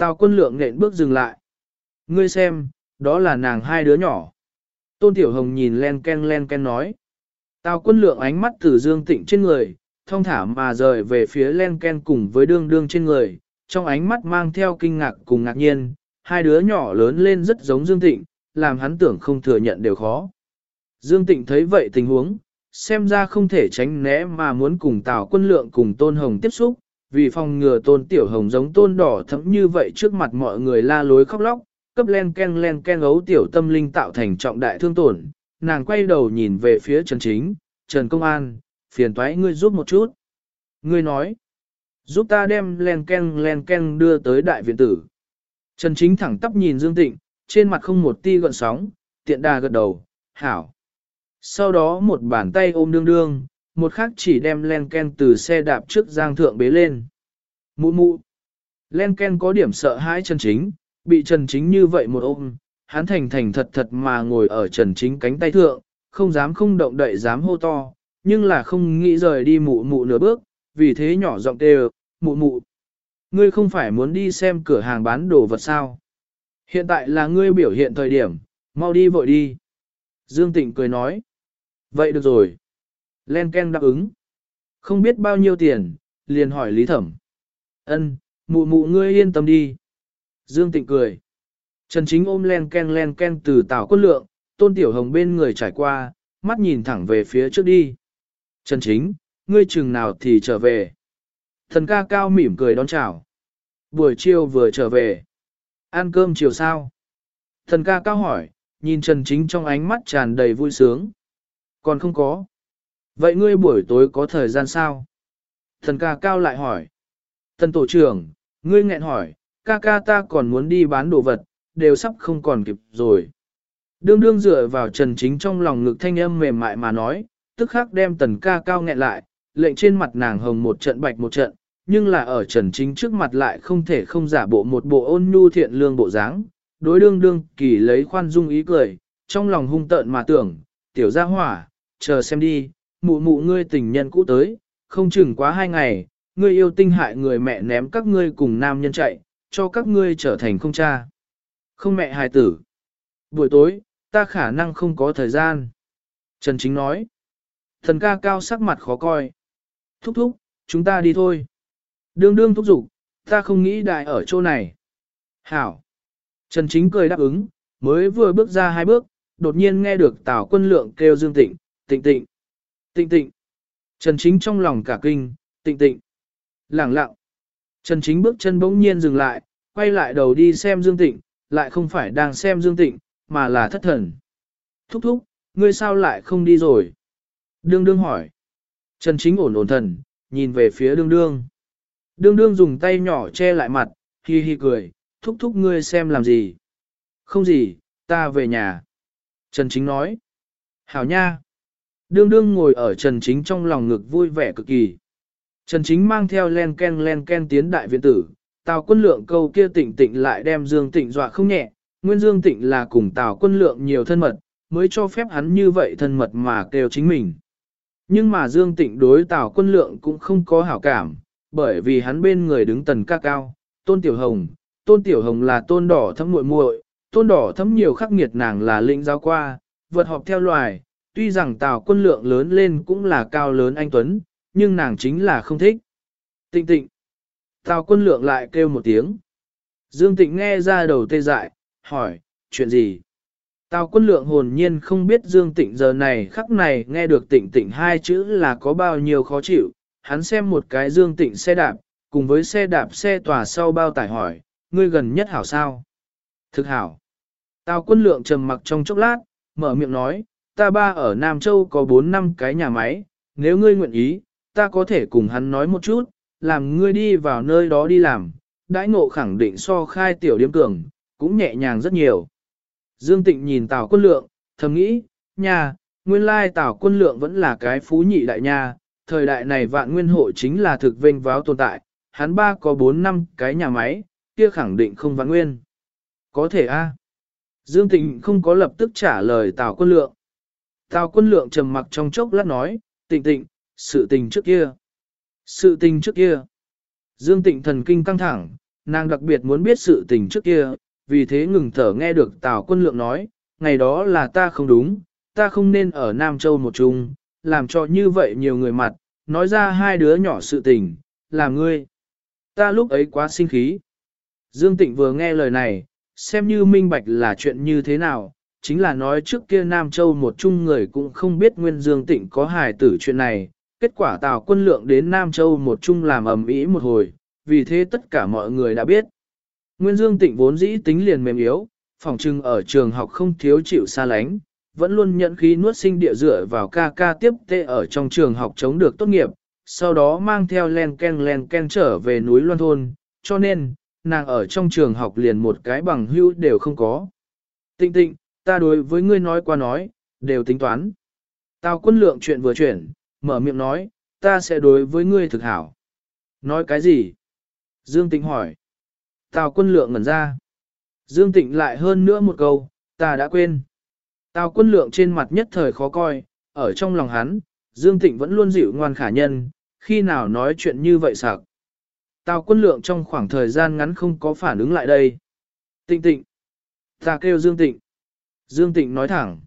Tào quân lượng nện bước dừng lại. Ngươi xem, đó là nàng hai đứa nhỏ. Tôn Tiểu Hồng nhìn len ken len ken nói. Tào quân lượng ánh mắt từ dương tịnh trên người, thông thả mà rời về phía len ken cùng với đương đương trên người, trong ánh mắt mang theo kinh ngạc cùng ngạc nhiên, hai đứa nhỏ lớn lên rất giống dương tịnh, làm hắn tưởng không thừa nhận đều khó. Dương tịnh thấy vậy tình huống, xem ra không thể tránh né mà muốn cùng Tào quân lượng cùng Tôn Hồng tiếp xúc, vì phòng ngừa Tôn Tiểu Hồng giống Tôn Đỏ thẫm như vậy trước mặt mọi người la lối khóc lóc, cấp len ken len ken ấu tiểu tâm linh tạo thành trọng đại thương tổn, nàng quay đầu nhìn về phía Trần Chính, Trần Công An, phiền toái ngươi giúp một chút. Ngươi nói, giúp ta đem len ken len ken đưa tới đại viện tử. Trần Chính thẳng tắp nhìn Dương Tịnh, trên mặt không một ti gợn sóng, tiện đà gật đầu, hảo. Sau đó một bàn tay ôm đương đương, một khác chỉ đem len ken từ xe đạp trước giang thượng bế lên. Mụ mụ. Len ken có điểm sợ hãi Trần Chính, bị Trần Chính như vậy một ôm, hắn thành thành thật thật mà ngồi ở Trần Chính cánh tay thượng, không dám không động đậy dám hô to, nhưng là không nghĩ rời đi mụ mụ nửa bước, vì thế nhỏ giọng kêu, mụ mụ. Ngươi không phải muốn đi xem cửa hàng bán đồ vật sao? Hiện tại là ngươi biểu hiện thời điểm, mau đi vội đi. Dương Tịnh cười nói. Vậy được rồi. Len Ken đáp ứng. Không biết bao nhiêu tiền, liền hỏi Lý Thẩm. Ân, mụ mụ ngươi yên tâm đi. Dương Tịnh cười. Trần Chính ôm len ken len ken từ tảo quân lượng, tôn tiểu hồng bên người trải qua, mắt nhìn thẳng về phía trước đi. Trần Chính, ngươi chừng nào thì trở về. Thần ca cao mỉm cười đón chào. Buổi chiều vừa trở về. Ăn cơm chiều sao? Thần ca cao hỏi, nhìn Trần Chính trong ánh mắt tràn đầy vui sướng. Còn không có. Vậy ngươi buổi tối có thời gian sao? Thần ca cao lại hỏi. Thần tổ trưởng, ngươi nghẹn hỏi, ca ca ta còn muốn đi bán đồ vật, đều sắp không còn kịp rồi. Đương đương dựa vào Trần Chính trong lòng ngực thanh âm mềm mại mà nói, tức khắc đem tần ca cao nghẹn lại, lệnh trên mặt nàng hồng một trận bạch một trận, nhưng là ở Trần Chính trước mặt lại không thể không giả bộ một bộ ôn nhu thiện lương bộ dáng. Đối đương đương kỳ lấy khoan dung ý cười, trong lòng hung tợn mà tưởng, tiểu gia hỏa, chờ xem đi, mụ mụ ngươi tình nhân cũ tới, không chừng quá hai ngày, ngươi yêu tinh hại người mẹ ném các ngươi cùng nam nhân chạy, cho các ngươi trở thành không cha. Không mẹ hài tử. Buổi tối, ta khả năng không có thời gian. Trần Chính nói. Thần ca cao sắc mặt khó coi. Thúc thúc, chúng ta đi thôi. Đương đương thúc giục, ta không nghĩ đại ở chỗ này. Hảo. Trần Chính cười đáp ứng, mới vừa bước ra hai bước, đột nhiên nghe được Tào quân lượng kêu Dương Tịnh, tịnh tịnh, tịnh tịnh. Trần Chính trong lòng cả kinh, tịnh tịnh. Lẳng lặng. Trần Chính bước chân bỗng nhiên dừng lại, quay lại đầu đi xem Dương Tịnh, lại không phải đang xem Dương Tịnh, mà là thất thần. Thúc thúc, ngươi sao lại không đi rồi? Đương đương hỏi. Trần Chính ổn ổn thần, nhìn về phía đương đương. Đương đương dùng tay nhỏ che lại mặt, hi hi cười, thúc thúc ngươi xem làm gì? Không gì, ta về nhà. Trần Chính nói. Hảo nha. Đương đương ngồi ở Trần Chính trong lòng ngực vui vẻ cực kỳ. Trần Chính mang theo len ken len ken tiến đại viện tử, Tào quân lượng câu kia tịnh tịnh lại đem Dương Tịnh dọa không nhẹ, nguyên Dương Tịnh là cùng Tào quân lượng nhiều thân mật, mới cho phép hắn như vậy thân mật mà kêu chính mình. Nhưng mà Dương Tịnh đối Tào quân lượng cũng không có hảo cảm, bởi vì hắn bên người đứng tần ca cao, tôn tiểu hồng, tôn tiểu hồng là tôn đỏ thấm muội muội, tôn đỏ thấm nhiều khắc nghiệt nàng là lĩnh giáo qua, vật họp theo loài, tuy rằng Tào quân lượng lớn lên cũng là cao lớn anh Tuấn, nhưng nàng chính là không thích. Tịnh tịnh. Tào quân lượng lại kêu một tiếng. Dương Tịnh nghe ra đầu tê dại, hỏi, chuyện gì? Tào quân lượng hồn nhiên không biết Dương Tịnh giờ này khắc này nghe được Tịnh Tịnh hai chữ là có bao nhiêu khó chịu. Hắn xem một cái Dương Tịnh xe đạp, cùng với xe đạp xe tòa sau bao tải hỏi, ngươi gần nhất hảo sao? Thực hảo. Tào quân lượng trầm mặc trong chốc lát, mở miệng nói, ta ba ở Nam Châu có 4 năm cái nhà máy, nếu ngươi nguyện ý, ta có thể cùng hắn nói một chút, làm ngươi đi vào nơi đó đi làm, đãi ngộ khẳng định so khai tiểu điếm cường, cũng nhẹ nhàng rất nhiều. Dương Tịnh nhìn Tào quân lượng, thầm nghĩ, nha, nguyên lai Tào quân lượng vẫn là cái phú nhị đại nha, thời đại này vạn nguyên hội chính là thực vinh váo tồn tại, hắn ba có bốn năm cái nhà máy, kia khẳng định không vạn nguyên. Có thể a. Dương Tịnh không có lập tức trả lời Tào quân lượng. Tào quân lượng trầm mặc trong chốc lát nói, tịnh tịnh, sự tình trước kia. Sự tình trước kia. Dương Tịnh thần kinh căng thẳng, nàng đặc biệt muốn biết sự tình trước kia, vì thế ngừng thở nghe được Tào quân lượng nói, ngày đó là ta không đúng, ta không nên ở Nam Châu một chung, làm cho như vậy nhiều người mặt, nói ra hai đứa nhỏ sự tình, là ngươi. Ta lúc ấy quá sinh khí. Dương Tịnh vừa nghe lời này, xem như minh bạch là chuyện như thế nào, chính là nói trước kia Nam Châu một chung người cũng không biết nguyên Dương Tịnh có hài tử chuyện này, kết quả Tào quân lượng đến Nam Châu một chung làm ầm ĩ một hồi, vì thế tất cả mọi người đã biết. Nguyên Dương Tịnh vốn dĩ tính liền mềm yếu, phòng trưng ở trường học không thiếu chịu xa lánh, vẫn luôn nhận khí nuốt sinh địa dựa vào ca ca tiếp tê ở trong trường học chống được tốt nghiệp, sau đó mang theo len ken len ken trở về núi Loan Thôn, cho nên, nàng ở trong trường học liền một cái bằng hữu đều không có. Tịnh tịnh, ta đối với ngươi nói qua nói, đều tính toán. Tào quân lượng chuyện vừa chuyển, mở miệng nói, ta sẽ đối với ngươi thực hảo. Nói cái gì? Dương Tịnh hỏi. Tào quân lượng ngẩn ra. Dương Tịnh lại hơn nữa một câu, ta đã quên. Tào quân lượng trên mặt nhất thời khó coi, ở trong lòng hắn, Dương Tịnh vẫn luôn dịu ngoan khả nhân, khi nào nói chuyện như vậy sạc. Tào quân lượng trong khoảng thời gian ngắn không có phản ứng lại đây. Tịnh tịnh. Ta kêu Dương Tịnh. Dương Tịnh nói thẳng.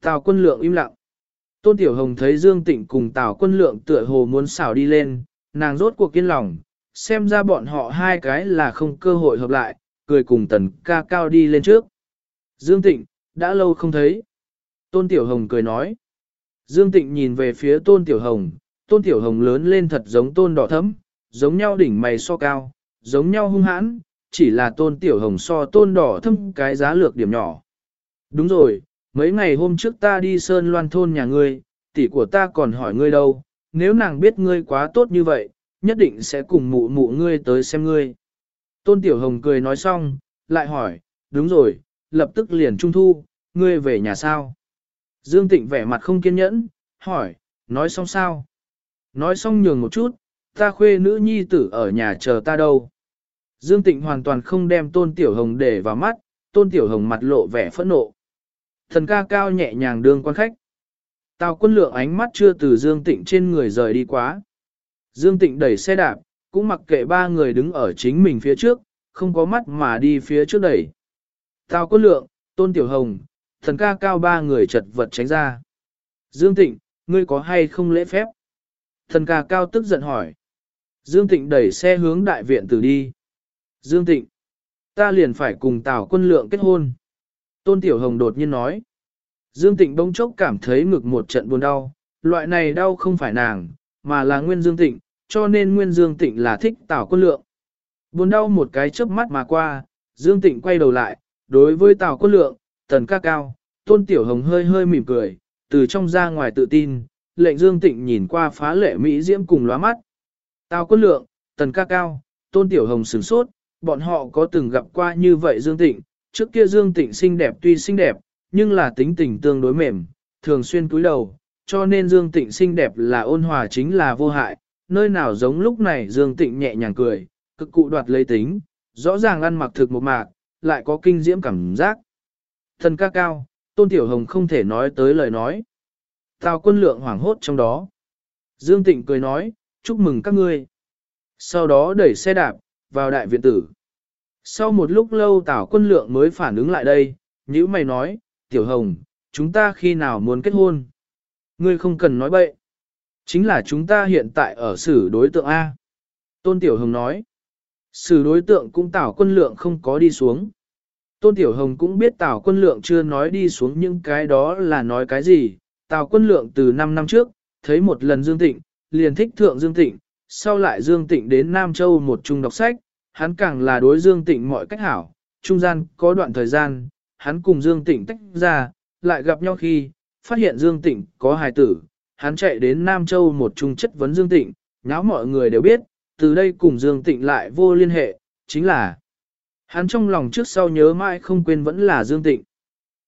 Tào quân lượng im lặng. Tôn Tiểu Hồng thấy Dương Tịnh cùng Tào quân lượng tựa hồ muốn xảo đi lên, nàng rốt cuộc kiên lòng, xem ra bọn họ hai cái là không cơ hội hợp lại, cười cùng tần ca cao đi lên trước. Dương Tịnh, đã lâu không thấy. Tôn Tiểu Hồng cười nói. Dương Tịnh nhìn về phía Tôn Tiểu Hồng, Tôn Tiểu Hồng lớn lên thật giống Tôn đỏ thấm, giống nhau đỉnh mày so cao, giống nhau hung hãn, chỉ là Tôn Tiểu Hồng so Tôn đỏ thâm cái giá lược điểm nhỏ. Đúng rồi, mấy ngày hôm trước ta đi Sơn Loan thôn nhà ngươi, tỷ của ta còn hỏi ngươi đâu, nếu nàng biết ngươi quá tốt như vậy, nhất định sẽ cùng mụ mụ ngươi tới xem ngươi. Tôn Tiểu Hồng cười nói xong, lại hỏi, đúng rồi, lập tức liền trung thu, ngươi về nhà sao? Dương Tịnh vẻ mặt không kiên nhẫn, hỏi, nói xong sao? Nói xong nhường một chút, ta khuê nữ nhi tử ở nhà chờ ta đâu. Dương Tịnh hoàn toàn không đem Tôn Tiểu Hồng để vào mắt, Tôn Tiểu Hồng mặt lộ vẻ phẫn nộ. Thần ca cao nhẹ nhàng đương quan khách. Tào quân lượng ánh mắt chưa từ Dương Tịnh trên người rời đi quá. Dương Tịnh đẩy xe đạp, cũng mặc kệ ba người đứng ở chính mình phía trước, không có mắt mà đi phía trước đẩy. Tào quân lượng, Tôn Tiểu Hồng, thần ca cao ba người chật vật tránh ra. Dương Tịnh, ngươi có hay không lễ phép? Thần ca cao tức giận hỏi. Dương Tịnh đẩy xe hướng đại viện tử đi. Dương Tịnh, ta liền phải cùng Tào quân lượng kết hôn. Tôn Tiểu Hồng đột nhiên nói. Dương Tịnh bỗng chốc cảm thấy ngực một trận buồn đau, loại này đau không phải nàng, mà là Nguyên Dương Tịnh, cho nên Nguyên Dương Tịnh là thích Tào quân lượng. Buồn đau một cái chớp mắt mà qua, Dương Tịnh quay đầu lại, đối với Tào quân lượng, tần ca cao, Tôn Tiểu Hồng hơi hơi mỉm cười, từ trong ra ngoài tự tin, lệnh Dương Tịnh nhìn qua phá lệ Mỹ Diễm cùng lóa mắt. Tào quân lượng, tần ca cao, Tôn Tiểu Hồng sửng sốt, bọn họ có từng gặp qua như vậy Dương Tịnh, trước kia Dương Tịnh xinh đẹp tuy xinh đẹp, nhưng là tính tình tương đối mềm, thường xuyên cúi đầu, cho nên Dương Tịnh xinh đẹp là ôn hòa chính là vô hại, nơi nào giống lúc này Dương Tịnh nhẹ nhàng cười, cực cụ đoạt lấy tính, rõ ràng ăn mặc thực một mạc, lại có kinh diễm cảm giác. Thần ca cao, Tôn Tiểu Hồng không thể nói tới lời nói. Tào quân lượng hoảng hốt trong đó. Dương Tịnh cười nói, chúc mừng các ngươi. Sau đó đẩy xe đạp, vào đại viện tử. Sau một lúc lâu Tào quân lượng mới phản ứng lại đây, như mày nói, Tiểu Hồng, chúng ta khi nào muốn kết hôn? Ngươi không cần nói bậy. Chính là chúng ta hiện tại ở xử đối tượng A. Tôn Tiểu Hồng nói. Xử đối tượng cũng Tào quân lượng không có đi xuống. Tôn Tiểu Hồng cũng biết Tào quân lượng chưa nói đi xuống những cái đó là nói cái gì. Tào quân lượng từ 5 năm trước, thấy một lần Dương Tịnh, liền thích thượng Dương Tịnh, sau lại Dương Tịnh đến Nam Châu một chung đọc sách, hắn càng là đối Dương Tịnh mọi cách hảo, trung gian có đoạn thời gian, hắn cùng Dương Tịnh tách ra, lại gặp nhau khi, phát hiện Dương Tịnh có hài tử, hắn chạy đến Nam Châu một trung chất vấn Dương Tịnh, nháo mọi người đều biết, từ đây cùng Dương Tịnh lại vô liên hệ, chính là hắn trong lòng trước sau nhớ mãi không quên vẫn là Dương Tịnh.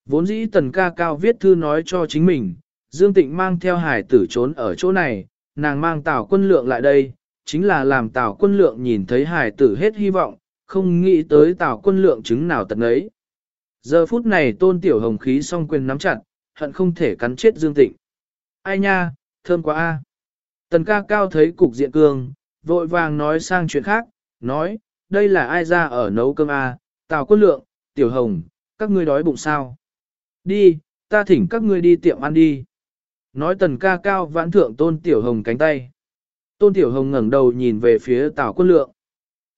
Vốn dĩ tần ca cao viết thư nói cho chính mình, Dương Tịnh mang theo hải tử trốn ở chỗ này, nàng mang tảo quân lượng lại đây, chính là làm Tào quân lượng nhìn thấy hải tử hết hy vọng, không nghĩ tới Tào quân lượng chứng nào tận ấy. Giờ phút này tôn tiểu hồng khí song quyền nắm chặt, hận không thể cắn chết Dương Tịnh. Ai nha, thơm quá a. Tần ca cao thấy cục diện cương, vội vàng nói sang chuyện khác, nói, đây là ai ra ở nấu cơm à, Tào Quân Lượng, Tiểu Hồng, các ngươi đói bụng sao? Đi, ta thỉnh các ngươi đi tiệm ăn đi. Nói tần ca cao vãn thượng tôn Tiểu Hồng cánh tay. Tôn Tiểu Hồng ngẩng đầu nhìn về phía Tào Quân Lượng.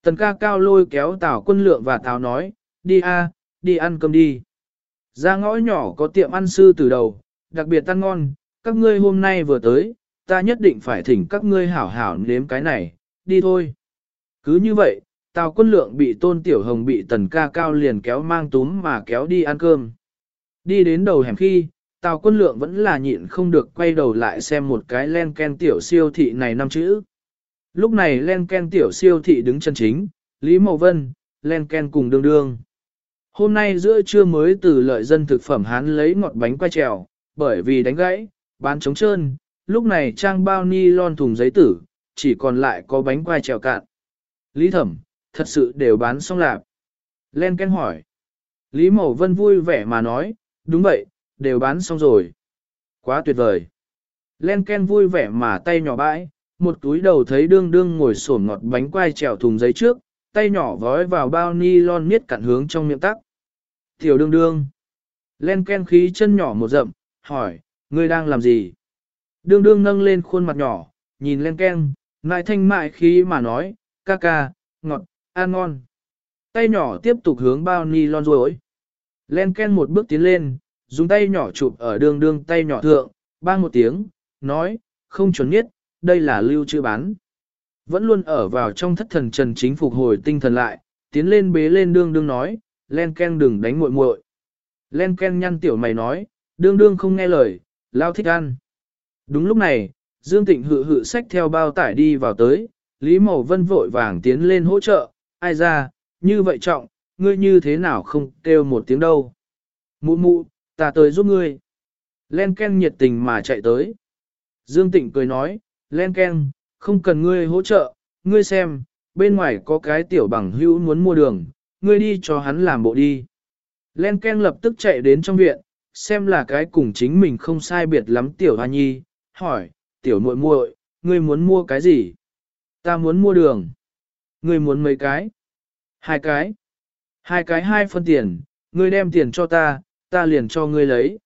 Tần ca cao lôi kéo Tào Quân Lượng và Tào nói, đi a, đi ăn cơm đi. Ra ngõ nhỏ có tiệm ăn sư từ đầu, đặc biệt ăn ngon, các ngươi hôm nay vừa tới, ta nhất định phải thỉnh các ngươi hảo hảo nếm cái này, đi thôi. Cứ như vậy, Tào quân lượng bị tôn tiểu hồng bị tần ca cao liền kéo mang túm mà kéo đi ăn cơm. Đi đến đầu hẻm khi, Tào quân lượng vẫn là nhịn không được quay đầu lại xem một cái len ken tiểu siêu thị này năm chữ. Lúc này len ken tiểu siêu thị đứng chân chính, Lý Mậu Vân, len ken cùng đương đương. Hôm nay giữa trưa mới từ lợi dân thực phẩm hán lấy ngọt bánh quay trèo, bởi vì đánh gãy, bán trống trơn, lúc này trang bao ni lon thùng giấy tử, chỉ còn lại có bánh quai trèo cạn. Lý thẩm, thật sự đều bán xong lạp. Len Ken hỏi. Lý Mậu Vân vui vẻ mà nói, đúng vậy, đều bán xong rồi. Quá tuyệt vời. Len Ken vui vẻ mà tay nhỏ bãi, một túi đầu thấy đương đương ngồi sổn ngọt bánh quai trèo thùng giấy trước, tay nhỏ vói vào bao ni lon miết cặn hướng trong miệng tắc. Tiểu đương đương. Len Ken khí chân nhỏ một rậm, hỏi, ngươi đang làm gì? Đương đương nâng lên khuôn mặt nhỏ, nhìn Len Ken, ngại thanh mại khí mà nói, ca ca, ngọt, ăn ngon. Tay nhỏ tiếp tục hướng bao ni lon rồi. Len Ken một bước tiến lên, dùng tay nhỏ chụp ở đường đương tay nhỏ thượng, bang một tiếng, nói, không chuẩn nhất, đây là lưu trữ bán. Vẫn luôn ở vào trong thất thần trần chính phục hồi tinh thần lại, tiến lên bế lên đương đương nói, Len Ken đừng đánh muội muội. Len Ken nhăn tiểu mày nói, đương đương không nghe lời, lao thích ăn. Đúng lúc này, Dương Tịnh hự hự xách theo bao tải đi vào tới, Lý Mậu Vân vội vàng tiến lên hỗ trợ, ai ra, như vậy trọng, ngươi như thế nào không kêu một tiếng đâu. Mụ mụ, ta tới giúp ngươi. Len Ken nhiệt tình mà chạy tới. Dương Tịnh cười nói, Len Ken, không cần ngươi hỗ trợ, ngươi xem, bên ngoài có cái tiểu bằng hữu muốn mua đường, ngươi đi cho hắn làm bộ đi. Len Ken lập tức chạy đến trong viện, xem là cái cùng chính mình không sai biệt lắm tiểu hoa nhi, hỏi, tiểu muội muội, ngươi muốn mua cái gì? Ta muốn mua đường. Ngươi muốn mấy cái? Hai cái. Hai cái hai phân tiền, ngươi đem tiền cho ta, ta liền cho ngươi lấy.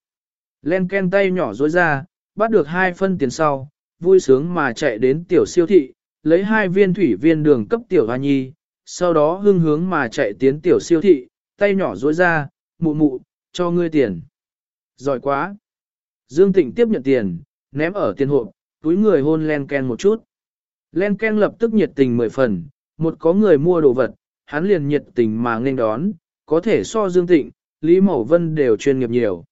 Len ken tay nhỏ dối ra, bắt được hai phân tiền sau, vui sướng mà chạy đến tiểu siêu thị, lấy hai viên thủy viên đường cấp tiểu hoa nhi, sau đó hưng hướng mà chạy tiến tiểu siêu thị, tay nhỏ dối ra, mụ mụ, cho ngươi tiền. Giỏi quá. Dương Tịnh tiếp nhận tiền, ném ở tiền hộp, túi người hôn Len Ken một chút. Len Ken lập tức nhiệt tình mười phần, một có người mua đồ vật, hắn liền nhiệt tình mà nghênh đón, có thể so Dương Tịnh, Lý Mậu Vân đều chuyên nghiệp nhiều.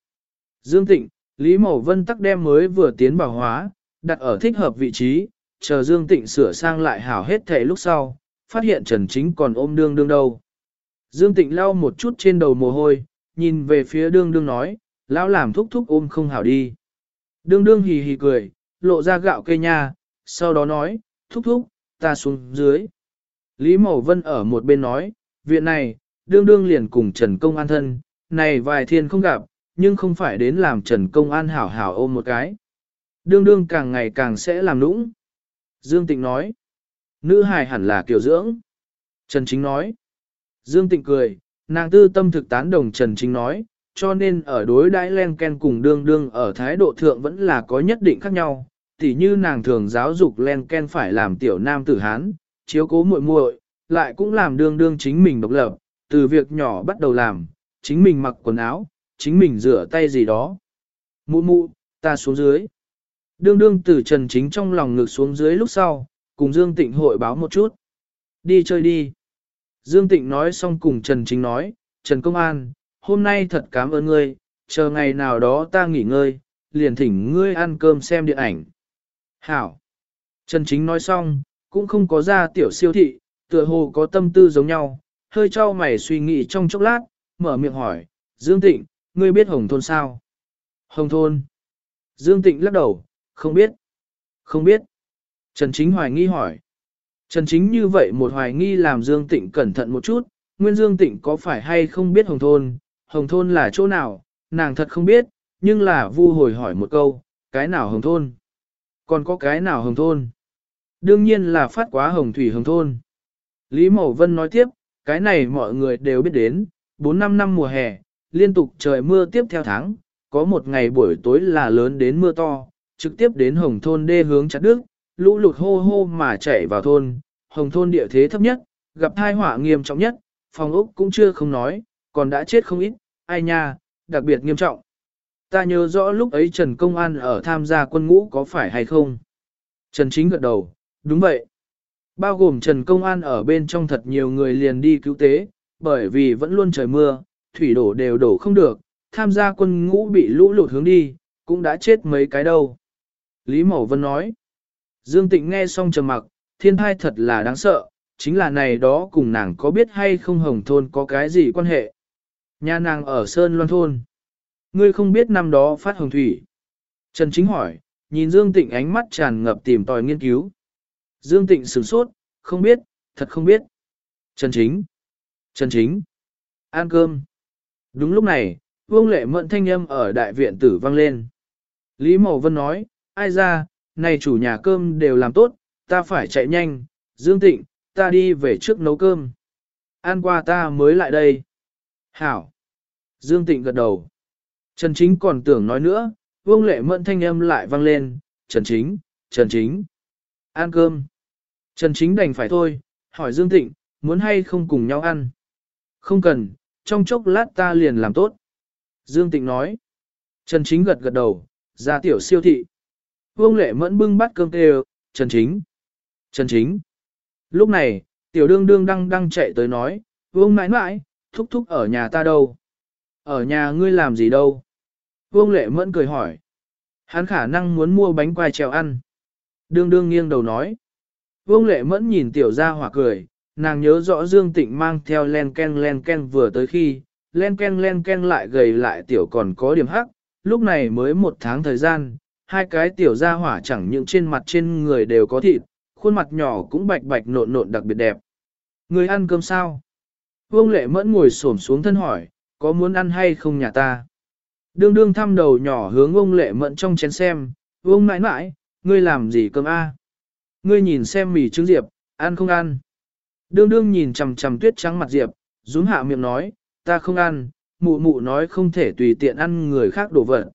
Dương Tịnh, Lý Mậu Vân tắc đem mới vừa tiến bảo hóa, đặt ở thích hợp vị trí, chờ Dương Tịnh sửa sang lại hảo hết thể lúc sau, phát hiện Trần Chính còn ôm đương đương đâu. Dương Tịnh lau một chút trên đầu mồ hôi, nhìn về phía đương đương nói, lão làm thúc thúc ôm không hảo đi. Đương đương hì hì cười, lộ ra gạo cây nha, sau đó nói, thúc thúc, ta xuống dưới. Lý Mậu Vân ở một bên nói, viện này, đương đương liền cùng Trần Công An thân, này vài thiên không gặp, nhưng không phải đến làm Trần Công An hảo hảo ôm một cái. Đương đương càng ngày càng sẽ làm nũng. Dương Tịnh nói, nữ hài hẳn là kiểu dưỡng. Trần Chính nói, Dương Tịnh cười, nàng tư tâm thực tán đồng Trần Chính nói, cho nên ở đối đãi len ken cùng đương đương ở thái độ thượng vẫn là có nhất định khác nhau, tỉ như nàng thường giáo dục len ken phải làm tiểu nam tử Hán, chiếu cố muội muội, lại cũng làm đương đương chính mình độc lập, từ việc nhỏ bắt đầu làm, chính mình mặc quần áo, chính mình rửa tay gì đó. Mụ mụ, ta xuống dưới. Đương đương từ Trần Chính trong lòng ngực xuống dưới lúc sau, cùng Dương Tịnh hội báo một chút. Đi chơi đi. Dương Tịnh nói xong cùng Trần Chính nói, Trần Công An, hôm nay thật cảm ơn ngươi, chờ ngày nào đó ta nghỉ ngơi, liền thỉnh ngươi ăn cơm xem điện ảnh. Hảo. Trần Chính nói xong, cũng không có ra tiểu siêu thị, tựa hồ có tâm tư giống nhau, hơi cho mày suy nghĩ trong chốc lát, mở miệng hỏi, Dương Tịnh, ngươi biết Hồng Thôn sao? Hồng Thôn. Dương Tịnh lắc đầu, không biết. Không biết. Trần Chính hoài nghi hỏi. Trần Chính như vậy một hoài nghi làm Dương Tịnh cẩn thận một chút, Nguyên Dương Tịnh có phải hay không biết Hồng Thôn, Hồng Thôn là chỗ nào, nàng thật không biết, nhưng là vu hồi hỏi một câu, cái nào Hồng Thôn? Còn có cái nào Hồng Thôn? Đương nhiên là phát quá Hồng Thủy Hồng Thôn. Lý Mậu Vân nói tiếp, cái này mọi người đều biết đến, 4-5 năm mùa hè, liên tục trời mưa tiếp theo tháng, có một ngày buổi tối là lớn đến mưa to, trực tiếp đến hồng thôn đê hướng chặt đức, lũ lụt hô hô mà chạy vào thôn, hồng thôn địa thế thấp nhất, gặp thai họa nghiêm trọng nhất, phòng ốc cũng chưa không nói, còn đã chết không ít, ai nha, đặc biệt nghiêm trọng. Ta nhớ rõ lúc ấy Trần Công An ở tham gia quân ngũ có phải hay không? Trần Chính gật đầu, đúng vậy. Bao gồm Trần Công An ở bên trong thật nhiều người liền đi cứu tế, bởi vì vẫn luôn trời mưa, thủy đổ đều đổ không được, tham gia quân ngũ bị lũ lụt hướng đi, cũng đã chết mấy cái đâu. Lý Mậu Vân nói, Dương Tịnh nghe xong trầm mặc, thiên thai thật là đáng sợ, chính là này đó cùng nàng có biết hay không hồng thôn có cái gì quan hệ. Nhà nàng ở Sơn Loan Thôn. Ngươi không biết năm đó phát hồng thủy. Trần Chính hỏi, nhìn Dương Tịnh ánh mắt tràn ngập tìm tòi nghiên cứu. Dương Tịnh sửng sốt, không biết, thật không biết. Trần Chính. Trần Chính. Ăn cơm. Đúng lúc này, Vương Lệ Mẫn thanh âm ở đại viện tử vang lên. Lý Mậu Vân nói, ai ra, này chủ nhà cơm đều làm tốt, ta phải chạy nhanh, Dương Tịnh, ta đi về trước nấu cơm. Ăn qua ta mới lại đây. Hảo. Dương Tịnh gật đầu. Trần Chính còn tưởng nói nữa, Vương Lệ Mẫn thanh âm lại vang lên, Trần Chính, Trần Chính. Ăn cơm. Trần Chính đành phải thôi, hỏi Dương Tịnh, muốn hay không cùng nhau ăn. Không cần, trong chốc lát ta liền làm tốt. Dương Tịnh nói. Trần Chính gật gật đầu, ra tiểu siêu thị. Vương Lệ Mẫn bưng bát cơm kêu, Trần Chính. Trần Chính. Lúc này, tiểu đương đương đang đang chạy tới nói, Vương nãi nãi, thúc thúc ở nhà ta đâu? Ở nhà ngươi làm gì đâu? Vương Lệ Mẫn cười hỏi. Hắn khả năng muốn mua bánh quai trèo ăn. Đương đương nghiêng đầu nói. Vương Lệ Mẫn nhìn tiểu gia hỏa cười, nàng nhớ rõ Dương Tịnh mang theo len ken len ken vừa tới khi, len ken len ken lại gầy lại tiểu còn có điểm hắc, lúc này mới một tháng thời gian, hai cái tiểu ra hỏa chẳng những trên mặt trên người đều có thịt, khuôn mặt nhỏ cũng bạch bạch nộn nộn đặc biệt đẹp. Người ăn cơm sao? Vương Lệ Mẫn ngồi xổm xuống thân hỏi, có muốn ăn hay không nhà ta? Đương đương thăm đầu nhỏ hướng ông Lệ Mẫn trong chén xem, ông nãi nãi, ngươi làm gì cơm a? Ngươi nhìn xem mì trứng diệp, ăn không ăn? Đương đương nhìn chằm chằm tuyết trắng mặt Diệp, rúm hạ miệng nói, ta không ăn, mụ mụ nói không thể tùy tiện ăn người khác đổ vật.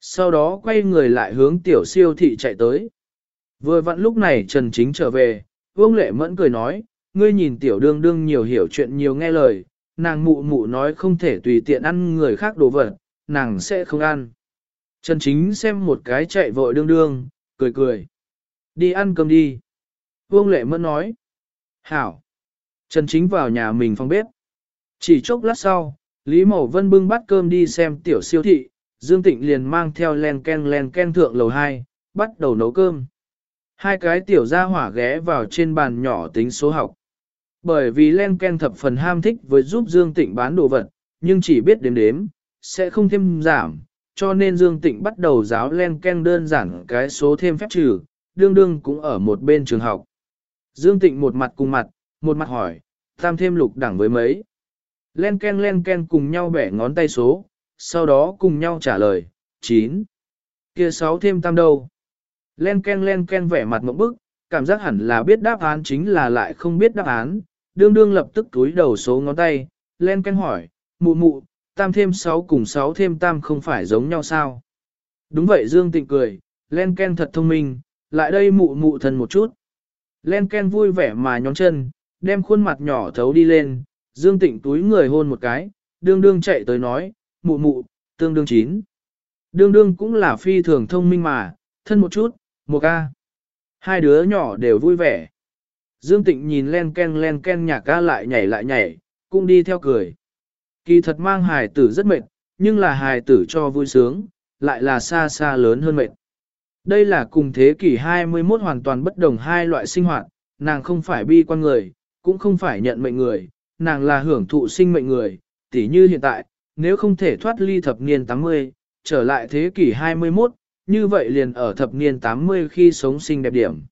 Sau đó quay người lại hướng tiểu siêu thị chạy tới. Vừa vặn lúc này Trần Chính trở về, Vương Lệ Mẫn cười nói, ngươi nhìn tiểu đương đương nhiều hiểu chuyện nhiều nghe lời, nàng mụ mụ nói không thể tùy tiện ăn người khác đồ vật, nàng sẽ không ăn. Trần Chính xem một cái chạy vội đương đương, cười cười. Đi ăn cơm đi. Vương Lệ Mẫn nói. Hảo. Trần Chính vào nhà mình phòng bếp. Chỉ chốc lát sau, Lý Mậu Vân bưng bát cơm đi xem tiểu siêu thị, Dương Tịnh liền mang theo len ken len ken thượng lầu 2, bắt đầu nấu cơm. Hai cái tiểu gia hỏa ghé vào trên bàn nhỏ tính số học. Bởi vì len ken thập phần ham thích với giúp Dương Tịnh bán đồ vật, nhưng chỉ biết đếm đếm, sẽ không thêm giảm, cho nên Dương Tịnh bắt đầu giáo len ken đơn giản cái số thêm phép trừ, đương đương cũng ở một bên trường học. Dương Tịnh một mặt cùng mặt, một mặt hỏi, tam thêm lục đẳng với mấy. Len ken len ken cùng nhau bẻ ngón tay số, sau đó cùng nhau trả lời, 9. kia 6 thêm tam đâu. Len ken len ken vẻ mặt mộng bức, cảm giác hẳn là biết đáp án chính là lại không biết đáp án, đương đương lập tức túi đầu số ngón tay, len ken hỏi, mụ mụ, tam thêm 6 cùng 6 thêm tam không phải giống nhau sao? Đúng vậy Dương Tịnh cười, len ken thật thông minh, lại đây mụ mụ thần một chút. Len ken vui vẻ mà nhón chân, đem khuôn mặt nhỏ thấu đi lên, Dương Tịnh túi người hôn một cái, đương đương chạy tới nói, mụ mụ, tương đương chín. Đương đương cũng là phi thường thông minh mà, thân một chút, một ca. Hai đứa nhỏ đều vui vẻ. Dương Tịnh nhìn len ken len ken nhạc ca lại nhảy lại nhảy, cũng đi theo cười. Kỳ thật mang hài tử rất mệt, nhưng là hài tử cho vui sướng, lại là xa xa lớn hơn mệt. Đây là cùng thế kỷ 21 hoàn toàn bất đồng hai loại sinh hoạt, nàng không phải bi quan người, cũng không phải nhận mệnh người, nàng là hưởng thụ sinh mệnh người, tỉ như hiện tại, nếu không thể thoát ly thập niên 80, trở lại thế kỷ 21, như vậy liền ở thập niên 80 khi sống sinh đẹp điểm.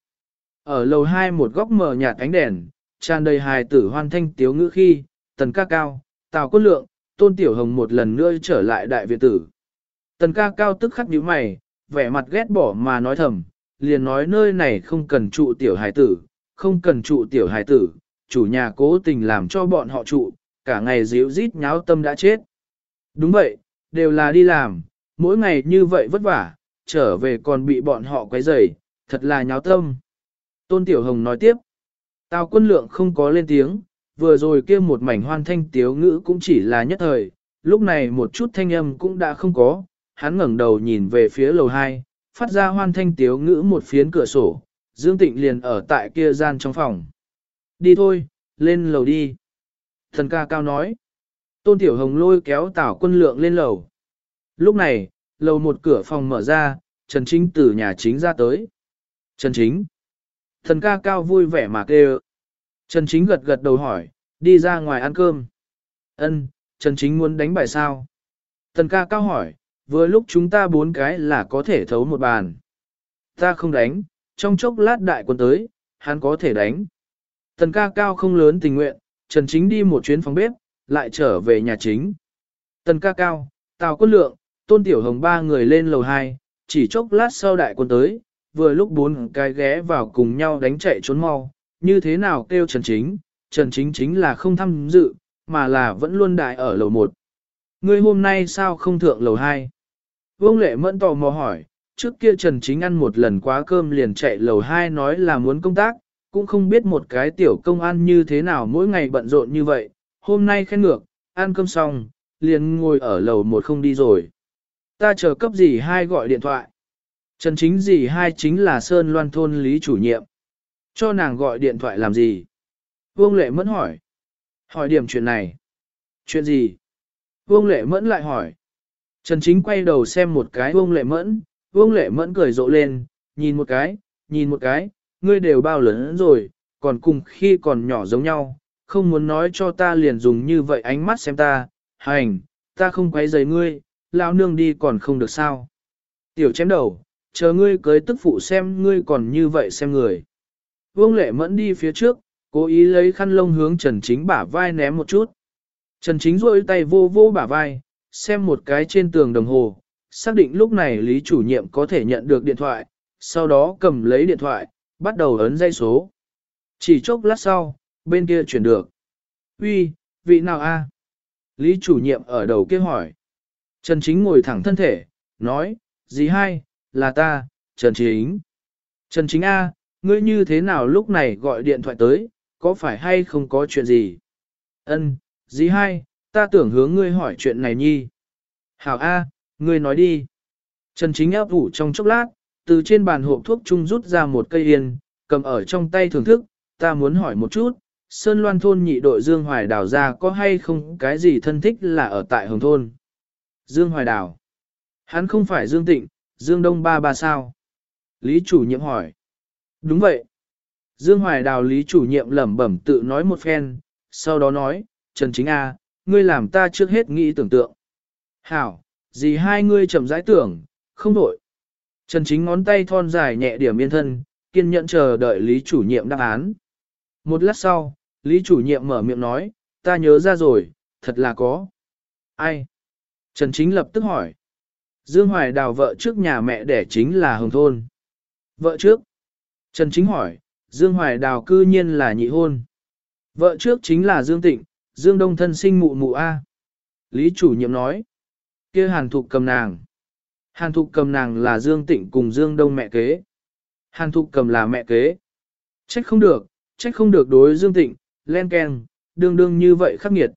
Ở lầu 2 một góc mở nhạt ánh đèn, tràn đầy hài tử hoan thanh tiếu ngữ khi, tần ca cao, tào quân lượng, tôn tiểu hồng một lần nữa trở lại đại viện tử. Tần ca cao tức khắc nhíu mày, vẻ mặt ghét bỏ mà nói thầm, liền nói nơi này không cần trụ tiểu hài tử, không cần trụ tiểu hài tử, chủ nhà cố tình làm cho bọn họ trụ, cả ngày díu rít nháo tâm đã chết. Đúng vậy, đều là đi làm, mỗi ngày như vậy vất vả, trở về còn bị bọn họ quấy rầy, thật là nháo tâm. Tôn Tiểu Hồng nói tiếp, Tào quân lượng không có lên tiếng, vừa rồi kia một mảnh hoan thanh tiếu ngữ cũng chỉ là nhất thời, lúc này một chút thanh âm cũng đã không có, hắn ngẩng đầu nhìn về phía lầu 2, phát ra hoan thanh tiếu ngữ một phiến cửa sổ, Dương Tịnh liền ở tại kia gian trong phòng. Đi thôi, lên lầu đi. Thần ca cao nói. Tôn Tiểu Hồng lôi kéo tảo quân lượng lên lầu. Lúc này, lầu một cửa phòng mở ra, Trần Chính từ nhà chính ra tới. Trần Chính. Thần ca cao vui vẻ mà kêu. Trần Chính gật gật đầu hỏi, đi ra ngoài ăn cơm. Ân, Trần Chính muốn đánh bài sao? Thần ca cao hỏi, vừa lúc chúng ta bốn cái là có thể thấu một bàn. Ta không đánh, trong chốc lát đại quân tới, hắn có thể đánh. Tần ca cao không lớn tình nguyện, Trần Chính đi một chuyến phòng bếp, lại trở về nhà chính. Tần ca cao, Tào quân lượng, Tôn Tiểu Hồng ba người lên lầu 2, chỉ chốc lát sau đại quân tới, vừa lúc bốn cái ghé vào cùng nhau đánh chạy trốn mau, như thế nào kêu Trần Chính, Trần Chính chính là không tham dự, mà là vẫn luôn đại ở lầu 1. Ngươi hôm nay sao không thượng lầu 2? Vương Lệ Mẫn tò mò hỏi, trước kia Trần Chính ăn một lần quá cơm liền chạy lầu 2 nói là muốn công tác, cũng không biết một cái tiểu công an như thế nào mỗi ngày bận rộn như vậy, hôm nay khen ngược, ăn cơm xong, liền ngồi ở lầu một không đi rồi. Ta chờ cấp gì hai gọi điện thoại. Trần chính gì hai chính là Sơn Loan thôn lý chủ nhiệm. Cho nàng gọi điện thoại làm gì? Vương Lệ Mẫn hỏi. Hỏi điểm chuyện này. Chuyện gì? Vương Lệ Mẫn lại hỏi. Trần chính quay đầu xem một cái Vương Lệ Mẫn. Vương Lệ Mẫn cười rộ lên, nhìn một cái, nhìn một cái, ngươi đều bao lớn rồi, còn cùng khi còn nhỏ giống nhau, không muốn nói cho ta liền dùng như vậy ánh mắt xem ta, hành, ta không quấy rầy ngươi, lao nương đi còn không được sao. Tiểu chém đầu, chờ ngươi cưới tức phụ xem ngươi còn như vậy xem người. Vương lệ mẫn đi phía trước, cố ý lấy khăn lông hướng Trần Chính bả vai ném một chút. Trần Chính rôi tay vô vô bả vai, xem một cái trên tường đồng hồ, xác định lúc này Lý chủ nhiệm có thể nhận được điện thoại, sau đó cầm lấy điện thoại, bắt đầu ấn dây số. Chỉ chốc lát sau, bên kia chuyển được. Uy, vị nào a? Lý chủ nhiệm ở đầu kia hỏi. Trần Chính ngồi thẳng thân thể, nói, gì hai, là ta, Trần Chính. Trần Chính A, ngươi như thế nào lúc này gọi điện thoại tới, có phải hay không có chuyện gì? Ân, dì hai, ta tưởng hướng ngươi hỏi chuyện này nhi. Hảo A, ngươi nói đi. Trần Chính áp ủ trong chốc lát, từ trên bàn hộp thuốc chung rút ra một cây yên, cầm ở trong tay thưởng thức, ta muốn hỏi một chút, Sơn Loan thôn nhị đội Dương Hoài Đào ra có hay không cái gì thân thích là ở tại Hồng Thôn? Dương Hoài Đào. Hắn không phải Dương Tịnh, Dương Đông Ba Ba sao? Lý chủ nhiệm hỏi. Đúng vậy. Dương Hoài Đào Lý chủ nhiệm lẩm bẩm tự nói một phen, sau đó nói, Trần Chính A, ngươi làm ta trước hết nghĩ tưởng tượng. Hảo, gì hai ngươi chậm rãi tưởng, không đổi. Trần Chính ngón tay thon dài nhẹ điểm yên thân, kiên nhẫn chờ đợi Lý chủ nhiệm đáp án. Một lát sau, Lý chủ nhiệm mở miệng nói, ta nhớ ra rồi, thật là có. Ai? Trần Chính lập tức hỏi. Dương Hoài đào vợ trước nhà mẹ đẻ chính là Hồng Thôn. Vợ trước. Trần Chính hỏi, Dương Hoài đào cư nhiên là nhị hôn. Vợ trước chính là Dương Tịnh, Dương Đông thân sinh mụ mụ A. Lý chủ nhiệm nói, kia hàn thục cầm nàng. Hàn thục cầm nàng là Dương Tịnh cùng Dương Đông mẹ kế. Hàn thục cầm là mẹ kế. Trách không được, trách không được đối Dương Tịnh, len ken, đương đương như vậy khắc nghiệt.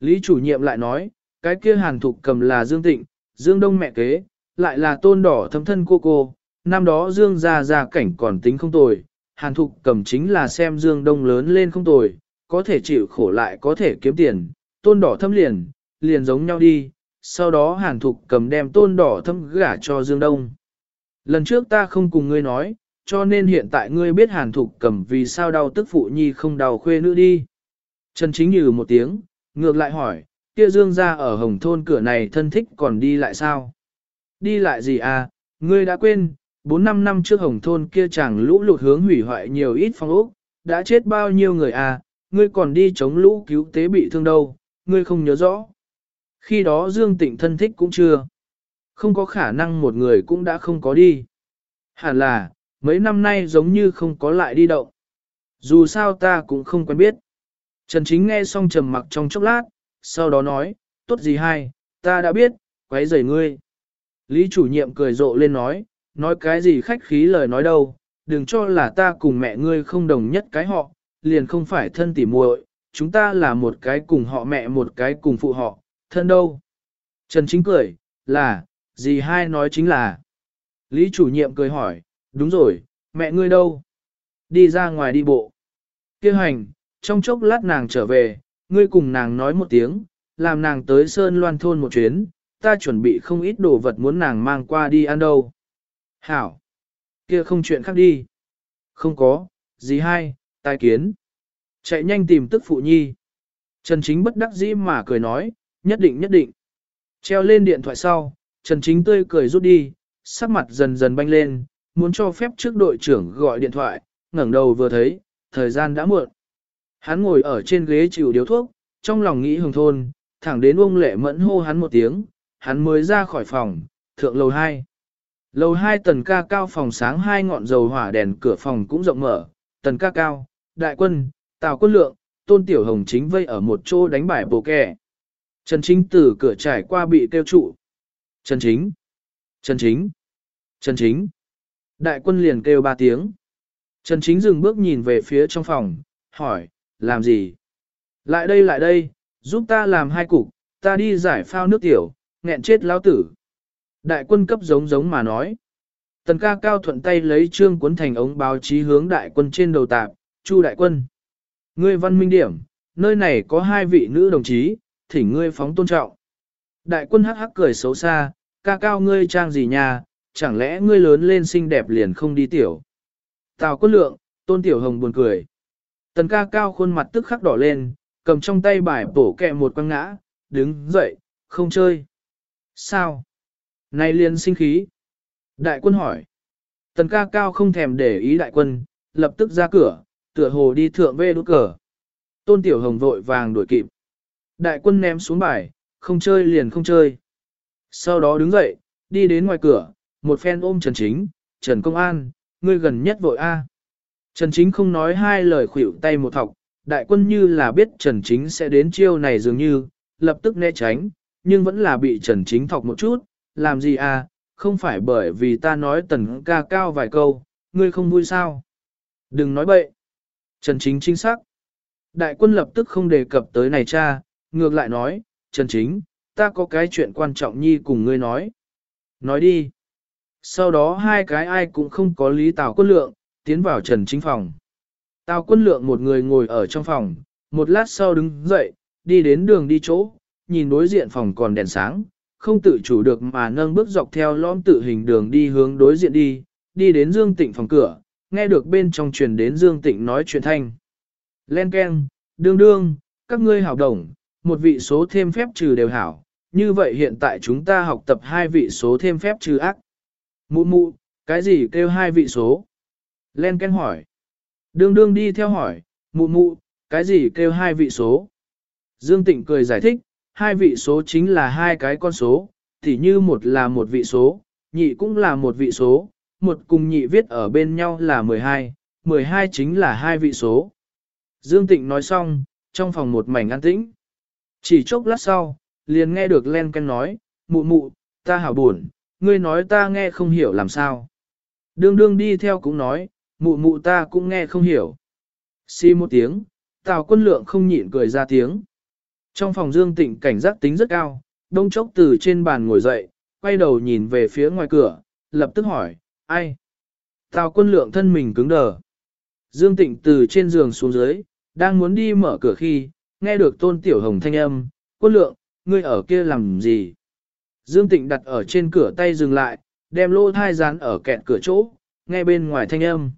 Lý chủ nhiệm lại nói, cái kia hàn thục cầm là Dương Tịnh, Dương Đông mẹ kế, lại là tôn đỏ thấm thân cô cô, năm đó Dương ra ra cảnh còn tính không tồi, hàn thục cầm chính là xem Dương Đông lớn lên không tồi, có thể chịu khổ lại có thể kiếm tiền, tôn đỏ thâm liền, liền giống nhau đi, sau đó hàn thục cầm đem tôn đỏ thâm gả cho Dương Đông. Lần trước ta không cùng ngươi nói, cho nên hiện tại ngươi biết hàn thục cầm vì sao đau tức phụ nhi không đau khuê nữ đi. Trần Chính Như một tiếng, ngược lại hỏi, kia Dương ra ở hồng thôn cửa này thân thích còn đi lại sao? Đi lại gì à, ngươi đã quên, 4-5 năm trước hồng thôn kia chẳng lũ lụt hướng hủy hoại nhiều ít phong ốc, đã chết bao nhiêu người à, ngươi còn đi chống lũ cứu tế bị thương đâu, ngươi không nhớ rõ. Khi đó Dương Tịnh thân thích cũng chưa. Không có khả năng một người cũng đã không có đi. Hẳn là, mấy năm nay giống như không có lại đi động. Dù sao ta cũng không quen biết. Trần Chính nghe xong trầm mặc trong chốc lát, sau đó nói, tốt gì hay, ta đã biết, quấy rầy ngươi. Lý chủ nhiệm cười rộ lên nói, nói cái gì khách khí lời nói đâu, đừng cho là ta cùng mẹ ngươi không đồng nhất cái họ, liền không phải thân tỉ muội, chúng ta là một cái cùng họ mẹ một cái cùng phụ họ, thân đâu. Trần Chính cười, là, gì hai nói chính là. Lý chủ nhiệm cười hỏi, đúng rồi, mẹ ngươi đâu? Đi ra ngoài đi bộ. Kêu hành, trong chốc lát nàng trở về, ngươi cùng nàng nói một tiếng, làm nàng tới Sơn Loan Thôn một chuyến, ta chuẩn bị không ít đồ vật muốn nàng mang qua đi ăn đâu. Hảo! kia không chuyện khác đi. Không có, gì hai, tai kiến. Chạy nhanh tìm tức phụ nhi. Trần Chính bất đắc dĩ mà cười nói, nhất định nhất định. Treo lên điện thoại sau, Trần Chính tươi cười rút đi, sắc mặt dần dần banh lên, muốn cho phép trước đội trưởng gọi điện thoại, ngẩng đầu vừa thấy, thời gian đã muộn. Hắn ngồi ở trên ghế chịu điếu thuốc, trong lòng nghĩ hồng thôn, thẳng đến ông lệ mẫn hô hắn một tiếng, hắn mới ra khỏi phòng, thượng lầu 2. Lầu 2 tần ca cao phòng sáng hai ngọn dầu hỏa đèn cửa phòng cũng rộng mở, tần ca cao, đại quân, tào quân lượng, tôn tiểu hồng chính vây ở một chỗ đánh bài bồ kè. Trần Chính từ cửa trải qua bị kêu trụ. Trần Chính, Trần Chính, Trần Chính. Đại quân liền kêu ba tiếng. Trần Chính dừng bước nhìn về phía trong phòng, hỏi, làm gì? Lại đây lại đây, giúp ta làm hai cục, ta đi giải phao nước tiểu, nghẹn chết lão tử. Đại quân cấp giống giống mà nói. Tần ca cao thuận tay lấy trương cuốn thành ống báo chí hướng đại quân trên đầu tạp, chu đại quân. Ngươi văn minh điểm, nơi này có hai vị nữ đồng chí, thỉnh ngươi phóng tôn trọng. Đại quân hắc hắc cười xấu xa, ca cao ngươi trang gì nhà, chẳng lẽ ngươi lớn lên xinh đẹp liền không đi tiểu. Tào quân lượng, tôn tiểu hồng buồn cười. Tần ca cao khuôn mặt tức khắc đỏ lên, cầm trong tay bài bổ kẹ một quăng ngã, đứng dậy, không chơi. Sao? Này liền sinh khí. Đại quân hỏi. Tần ca cao không thèm để ý đại quân, lập tức ra cửa, tựa hồ đi thượng về đốt cờ. Tôn tiểu hồng vội vàng đuổi kịp. Đại quân ném xuống bài, không chơi liền không chơi. Sau đó đứng dậy, đi đến ngoài cửa, một phen ôm Trần Chính, Trần Công An, ngươi gần nhất vội A. Trần Chính không nói hai lời khuỷu tay một thọc, đại quân như là biết Trần Chính sẽ đến chiêu này dường như, lập tức né tránh, nhưng vẫn là bị Trần Chính thọc một chút, làm gì à, không phải bởi vì ta nói tần ca cao vài câu, ngươi không vui sao. Đừng nói bậy. Trần Chính chính xác. Đại quân lập tức không đề cập tới này cha, ngược lại nói, Trần Chính, ta có cái chuyện quan trọng nhi cùng ngươi nói. Nói đi. Sau đó hai cái ai cũng không có lý tào quân lượng, tiến vào Trần Chính phòng. Tào quân lượng một người ngồi ở trong phòng, một lát sau đứng dậy, đi đến đường đi chỗ, nhìn đối diện phòng còn đèn sáng, không tự chủ được mà nâng bước dọc theo lõm tự hình đường đi hướng đối diện đi, đi đến Dương Tịnh phòng cửa, nghe được bên trong truyền đến Dương Tịnh nói chuyện thanh. Len Ken, đương đương, các ngươi hảo đồng, một vị số thêm phép trừ đều hảo, như vậy hiện tại chúng ta học tập hai vị số thêm phép trừ ác. Mụ mụ, cái gì kêu hai vị số? Len Ken hỏi. Đương đương đi theo hỏi, mụ mụ, cái gì kêu hai vị số? Dương Tịnh cười giải thích, hai vị số chính là hai cái con số, thì như một là một vị số, nhị cũng là một vị số, một cùng nhị viết ở bên nhau là 12, 12 chính là hai vị số. Dương Tịnh nói xong, trong phòng một mảnh an tĩnh. Chỉ chốc lát sau, liền nghe được Len Ken nói, mụ mụ, ta hảo buồn, ngươi nói ta nghe không hiểu làm sao. Đương đương đi theo cũng nói, mụ mụ ta cũng nghe không hiểu. Xi một tiếng, Tào quân lượng không nhịn cười ra tiếng. Trong phòng Dương Tịnh cảnh giác tính rất cao, đông chốc từ trên bàn ngồi dậy, quay đầu nhìn về phía ngoài cửa, lập tức hỏi, ai? Tào quân lượng thân mình cứng đờ. Dương Tịnh từ trên giường xuống dưới, đang muốn đi mở cửa khi, nghe được tôn tiểu hồng thanh âm, quân lượng, ngươi ở kia làm gì? Dương Tịnh đặt ở trên cửa tay dừng lại, đem lô thai dán ở kẹt cửa chỗ, nghe bên ngoài thanh âm.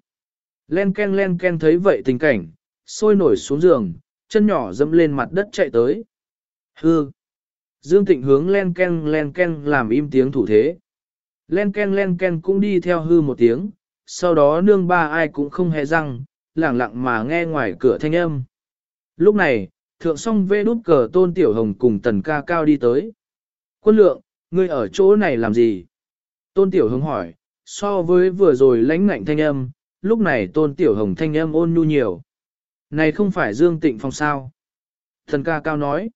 Len ken len ken thấy vậy tình cảnh, sôi nổi xuống giường, chân nhỏ dẫm lên mặt đất chạy tới. Hư! Dương Tịnh hướng len ken len ken làm im tiếng thủ thế. Len ken len ken cũng đi theo hư một tiếng, sau đó nương ba ai cũng không hề răng, lẳng lặng mà nghe ngoài cửa thanh âm. Lúc này, thượng song vê đút cờ tôn tiểu hồng cùng tần ca cao đi tới. Quân lượng, ngươi ở chỗ này làm gì? Tôn tiểu hồng hỏi, so với vừa rồi lãnh ngạnh thanh âm, lúc này tôn tiểu hồng thanh âm ôn nhu nhiều. Này không phải Dương Tịnh phòng sao. Thần ca cao nói.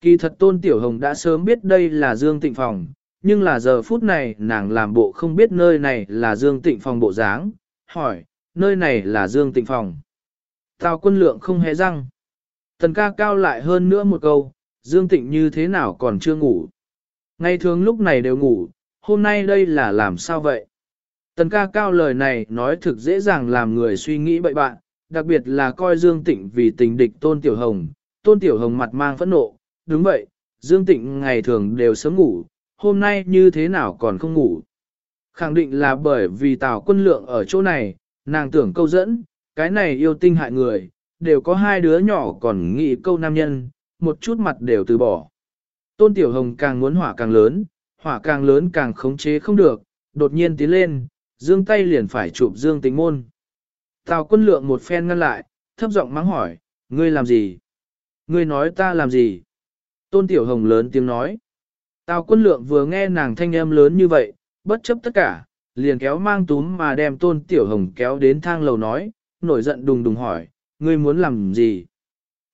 Kỳ thật Tôn Tiểu Hồng đã sớm biết đây là Dương Tịnh phòng, nhưng là giờ phút này nàng làm bộ không biết nơi này là Dương Tịnh phòng bộ dáng, hỏi, nơi này là Dương Tịnh phòng. Tào quân lượng không hề răng. Tần ca cao lại hơn nữa một câu, Dương Tịnh như thế nào còn chưa ngủ. Ngày thường lúc này đều ngủ, hôm nay đây là làm sao vậy? Tần ca cao lời này nói thực dễ dàng làm người suy nghĩ bậy bạn, đặc biệt là coi Dương Tịnh vì tình địch Tôn Tiểu Hồng. Tôn Tiểu Hồng mặt mang phẫn nộ, đúng vậy, Dương Tịnh ngày thường đều sớm ngủ, hôm nay như thế nào còn không ngủ. Khẳng định là bởi vì Tào quân lượng ở chỗ này, nàng tưởng câu dẫn, cái này yêu tinh hại người, đều có hai đứa nhỏ còn nghĩ câu nam nhân, một chút mặt đều từ bỏ. Tôn Tiểu Hồng càng muốn hỏa càng lớn, hỏa càng lớn càng khống chế không được, đột nhiên tiến lên, dương tay liền phải chụp dương tính môn. Tào quân lượng một phen ngăn lại, thấp giọng mắng hỏi, ngươi làm gì? Ngươi nói ta làm gì? Tôn Tiểu Hồng lớn tiếng nói. Tào quân lượng vừa nghe nàng thanh âm lớn như vậy, bất chấp tất cả, liền kéo mang túm mà đem Tôn Tiểu Hồng kéo đến thang lầu nói, nổi giận đùng đùng hỏi, ngươi muốn làm gì?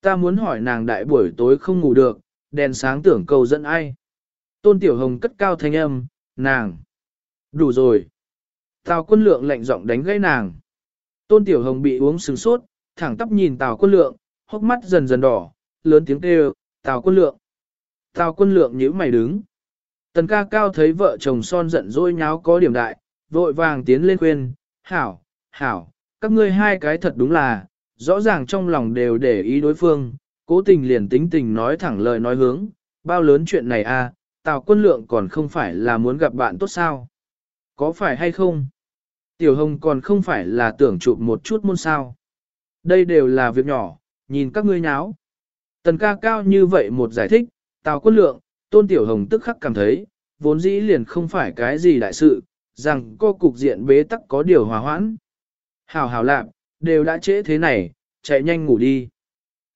Ta muốn hỏi nàng đại buổi tối không ngủ được, đèn sáng tưởng cầu dẫn ai? Tôn Tiểu Hồng cất cao thanh âm, nàng. Đủ rồi. Tào quân lượng lạnh giọng đánh gãy nàng. Tôn Tiểu Hồng bị uống sừng sốt, thẳng tắp nhìn Tào quân lượng, hốc mắt dần dần đỏ, lớn tiếng kêu, Tào quân lượng. Tào quân lượng nhíu mày đứng. Tần ca cao thấy vợ chồng son giận dỗi nháo có điểm đại, vội vàng tiến lên khuyên, hảo, hảo, các ngươi hai cái thật đúng là, rõ ràng trong lòng đều để ý đối phương, cố tình liền tính tình nói thẳng lời nói hướng, bao lớn chuyện này a, à, Tào quân lượng còn không phải là muốn gặp bạn tốt sao. Có phải hay không? Tiểu hồng còn không phải là tưởng chụp một chút môn sao. Đây đều là việc nhỏ, nhìn các ngươi nháo. Tần ca cao như vậy một giải thích, Tào quân lượng, tôn tiểu hồng tức khắc cảm thấy, vốn dĩ liền không phải cái gì đại sự, rằng có cục diện bế tắc có điều hòa hoãn. Hảo hảo lạp, đều đã trễ thế này, chạy nhanh ngủ đi.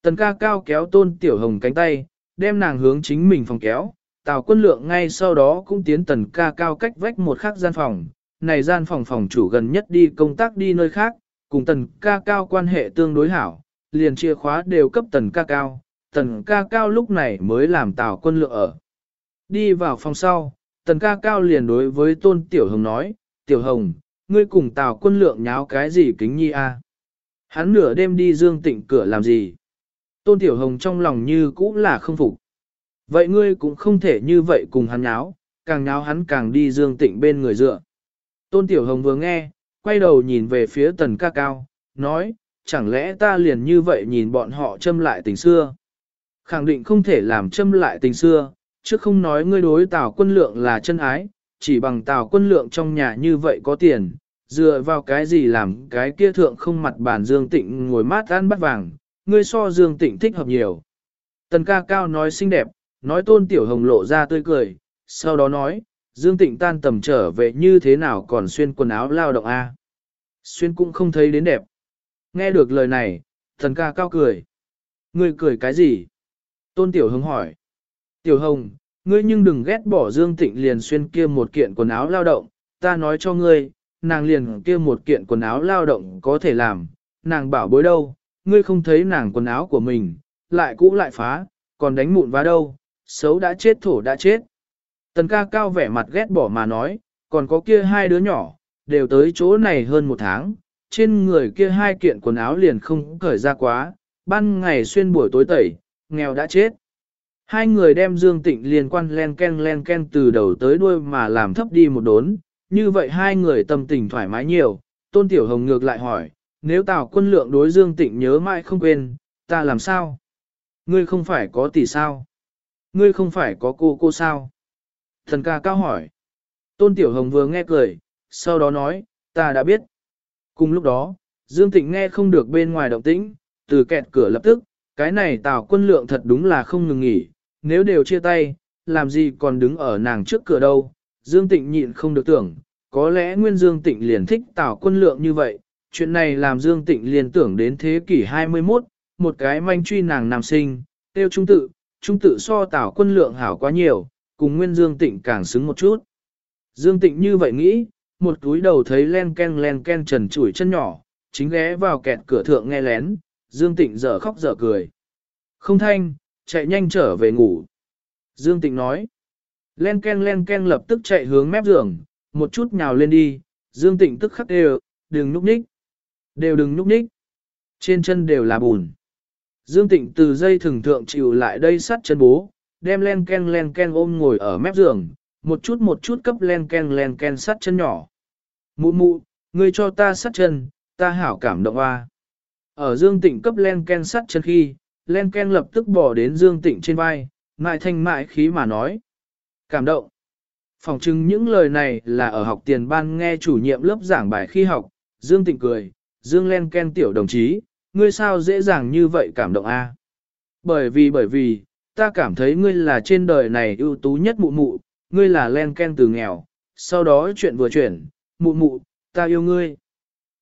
Tần ca cao kéo tôn tiểu hồng cánh tay, đem nàng hướng chính mình phòng kéo, Tào quân lượng ngay sau đó cũng tiến tần ca cao cách vách một khắc gian phòng, này gian phòng phòng chủ gần nhất đi công tác đi nơi khác, cùng tần ca cao quan hệ tương đối hảo, liền chìa khóa đều cấp tần ca cao, tần ca cao lúc này mới làm tào quân lượng ở. Đi vào phòng sau, tần ca cao liền đối với tôn tiểu hồng nói, tiểu hồng, ngươi cùng tào quân lượng nháo cái gì kính nhi a? Hắn nửa đêm đi dương tịnh cửa làm gì? Tôn tiểu hồng trong lòng như cũ là không phục. Vậy ngươi cũng không thể như vậy cùng hắn nháo, càng nháo hắn càng đi dương tịnh bên người dựa. Tôn Tiểu Hồng vừa nghe, quay đầu nhìn về phía tần ca cao, nói, chẳng lẽ ta liền như vậy nhìn bọn họ châm lại tình xưa. Khẳng định không thể làm châm lại tình xưa, chứ không nói ngươi đối tào quân lượng là chân ái, chỉ bằng tào quân lượng trong nhà như vậy có tiền, dựa vào cái gì làm cái kia thượng không mặt bàn Dương Tịnh ngồi mát ăn bắt vàng, ngươi so Dương Tịnh thích hợp nhiều. Tần ca cao nói xinh đẹp, nói tôn tiểu hồng lộ ra tươi cười, sau đó nói, Dương Tịnh tan tầm trở về như thế nào còn xuyên quần áo lao động a? Xuyên cũng không thấy đến đẹp. Nghe được lời này, thần ca cao cười. Ngươi cười cái gì? Tôn Tiểu Hồng hỏi. Tiểu Hồng, ngươi nhưng đừng ghét bỏ Dương Tịnh liền xuyên kia một kiện quần áo lao động, ta nói cho ngươi, nàng liền kia một kiện quần áo lao động có thể làm, nàng bảo bối đâu, ngươi không thấy nàng quần áo của mình, lại cũ lại phá, còn đánh mụn vá đâu, xấu đã chết thổ đã chết. Tần ca cao vẻ mặt ghét bỏ mà nói, còn có kia hai đứa nhỏ, đều tới chỗ này hơn một tháng, trên người kia hai kiện quần áo liền không cởi ra quá, ban ngày xuyên buổi tối tẩy, nghèo đã chết. Hai người đem Dương Tịnh liên quan len ken len ken từ đầu tới đuôi mà làm thấp đi một đốn, như vậy hai người tâm tình thoải mái nhiều, Tôn Tiểu Hồng ngược lại hỏi, nếu Tào quân lượng đối Dương Tịnh nhớ mãi không quên, ta làm sao? Ngươi không phải có tỷ sao? Ngươi không phải có cô cô sao? Thần ca cao hỏi. Tôn Tiểu Hồng vừa nghe cười, sau đó nói, ta đã biết. Cùng lúc đó, Dương Tịnh nghe không được bên ngoài động tĩnh, từ kẹt cửa lập tức, cái này tào quân lượng thật đúng là không ngừng nghỉ, nếu đều chia tay, làm gì còn đứng ở nàng trước cửa đâu. Dương Tịnh nhịn không được tưởng, có lẽ nguyên Dương Tịnh liền thích tào quân lượng như vậy, chuyện này làm Dương Tịnh liền tưởng đến thế kỷ 21, một cái manh truy nàng nam sinh, tiêu trung tự, trung tự so tào quân lượng hảo quá nhiều, cùng nguyên Dương Tịnh càng xứng một chút. Dương Tịnh như vậy nghĩ, một túi đầu thấy len ken len ken trần chủi chân nhỏ, chính ghé vào kẹt cửa thượng nghe lén, Dương Tịnh dở khóc dở cười. Không thanh, chạy nhanh trở về ngủ. Dương Tịnh nói. Len ken len ken lập tức chạy hướng mép giường, một chút nhào lên đi, Dương Tịnh tức khắc đều, đừng núp ních. Đều đừng núp ních. Trên chân đều là bùn. Dương Tịnh từ dây thừng thượng chịu lại đây sắt chân bố, đem len ken len ken ôm ngồi ở mép giường, một chút một chút cấp len ken len ken sắt chân nhỏ. Mụ mụ, ngươi cho ta sắt chân, ta hảo cảm động a. Ở Dương Tịnh cấp len ken sắt chân khi, len ken lập tức bỏ đến Dương Tịnh trên vai, ngại thanh mại khí mà nói. Cảm động. Phòng chứng những lời này là ở học tiền ban nghe chủ nhiệm lớp giảng bài khi học, Dương Tịnh cười, Dương len ken tiểu đồng chí, ngươi sao dễ dàng như vậy cảm động a? Bởi vì bởi vì, ta cảm thấy ngươi là trên đời này ưu tú nhất mụ mụ, ngươi là len ken từ nghèo, sau đó chuyện vừa chuyển, mụ mụ, ta yêu ngươi.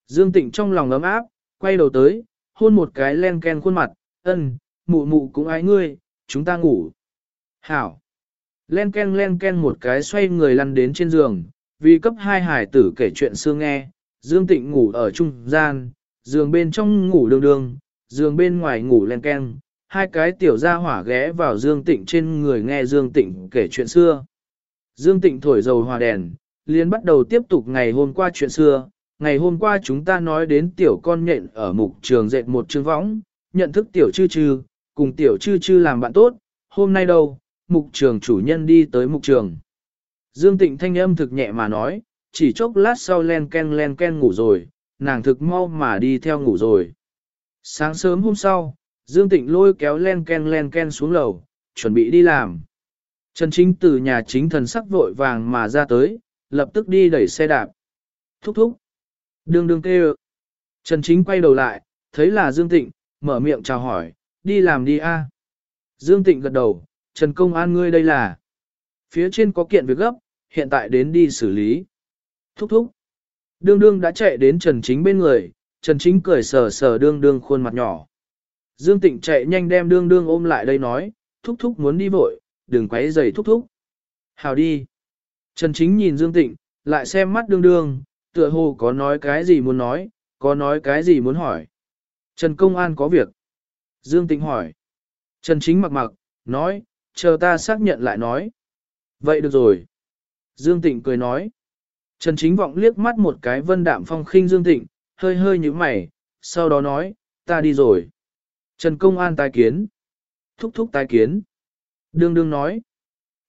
Dương Tịnh trong lòng ấm áp, quay đầu tới, hôn một cái len ken khuôn mặt, ân, mụ mụ cũng ái ngươi, chúng ta ngủ. Hảo. Len ken len ken một cái xoay người lăn đến trên giường, vì cấp hai hải tử kể chuyện xưa nghe, Dương Tịnh ngủ ở trung gian, giường bên trong ngủ đường đường, giường bên ngoài ngủ len ken, hai cái tiểu gia hỏa ghé vào Dương Tịnh trên người nghe Dương Tịnh kể chuyện xưa. Dương Tịnh thổi dầu hòa đèn, liền bắt đầu tiếp tục ngày hôm qua chuyện xưa. Ngày hôm qua chúng ta nói đến tiểu con nhện ở mục trường dệt một chương võng, nhận thức tiểu chư chư, cùng tiểu chư chư làm bạn tốt. Hôm nay đâu, mục trường chủ nhân đi tới mục trường. Dương Tịnh thanh âm thực nhẹ mà nói, chỉ chốc lát sau len ken len ken ngủ rồi, nàng thực mau mà đi theo ngủ rồi. Sáng sớm hôm sau, Dương Tịnh lôi kéo len ken len ken xuống lầu, chuẩn bị đi làm. Trần Chính từ nhà chính thần sắc vội vàng mà ra tới, lập tức đi đẩy xe đạp. Thúc thúc. Đường đường kêu. Trần Chính quay đầu lại, thấy là Dương Tịnh, mở miệng chào hỏi, đi làm đi a. Dương Tịnh gật đầu, Trần Công An ngươi đây là. Phía trên có kiện việc gấp, hiện tại đến đi xử lý. Thúc thúc. Đương đương đã chạy đến Trần Chính bên người, Trần Chính cười sờ sờ đương đương khuôn mặt nhỏ. Dương Tịnh chạy nhanh đem đương đương ôm lại đây nói, thúc thúc muốn đi vội, đừng quấy giày thúc thúc. Hào đi. Trần Chính nhìn Dương Tịnh, lại xem mắt đương đương, tựa hồ có nói cái gì muốn nói, có nói cái gì muốn hỏi. Trần Công An có việc. Dương Tịnh hỏi. Trần Chính mặc mặc, nói, chờ ta xác nhận lại nói. Vậy được rồi. Dương Tịnh cười nói. Trần Chính vọng liếc mắt một cái vân đạm phong khinh Dương Tịnh, hơi hơi như mày, sau đó nói, ta đi rồi. Trần Công An tái kiến. Thúc thúc tái kiến. Đương đương nói.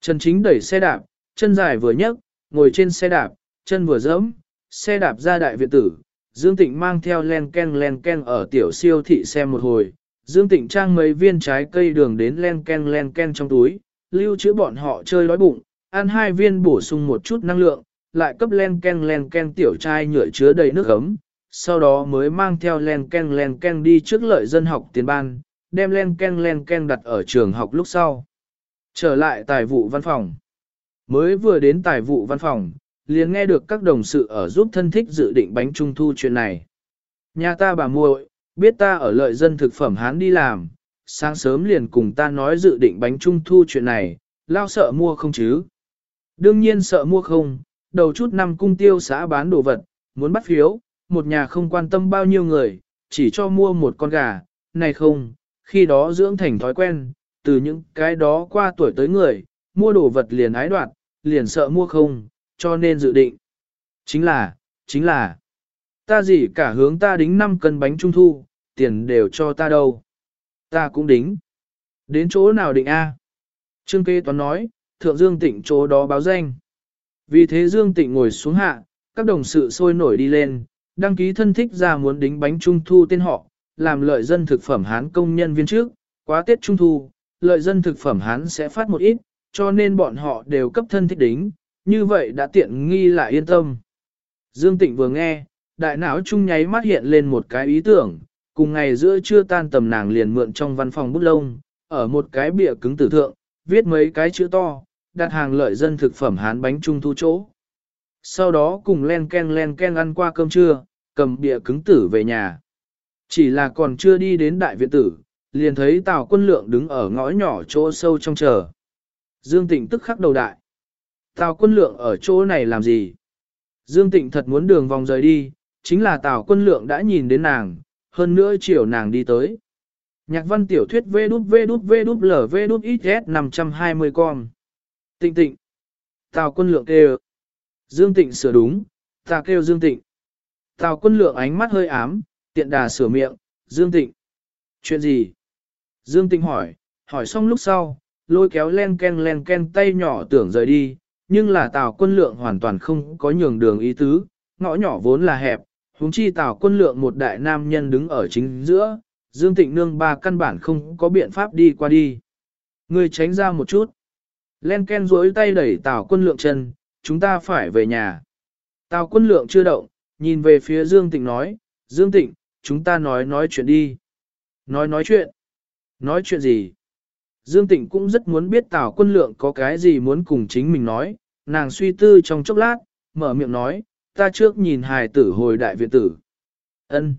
Trần Chính đẩy xe đạp, chân dài vừa nhấc, ngồi trên xe đạp, chân vừa dẫm, xe đạp ra đại viện tử. Dương Tịnh mang theo len ken len ken ở tiểu siêu thị xem một hồi. Dương Tịnh trang mấy viên trái cây đường đến len ken len ken trong túi, lưu trữ bọn họ chơi đói bụng, ăn hai viên bổ sung một chút năng lượng, lại cấp len ken len ken tiểu chai nhựa chứa đầy nước ấm, sau đó mới mang theo len ken len ken đi trước lợi dân học tiền ban, đem len ken len ken đặt ở trường học lúc sau. Trở lại tài vụ văn phòng. Mới vừa đến tài vụ văn phòng, liền nghe được các đồng sự ở giúp thân thích dự định bánh trung thu chuyện này. Nhà ta bà muội, biết ta ở lợi dân thực phẩm hán đi làm, sáng sớm liền cùng ta nói dự định bánh trung thu chuyện này, lao sợ mua không chứ. Đương nhiên sợ mua không, đầu chút năm cung tiêu xã bán đồ vật, muốn bắt phiếu, một nhà không quan tâm bao nhiêu người, chỉ cho mua một con gà, này không, khi đó dưỡng thành thói quen, từ những cái đó qua tuổi tới người, mua đồ vật liền ái đoạt, liền sợ mua không, cho nên dự định. Chính là, chính là, ta gì cả hướng ta đính 5 cân bánh trung thu, tiền đều cho ta đâu. Ta cũng đính. Đến chỗ nào định A? Trương kê toán nói, thượng dương tịnh chỗ đó báo danh. Vì thế dương tịnh ngồi xuống hạ, các đồng sự sôi nổi đi lên, đăng ký thân thích ra muốn đính bánh trung thu tên họ, làm lợi dân thực phẩm hán công nhân viên trước, quá Tết Trung Thu, lợi dân thực phẩm hán sẽ phát một ít, cho nên bọn họ đều cấp thân thích đính, như vậy đã tiện nghi lại yên tâm. Dương Tịnh vừa nghe, đại não trung nháy mắt hiện lên một cái ý tưởng, cùng ngày giữa trưa tan tầm nàng liền mượn trong văn phòng bút lông, ở một cái bìa cứng tử thượng, viết mấy cái chữ to, đặt hàng lợi dân thực phẩm hán bánh trung thu chỗ. Sau đó cùng len ken len ken ăn qua cơm trưa, cầm bìa cứng tử về nhà. Chỉ là còn chưa đi đến đại viện tử, liền thấy Tào quân lượng đứng ở ngõ nhỏ chỗ sâu trong chờ. Dương Tịnh tức khắc đầu đại. Tào quân lượng ở chỗ này làm gì? Dương Tịnh thật muốn đường vòng rời đi, chính là Tào quân lượng đã nhìn đến nàng, hơn nữa chiều nàng đi tới. Nhạc văn tiểu thuyết vê đút vê đút vê đút lở vê đút ít s 520 con. Tịnh tịnh. Tào quân lượng kêu. Dương tịnh sửa đúng, ta kêu Dương tịnh. Tào quân lượng ánh mắt hơi ám, tiện đà sửa miệng, Dương tịnh. Chuyện gì? Dương tịnh hỏi, hỏi xong lúc sau, lôi kéo len ken len ken tay nhỏ tưởng rời đi, nhưng là tào quân lượng hoàn toàn không có nhường đường ý tứ, ngõ nhỏ vốn là hẹp, huống chi tào quân lượng một đại nam nhân đứng ở chính giữa, Dương Tịnh Nương ba căn bản không có biện pháp đi qua đi. Người tránh ra một chút. Len Ken duỗi tay đẩy Tào quân lượng chân, chúng ta phải về nhà. Tào quân lượng chưa động, nhìn về phía Dương Tịnh nói, Dương Tịnh, chúng ta nói nói chuyện đi. Nói nói chuyện. Nói chuyện gì? Dương Tịnh cũng rất muốn biết Tào quân lượng có cái gì muốn cùng chính mình nói, nàng suy tư trong chốc lát, mở miệng nói, ta trước nhìn hài tử hồi đại viện tử. Ân.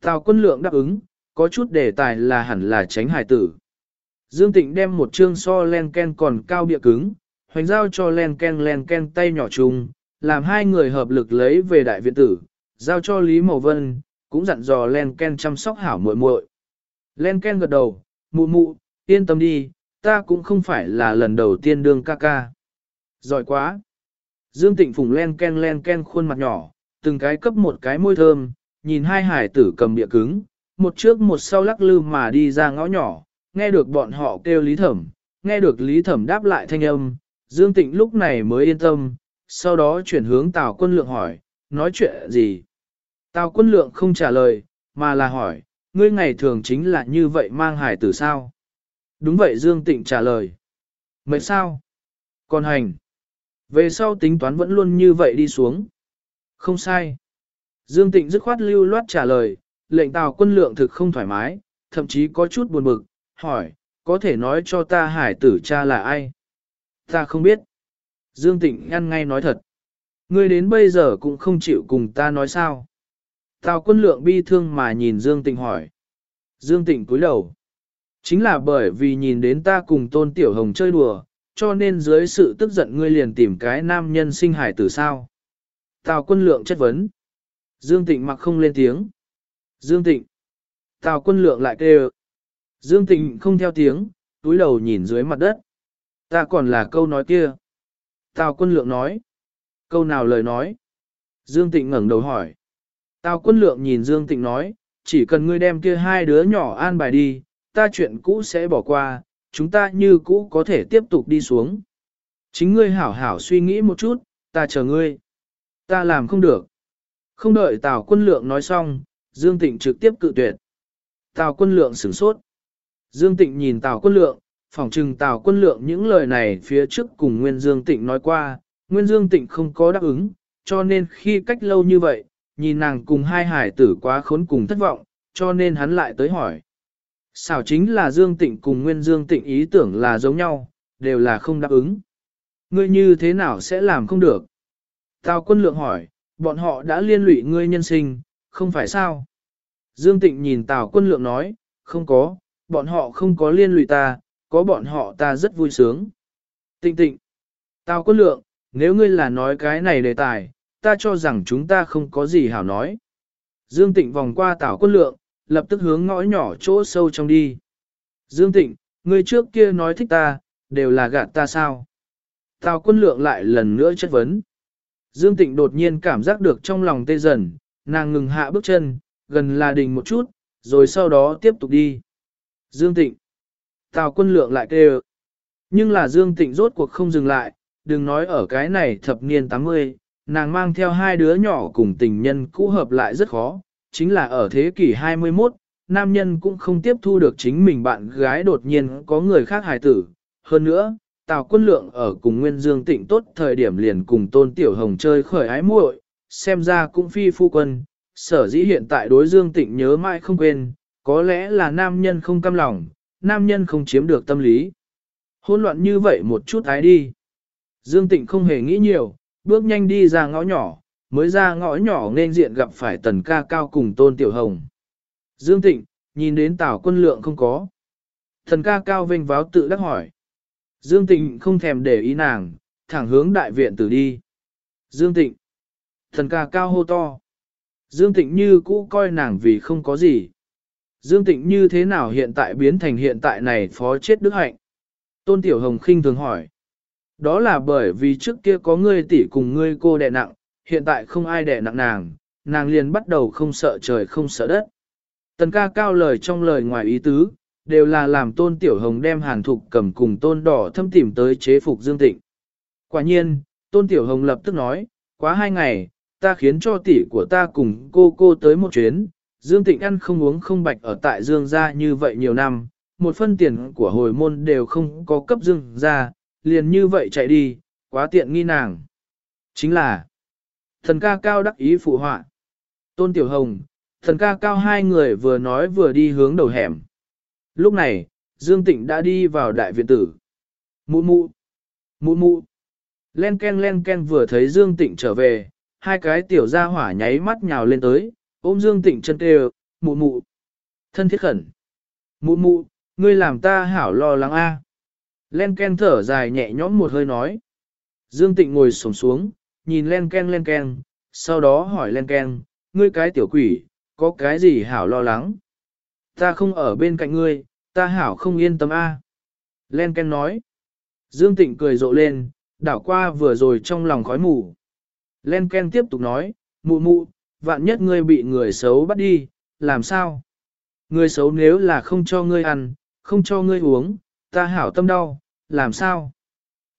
Tào quân lượng đáp ứng, có chút đề tài là hẳn là tránh hài tử. Dương Tịnh đem một chương so len ken còn cao bịa cứng, hoành giao cho len ken len ken tay nhỏ chung, làm hai người hợp lực lấy về đại viện tử, giao cho Lý Mậu Vân, cũng dặn dò len ken chăm sóc hảo muội muội. Len ken gật đầu, mụ mụ, yên tâm đi, ta cũng không phải là lần đầu tiên đương ca ca. Giỏi quá. Dương Tịnh phùng len ken len ken khuôn mặt nhỏ, từng cái cấp một cái môi thơm, nhìn hai hải tử cầm địa cứng, một trước một sau lắc lư mà đi ra ngõ nhỏ, nghe được bọn họ kêu Lý Thẩm, nghe được Lý Thẩm đáp lại thanh âm, Dương Tịnh lúc này mới yên tâm, sau đó chuyển hướng Tào Quân Lượng hỏi, nói chuyện gì? Tào Quân Lượng không trả lời, mà là hỏi, ngươi ngày thường chính là như vậy mang hải tử sao? Đúng vậy Dương Tịnh trả lời. Mệt sao? Còn hành. Về sau tính toán vẫn luôn như vậy đi xuống. Không sai. Dương Tịnh dứt khoát lưu loát trả lời, lệnh tào quân lượng thực không thoải mái, thậm chí có chút buồn bực, hỏi, có thể nói cho ta hải tử cha là ai? Ta không biết. Dương Tịnh ăn ngay nói thật. Ngươi đến bây giờ cũng không chịu cùng ta nói sao. Tào quân lượng bi thương mà nhìn Dương Tịnh hỏi. Dương Tịnh cúi đầu. Chính là bởi vì nhìn đến ta cùng tôn tiểu hồng chơi đùa, cho nên dưới sự tức giận ngươi liền tìm cái nam nhân sinh hải tử sao. Tào quân lượng chất vấn. Dương Tịnh mặc không lên tiếng. Dương Tịnh. Tào quân lượng lại kêu. Dương Tịnh không theo tiếng, túi đầu nhìn dưới mặt đất. Ta còn là câu nói kia. Tào quân lượng nói. Câu nào lời nói? Dương Tịnh ngẩng đầu hỏi. Tào quân lượng nhìn Dương Tịnh nói, chỉ cần ngươi đem kia hai đứa nhỏ an bài đi, ta chuyện cũ sẽ bỏ qua, chúng ta như cũ có thể tiếp tục đi xuống. Chính ngươi hảo hảo suy nghĩ một chút, ta chờ ngươi. Ta làm không được. Không đợi Tào quân lượng nói xong, Dương Tịnh trực tiếp cự tuyệt. Tào quân lượng sửng sốt. Dương Tịnh nhìn Tào quân lượng, phỏng trừng Tào quân lượng những lời này phía trước cùng Nguyên Dương Tịnh nói qua, Nguyên Dương Tịnh không có đáp ứng, cho nên khi cách lâu như vậy, nhìn nàng cùng hai hải tử quá khốn cùng thất vọng, cho nên hắn lại tới hỏi. Xảo chính là Dương Tịnh cùng Nguyên Dương Tịnh ý tưởng là giống nhau, đều là không đáp ứng. Ngươi như thế nào sẽ làm không được? Tào quân lượng hỏi, bọn họ đã liên lụy ngươi nhân sinh, không phải sao? Dương Tịnh nhìn Tào quân lượng nói, không có, bọn họ không có liên lụy ta, có bọn họ ta rất vui sướng. Tịnh tịnh, Tào quân lượng, nếu ngươi là nói cái này đề tài, ta cho rằng chúng ta không có gì hảo nói. Dương Tịnh vòng qua Tào quân lượng, lập tức hướng ngõ nhỏ chỗ sâu trong đi. Dương Tịnh, người trước kia nói thích ta, đều là gạt ta sao? Tào quân lượng lại lần nữa chất vấn. Dương Tịnh đột nhiên cảm giác được trong lòng tê dần, nàng ngừng hạ bước chân, gần là đình một chút, rồi sau đó tiếp tục đi. Dương Tịnh. Tào quân lượng lại kêu. Nhưng là Dương Tịnh rốt cuộc không dừng lại, đừng nói ở cái này thập niên 80, nàng mang theo hai đứa nhỏ cùng tình nhân cũ hợp lại rất khó, chính là ở thế kỷ 21, nam nhân cũng không tiếp thu được chính mình bạn gái đột nhiên có người khác hài tử. Hơn nữa, Tào quân lượng ở cùng Nguyên Dương Tịnh tốt thời điểm liền cùng Tôn Tiểu Hồng chơi khởi ái muội, xem ra cũng phi phu quân, sở dĩ hiện tại đối Dương Tịnh nhớ mãi không quên, có lẽ là nam nhân không cam lòng, nam nhân không chiếm được tâm lý. Hôn loạn như vậy một chút ái đi. Dương Tịnh không hề nghĩ nhiều, bước nhanh đi ra ngõ nhỏ, mới ra ngõ nhỏ nên diện gặp phải tần ca cao cùng Tôn Tiểu Hồng. Dương Tịnh, nhìn đến Tào quân lượng không có. Thần ca cao vinh váo tự đắc hỏi. Dương Tịnh không thèm để ý nàng, thẳng hướng đại viện tử đi. Dương Tịnh. Thần ca cao hô to. Dương Tịnh Như cũ coi nàng vì không có gì. Dương Tịnh Như thế nào hiện tại biến thành hiện tại này phó chết đức hạnh? Tôn Tiểu Hồng khinh thường hỏi. Đó là bởi vì trước kia có ngươi tỷ cùng ngươi cô đẹ nặng, hiện tại không ai đẻ nặng nàng, nàng liền bắt đầu không sợ trời không sợ đất. Tần ca cao lời trong lời ngoài ý tứ, đều là làm tôn tiểu hồng đem hàn thục cầm cùng tôn đỏ thâm tìm tới chế phục Dương Tịnh. Quả nhiên, tôn tiểu hồng lập tức nói, quá hai ngày, ta khiến cho tỷ của ta cùng cô cô tới một chuyến, Dương Tịnh ăn không uống không bạch ở tại Dương gia như vậy nhiều năm, một phân tiền của hồi môn đều không có cấp Dương gia, liền như vậy chạy đi, quá tiện nghi nàng. Chính là, thần ca cao đắc ý phụ họa. Tôn Tiểu Hồng, thần ca cao hai người vừa nói vừa đi hướng đầu hẻm. Lúc này, Dương Tịnh đã đi vào đại viện tử. Mụ mụ, mụ mụ. Len ken len ken vừa thấy Dương Tịnh trở về, hai cái tiểu gia hỏa nháy mắt nhào lên tới, ôm Dương Tịnh chân kêu, mụ mụ. Thân thiết khẩn. Mụ mụ, ngươi làm ta hảo lo lắng a. Len ken thở dài nhẹ nhõm một hơi nói. Dương Tịnh ngồi sổng xuống, nhìn len ken len ken, sau đó hỏi len ken, ngươi cái tiểu quỷ, có cái gì hảo lo lắng? Ta không ở bên cạnh ngươi, ta hảo không yên tâm a. Len ken nói. Dương Tịnh cười rộ lên, đảo qua vừa rồi trong lòng khói mù. Len ken tiếp tục nói, mụ mụ, vạn nhất ngươi bị người xấu bắt đi, làm sao? Người xấu nếu là không cho ngươi ăn, không cho ngươi uống, ta hảo tâm đau, làm sao?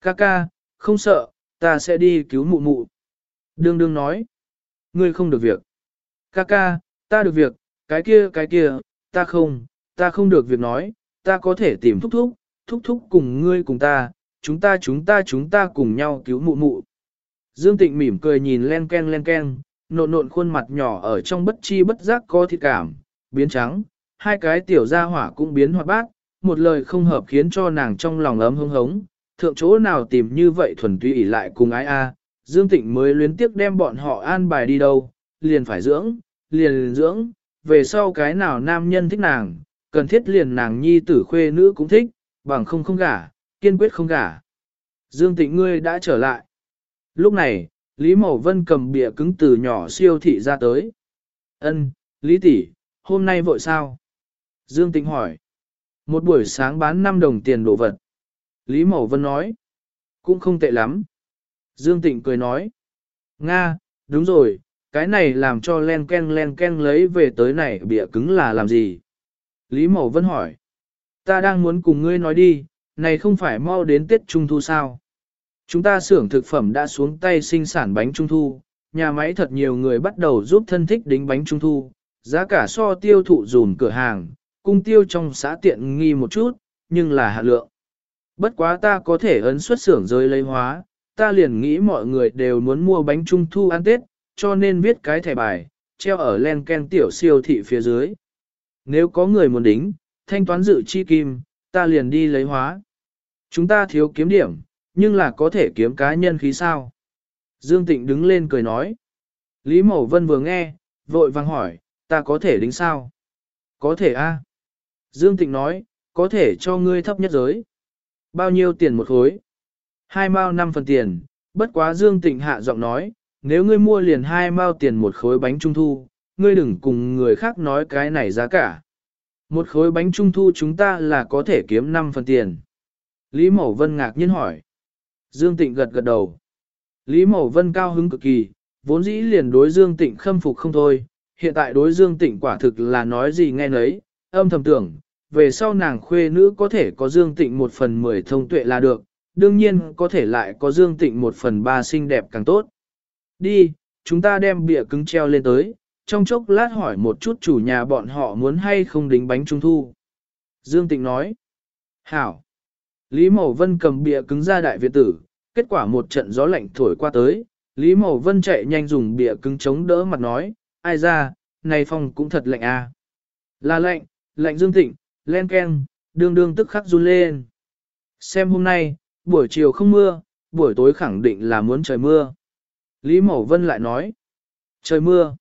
Ca ca, không sợ, ta sẽ đi cứu mụ mụ. Đương đương nói, ngươi không được việc. Ca ca, ta được việc, cái kia cái kia, ta không, ta không được việc nói, ta có thể tìm thúc thúc, thúc thúc cùng ngươi cùng ta, chúng ta chúng ta chúng ta cùng nhau cứu mụ mụ. Dương Tịnh mỉm cười nhìn len ken len ken, nộn nộn khuôn mặt nhỏ ở trong bất chi bất giác có thịt cảm, biến trắng, hai cái tiểu gia hỏa cũng biến hoạt bát, một lời không hợp khiến cho nàng trong lòng ấm hưng hống, thượng chỗ nào tìm như vậy thuần túy ỉ lại cùng ái a, Dương Tịnh mới luyến tiếc đem bọn họ an bài đi đâu, liền phải dưỡng, liền dưỡng, về sau cái nào nam nhân thích nàng, cần thiết liền nàng nhi tử khuê nữ cũng thích, bằng không không gả, kiên quyết không gả. Dương Tịnh ngươi đã trở lại. Lúc này, Lý Mậu Vân cầm bìa cứng từ nhỏ siêu thị ra tới. Ân, Lý tỷ, hôm nay vội sao? Dương Tịnh hỏi. Một buổi sáng bán 5 đồng tiền đồ vật. Lý Mậu Vân nói. Cũng không tệ lắm. Dương Tịnh cười nói. Nga, đúng rồi, cái này làm cho len ken len ken lấy về tới này bịa cứng là làm gì? Lý Mậu Vân hỏi. Ta đang muốn cùng ngươi nói đi, này không phải mau đến Tết Trung Thu sao? Chúng ta xưởng thực phẩm đã xuống tay sinh sản bánh Trung Thu, nhà máy thật nhiều người bắt đầu giúp thân thích đính bánh Trung Thu, giá cả so tiêu thụ dùn cửa hàng, cung tiêu trong xã tiện nghi một chút, nhưng là hạ lượng. Bất quá ta có thể ấn xuất xưởng rơi lấy hóa, ta liền nghĩ mọi người đều muốn mua bánh trung thu ăn Tết, cho nên viết cái thẻ bài, treo ở len ken tiểu siêu thị phía dưới. Nếu có người muốn đính, thanh toán dự chi kim, ta liền đi lấy hóa. Chúng ta thiếu kiếm điểm, nhưng là có thể kiếm cá nhân khí sao. Dương Tịnh đứng lên cười nói. Lý Mậu Vân vừa nghe, vội vang hỏi, ta có thể đính sao? Có thể a. Dương Tịnh nói, có thể cho ngươi thấp nhất giới. Bao nhiêu tiền một khối? Hai mao năm phần tiền, bất quá Dương Tịnh hạ giọng nói, nếu ngươi mua liền hai mao tiền một khối bánh trung thu, ngươi đừng cùng người khác nói cái này giá cả. Một khối bánh trung thu chúng ta là có thể kiếm 5 phần tiền. Lý Mậu Vân ngạc nhiên hỏi. Dương Tịnh gật gật đầu. Lý Mậu Vân cao hứng cực kỳ, vốn dĩ liền đối Dương Tịnh khâm phục không thôi, hiện tại đối Dương Tịnh quả thực là nói gì nghe nấy, âm thầm tưởng, về sau nàng khuê nữ có thể có Dương Tịnh một phần mười thông tuệ là được, đương nhiên có thể lại có Dương Tịnh một phần ba xinh đẹp càng tốt. Đi, chúng ta đem bịa cứng treo lên tới, trong chốc lát hỏi một chút chủ nhà bọn họ muốn hay không đính bánh trung thu. Dương Tịnh nói, Hảo. Lý Mậu Vân cầm bịa cứng ra đại viện tử, kết quả một trận gió lạnh thổi qua tới, Lý Mậu Vân chạy nhanh dùng bịa cứng chống đỡ mặt nói, ai ra, này phòng cũng thật lạnh à. Là lạnh, lạnh Dương Tịnh, len ken, đương đương tức khắc run lên. Xem hôm nay, buổi chiều không mưa, buổi tối khẳng định là muốn trời mưa. Lý Mậu Vân lại nói, trời mưa.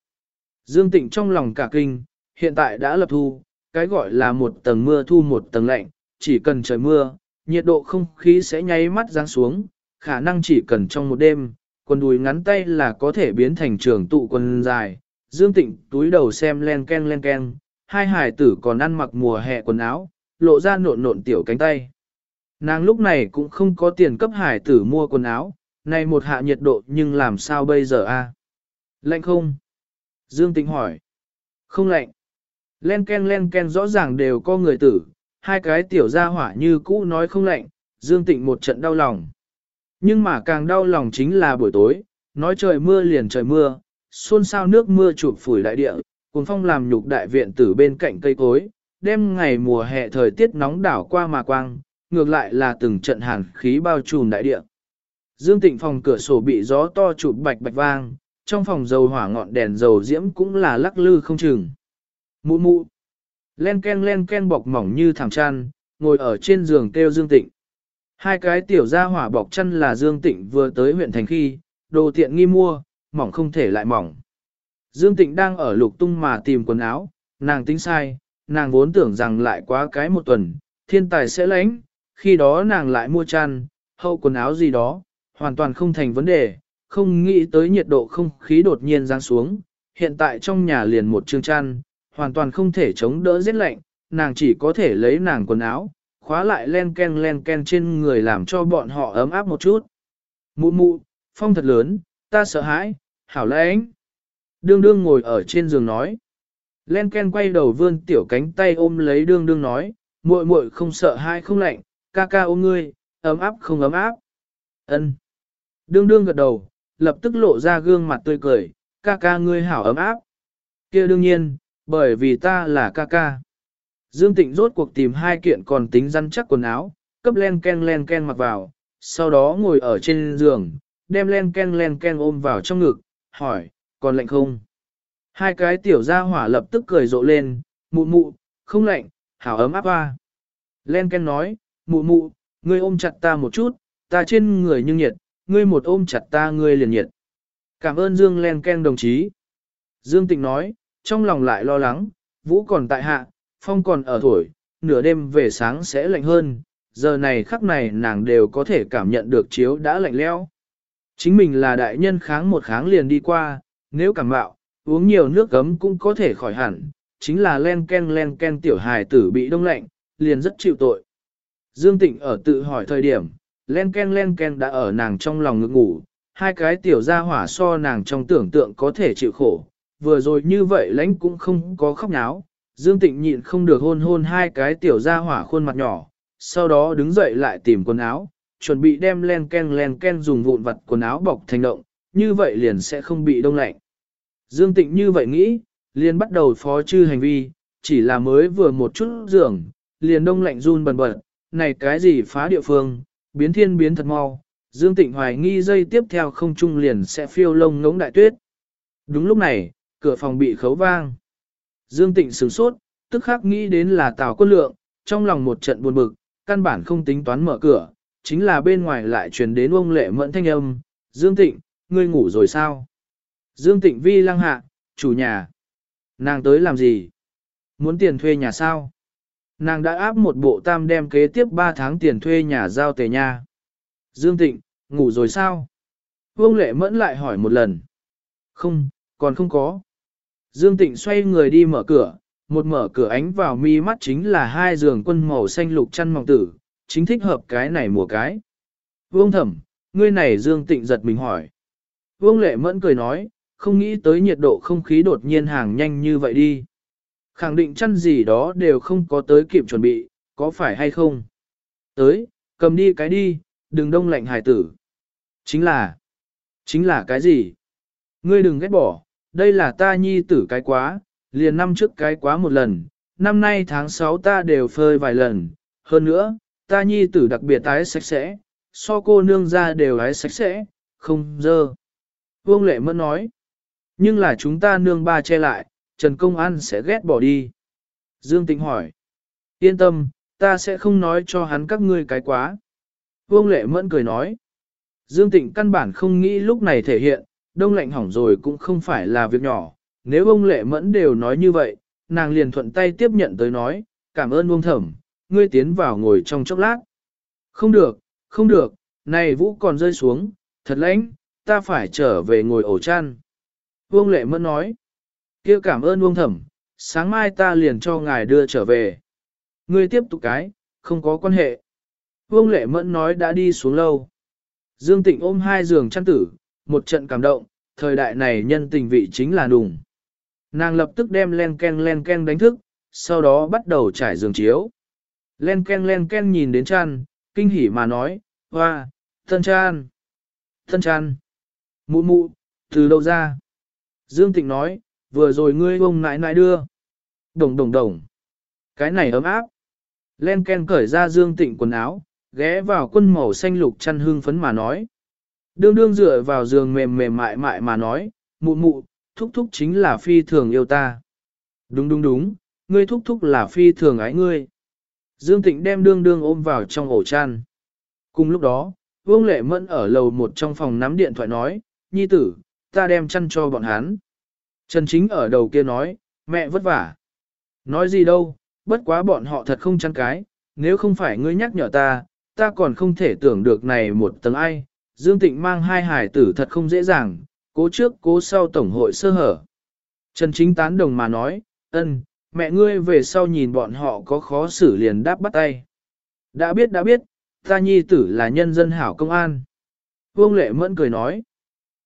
Dương Tịnh trong lòng cả kinh, hiện tại đã lập thu, cái gọi là một tầng mưa thu một tầng lạnh, chỉ cần trời mưa, nhiệt độ không khí sẽ nháy mắt giáng xuống, khả năng chỉ cần trong một đêm, quần đùi ngắn tay là có thể biến thành trường tụ quần dài. Dương Tịnh túi đầu xem len ken len ken, hai hải tử còn ăn mặc mùa hè quần áo, lộ ra nộn nộn tiểu cánh tay. Nàng lúc này cũng không có tiền cấp hải tử mua quần áo, này một hạ nhiệt độ nhưng làm sao bây giờ a? Lạnh không? Dương Tịnh hỏi. Không lạnh. Len ken len ken rõ ràng đều có người tử, hai cái tiểu gia hỏa như cũ nói không lạnh, Dương Tịnh một trận đau lòng. Nhưng mà càng đau lòng chính là buổi tối, nói trời mưa liền trời mưa, xôn xao nước mưa chụp phủi đại địa, cuồng phong làm nhục đại viện tử bên cạnh cây cối, đêm ngày mùa hè thời tiết nóng đảo qua mà quang, ngược lại là từng trận hàn khí bao trùm đại địa. Dương Tịnh phòng cửa sổ bị gió to chụp bạch bạch vang, trong phòng dầu hỏa ngọn đèn dầu diễm cũng là lắc lư không chừng. Mụ mụ, len ken len ken bọc mỏng như thảm chăn, ngồi ở trên giường kêu Dương Tịnh. Hai cái tiểu gia hỏa bọc chăn là Dương Tịnh vừa tới huyện thành khi, đồ tiện nghi mua, mỏng không thể lại mỏng. Dương Tịnh đang ở lục tung mà tìm quần áo, nàng tính sai, nàng vốn tưởng rằng lại quá cái một tuần, thiên tài sẽ lãnh, khi đó nàng lại mua chăn, hậu quần áo gì đó, hoàn toàn không thành vấn đề, không nghĩ tới nhiệt độ không khí đột nhiên giáng xuống, hiện tại trong nhà liền một chương chăn, hoàn toàn không thể chống đỡ rét lạnh, nàng chỉ có thể lấy nàng quần áo, khóa lại len ken len ken trên người làm cho bọn họ ấm áp một chút. Mụ mụ, phong thật lớn, ta sợ hãi, hảo lãnh. Đương đương ngồi ở trên giường nói. Len ken quay đầu vươn tiểu cánh tay ôm lấy đương đương nói, muội muội không sợ hai không lạnh, ca ca ôm ngươi, ấm áp không ấm áp. Ân. Đương đương gật đầu, lập tức lộ ra gương mặt tươi cười, ca ca ngươi hảo ấm áp. kia đương nhiên, bởi vì ta là ca ca. Dương Tịnh rốt cuộc tìm hai kiện còn tính rắn chắc quần áo, cấp len ken len ken mặc vào, sau đó ngồi ở trên giường, đem len ken len ken ôm vào trong ngực, hỏi, còn lạnh không? Hai cái tiểu gia hỏa lập tức cười rộ lên, mụ mụ, không lạnh, hảo ấm áp hoa. Len ken nói, mụ mụ, ngươi ôm chặt ta một chút, ta trên người nhưng nhiệt, ngươi một ôm chặt ta ngươi liền nhiệt. Cảm ơn Dương len ken đồng chí. Dương Tịnh nói, trong lòng lại lo lắng, vũ còn tại hạ, phong còn ở thổi, nửa đêm về sáng sẽ lạnh hơn, giờ này khắc này nàng đều có thể cảm nhận được chiếu đã lạnh leo. Chính mình là đại nhân kháng một kháng liền đi qua, nếu cảm mạo, uống nhiều nước gấm cũng có thể khỏi hẳn, chính là len ken len ken tiểu hài tử bị đông lạnh, liền rất chịu tội. Dương Tịnh ở tự hỏi thời điểm, len ken len ken đã ở nàng trong lòng ngực ngủ, hai cái tiểu gia hỏa so nàng trong tưởng tượng có thể chịu khổ, vừa rồi như vậy lãnh cũng không có khóc náo, Dương Tịnh nhịn không được hôn hôn hai cái tiểu gia hỏa khuôn mặt nhỏ, sau đó đứng dậy lại tìm quần áo, chuẩn bị đem len ken len ken dùng vụn vặt quần áo bọc thành động, như vậy liền sẽ không bị đông lạnh. Dương Tịnh như vậy nghĩ, liền bắt đầu phó chư hành vi, chỉ là mới vừa một chút giường, liền đông lạnh run bần bật, này cái gì phá địa phương, biến thiên biến thật mau. Dương Tịnh hoài nghi dây tiếp theo không trung liền sẽ phiêu lông ngống đại tuyết. Đúng lúc này, cửa phòng bị khấu vang. Dương Tịnh sửng sốt, tức khắc nghĩ đến là Tào Quân Lượng, trong lòng một trận buồn bực, căn bản không tính toán mở cửa, chính là bên ngoài lại truyền đến ông lệ mẫn thanh âm, Dương Tịnh, ngươi ngủ rồi sao? Dương Tịnh vi lăng hạ, chủ nhà. Nàng tới làm gì? Muốn tiền thuê nhà sao? Nàng đã áp một bộ tam đem kế tiếp 3 tháng tiền thuê nhà giao tề nha. Dương Tịnh, ngủ rồi sao? Vương Lệ Mẫn lại hỏi một lần. Không, còn không có. Dương Tịnh xoay người đi mở cửa, một mở cửa ánh vào mi mắt chính là hai giường quân màu xanh lục chăn mỏng tử, chính thích hợp cái này mùa cái. Vương thẩm, ngươi này Dương Tịnh giật mình hỏi. Vương Lệ Mẫn cười nói, không nghĩ tới nhiệt độ không khí đột nhiên hàng nhanh như vậy đi. Khẳng định chăn gì đó đều không có tới kịp chuẩn bị, có phải hay không? Tới, cầm đi cái đi, đừng đông lạnh hải tử. Chính là, chính là cái gì? Ngươi đừng ghét bỏ, đây là ta nhi tử cái quá, liền năm trước cái quá một lần, năm nay tháng 6 ta đều phơi vài lần, hơn nữa, ta nhi tử đặc biệt tái sạch sẽ, so cô nương ra đều ái sạch sẽ, không dơ. Vương Lệ Mẫn nói, nhưng là chúng ta nương ba che lại, Trần Công An sẽ ghét bỏ đi. Dương Tịnh hỏi, yên tâm, ta sẽ không nói cho hắn các ngươi cái quá. Vương Lệ Mẫn cười nói, Dương Tịnh căn bản không nghĩ lúc này thể hiện, đông lạnh hỏng rồi cũng không phải là việc nhỏ. Nếu ông Lệ Mẫn đều nói như vậy, nàng liền thuận tay tiếp nhận tới nói, cảm ơn ông thẩm, ngươi tiến vào ngồi trong chốc lát. Không được, không được, này vũ còn rơi xuống, thật lãnh, ta phải trở về ngồi ổ chăn. Vương Lệ Mẫn nói, kia cảm ơn Vương Thẩm, sáng mai ta liền cho ngài đưa trở về. Ngươi tiếp tục cái, không có quan hệ. Vương Lệ Mẫn nói đã đi xuống lâu. Dương Tịnh ôm hai giường chăn tử, một trận cảm động, thời đại này nhân tình vị chính là đùng. Nàng lập tức đem len ken len ken đánh thức, sau đó bắt đầu trải giường chiếu. Len ken len ken nhìn đến chăn, kinh hỉ mà nói, hoa, thân chan, thân chan, mụ mụ, từ đâu ra? Dương Tịnh nói, vừa rồi ngươi ông nãi nãi đưa. Đồng đồng đồng. Cái này ấm áp. Len ken cởi ra Dương Tịnh quần áo, ghé vào quân màu xanh lục chăn hương phấn mà nói. Đương đương dựa vào giường mềm mềm mại mại mà nói, mụ mụ, thúc thúc chính là phi thường yêu ta. Đúng đúng đúng, ngươi thúc thúc là phi thường ái ngươi. Dương Tịnh đem đương đương ôm vào trong ổ chăn. Cùng lúc đó, Vương Lệ Mẫn ở lầu một trong phòng nắm điện thoại nói, Nhi tử, ta đem chăn cho bọn hắn. Trần Chính ở đầu kia nói, mẹ vất vả. Nói gì đâu, bất quá bọn họ thật không chăn cái, nếu không phải ngươi nhắc nhở ta, ta còn không thể tưởng được này một tầng ai. Dương Tịnh mang hai hải tử thật không dễ dàng, cố trước cố sau tổng hội sơ hở. Trần Chính tán đồng mà nói, ân, mẹ ngươi về sau nhìn bọn họ có khó xử liền đáp bắt tay. Đã biết đã biết, ta nhi tử là nhân dân hảo công an. Vương Lệ Mẫn cười nói,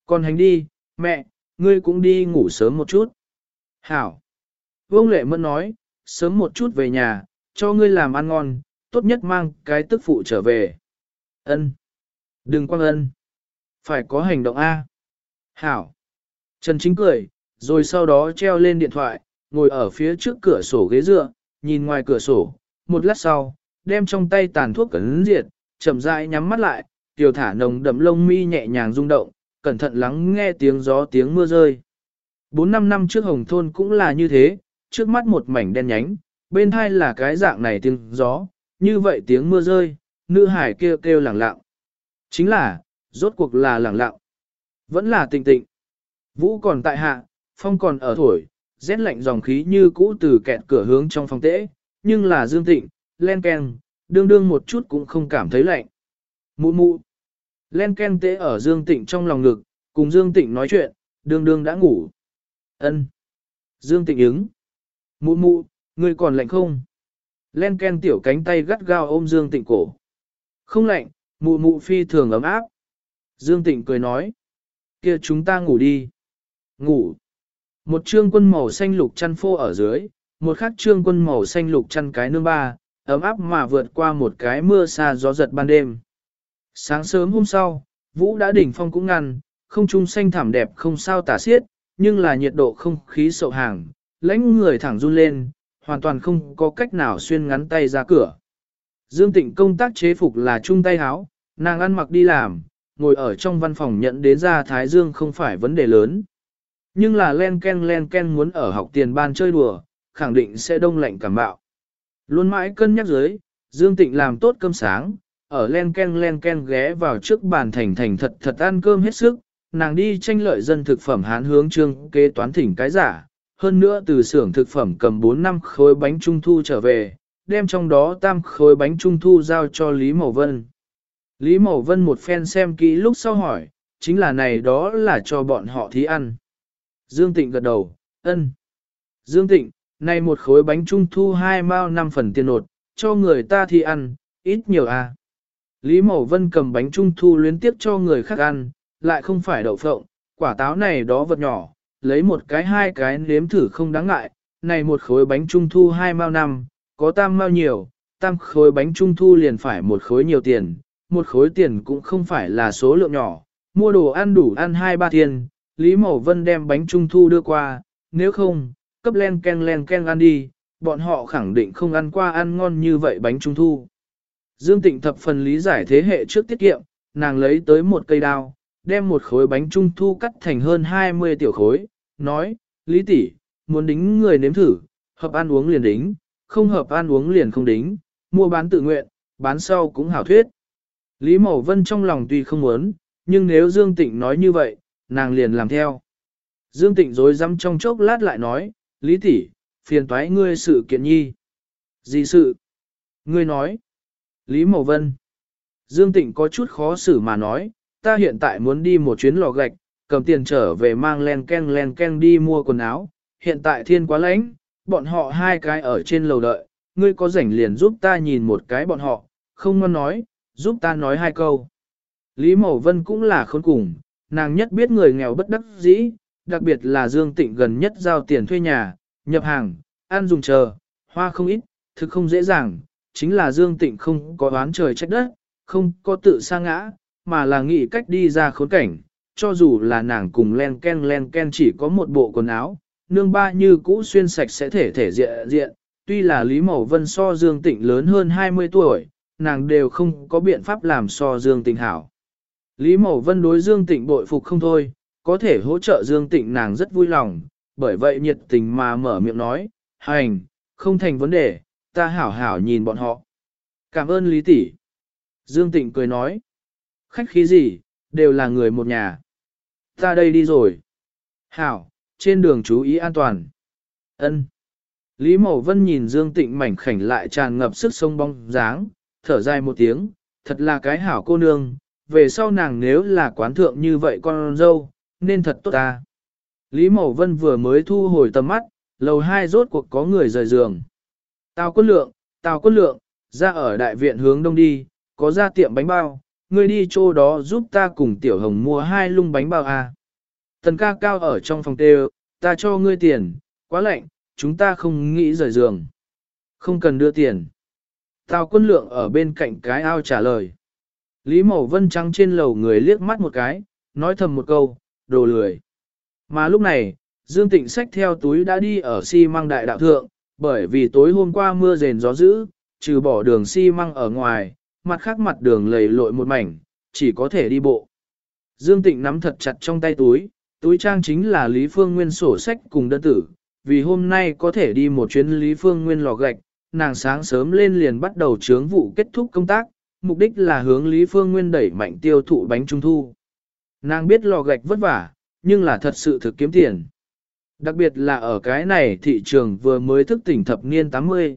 còn hành đi, mẹ, ngươi cũng đi ngủ sớm một chút. Hảo. Vương Lệ Mẫn nói, sớm một chút về nhà, cho ngươi làm ăn ngon, tốt nhất mang cái tức phụ trở về. Ân. Đừng quăng ân. Phải có hành động A. Hảo. Trần Chính cười, rồi sau đó treo lên điện thoại, ngồi ở phía trước cửa sổ ghế dựa, nhìn ngoài cửa sổ, một lát sau, đem trong tay tàn thuốc cấn diệt, chậm rãi nhắm mắt lại, tiểu thả nồng đậm lông mi nhẹ nhàng rung động, cẩn thận lắng nghe tiếng gió tiếng mưa rơi. Bốn năm năm trước Hồng Thôn cũng là như thế, trước mắt một mảnh đen nhánh, bên hai là cái dạng này tiếng gió, như vậy tiếng mưa rơi, nữ hải kêu kêu lẳng lặng. Chính là, rốt cuộc là lẳng lặng. Vẫn là tịnh tịnh. Vũ còn tại hạ, phong còn ở thổi, rét lạnh dòng khí như cũ từ kẹt cửa hướng trong phòng tễ, nhưng là dương tịnh, len ken, đương đương một chút cũng không cảm thấy lạnh. Mụ mụ. Len ken tế ở dương tịnh trong lòng ngực, cùng dương tịnh nói chuyện, đương đương đã ngủ. ân Dương tịnh ứng. Mụ mụ, ngươi còn lạnh không? Len ken tiểu cánh tay gắt gao ôm Dương Tịnh cổ. Không lạnh, mụ mụ phi thường ấm áp. Dương Tịnh cười nói. kia chúng ta ngủ đi. Ngủ. Một trương quân màu xanh lục chăn phô ở dưới, một khác trương quân màu xanh lục chăn cái nương ba, ấm áp mà vượt qua một cái mưa xa gió giật ban đêm. Sáng sớm hôm sau, Vũ đã đỉnh phong cũng ngăn, không trung xanh thảm đẹp không sao tả xiết, nhưng là nhiệt độ không khí sậu hàng, lãnh người thẳng run lên, hoàn toàn không có cách nào xuyên ngắn tay ra cửa. Dương Tịnh công tác chế phục là chung tay háo, nàng ăn mặc đi làm, ngồi ở trong văn phòng nhận đến ra Thái Dương không phải vấn đề lớn. Nhưng là len ken len ken muốn ở học tiền ban chơi đùa, khẳng định sẽ đông lạnh cảm bạo. Luôn mãi cân nhắc dưới, Dương Tịnh làm tốt cơm sáng, ở len ken len ken ghé vào trước bàn thành thành thật thật ăn cơm hết sức, nàng đi tranh lợi dân thực phẩm hán hướng trương kế toán thỉnh cái giả, hơn nữa từ xưởng thực phẩm cầm 4 năm khối bánh trung thu trở về, đem trong đó tam khối bánh trung thu giao cho Lý Mậu Vân. Lý Mậu Vân một phen xem kỹ lúc sau hỏi, chính là này đó là cho bọn họ thí ăn. Dương Tịnh gật đầu, ân. Dương Tịnh, này một khối bánh trung thu hai mao năm phần tiền nột, cho người ta thì ăn, ít nhiều à. Lý Mậu Vân cầm bánh trung thu luyến tiếp cho người khác ăn, lại không phải đậu phộng, quả táo này đó vật nhỏ, lấy một cái hai cái nếm thử không đáng ngại, này một khối bánh trung thu hai mao năm, có tam mao nhiều, tam khối bánh trung thu liền phải một khối nhiều tiền, một khối tiền cũng không phải là số lượng nhỏ, mua đồ ăn đủ ăn hai ba tiền, Lý Mậu Vân đem bánh trung thu đưa qua, nếu không, cấp len ken len ken ăn đi, bọn họ khẳng định không ăn qua ăn ngon như vậy bánh trung thu. Dương Tịnh thập phần lý giải thế hệ trước tiết kiệm, nàng lấy tới một cây đao, đem một khối bánh trung thu cắt thành hơn 20 tiểu khối, nói, Lý tỷ, muốn đính người nếm thử, hợp ăn uống liền đính, không hợp ăn uống liền không đính, mua bán tự nguyện, bán sau cũng hảo thuyết. Lý Mậu Vân trong lòng tuy không muốn, nhưng nếu Dương Tịnh nói như vậy, nàng liền làm theo. Dương Tịnh dối rắm trong chốc lát lại nói, Lý tỷ, phiền toái ngươi sự kiện nhi. Gì sự? Ngươi nói. Lý Mậu Vân. Dương Tịnh có chút khó xử mà nói, ta hiện tại muốn đi một chuyến lò gạch, cầm tiền trở về mang len ken len ken đi mua quần áo, hiện tại thiên quá lạnh, bọn họ hai cái ở trên lầu đợi, ngươi có rảnh liền giúp ta nhìn một cái bọn họ, không ngon nói, giúp ta nói hai câu. Lý Mậu Vân cũng là khốn cùng, nàng nhất biết người nghèo bất đắc dĩ, đặc biệt là Dương Tịnh gần nhất giao tiền thuê nhà, nhập hàng, ăn dùng chờ, hoa không ít, thực không dễ dàng, chính là Dương Tịnh không có oán trời trách đất, không có tự sa ngã, mà là nghĩ cách đi ra khốn cảnh, cho dù là nàng cùng len ken len ken chỉ có một bộ quần áo, nương ba như cũ xuyên sạch sẽ thể thể diện diện, tuy là Lý Mậu Vân so Dương Tịnh lớn hơn 20 tuổi, nàng đều không có biện pháp làm so Dương Tịnh hảo. Lý Mậu Vân đối Dương Tịnh bội phục không thôi, có thể hỗ trợ Dương Tịnh nàng rất vui lòng, bởi vậy nhiệt tình mà mở miệng nói, hành, không thành vấn đề, ta hảo hảo nhìn bọn họ. Cảm ơn Lý tỷ. Dương Tịnh cười nói, khách khí gì, đều là người một nhà. Ta đây đi rồi. Hảo, trên đường chú ý an toàn. Ân. Lý Mậu Vân nhìn Dương Tịnh mảnh khảnh lại tràn ngập sức sông bong dáng, thở dài một tiếng, thật là cái hảo cô nương, về sau nàng nếu là quán thượng như vậy con dâu, nên thật tốt ta. Lý Mậu Vân vừa mới thu hồi tầm mắt, lầu hai rốt cuộc có người rời giường. Tào quân lượng, tào quân lượng, ra ở đại viện hướng đông đi, có ra tiệm bánh bao, ngươi đi chỗ đó giúp ta cùng tiểu hồng mua hai lung bánh bao à. Tần ca cao ở trong phòng tê ta cho ngươi tiền, quá lạnh, chúng ta không nghĩ rời giường. Không cần đưa tiền. Tào quân lượng ở bên cạnh cái ao trả lời. Lý Mậu Vân trắng trên lầu người liếc mắt một cái, nói thầm một câu, đồ lười. Mà lúc này, Dương Tịnh sách theo túi đã đi ở xi măng đại đạo thượng, bởi vì tối hôm qua mưa rền gió dữ, trừ bỏ đường xi măng ở ngoài, mặt khác mặt đường lầy lội một mảnh, chỉ có thể đi bộ. Dương Tịnh nắm thật chặt trong tay túi, túi trang chính là Lý Phương Nguyên sổ sách cùng đơn tử, vì hôm nay có thể đi một chuyến Lý Phương Nguyên lò gạch, nàng sáng sớm lên liền bắt đầu chướng vụ kết thúc công tác, mục đích là hướng Lý Phương Nguyên đẩy mạnh tiêu thụ bánh trung thu. Nàng biết lò gạch vất vả, nhưng là thật sự thực kiếm tiền. Đặc biệt là ở cái này thị trường vừa mới thức tỉnh thập niên 80.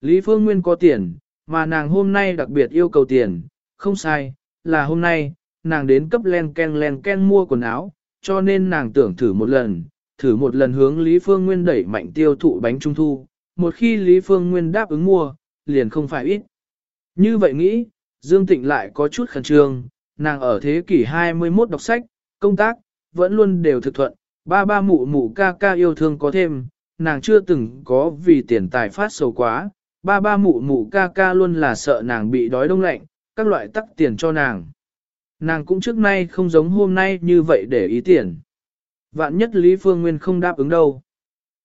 Lý Phương Nguyên có tiền, mà nàng hôm nay đặc biệt yêu cầu tiền, không sai, là hôm nay, nàng đến cấp len ken len ken mua quần áo, cho nên nàng tưởng thử một lần, thử một lần hướng Lý Phương Nguyên đẩy mạnh tiêu thụ bánh trung thu, một khi Lý Phương Nguyên đáp ứng mua, liền không phải ít. Như vậy nghĩ, Dương Tịnh lại có chút khẩn trương, nàng ở thế kỷ 21 đọc sách, công tác, vẫn luôn đều thực thuận, ba ba mụ mụ ca ca yêu thương có thêm, nàng chưa từng có vì tiền tài phát sầu quá, ba ba mụ mụ ca ca luôn là sợ nàng bị đói đông lạnh, các loại tắc tiền cho nàng. Nàng cũng trước nay không giống hôm nay như vậy để ý tiền. Vạn nhất Lý Phương Nguyên không đáp ứng đâu.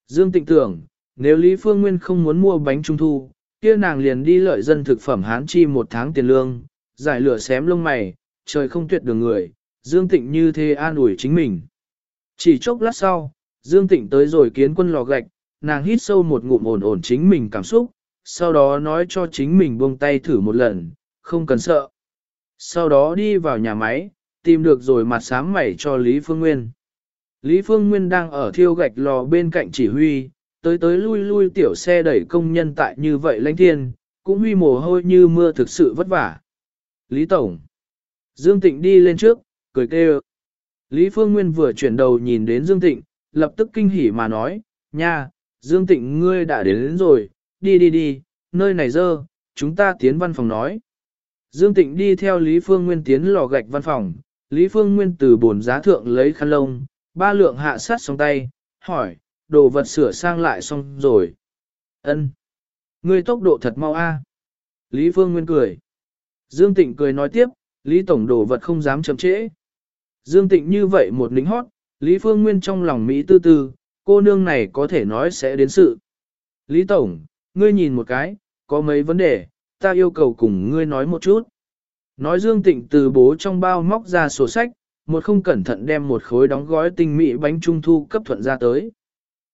Dương Tịnh tưởng, nếu Lý Phương Nguyên không muốn mua bánh trung thu, kia nàng liền đi lợi dân thực phẩm hán chi một tháng tiền lương, giải lửa xém lông mày, trời không tuyệt đường người, Dương Tịnh như thế an ủi chính mình. Chỉ chốc lát sau, Dương Tịnh tới rồi kiến quân lò gạch, nàng hít sâu một ngụm ổn ổn chính mình cảm xúc, sau đó nói cho chính mình buông tay thử một lần, không cần sợ. Sau đó đi vào nhà máy, tìm được rồi mặt sám mẩy cho Lý Phương Nguyên. Lý Phương Nguyên đang ở thiêu gạch lò bên cạnh chỉ huy, tới tới lui lui tiểu xe đẩy công nhân tại như vậy lãnh thiên, cũng huy mồ hôi như mưa thực sự vất vả. Lý Tổng. Dương Tịnh đi lên trước, cười kêu. Lý Phương Nguyên vừa chuyển đầu nhìn đến Dương Tịnh, lập tức kinh hỉ mà nói, nha, Dương Tịnh ngươi đã đến, đến rồi, đi đi đi, nơi này dơ, chúng ta tiến văn phòng nói. Dương Tịnh đi theo Lý Phương Nguyên tiến lò gạch văn phòng, Lý Phương Nguyên từ bồn giá thượng lấy khăn lông, ba lượng hạ sát xong tay, hỏi, đồ vật sửa sang lại xong rồi. Ân, Ngươi tốc độ thật mau a. Lý Phương Nguyên cười. Dương Tịnh cười nói tiếp, Lý Tổng đồ vật không dám chậm trễ. Dương Tịnh như vậy một lính hót, Lý Phương Nguyên trong lòng Mỹ tư tư, cô nương này có thể nói sẽ đến sự. Lý Tổng, ngươi nhìn một cái, có mấy vấn đề, ta yêu cầu cùng ngươi nói một chút. Nói Dương Tịnh từ bố trong bao móc ra sổ sách, một không cẩn thận đem một khối đóng gói tinh mỹ bánh trung thu cấp thuận ra tới.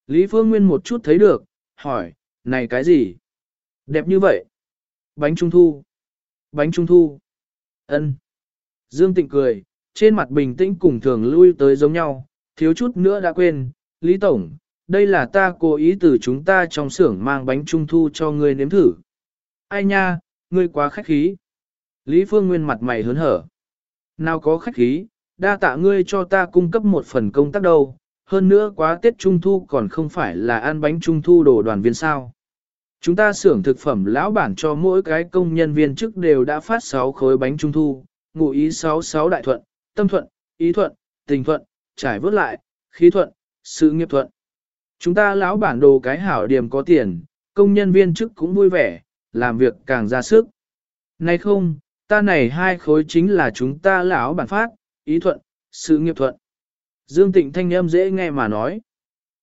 Lý Phương Nguyên một chút thấy được, hỏi, này cái gì? Đẹp như vậy. Bánh trung thu. Bánh trung thu. ân. Dương Tịnh cười, trên mặt bình tĩnh cùng thường lui tới giống nhau, thiếu chút nữa đã quên, Lý Tổng, đây là ta cố ý từ chúng ta trong xưởng mang bánh trung thu cho ngươi nếm thử. Ai nha, ngươi quá khách khí. Lý Phương Nguyên mặt mày hớn hở. Nào có khách khí, đa tạ ngươi cho ta cung cấp một phần công tác đâu, hơn nữa quá Tết Trung Thu còn không phải là ăn bánh Trung Thu đồ đoàn viên sao. Chúng ta xưởng thực phẩm lão bản cho mỗi cái công nhân viên chức đều đã phát 6 khối bánh Trung Thu, ngụ ý 66 đại thuận, tâm thuận, ý thuận, tình thuận, trải vớt lại, khí thuận, sự nghiệp thuận. Chúng ta lão bản đồ cái hảo điểm có tiền, công nhân viên chức cũng vui vẻ, làm việc càng ra sức. Này không, ta này hai khối chính là chúng ta lão bản phát, ý thuận, sự nghiệp thuận. Dương Tịnh thanh âm dễ nghe mà nói.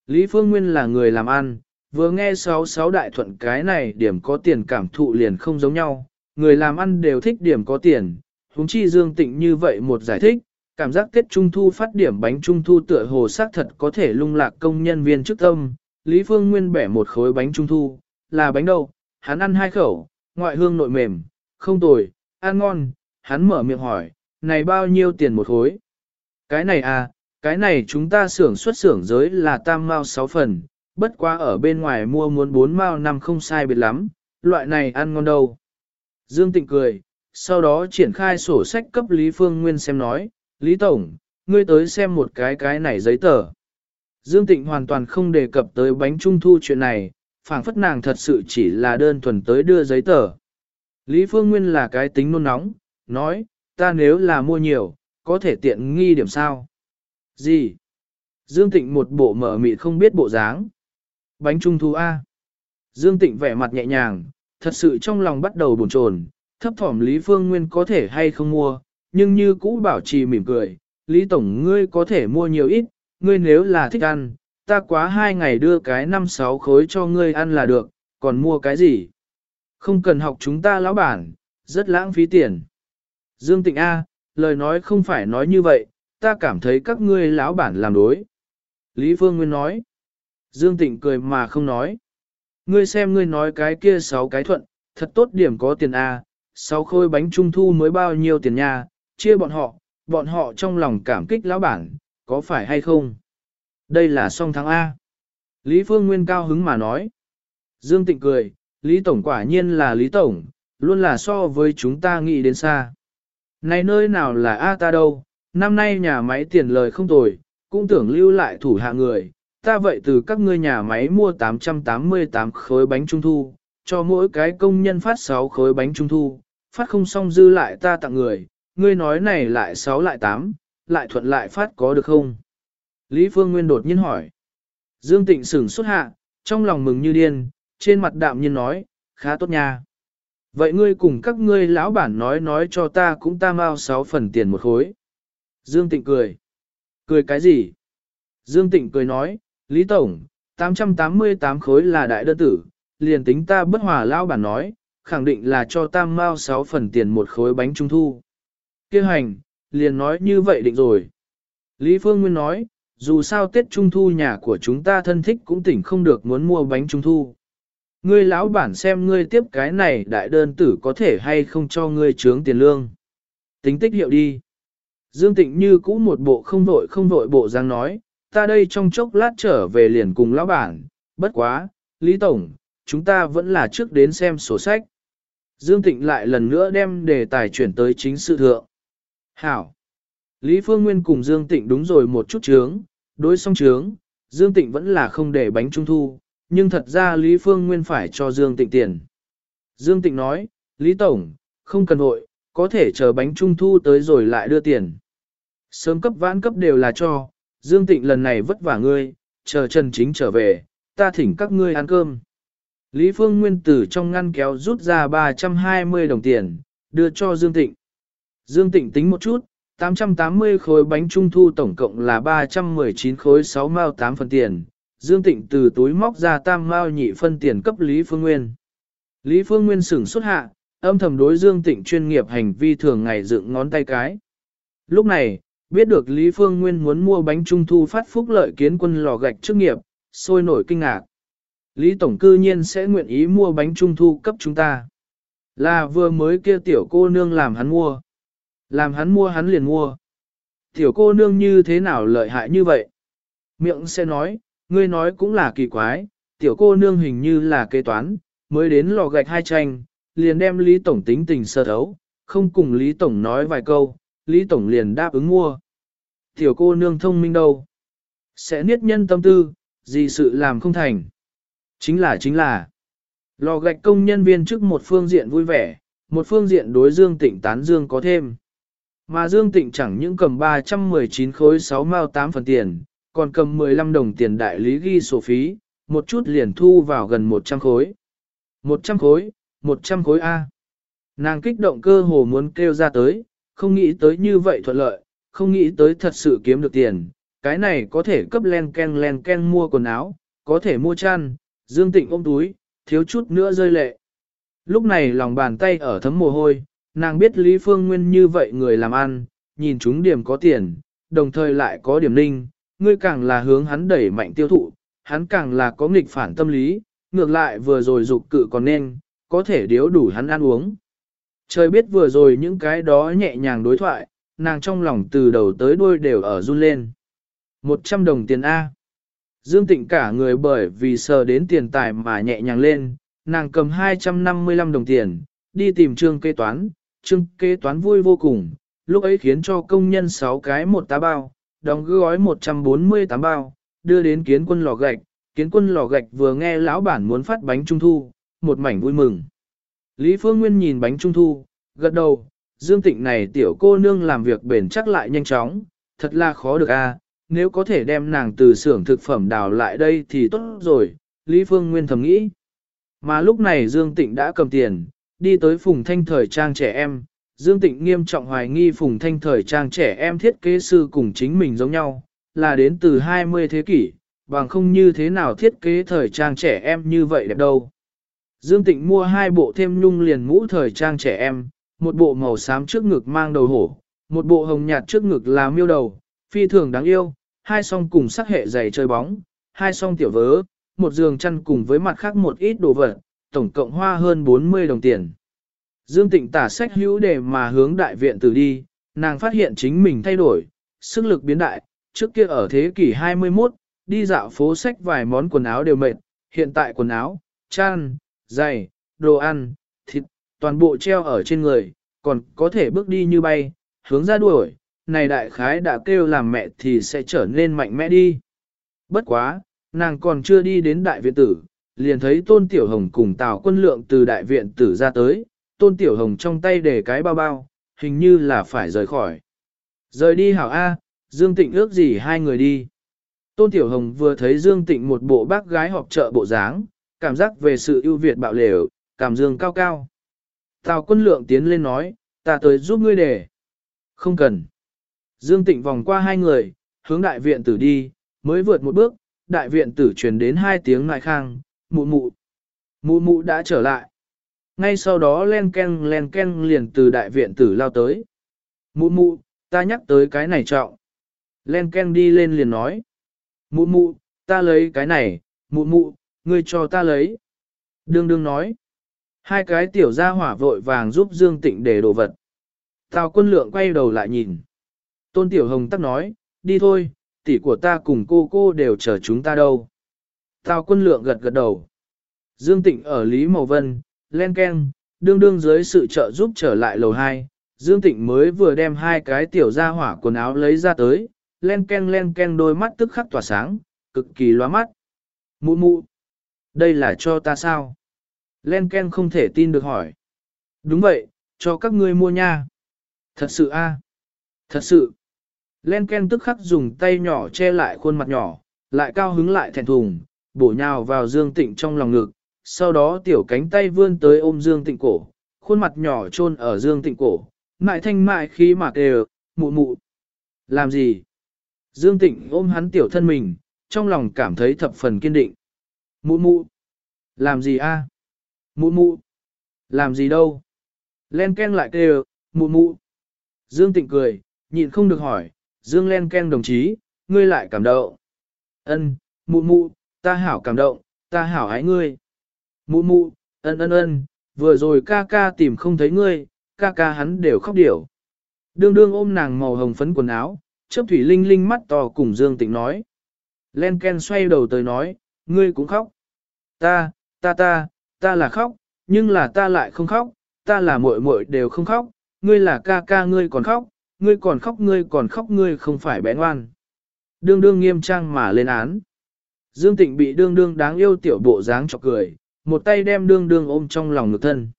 Lý Phương Nguyên là người làm ăn, vừa nghe sáu sáu đại thuận cái này điểm có tiền cảm thụ liền không giống nhau, người làm ăn đều thích điểm có tiền, huống chi Dương Tịnh như vậy một giải thích, cảm giác Tết Trung Thu phát điểm bánh Trung Thu tựa hồ xác thật có thể lung lạc công nhân viên trước tâm, Lý Phương Nguyên bẻ một khối bánh Trung Thu, là bánh đâu, hắn ăn hai khẩu, ngoại hương nội mềm, không tồi, ăn ngon, hắn mở miệng hỏi, này bao nhiêu tiền một khối? Cái này à, cái này chúng ta xưởng xuất xưởng giới là tam mao sáu phần, bất quá ở bên ngoài mua muốn bốn mao năm không sai biệt lắm, loại này ăn ngon đâu. Dương Tịnh cười, sau đó triển khai sổ sách cấp Lý Phương Nguyên xem nói, Lý Tổng, ngươi tới xem một cái cái này giấy tờ. Dương Tịnh hoàn toàn không đề cập tới bánh trung thu chuyện này, phảng phất nàng thật sự chỉ là đơn thuần tới đưa giấy tờ. Lý Phương Nguyên là cái tính nôn nóng, nói, ta nếu là mua nhiều, có thể tiện nghi điểm sao? Gì? Dương Tịnh một bộ mở mịt không biết bộ dáng. Bánh trung thu A. Dương Tịnh vẻ mặt nhẹ nhàng, thật sự trong lòng bắt đầu buồn chồn, thấp thỏm Lý Phương Nguyên có thể hay không mua, nhưng như cũ bảo trì mỉm cười, Lý Tổng ngươi có thể mua nhiều ít, ngươi nếu là thích ăn, ta quá hai ngày đưa cái năm sáu khối cho ngươi ăn là được, còn mua cái gì? Không cần học chúng ta lão bản, rất lãng phí tiền. Dương Tịnh A, lời nói không phải nói như vậy, ta cảm thấy các ngươi lão bản làm đối. Lý Phương Nguyên nói. Dương Tịnh cười mà không nói. Ngươi xem ngươi nói cái kia sáu cái thuận, thật tốt điểm có tiền A, sáu khôi bánh trung thu mới bao nhiêu tiền nha, chia bọn họ, bọn họ trong lòng cảm kích lão bản, có phải hay không? Đây là song thắng A. Lý Phương Nguyên cao hứng mà nói. Dương Tịnh cười, Lý Tổng quả nhiên là Lý Tổng, luôn là so với chúng ta nghĩ đến xa. Này nơi nào là A ta đâu, năm nay nhà máy tiền lời không tồi, cũng tưởng lưu lại thủ hạ người, ta vậy từ các ngươi nhà máy mua 888 khối bánh trung thu, cho mỗi cái công nhân phát 6 khối bánh trung thu, phát không xong dư lại ta tặng người, ngươi nói này lại 6 lại 8, lại thuận lại phát có được không? Lý Phương Nguyên đột nhiên hỏi. Dương Tịnh sửng xuất hạ, trong lòng mừng như điên, trên mặt đạm nhiên nói, khá tốt nha. Vậy ngươi cùng các ngươi lão bản nói nói cho ta cũng ta mau 6 phần tiền một khối. Dương Tịnh cười. Cười cái gì? Dương Tịnh cười nói, Lý Tổng, 888 khối là đại đơn tử, liền tính ta bất hòa lão bản nói, khẳng định là cho tam mao 6 phần tiền một khối bánh trung thu. Kêu hành, liền nói như vậy định rồi. Lý Phương Nguyên nói, dù sao Tết Trung Thu nhà của chúng ta thân thích cũng tỉnh không được muốn mua bánh Trung Thu. Ngươi lão bản xem ngươi tiếp cái này đại đơn tử có thể hay không cho ngươi trướng tiền lương. Tính tích hiệu đi. Dương Tịnh như cũ một bộ không vội không vội bộ giang nói, ta đây trong chốc lát trở về liền cùng lão bản, bất quá, Lý Tổng, chúng ta vẫn là trước đến xem sổ sách. Dương Tịnh lại lần nữa đem đề tài chuyển tới chính sự thượng. Hảo. Lý Phương Nguyên cùng Dương Tịnh đúng rồi một chút chướng, đối song chướng, Dương Tịnh vẫn là không để bánh trung thu, nhưng thật ra Lý Phương Nguyên phải cho Dương Tịnh tiền. Dương Tịnh nói, Lý Tổng, không cần hội, có thể chờ bánh trung thu tới rồi lại đưa tiền. Sớm cấp vãn cấp đều là cho, Dương Tịnh lần này vất vả ngươi, chờ Trần Chính trở về, ta thỉnh các ngươi ăn cơm. Lý Phương Nguyên từ trong ngăn kéo rút ra 320 đồng tiền, đưa cho Dương Tịnh. Dương Tịnh tính một chút, 880 khối bánh trung thu tổng cộng là 319 khối 6 mao 8 phần tiền. Dương Tịnh từ túi móc ra tam mao nhị phân tiền cấp Lý Phương Nguyên. Lý Phương Nguyên sửng xuất hạ, âm thầm đối Dương Tịnh chuyên nghiệp hành vi thường ngày dựng ngón tay cái. Lúc này, biết được Lý Phương Nguyên muốn mua bánh trung thu phát phúc lợi kiến quân lò gạch trước nghiệp, sôi nổi kinh ngạc. Lý Tổng cư nhiên sẽ nguyện ý mua bánh trung thu cấp chúng ta. Là vừa mới kia tiểu cô nương làm hắn mua. Làm hắn mua hắn liền mua. Tiểu cô nương như thế nào lợi hại như vậy? Miệng sẽ nói, ngươi nói cũng là kỳ quái, tiểu cô nương hình như là kế toán, mới đến lò gạch hai tranh, liền đem Lý Tổng tính tình sơ thấu, không cùng Lý Tổng nói vài câu, Lý Tổng liền đáp ứng mua. Tiểu cô nương thông minh đâu? Sẽ niết nhân tâm tư, gì sự làm không thành. Chính là chính là, lò gạch công nhân viên trước một phương diện vui vẻ, một phương diện đối Dương Tịnh tán Dương có thêm. Mà Dương Tịnh chẳng những cầm 319 khối 6 mao 8 phần tiền, còn cầm 15 đồng tiền đại lý ghi sổ phí, một chút liền thu vào gần 100 khối. 100 khối, 100 khối A. Nàng kích động cơ hồ muốn kêu ra tới, không nghĩ tới như vậy thuận lợi, không nghĩ tới thật sự kiếm được tiền. Cái này có thể cấp len ken len ken mua quần áo, có thể mua chăn, Dương Tịnh ôm túi, thiếu chút nữa rơi lệ. Lúc này lòng bàn tay ở thấm mồ hôi, nàng biết Lý Phương Nguyên như vậy người làm ăn, nhìn chúng điểm có tiền, đồng thời lại có điểm ninh, ngươi càng là hướng hắn đẩy mạnh tiêu thụ, hắn càng là có nghịch phản tâm lý, ngược lại vừa rồi dục cự còn nên, có thể điếu đủ hắn ăn uống. Trời biết vừa rồi những cái đó nhẹ nhàng đối thoại, nàng trong lòng từ đầu tới đuôi đều ở run lên. 100 đồng tiền A. Dương Tịnh cả người bởi vì sờ đến tiền tài mà nhẹ nhàng lên, nàng cầm 255 đồng tiền, đi tìm trương kế toán, trương kế toán vui vô cùng, lúc ấy khiến cho công nhân 6 cái một tá bao, đóng gói 148 bao, đưa đến kiến quân lò gạch, kiến quân lò gạch vừa nghe lão bản muốn phát bánh trung thu, một mảnh vui mừng. Lý Phương Nguyên nhìn bánh trung thu, gật đầu, Dương Tịnh này tiểu cô nương làm việc bền chắc lại nhanh chóng, thật là khó được a nếu có thể đem nàng từ xưởng thực phẩm đào lại đây thì tốt rồi, Lý Phương Nguyên thầm nghĩ. Mà lúc này Dương Tịnh đã cầm tiền, đi tới Phùng Thanh thời trang trẻ em, Dương Tịnh nghiêm trọng hoài nghi Phùng Thanh thời trang trẻ em thiết kế sư cùng chính mình giống nhau, là đến từ 20 thế kỷ, bằng không như thế nào thiết kế thời trang trẻ em như vậy đẹp đâu. Dương Tịnh mua hai bộ thêm nhung liền mũ thời trang trẻ em, một bộ màu xám trước ngực mang đầu hổ, một bộ hồng nhạt trước ngực là miêu đầu, phi thường đáng yêu, hai song cùng sắc hệ giày chơi bóng, hai song tiểu vớ, một giường chăn cùng với mặt khác một ít đồ vật, tổng cộng hoa hơn 40 đồng tiền. Dương Tịnh tả sách hữu để mà hướng đại viện từ đi, nàng phát hiện chính mình thay đổi, sức lực biến đại, trước kia ở thế kỷ 21, đi dạo phố sách vài món quần áo đều mệt, hiện tại quần áo, chăn, giày, đồ ăn, thịt, toàn bộ treo ở trên người, còn có thể bước đi như bay, hướng ra đuổi, này đại khái đã kêu làm mẹ thì sẽ trở nên mạnh mẽ đi. Bất quá, nàng còn chưa đi đến đại viện tử, liền thấy tôn tiểu hồng cùng tào quân lượng từ đại viện tử ra tới, tôn tiểu hồng trong tay để cái bao bao, hình như là phải rời khỏi. Rời đi hảo A, Dương Tịnh ước gì hai người đi. Tôn Tiểu Hồng vừa thấy Dương Tịnh một bộ bác gái họp chợ bộ dáng, cảm giác về sự ưu việt bạo lều, cảm dương cao cao. Tào quân lượng tiến lên nói, ta tới giúp ngươi để. Không cần. Dương Tịnh vòng qua hai người, hướng đại viện tử đi, mới vượt một bước, đại viện tử truyền đến hai tiếng nại khang, mụ mụ. Mụ mụ đã trở lại. Ngay sau đó len ken len ken liền từ đại viện tử lao tới. Mụ mụ, ta nhắc tới cái này trọng. Len ken đi lên liền nói. Mụ mụ, ta lấy cái này, mụ mụ, ngươi cho ta lấy. Đương đương nói. Hai cái tiểu gia hỏa vội vàng giúp Dương Tịnh để đồ vật. Tào quân lượng quay đầu lại nhìn. Tôn Tiểu Hồng tắc nói, đi thôi, tỷ của ta cùng cô cô đều chờ chúng ta đâu. Tào quân lượng gật gật đầu. Dương Tịnh ở Lý Mậu Vân, len ken, đương đương dưới sự trợ giúp trở lại lầu 2. Dương Tịnh mới vừa đem hai cái tiểu gia hỏa quần áo lấy ra tới, len ken len ken đôi mắt tức khắc tỏa sáng, cực kỳ loa mắt. Mụ mụ, đây là cho ta sao? Len ken không thể tin được hỏi. Đúng vậy, cho các ngươi mua nha. Thật sự a, Thật sự. Len ken tức khắc dùng tay nhỏ che lại khuôn mặt nhỏ, lại cao hứng lại thẹn thùng, bổ nhào vào Dương Tịnh trong lòng ngực, sau đó tiểu cánh tay vươn tới ôm Dương Tịnh cổ, khuôn mặt nhỏ chôn ở Dương Tịnh cổ, mại thanh mại khí mà kêu, mụ mụ. Làm gì? Dương Tịnh ôm hắn tiểu thân mình, trong lòng cảm thấy thập phần kiên định. Mụ mụ. Làm gì a? Mụ mụ. Làm gì đâu? Len Ken lại kêu, mụ mụ. Dương Tịnh cười, nhịn không được hỏi, Dương Len Ken đồng chí, ngươi lại cảm động. Ân, mụ mụ, ta hảo cảm động, ta hảo hái ngươi. Mụ mụ, ân ân ân, vừa rồi ca ca tìm không thấy ngươi, ca ca hắn đều khóc điểu. Đương đương ôm nàng màu hồng phấn quần áo, chớp thủy linh linh mắt to cùng Dương Tịnh nói. Len Ken xoay đầu tới nói, ngươi cũng khóc. Ta, ta ta, ta là khóc, nhưng là ta lại không khóc, ta là muội muội đều không khóc, ngươi là ca ca ngươi còn khóc, ngươi còn khóc ngươi còn khóc ngươi không phải bé ngoan. Đương đương nghiêm trang mà lên án. Dương Tịnh bị đương đương đáng yêu tiểu bộ dáng chọc cười, một tay đem đương đương ôm trong lòng ngực thân.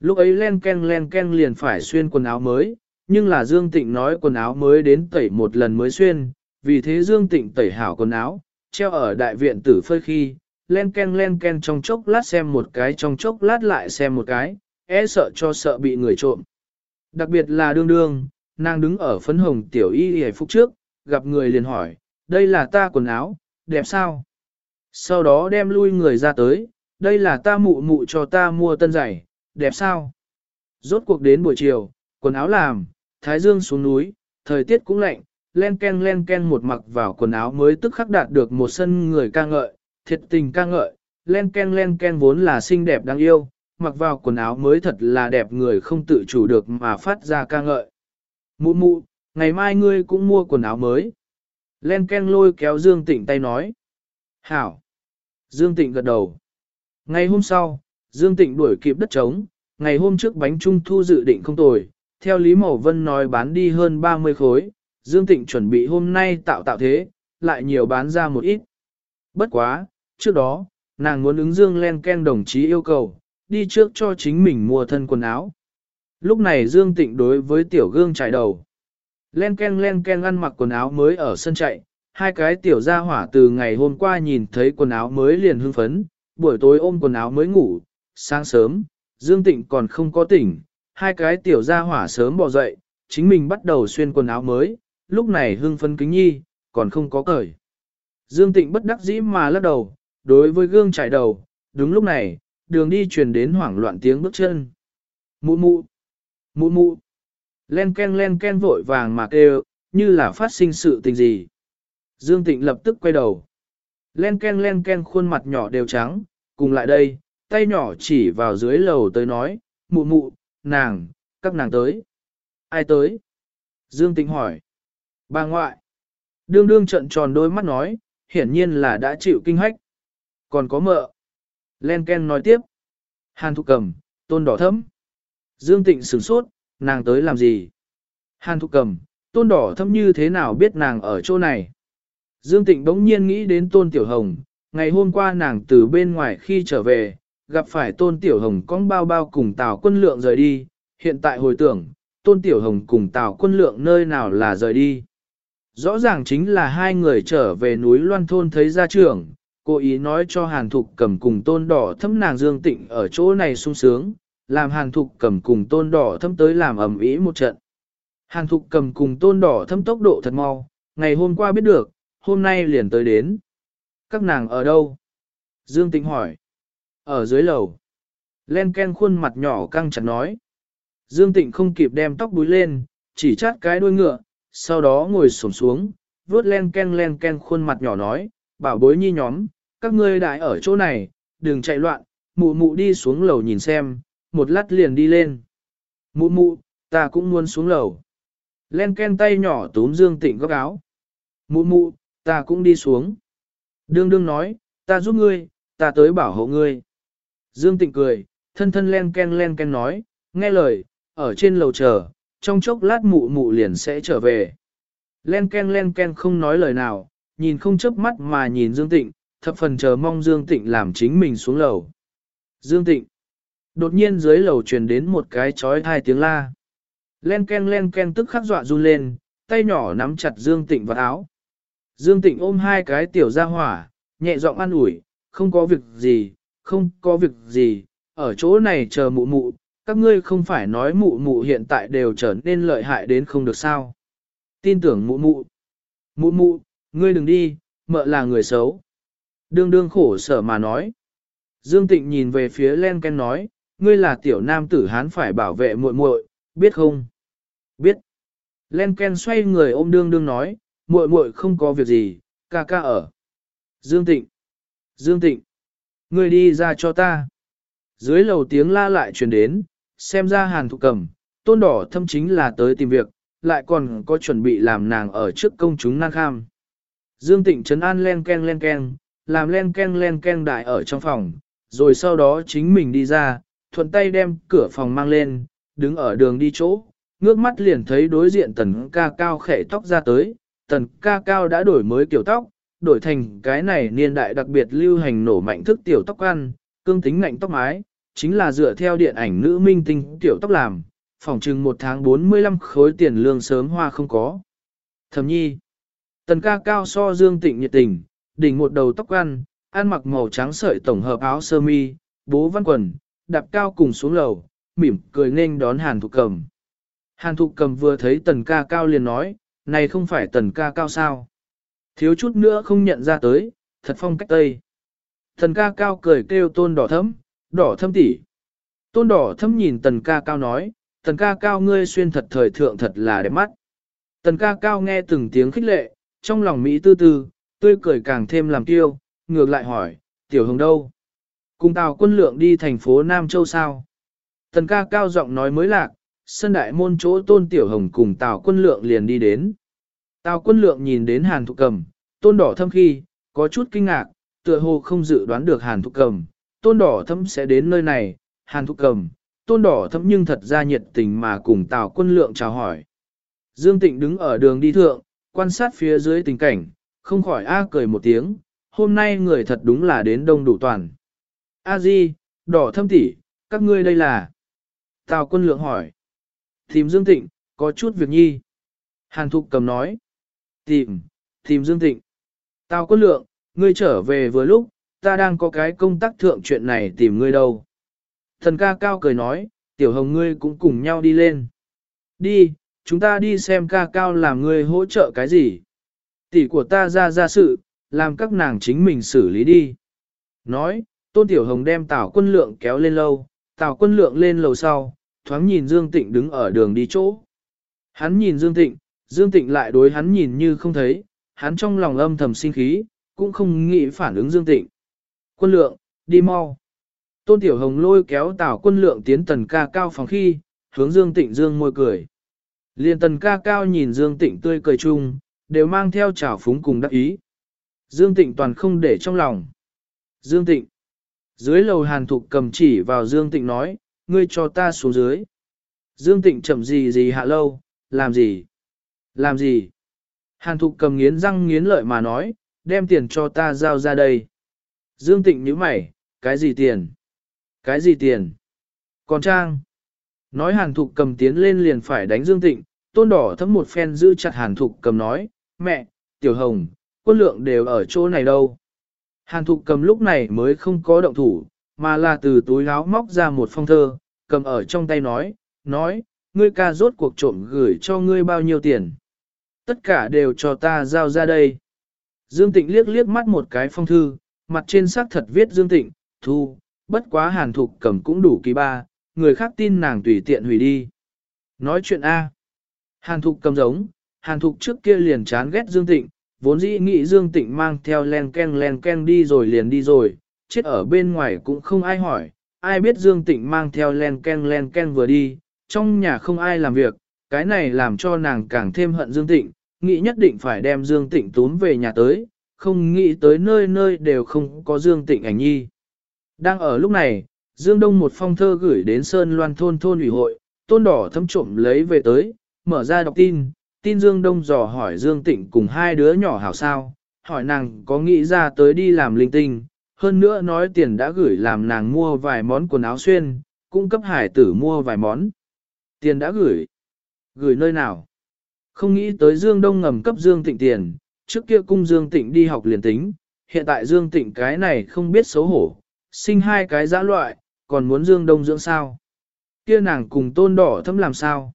Lúc ấy len ken len ken liền phải xuyên quần áo mới, nhưng là Dương Tịnh nói quần áo mới đến tẩy một lần mới xuyên, vì thế Dương Tịnh tẩy hảo quần áo, treo ở đại viện tử phơi khi, len ken len ken trong chốc lát xem một cái trong chốc lát lại xem một cái, e sợ cho sợ bị người trộm. Đặc biệt là đương đương, nàng đứng ở phấn hồng tiểu y hề phúc trước, gặp người liền hỏi, đây là ta quần áo, đẹp sao? Sau đó đem lui người ra tới, đây là ta mụ mụ cho ta mua tân giày, đẹp sao? Rốt cuộc đến buổi chiều, quần áo làm, thái dương xuống núi, thời tiết cũng lạnh, len ken len ken một mặc vào quần áo mới tức khắc đạt được một sân người ca ngợi, thiệt tình ca ngợi, len ken len ken vốn là xinh đẹp đáng yêu, mặc vào quần áo mới thật là đẹp người không tự chủ được mà phát ra ca ngợi. Mụ mụ, ngày mai ngươi cũng mua quần áo mới. Len ken lôi kéo Dương Tịnh tay nói. Hảo. Dương Tịnh gật đầu. Ngày hôm sau, Dương Tịnh đuổi kịp đất trống, ngày hôm trước bánh trung thu dự định không tồi, theo Lý Mậu Vân nói bán đi hơn 30 khối, Dương Tịnh chuẩn bị hôm nay tạo tạo thế, lại nhiều bán ra một ít. Bất quá, trước đó, nàng muốn ứng Dương len ken đồng chí yêu cầu, đi trước cho chính mình mua thân quần áo. Lúc này Dương Tịnh đối với tiểu gương trải đầu. Len ken len ken ăn mặc quần áo mới ở sân chạy, hai cái tiểu gia hỏa từ ngày hôm qua nhìn thấy quần áo mới liền hưng phấn, buổi tối ôm quần áo mới ngủ, sáng sớm, Dương Tịnh còn không có tỉnh, hai cái tiểu gia hỏa sớm bỏ dậy, chính mình bắt đầu xuyên quần áo mới, lúc này hưng phấn kính nhi, còn không có cởi. Dương Tịnh bất đắc dĩ mà lắc đầu, đối với gương trải đầu, đúng lúc này, đường đi truyền đến hoảng loạn tiếng bước chân. Mụ mụ, mụ mụ, len ken len ken vội vàng mà kêu, như là phát sinh sự tình gì. Dương Tịnh lập tức quay đầu. Len ken len ken khuôn mặt nhỏ đều trắng, cùng lại đây, tay nhỏ chỉ vào dưới lầu tới nói, mụ mụ, nàng, các nàng tới. Ai tới? Dương Tịnh hỏi. Bà ngoại. Đương đương trận tròn đôi mắt nói, hiển nhiên là đã chịu kinh hách. Còn có mợ. Len Ken nói tiếp. Hàn Thục Cầm, tôn đỏ thấm. Dương Tịnh sửng sốt, nàng tới làm gì? Hàn Thục Cầm, tôn đỏ thâm như thế nào biết nàng ở chỗ này? Dương Tịnh bỗng nhiên nghĩ đến tôn Tiểu Hồng, ngày hôm qua nàng từ bên ngoài khi trở về, gặp phải tôn Tiểu Hồng con bao bao cùng Tào quân lượng rời đi, hiện tại hồi tưởng, tôn Tiểu Hồng cùng Tào quân lượng nơi nào là rời đi. Rõ ràng chính là hai người trở về núi Loan Thôn thấy gia trưởng, cố ý nói cho Hàn Thục cầm cùng tôn đỏ thâm nàng Dương Tịnh ở chỗ này sung sướng, làm Hàn Thục cầm cùng tôn đỏ thâm tới làm ẩm ý một trận. Hàn Thục cầm cùng tôn đỏ thâm tốc độ thật mau, ngày hôm qua biết được, hôm nay liền tới đến. Các nàng ở đâu? Dương Tịnh hỏi. Ở dưới lầu. Len Ken khuôn mặt nhỏ căng chặt nói. Dương Tịnh không kịp đem tóc búi lên, chỉ chát cái đuôi ngựa, sau đó ngồi xổm xuống, vuốt len ken len ken khuôn mặt nhỏ nói, bảo bối nhi nhóm, các ngươi đại ở chỗ này, đừng chạy loạn, mụ mụ đi xuống lầu nhìn xem, một lát liền đi lên. Mụ mụ, ta cũng muốn xuống lầu. Len ken tay nhỏ túm Dương Tịnh góc áo. Mụ mụ, ta cũng đi xuống. Đương đương nói, ta giúp ngươi, ta tới bảo hộ ngươi. Dương Tịnh cười, thân thân len ken len ken nói, nghe lời, ở trên lầu chờ, trong chốc lát mụ mụ liền sẽ trở về. Len ken len ken không nói lời nào, nhìn không chớp mắt mà nhìn Dương Tịnh, thập phần chờ mong Dương Tịnh làm chính mình xuống lầu. Dương Tịnh. Đột nhiên dưới lầu truyền đến một cái chói thai tiếng la. Len ken len ken tức khắc dọa run lên, tay nhỏ nắm chặt Dương Tịnh vào áo. Dương Tịnh ôm hai cái tiểu ra hỏa, nhẹ giọng an ủi, không có việc gì, không có việc gì, ở chỗ này chờ mụ mụ, các ngươi không phải nói mụ mụ hiện tại đều trở nên lợi hại đến không được sao. Tin tưởng mụ mụ. Mụ mụ, ngươi đừng đi, mợ là người xấu. Đương đương khổ sở mà nói. Dương Tịnh nhìn về phía Len Ken nói, ngươi là tiểu nam tử hán phải bảo vệ muội muội, biết không? Biết. Len Ken xoay người ôm đương đương nói, muội muội không có việc gì, ca ca ở. Dương Tịnh. Dương Tịnh. Ngươi đi ra cho ta. Dưới lầu tiếng la lại truyền đến, xem ra hàn thụ cầm, tôn đỏ thâm chính là tới tìm việc, lại còn có chuẩn bị làm nàng ở trước công chúng nan kham. Dương Tịnh trấn an len ken len ken, làm len ken len ken đại ở trong phòng, rồi sau đó chính mình đi ra, thuận tay đem cửa phòng mang lên, đứng ở đường đi chỗ, ngước mắt liền thấy đối diện tần ca cao khẽ tóc ra tới, tần ca cao đã đổi mới kiểu tóc, đổi thành cái này niên đại đặc biệt lưu hành nổ mạnh thức tiểu tóc ăn, cương tính ngạnh tóc mái, chính là dựa theo điện ảnh nữ minh tinh tiểu tóc làm, phòng chừng một tháng 45 khối tiền lương sớm hoa không có. Thầm nhi, tần ca cao so dương tịnh nhiệt tình, đỉnh một đầu tóc ăn, ăn mặc màu trắng sợi tổng hợp áo sơ mi, bố văn quần, đạp cao cùng xuống lầu, mỉm cười nên đón hàn thục cầm. Hàn thục cầm vừa thấy tần ca cao liền nói, này không phải tần ca cao sao. Thiếu chút nữa không nhận ra tới, thật phong cách tây. Tần ca cao cười kêu tôn đỏ thấm, đỏ thâm tỉ. Tôn đỏ thâm nhìn tần ca cao nói, tần ca cao ngươi xuyên thật thời thượng thật là đẹp mắt. Tần ca cao nghe từng tiếng khích lệ, trong lòng Mỹ tư tư, tươi cười càng thêm làm tiêu, ngược lại hỏi, tiểu hồng đâu? Cùng tàu quân lượng đi thành phố Nam Châu sao? Tần ca cao giọng nói mới lạc, sân đại môn chỗ tôn tiểu hồng cùng tàu quân lượng liền đi đến. Tào quân lượng nhìn đến hàn thục cầm, tôn đỏ thâm khi, có chút kinh ngạc, tựa hồ không dự đoán được hàn thục cầm, tôn đỏ thâm sẽ đến nơi này, hàn thục cầm, tôn đỏ thâm nhưng thật ra nhiệt tình mà cùng tào quân lượng chào hỏi. Dương Tịnh đứng ở đường đi thượng, quan sát phía dưới tình cảnh, không khỏi a cười một tiếng, hôm nay người thật đúng là đến đông đủ toàn. A Di, đỏ thâm tỷ, các ngươi đây là? Tào quân lượng hỏi. Tìm Dương Tịnh, có chút việc nhi. Hàn Thục cầm nói. Tìm, tìm Dương Tịnh. Tào quân lượng, ngươi trở về vừa lúc, ta đang có cái công tác thượng chuyện này tìm ngươi đâu. Thần ca cao cười nói, tiểu hồng ngươi cũng cùng nhau đi lên. Đi, chúng ta đi xem ca cao làm ngươi hỗ trợ cái gì. Tỷ của ta ra ra sự, làm các nàng chính mình xử lý đi. Nói, tôn tiểu hồng đem tào quân lượng kéo lên lâu, tào quân lượng lên lầu sau, thoáng nhìn Dương Tịnh đứng ở đường đi chỗ. Hắn nhìn Dương Tịnh, Dương Tịnh lại đối hắn nhìn như không thấy, hắn trong lòng âm thầm sinh khí, cũng không nghĩ phản ứng Dương Tịnh. Quân lượng, đi mau. Tôn Tiểu Hồng lôi kéo Tào quân lượng tiến tần ca cao phòng khi, hướng Dương Tịnh Dương môi cười. Liên tần ca cao nhìn Dương Tịnh tươi cười chung, đều mang theo trào phúng cùng đắc ý. Dương Tịnh toàn không để trong lòng. Dương Tịnh. Dưới lầu hàn thục cầm chỉ vào Dương Tịnh nói, ngươi cho ta xuống dưới. Dương Tịnh chậm gì gì hạ lâu, làm gì? Làm gì? Hàn thục cầm nghiến răng nghiến lợi mà nói, đem tiền cho ta giao ra đây. Dương Tịnh nhíu mày, cái gì tiền? Cái gì tiền? Còn Trang. Nói Hàn Thục cầm tiến lên liền phải đánh Dương Tịnh, tôn đỏ thấm một phen giữ chặt Hàn Thục cầm nói, mẹ, Tiểu Hồng, quân lượng đều ở chỗ này đâu. Hàn Thục cầm lúc này mới không có động thủ, mà là từ túi áo móc ra một phong thơ, cầm ở trong tay nói, nói, ngươi ca rốt cuộc trộm gửi cho ngươi bao nhiêu tiền. Tất cả đều cho ta giao ra đây. Dương Tịnh liếc liếc mắt một cái phong thư, mặt trên xác thật viết Dương Tịnh, thu, bất quá hàn thục cầm cũng đủ kỳ ba, người khác tin nàng tùy tiện hủy đi. Nói chuyện A. Hàn thục cầm giống, hàn thục trước kia liền chán ghét Dương Tịnh, vốn dĩ nghĩ Dương Tịnh mang theo len ken len ken đi rồi liền đi rồi, chết ở bên ngoài cũng không ai hỏi, ai biết Dương Tịnh mang theo len ken len ken vừa đi, trong nhà không ai làm việc, cái này làm cho nàng càng thêm hận Dương Tịnh, nghĩ nhất định phải đem Dương Tịnh tốn về nhà tới, không nghĩ tới nơi nơi đều không có Dương Tịnh ảnh nhi. Đang ở lúc này, Dương Đông một phong thơ gửi đến Sơn Loan thôn thôn ủy hội, tôn đỏ thấm trộm lấy về tới, mở ra đọc tin, tin Dương Đông dò hỏi Dương Tịnh cùng hai đứa nhỏ hảo sao, hỏi nàng có nghĩ ra tới đi làm linh tinh, hơn nữa nói tiền đã gửi làm nàng mua vài món quần áo xuyên, cung cấp hải tử mua vài món. Tiền đã gửi. Gửi nơi nào? Không nghĩ tới Dương Đông ngầm cấp Dương Tịnh tiền, trước kia cung Dương Tịnh đi học liền tính, hiện tại Dương Tịnh cái này không biết xấu hổ, sinh hai cái giã loại, còn muốn Dương Đông dưỡng sao. Kia nàng cùng tôn đỏ thấm làm sao.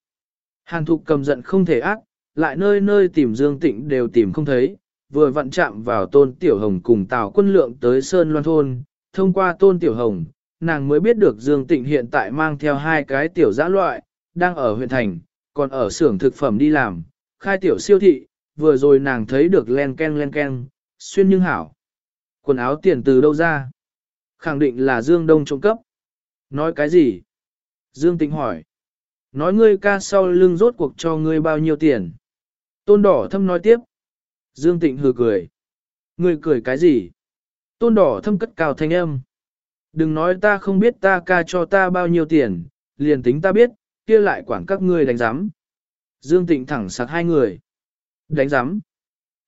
Hàn thục cầm giận không thể ác, lại nơi nơi tìm Dương Tịnh đều tìm không thấy, vừa vặn chạm vào tôn Tiểu Hồng cùng Tào quân lượng tới Sơn Loan Thôn, thông qua tôn Tiểu Hồng, nàng mới biết được Dương Tịnh hiện tại mang theo hai cái tiểu giã loại, đang ở huyện thành, còn ở xưởng thực phẩm đi làm, khai tiểu siêu thị, vừa rồi nàng thấy được len ken len ken, xuyên nhưng hảo. Quần áo tiền từ đâu ra? Khẳng định là Dương Đông trộm cấp. Nói cái gì? Dương Tịnh hỏi. Nói ngươi ca sau lưng rốt cuộc cho ngươi bao nhiêu tiền? Tôn đỏ thâm nói tiếp. Dương Tịnh hừ cười. người cười cái gì? Tôn đỏ thâm cất cao thanh âm. Đừng nói ta không biết ta ca cho ta bao nhiêu tiền, liền tính ta biết, kia lại quản các ngươi đánh giám. Dương Tịnh thẳng sạc hai người. Đánh giám.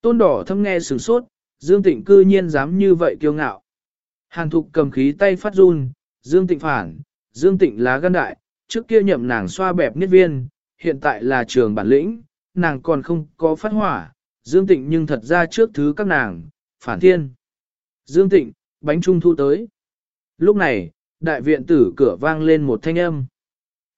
Tôn đỏ thâm nghe sửng sốt, Dương Tịnh cư nhiên dám như vậy kiêu ngạo. Hàn thục cầm khí tay phát run, Dương Tịnh phản, Dương Tịnh lá gan đại, trước kia nhậm nàng xoa bẹp niết viên, hiện tại là trường bản lĩnh, nàng còn không có phát hỏa, Dương Tịnh nhưng thật ra trước thứ các nàng, phản thiên. Dương Tịnh, bánh trung thu tới. Lúc này, đại viện tử cửa vang lên một thanh âm.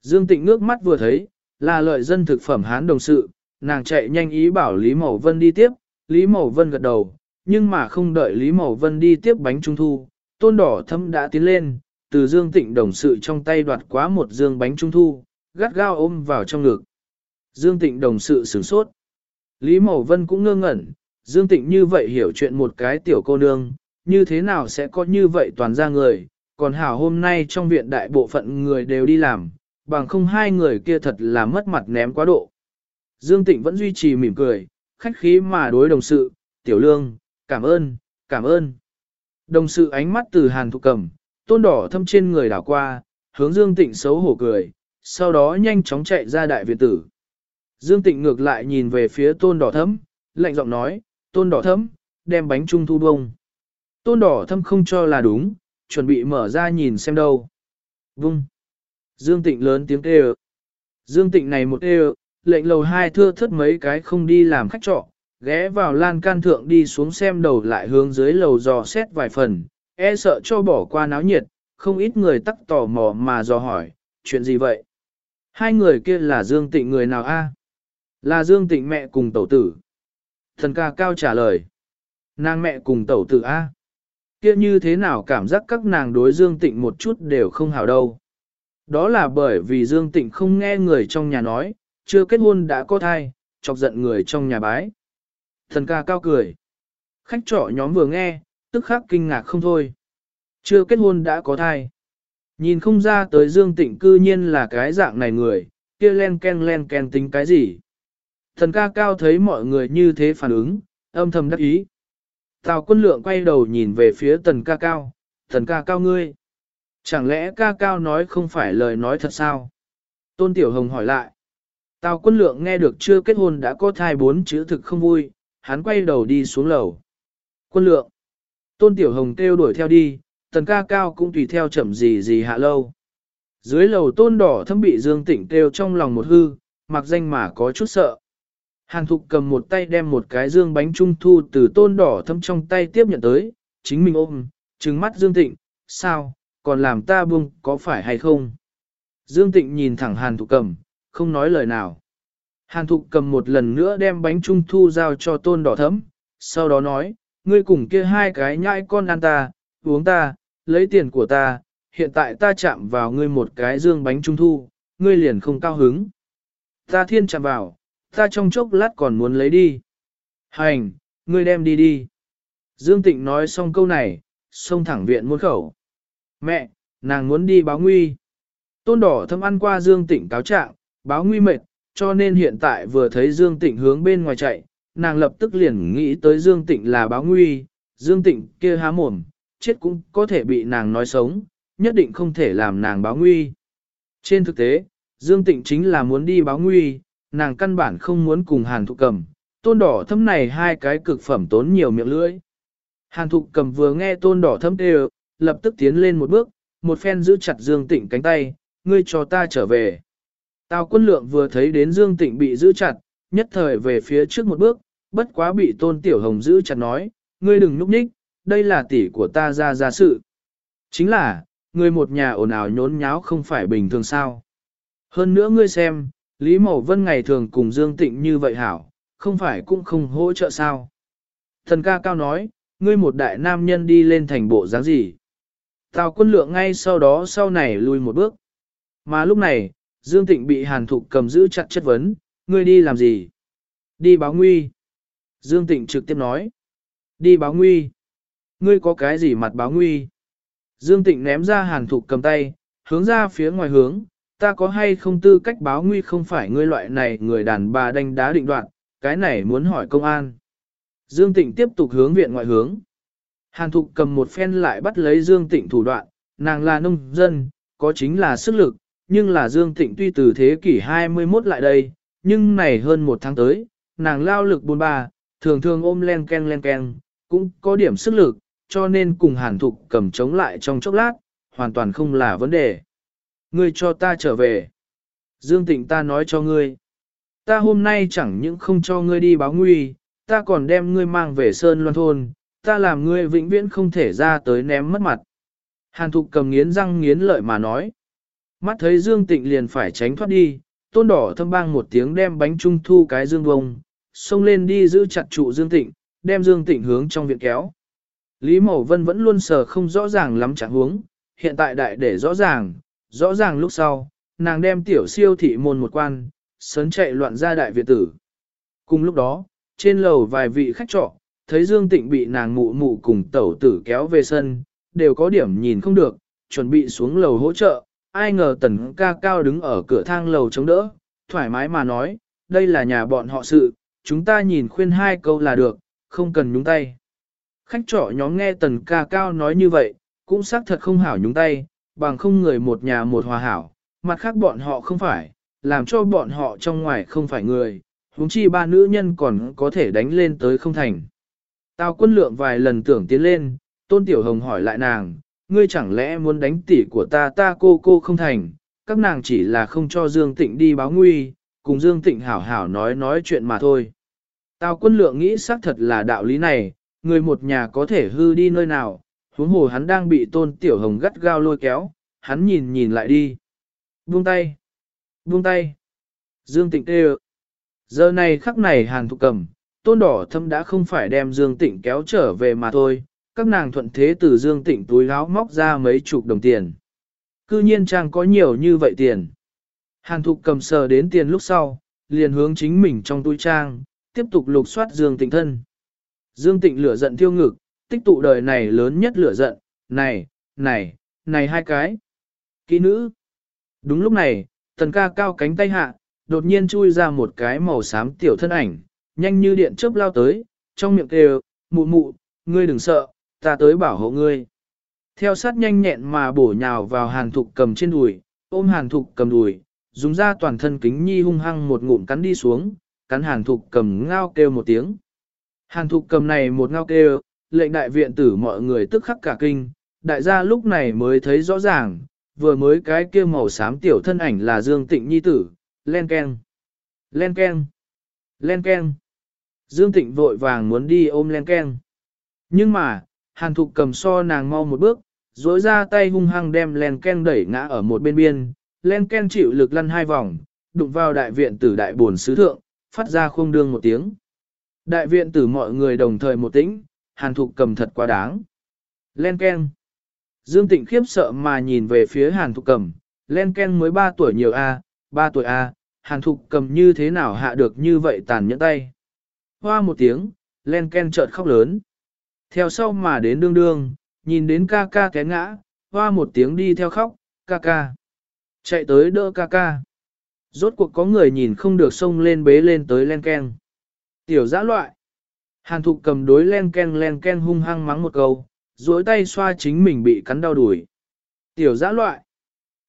Dương Tịnh ngước mắt vừa thấy, là lợi dân thực phẩm hán đồng sự, nàng chạy nhanh ý bảo Lý Mậu Vân đi tiếp, Lý Mậu Vân gật đầu, nhưng mà không đợi Lý Mậu Vân đi tiếp bánh trung thu, tôn đỏ thâm đã tiến lên, từ Dương Tịnh đồng sự trong tay đoạt quá một dương bánh trung thu, gắt gao ôm vào trong ngực. Dương Tịnh đồng sự sửng sốt. Lý Mậu Vân cũng ngơ ngẩn, Dương Tịnh như vậy hiểu chuyện một cái tiểu cô nương, như thế nào sẽ có như vậy toàn ra người, còn hảo hôm nay trong viện đại bộ phận người đều đi làm, bằng không hai người kia thật là mất mặt ném quá độ. Dương Tịnh vẫn duy trì mỉm cười, khách khí mà đối đồng sự, tiểu lương, cảm ơn, cảm ơn. Đồng sự ánh mắt từ hàn thụ cầm, tôn đỏ thâm trên người đảo qua, hướng Dương Tịnh xấu hổ cười, sau đó nhanh chóng chạy ra đại viện tử. Dương Tịnh ngược lại nhìn về phía tôn đỏ thấm, lạnh giọng nói, tôn đỏ thấm, đem bánh trung thu bông. Tôn đỏ thâm không cho là đúng, chuẩn bị mở ra nhìn xem đâu. Vung. Dương Tịnh lớn tiếng kêu. Dương Tịnh này một kêu, lệnh lầu hai thưa thất mấy cái không đi làm khách trọ, ghé vào lan can thượng đi xuống xem đầu lại hướng dưới lầu dò xét vài phần, e sợ cho bỏ qua náo nhiệt, không ít người tắc tò mò mà dò hỏi, chuyện gì vậy? Hai người kia là Dương Tịnh người nào a? Là Dương Tịnh mẹ cùng tẩu tử. Thần ca cao trả lời. Nàng mẹ cùng tẩu tử a. Kia như thế nào cảm giác các nàng đối Dương Tịnh một chút đều không hảo đâu. Đó là bởi vì Dương Tịnh không nghe người trong nhà nói, chưa kết hôn đã có thai, chọc giận người trong nhà bái. Thần ca cao cười. Khách trọ nhóm vừa nghe, tức khắc kinh ngạc không thôi. Chưa kết hôn đã có thai. Nhìn không ra tới Dương Tịnh cư nhiên là cái dạng này người, kia len ken len ken tính cái gì. Thần ca cao thấy mọi người như thế phản ứng, âm thầm đắc ý. Tào quân lượng quay đầu nhìn về phía tần ca cao, thần ca cao ngươi. Chẳng lẽ ca cao nói không phải lời nói thật sao? Tôn Tiểu Hồng hỏi lại. Tào quân lượng nghe được chưa kết hôn đã có thai bốn chữ thực không vui, hắn quay đầu đi xuống lầu. Quân lượng. Tôn Tiểu Hồng kêu đuổi theo đi, tần ca cao cũng tùy theo chậm gì gì hạ lâu. Dưới lầu tôn đỏ thâm bị Dương Tịnh kêu trong lòng một hư, mặc danh mà có chút sợ. Hàn Thục cầm một tay đem một cái dương bánh trung thu từ tôn đỏ thâm trong tay tiếp nhận tới, chính mình ôm, trừng mắt Dương Tịnh, sao, còn làm ta buông có phải hay không? Dương Tịnh nhìn thẳng Hàn Thục cầm, không nói lời nào. Hàn Thục cầm một lần nữa đem bánh trung thu giao cho tôn đỏ thấm, sau đó nói, ngươi cùng kia hai cái nhãi con ăn ta, uống ta, lấy tiền của ta, hiện tại ta chạm vào ngươi một cái dương bánh trung thu, ngươi liền không cao hứng. Ta thiên chạm vào, ta trong chốc lát còn muốn lấy đi. Hành, ngươi đem đi đi. Dương Tịnh nói xong câu này, xông thẳng viện muôn khẩu. Mẹ, nàng muốn đi báo nguy. Tôn đỏ thâm ăn qua Dương Tịnh cáo trạng, báo nguy mệt, cho nên hiện tại vừa thấy Dương Tịnh hướng bên ngoài chạy, nàng lập tức liền nghĩ tới Dương Tịnh là báo nguy, Dương Tịnh kia há mồm, chết cũng có thể bị nàng nói sống, nhất định không thể làm nàng báo nguy. Trên thực tế, Dương Tịnh chính là muốn đi báo nguy, nàng căn bản không muốn cùng Hàn Thục Cầm, tôn đỏ thâm này hai cái cực phẩm tốn nhiều miệng lưỡi. Hàn Thục Cầm vừa nghe tôn đỏ thâm đều, lập tức tiến lên một bước, một phen giữ chặt Dương Tịnh cánh tay, ngươi cho ta trở về. Tào quân lượng vừa thấy đến Dương Tịnh bị giữ chặt, nhất thời về phía trước một bước, bất quá bị tôn tiểu hồng giữ chặt nói, ngươi đừng núp nhích, đây là tỷ của ta ra ra sự. Chính là, ngươi một nhà ồn ào nhốn nháo không phải bình thường sao. Hơn nữa ngươi xem, Lý Mậu Vân ngày thường cùng Dương Tịnh như vậy hảo, không phải cũng không hỗ trợ sao. Thần ca cao nói, ngươi một đại nam nhân đi lên thành bộ dáng gì. Tào quân lượng ngay sau đó sau này lùi một bước. Mà lúc này, Dương Tịnh bị Hàn Thục cầm giữ chặt chất vấn, ngươi đi làm gì? Đi báo nguy. Dương Tịnh trực tiếp nói. Đi báo nguy. Ngươi có cái gì mặt báo nguy? Dương Tịnh ném ra Hàn Thục cầm tay, hướng ra phía ngoài hướng, ta có hay không tư cách báo nguy không phải ngươi loại này người đàn bà đánh đá định đoạn, cái này muốn hỏi công an. Dương Tịnh tiếp tục hướng viện ngoại hướng. Hàn Thục cầm một phen lại bắt lấy Dương Tịnh thủ đoạn, nàng là nông dân, có chính là sức lực, nhưng là Dương Tịnh tuy từ thế kỷ 21 lại đây, nhưng này hơn một tháng tới, nàng lao lực buồn ba, thường thường ôm len ken len ken, cũng có điểm sức lực, cho nên cùng hàn thục cầm chống lại trong chốc lát, hoàn toàn không là vấn đề. Ngươi cho ta trở về. Dương Tịnh ta nói cho ngươi. Ta hôm nay chẳng những không cho ngươi đi báo nguy, ta còn đem ngươi mang về Sơn Loan Thôn, ta làm ngươi vĩnh viễn không thể ra tới ném mất mặt. Hàn Thục cầm nghiến răng nghiến lợi mà nói. Mắt thấy Dương Tịnh liền phải tránh thoát đi, tôn đỏ thâm bang một tiếng đem bánh trung thu cái Dương vông, xông lên đi giữ chặt trụ Dương Tịnh, đem Dương Tịnh hướng trong viện kéo. Lý Mậu Vân vẫn luôn sờ không rõ ràng lắm trạng huống, hiện tại đại để rõ ràng, rõ ràng lúc sau, nàng đem tiểu siêu thị môn một quan, sớn chạy loạn ra đại viện tử. Cùng lúc đó, trên lầu vài vị khách trọ, thấy Dương Tịnh bị nàng mụ mụ cùng tẩu tử kéo về sân, đều có điểm nhìn không được, chuẩn bị xuống lầu hỗ trợ, ai ngờ tần ca cao đứng ở cửa thang lầu chống đỡ, thoải mái mà nói, đây là nhà bọn họ sự, chúng ta nhìn khuyên hai câu là được, không cần nhúng tay. Khách trọ nhóm nghe tần ca cao nói như vậy, cũng xác thật không hảo nhúng tay, bằng không người một nhà một hòa hảo, mặt khác bọn họ không phải, làm cho bọn họ trong ngoài không phải người, huống chi ba nữ nhân còn có thể đánh lên tới không thành. Tào quân lượng vài lần tưởng tiến lên, tôn tiểu hồng hỏi lại nàng, ngươi chẳng lẽ muốn đánh tỷ của ta ta cô cô không thành, các nàng chỉ là không cho Dương Tịnh đi báo nguy, cùng Dương Tịnh hảo hảo nói nói chuyện mà thôi. Tào quân lượng nghĩ xác thật là đạo lý này, người một nhà có thể hư đi nơi nào, huống hồ hắn đang bị tôn tiểu hồng gắt gao lôi kéo, hắn nhìn nhìn lại đi. Buông tay, buông tay. Dương Tịnh kêu. Giờ này khắc này hàng thục cầm, tôn đỏ thâm đã không phải đem Dương Tịnh kéo trở về mà thôi, các nàng thuận thế từ Dương Tịnh túi áo móc ra mấy chục đồng tiền. Cư nhiên trang có nhiều như vậy tiền. hàng thục cầm sờ đến tiền lúc sau, liền hướng chính mình trong túi trang, tiếp tục lục soát Dương Tịnh thân. Dương Tịnh lửa giận thiêu ngực, tích tụ đời này lớn nhất lửa giận, này, này, này hai cái. Kỹ nữ. Đúng lúc này, tần ca cao cánh tay hạ, đột nhiên chui ra một cái màu xám tiểu thân ảnh, nhanh như điện chớp lao tới, trong miệng kêu, mụ mụ, ngươi đừng sợ, ta tới bảo hộ ngươi. Theo sát nhanh nhẹn mà bổ nhào vào hàn thục cầm trên đùi, ôm hàn thục cầm đùi, dùng ra toàn thân kính nhi hung hăng một ngụm cắn đi xuống, cắn hàn thục cầm ngao kêu một tiếng. Hàn thục cầm này một ngao kêu, lệnh đại viện tử mọi người tức khắc cả kinh, đại gia lúc này mới thấy rõ ràng, vừa mới cái kia màu xám tiểu thân ảnh là Dương Tịnh Nhi tử, len ken, len ken, len ken. Dương Tịnh vội vàng muốn đi ôm len ken. Nhưng mà, Hàn Thục cầm so nàng mau một bước, dối ra tay hung hăng đem len ken đẩy ngã ở một bên biên, len ken chịu lực lăn hai vòng, đụng vào đại viện tử đại buồn sứ thượng, phát ra khung đương một tiếng. Đại viện tử mọi người đồng thời một tĩnh, Hàn Thục cầm thật quá đáng. Len ken. Dương Tịnh khiếp sợ mà nhìn về phía Hàn Thục cầm, len ken mới 3 tuổi nhiều a, 3 tuổi a, Hàn Thục cầm như thế nào hạ được như vậy tàn nhẫn tay. Hoa một tiếng, len ken chợt khóc lớn. Theo sau mà đến đương đương, nhìn đến ca ca té ngã, hoa một tiếng đi theo khóc, ca ca. Chạy tới đỡ ca ca. Rốt cuộc có người nhìn không được xông lên bế lên tới len ken. Tiểu giã loại. Hàn thục cầm đối len ken len ken hung hăng mắng một câu, duỗi tay xoa chính mình bị cắn đau đuổi. Tiểu giã loại.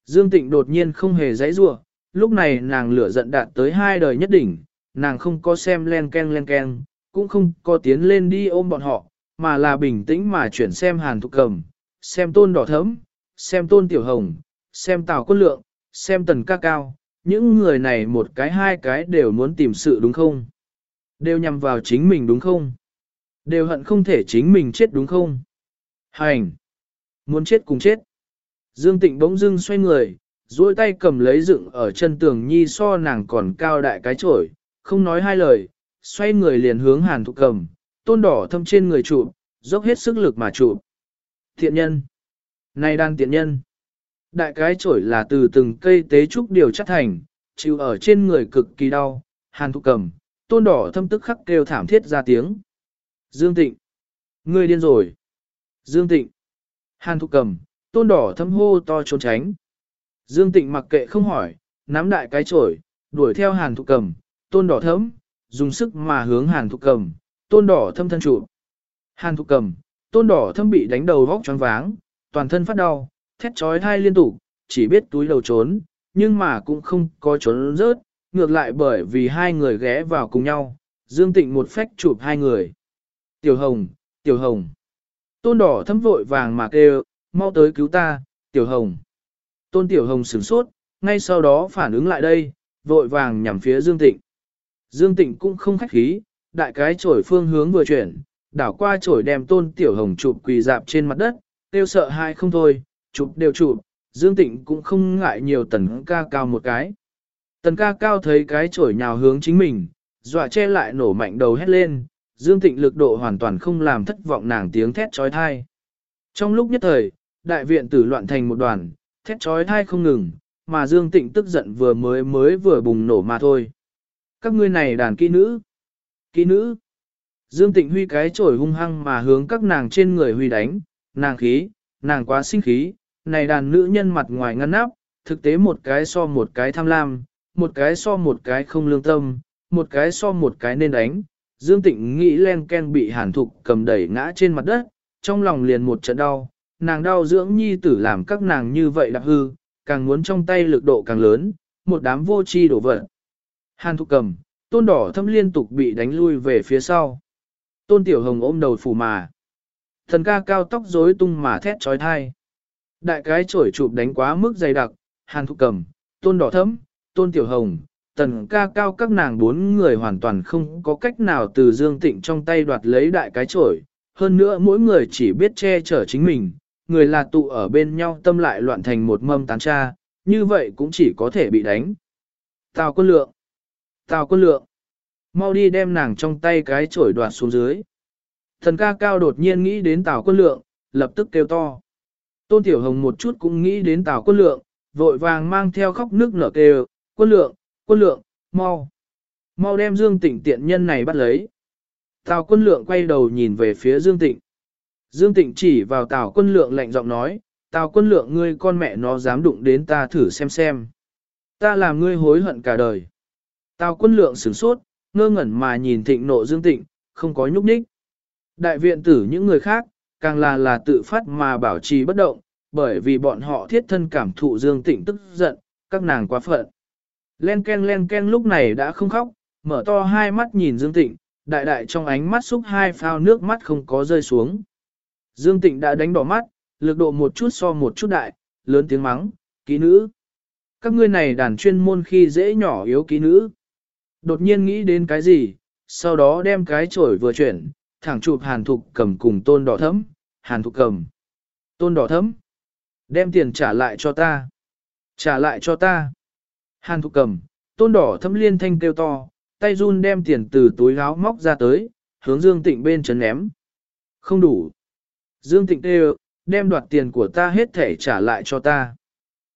Dương Tịnh đột nhiên không hề dãy rủa, lúc này nàng lửa giận đạt tới hai đời nhất đỉnh, nàng không có xem len ken len ken, cũng không có tiến lên đi ôm bọn họ, mà là bình tĩnh mà chuyển xem hàn thục cầm, xem tôn đỏ thấm, xem tôn tiểu hồng, xem tào quân lượng, xem tần ca cao, những người này một cái hai cái đều muốn tìm sự đúng không? Đều nhằm vào chính mình đúng không? Đều hận không thể chính mình chết đúng không? Hành! Muốn chết cùng chết. Dương Tịnh bỗng dưng xoay người, duỗi tay cầm lấy dựng ở chân tường nhi so nàng còn cao đại cái chổi, không nói hai lời, xoay người liền hướng hàn thục cầm, tôn đỏ thâm trên người trụ, dốc hết sức lực mà trụ. Thiện nhân! Này đang tiện nhân! Đại cái chổi là từ từng cây tế trúc điều chất thành, chịu ở trên người cực kỳ đau, hàn thục cầm, tôn đỏ thâm tức khắc kêu thảm thiết ra tiếng. Dương Tịnh! Ngươi điên rồi! Dương Tịnh! Hàn thục cầm, tôn đỏ thâm hô to trốn tránh. Dương Tịnh mặc kệ không hỏi, nắm đại cái chổi, đuổi theo hàn thục cầm, tôn đỏ thâm dùng sức mà hướng hàn thục cầm, tôn đỏ thâm thân trụ. Hàn thục cầm, tôn đỏ thâm bị đánh đầu vóc choáng váng, toàn thân phát đau, thét trói thai liên tục, chỉ biết túi đầu trốn, nhưng mà cũng không có trốn rớt, ngược lại bởi vì hai người ghé vào cùng nhau, Dương Tịnh một phách chụp hai người. Tiểu Hồng, Tiểu Hồng. Tôn đỏ thâm vội vàng mà kêu, mau tới cứu ta, Tiểu Hồng. Tôn Tiểu Hồng sửng sốt, ngay sau đó phản ứng lại đây, vội vàng nhằm phía Dương Tịnh. Dương Tịnh cũng không khách khí, đại cái chổi phương hướng vừa chuyển, đảo qua chổi đem Tôn Tiểu Hồng chụp quỳ dạp trên mặt đất, tiêu sợ hai không thôi, chụp đều chụp, Dương Tịnh cũng không ngại nhiều tần ca cao một cái. Tần ca cao thấy cái chổi nhào hướng chính mình, dọa che lại nổ mạnh đầu hét lên, Dương Tịnh lực độ hoàn toàn không làm thất vọng nàng tiếng thét trói thai. Trong lúc nhất thời, đại viện tử loạn thành một đoàn, thét trói thai không ngừng, mà Dương Tịnh tức giận vừa mới mới vừa bùng nổ mà thôi. Các ngươi này đàn kỹ nữ. Kỹ nữ. Dương Tịnh huy cái chổi hung hăng mà hướng các nàng trên người huy đánh, nàng khí, nàng quá sinh khí, này đàn nữ nhân mặt ngoài ngăn nắp, thực tế một cái so một cái tham lam, một cái so một cái không lương tâm, một cái so một cái nên đánh. Dương Tịnh nghĩ len ken bị hàn thục cầm đẩy ngã trên mặt đất, trong lòng liền một trận đau, nàng đau dưỡng nhi tử làm các nàng như vậy đặc hư, càng muốn trong tay lực độ càng lớn, một đám vô chi đổ vật. Hàn thục cầm, tôn đỏ thâm liên tục bị đánh lui về phía sau. Tôn tiểu hồng ôm đầu phủ mà. Thần ca cao tóc rối tung mà thét trói thai. Đại cái chổi chụp đánh quá mức dày đặc, hàn thục cầm, tôn đỏ thấm, tôn tiểu hồng, tần ca cao các nàng bốn người hoàn toàn không có cách nào từ dương tịnh trong tay đoạt lấy đại cái chổi. Hơn nữa mỗi người chỉ biết che chở chính mình, người là tụ ở bên nhau tâm lại loạn thành một mâm tán tra, như vậy cũng chỉ có thể bị đánh. Tào quân lượng, tào quân lượng, mau đi đem nàng trong tay cái chổi đoạt xuống dưới. Thần ca cao đột nhiên nghĩ đến tào quân lượng, lập tức kêu to. Tôn Tiểu Hồng một chút cũng nghĩ đến tào quân lượng, vội vàng mang theo khóc nước nở kêu, quân lượng, quân lượng, mau. Mau đem Dương Tịnh tiện nhân này bắt lấy. Tào quân lượng quay đầu nhìn về phía Dương Tịnh. Dương Tịnh chỉ vào Tào quân lượng lạnh giọng nói, Tào quân lượng ngươi con mẹ nó dám đụng đến ta thử xem xem. Ta làm ngươi hối hận cả đời. Tào quân lượng sửng sốt, ngơ ngẩn mà nhìn thịnh nộ Dương Tịnh, không có nhúc nhích. Đại viện tử những người khác, càng là là tự phát mà bảo trì bất động, bởi vì bọn họ thiết thân cảm thụ Dương Tịnh tức giận, các nàng quá phận. Len ken len ken lúc này đã không khóc, mở to hai mắt nhìn Dương Tịnh, đại đại trong ánh mắt xúc hai phao nước mắt không có rơi xuống. Dương Tịnh đã đánh đỏ mắt, lực độ một chút so một chút đại, lớn tiếng mắng, ký nữ. Các ngươi này đàn chuyên môn khi dễ nhỏ yếu ký nữ. Đột nhiên nghĩ đến cái gì, sau đó đem cái chổi vừa chuyển, thẳng chụp hàn thục cầm cùng tôn đỏ thấm, hàn thục cầm. Tôn đỏ thấm. Đem tiền trả lại cho ta. Trả lại cho ta. Hàn thục cầm, tôn đỏ thâm liên thanh kêu to, tay run đem tiền từ túi gáo móc ra tới, hướng Dương Tịnh bên chấn ném. Không đủ. Dương Tịnh kêu, đem đoạt tiền của ta hết thể trả lại cho ta.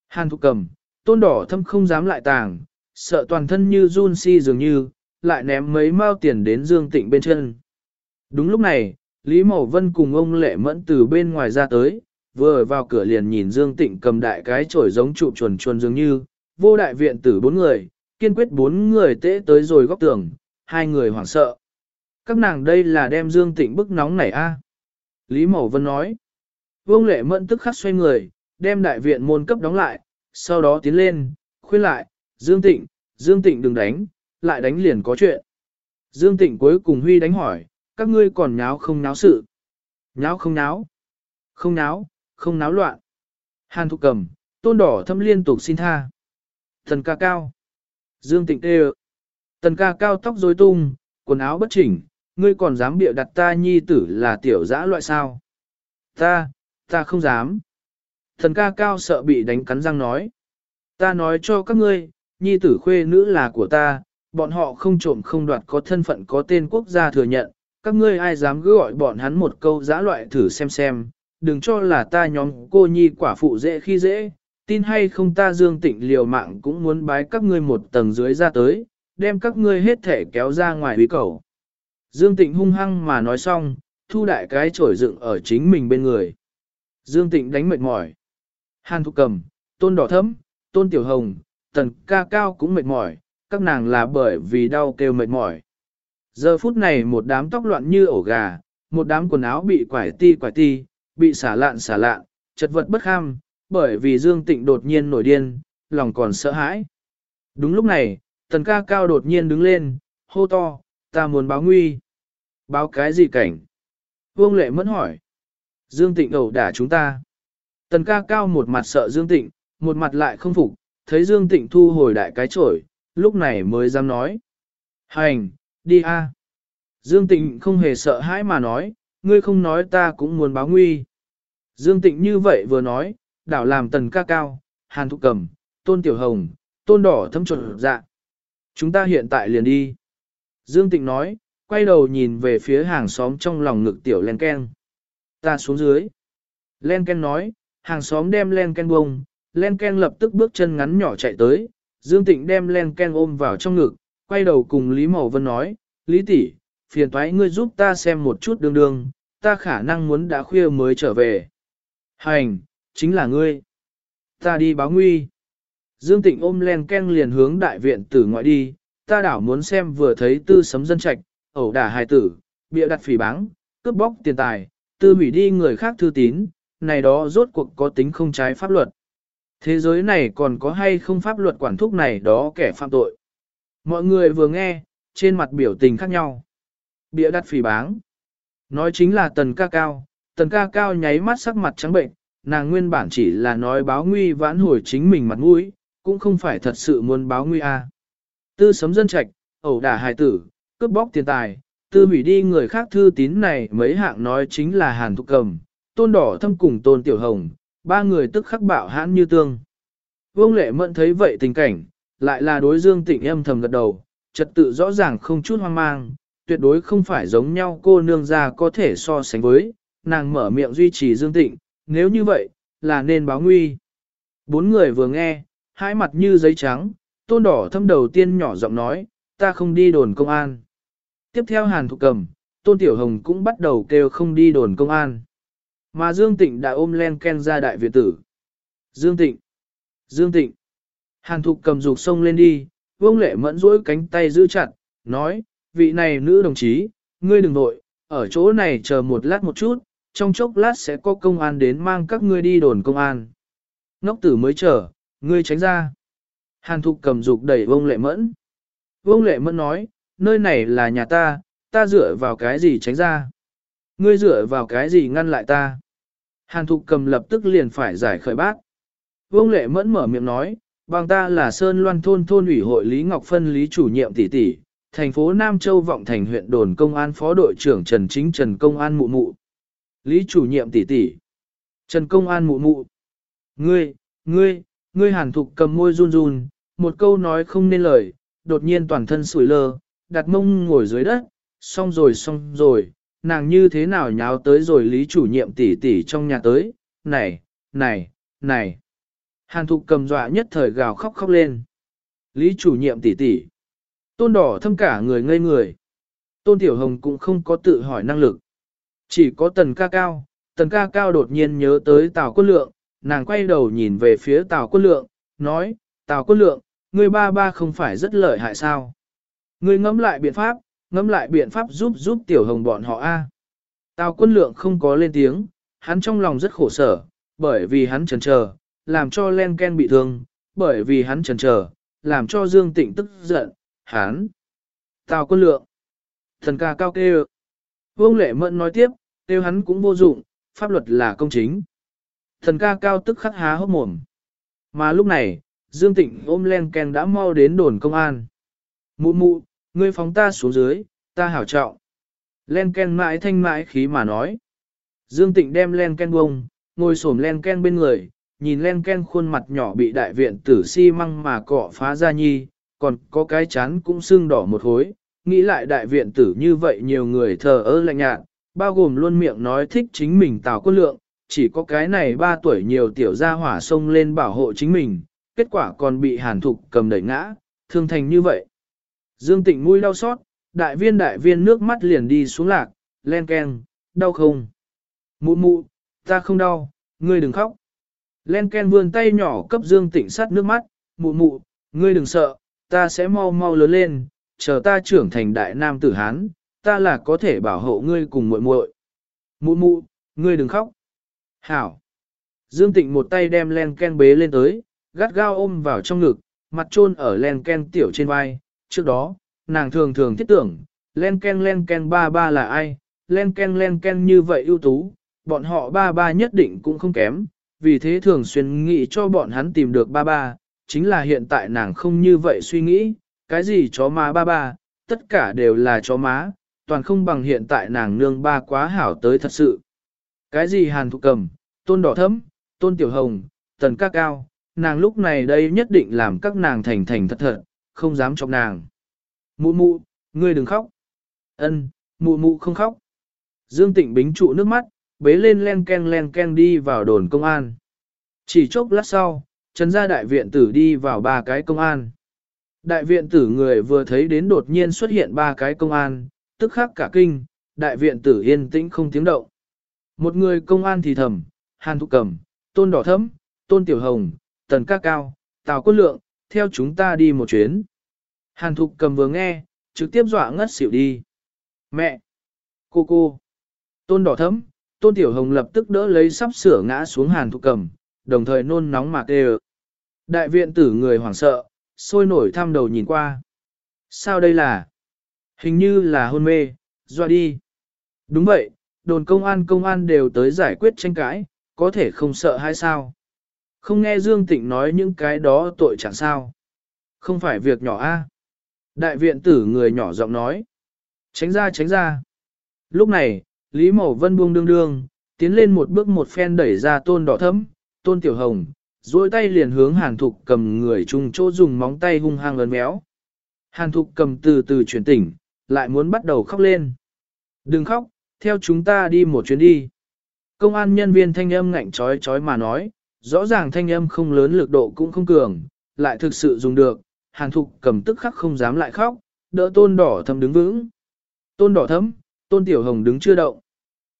Hàn thục cầm, tôn đỏ thâm không dám lại tàng, sợ toàn thân như run si dường như, lại ném mấy mao tiền đến Dương Tịnh bên chân. Đúng lúc này, Lý Mậu Vân cùng ông Lệ Mẫn từ bên ngoài ra tới, vừa vào cửa liền nhìn Dương Tịnh cầm đại cái chổi giống trụ chuồn chuồn dường như, vô đại viện tử bốn người, kiên quyết bốn người tễ tới rồi góc tường, hai người hoảng sợ. Các nàng đây là đem Dương Tịnh bức nóng nảy a. Lý Mậu Vân nói. Vương Lệ Mẫn tức khắc xoay người, đem đại viện môn cấp đóng lại, sau đó tiến lên, khuyên lại, Dương Tịnh, Dương Tịnh đừng đánh, lại đánh liền có chuyện. Dương Tịnh cuối cùng Huy đánh hỏi, các ngươi còn nháo không nháo sự. Nháo không nháo. Không nháo, không náo loạn. Hàn thục cầm, tôn đỏ thâm liên tục xin tha. Thần ca cao. Dương tịnh tê Tần ca cao tóc rối tung, quần áo bất chỉnh, ngươi còn dám bịa đặt ta nhi tử là tiểu dã loại sao? Ta, ta không dám. Thần ca cao sợ bị đánh cắn răng nói. Ta nói cho các ngươi, nhi tử khuê nữ là của ta, bọn họ không trộm không đoạt có thân phận có tên quốc gia thừa nhận, các ngươi ai dám cứ gọi bọn hắn một câu giã loại thử xem xem, đừng cho là ta nhóm cô nhi quả phụ dễ khi dễ, tin hay không ta dương tịnh liều mạng cũng muốn bái các ngươi một tầng dưới ra tới, đem các ngươi hết thể kéo ra ngoài bí cầu. Dương tịnh hung hăng mà nói xong, thu đại cái trổi dựng ở chính mình bên người. Dương tịnh đánh mệt mỏi. Hàn thục cầm, tôn đỏ thấm, tôn tiểu hồng, tần ca cao cũng mệt mỏi, các nàng là bởi vì đau kêu mệt mỏi. Giờ phút này một đám tóc loạn như ổ gà, một đám quần áo bị quải ti quải ti, bị xả lạn xả lạn, chật vật bất kham, bởi vì Dương Tịnh đột nhiên nổi điên, lòng còn sợ hãi. Đúng lúc này, tần ca cao đột nhiên đứng lên, hô to, ta muốn báo nguy. Báo cái gì cảnh? Vương lệ mẫn hỏi. Dương Tịnh ẩu đả chúng ta. Tần ca cao một mặt sợ Dương Tịnh, một mặt lại không phục, thấy Dương Tịnh thu hồi đại cái chổi, lúc này mới dám nói. Hành, đi a. Dương Tịnh không hề sợ hãi mà nói, ngươi không nói ta cũng muốn báo nguy. Dương Tịnh như vậy vừa nói, đảo làm tần ca cao, hàn thụ cầm, tôn tiểu hồng, tôn đỏ thâm trộn dạ. Chúng ta hiện tại liền đi. Dương Tịnh nói, quay đầu nhìn về phía hàng xóm trong lòng ngực tiểu len ken. Ta xuống dưới. Len ken nói, hàng xóm đem len ken bông, len ken lập tức bước chân ngắn nhỏ chạy tới. Dương Tịnh đem len ken ôm vào trong ngực, quay đầu cùng Lý Mậu Vân nói, Lý tỷ, phiền thoái ngươi giúp ta xem một chút đường đường, ta khả năng muốn đã khuya mới trở về. Hành, chính là ngươi. Ta đi báo nguy. Dương Tịnh ôm len ken liền hướng đại viện tử ngoại đi, ta đảo muốn xem vừa thấy tư sấm dân trạch, ẩu đả hài tử, bịa đặt phỉ báng, cướp bóc tiền tài, tư hủy đi người khác thư tín, này đó rốt cuộc có tính không trái pháp luật. Thế giới này còn có hay không pháp luật quản thúc này đó kẻ phạm tội. Mọi người vừa nghe, trên mặt biểu tình khác nhau. Bịa đặt phỉ báng. Nói chính là tần ca cao, tần ca cao nháy mắt sắc mặt trắng bệnh, nàng nguyên bản chỉ là nói báo nguy vãn hồi chính mình mặt mũi, cũng không phải thật sự muốn báo nguy a. Tư sấm dân trạch, ẩu đả hài tử, cướp bóc tiền tài, tư hủy đi người khác thư tín này mấy hạng nói chính là hàn thục cầm, tôn đỏ thâm cùng tôn tiểu hồng, ba người tức khắc bạo hãn như tương. Vương lệ mẫn thấy vậy tình cảnh, lại là đối dương tịnh em thầm gật đầu, trật tự rõ ràng không chút hoang mang, tuyệt đối không phải giống nhau cô nương gia có thể so sánh với, nàng mở miệng duy trì dương tịnh, nếu như vậy, là nên báo nguy. Bốn người vừa nghe, hai mặt như giấy trắng, tôn đỏ thâm đầu tiên nhỏ giọng nói, ta không đi đồn công an. Tiếp theo hàn thục cầm, tôn tiểu hồng cũng bắt đầu kêu không đi đồn công an. Mà Dương Tịnh đã ôm len ken ra đại viện tử. Dương Tịnh! Dương Tịnh! Hàn thục cầm dục sông lên đi, vương lệ mẫn duỗi cánh tay giữ chặt, nói, vị này nữ đồng chí, ngươi đừng nội, ở chỗ này chờ một lát một chút, trong chốc lát sẽ có công an đến mang các ngươi đi đồn công an. Ngốc tử mới chờ, ngươi tránh ra. Hàn thục cầm dục đẩy vông lệ mẫn. Vông lệ mẫn nói, nơi này là nhà ta, ta dựa vào cái gì tránh ra. Ngươi dựa vào cái gì ngăn lại ta. Hàn thục cầm lập tức liền phải giải khởi bác. Vông lệ mẫn mở miệng nói, bằng ta là Sơn Loan Thôn Thôn ủy hội Lý Ngọc Phân Lý chủ nhiệm tỷ tỷ, thành phố Nam Châu Vọng Thành huyện đồn công an phó đội trưởng Trần Chính Trần Công an mụ mụ. Lý chủ nhiệm tỷ tỷ. Trần Công an mụ mụ. Ngươi, ngươi, ngươi hàn thục cầm môi run run, một câu nói không nên lời, đột nhiên toàn thân sủi lơ, đặt mông ngồi dưới đất, xong rồi xong rồi, nàng như thế nào nháo tới rồi lý chủ nhiệm tỷ tỷ trong nhà tới, này, này, này. Hàn thục cầm dọa nhất thời gào khóc khóc lên. Lý chủ nhiệm tỷ tỷ. Tôn đỏ thâm cả người ngây người. Tôn Tiểu Hồng cũng không có tự hỏi năng lực. Chỉ có tần ca cao, tần ca cao đột nhiên nhớ tới Tào Quân Lượng, nàng quay đầu nhìn về phía Tào Quân Lượng, nói, Tào Quân Lượng, ngươi ba ba không phải rất lợi hại sao? Ngươi ngẫm lại biện pháp, ngẫm lại biện pháp giúp giúp Tiểu Hồng bọn họ a. Tào Quân Lượng không có lên tiếng, hắn trong lòng rất khổ sở, bởi vì hắn chần chờ, làm cho Len Ken bị thương, bởi vì hắn chần chờ, làm cho Dương Tịnh tức giận, hắn. Tào Quân Lượng. Thần ca cao kêu. Vương Lệ Mẫn nói tiếp, tiêu hắn cũng vô dụng, pháp luật là công chính. Thần ca cao tức khắc há hốc mồm. Mà lúc này, Dương Tịnh ôm len ken đã mau đến đồn công an. Mụ mụ, ngươi phóng ta xuống dưới, ta hảo trọng. Len ken mãi thanh mãi khí mà nói. Dương Tịnh đem len ken bông, ngồi xổm len ken bên người, nhìn len ken khuôn mặt nhỏ bị đại viện tử si măng mà cọ phá ra nhi, còn có cái chán cũng sưng đỏ một hối, nghĩ lại đại viện tử như vậy nhiều người thờ ơ lạnh nhạt, bao gồm luôn miệng nói thích chính mình tào quân lượng, chỉ có cái này ba tuổi nhiều tiểu gia hỏa xông lên bảo hộ chính mình, kết quả còn bị hàn thục cầm đẩy ngã, thương thành như vậy. Dương tịnh mũi đau xót, đại viên đại viên nước mắt liền đi xuống lạc, len ken, đau không? Mụ mụ, ta không đau, ngươi đừng khóc. Len ken vươn tay nhỏ cấp Dương tịnh sắt nước mắt, mụ mụ, ngươi đừng sợ, ta sẽ mau mau lớn lên, chờ ta trưởng thành đại nam tử Hán, ta là có thể bảo hộ ngươi cùng muội muội. Mụ mụ, ngươi đừng khóc. Hảo. Dương Tịnh một tay đem len ken bế lên tới, gắt gao ôm vào trong ngực, mặt chôn ở len ken tiểu trên vai. Trước đó, nàng thường thường thiết tưởng, len ken len ken ba ba là ai, len ken len ken như vậy ưu tú, bọn họ ba ba nhất định cũng không kém, vì thế thường xuyên nghĩ cho bọn hắn tìm được ba ba, chính là hiện tại nàng không như vậy suy nghĩ, cái gì chó má ba ba, tất cả đều là chó má, toàn không bằng hiện tại nàng nương ba quá hảo tới thật sự. Cái gì hàn thụ cầm, tôn đỏ thấm, tôn tiểu hồng, tần ca cao, nàng lúc này đây nhất định làm các nàng thành thành thật thật, không dám chọc nàng. Mụ mụ, ngươi đừng khóc. Ân, mụ mụ không khóc. Dương Tịnh bính trụ nước mắt, bế lên len ken len ken đi vào đồn công an. Chỉ chốc lát sau, trần gia đại viện tử đi vào ba cái công an. Đại viện tử người vừa thấy đến đột nhiên xuất hiện ba cái công an, tức khắc cả kinh, đại viện tử yên tĩnh không tiếng động. Một người công an thì thầm, Hàn Thục Cầm, Tôn Đỏ Thấm, Tôn Tiểu Hồng, Tần Các Cao, Tào Quân Lượng, theo chúng ta đi một chuyến. Hàn Thục Cầm vừa nghe, trực tiếp dọa ngất xỉu đi. Mẹ! Cô cô! Tôn Đỏ Thấm, Tôn Tiểu Hồng lập tức đỡ lấy sắp sửa ngã xuống Hàn Thục Cầm, đồng thời nôn nóng mạc đều. Đại viện tử người hoảng sợ, sôi nổi thăm đầu nhìn qua. Sao đây là? Hình như là hôn mê, doa đi. Đúng vậy, đồn công an công an đều tới giải quyết tranh cãi, có thể không sợ hay sao? Không nghe Dương Tịnh nói những cái đó tội chẳng sao. Không phải việc nhỏ a. Đại viện tử người nhỏ giọng nói. Tránh ra tránh ra. Lúc này, Lý Mậu Vân buông đương đương, tiến lên một bước một phen đẩy ra tôn đỏ thấm, tôn tiểu hồng, duỗi tay liền hướng hàn thục cầm người chung chỗ dùng móng tay hung hăng lớn méo. Hàn thục cầm từ từ chuyển tỉnh, lại muốn bắt đầu khóc lên. Đừng khóc, theo chúng ta đi một chuyến đi. Công an nhân viên thanh âm ngạnh trói trói mà nói, rõ ràng thanh âm không lớn lực độ cũng không cường, lại thực sự dùng được, hàn thục cầm tức khắc không dám lại khóc, đỡ tôn đỏ thấm đứng vững. Tôn đỏ thấm, tôn tiểu hồng đứng chưa động.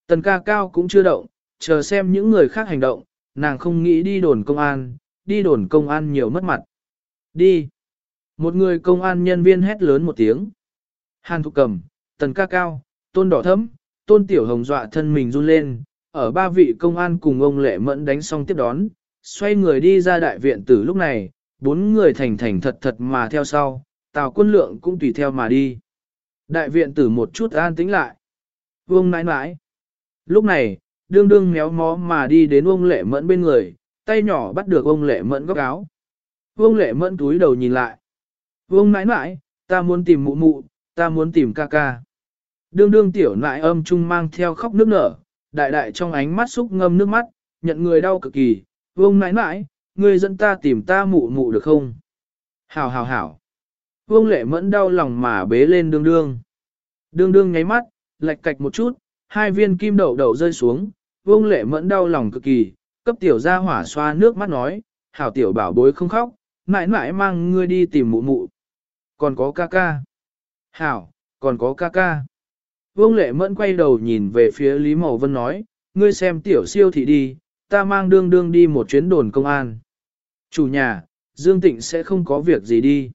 Tần ca cao cũng chưa động, chờ xem những người khác hành động, nàng không nghĩ đi đồn công an, đi đồn công an nhiều mất mặt. Đi. Một người công an nhân viên hét lớn một tiếng. Hàn thục cầm, tần ca cao, tôn đỏ thấm, tôn tiểu hồng dọa thân mình run lên, ở ba vị công an cùng ông lệ mẫn đánh xong tiếp đón, xoay người đi ra đại viện từ lúc này, bốn người thành thành thật thật mà theo sau, tào quân lượng cũng tùy theo mà đi. Đại viện tử một chút an tĩnh lại. Vương nãi nãi. Lúc này, đương đương méo mó mà đi đến ông lệ mẫn bên người, tay nhỏ bắt được ông lệ mẫn góc áo. Ông lệ mẫn túi đầu nhìn lại. Vương nãi nãi, ta muốn tìm mụ mụ, ta muốn tìm ca ca. Đương đương tiểu nại âm trung mang theo khóc nước nở, đại đại trong ánh mắt xúc ngâm nước mắt, nhận người đau cực kỳ, vương nãi nãi, người dẫn ta tìm ta mụ mụ được không? Hảo hảo hảo. Vương lệ mẫn đau lòng mà bế lên đương đương. Đương đương nháy mắt, lệch cạch một chút, hai viên kim đậu đậu rơi xuống, vương lệ mẫn đau lòng cực kỳ, cấp tiểu ra hỏa xoa nước mắt nói, hảo tiểu bảo bối không khóc, mãi mãi mang ngươi đi tìm mụ mụ. Còn có ca ca. Hảo, còn có ca ca. Vương lệ mẫn quay đầu nhìn về phía Lý Mậu Vân nói, ngươi xem tiểu siêu thị đi, ta mang đương đương đi một chuyến đồn công an. Chủ nhà, Dương Tịnh sẽ không có việc gì đi.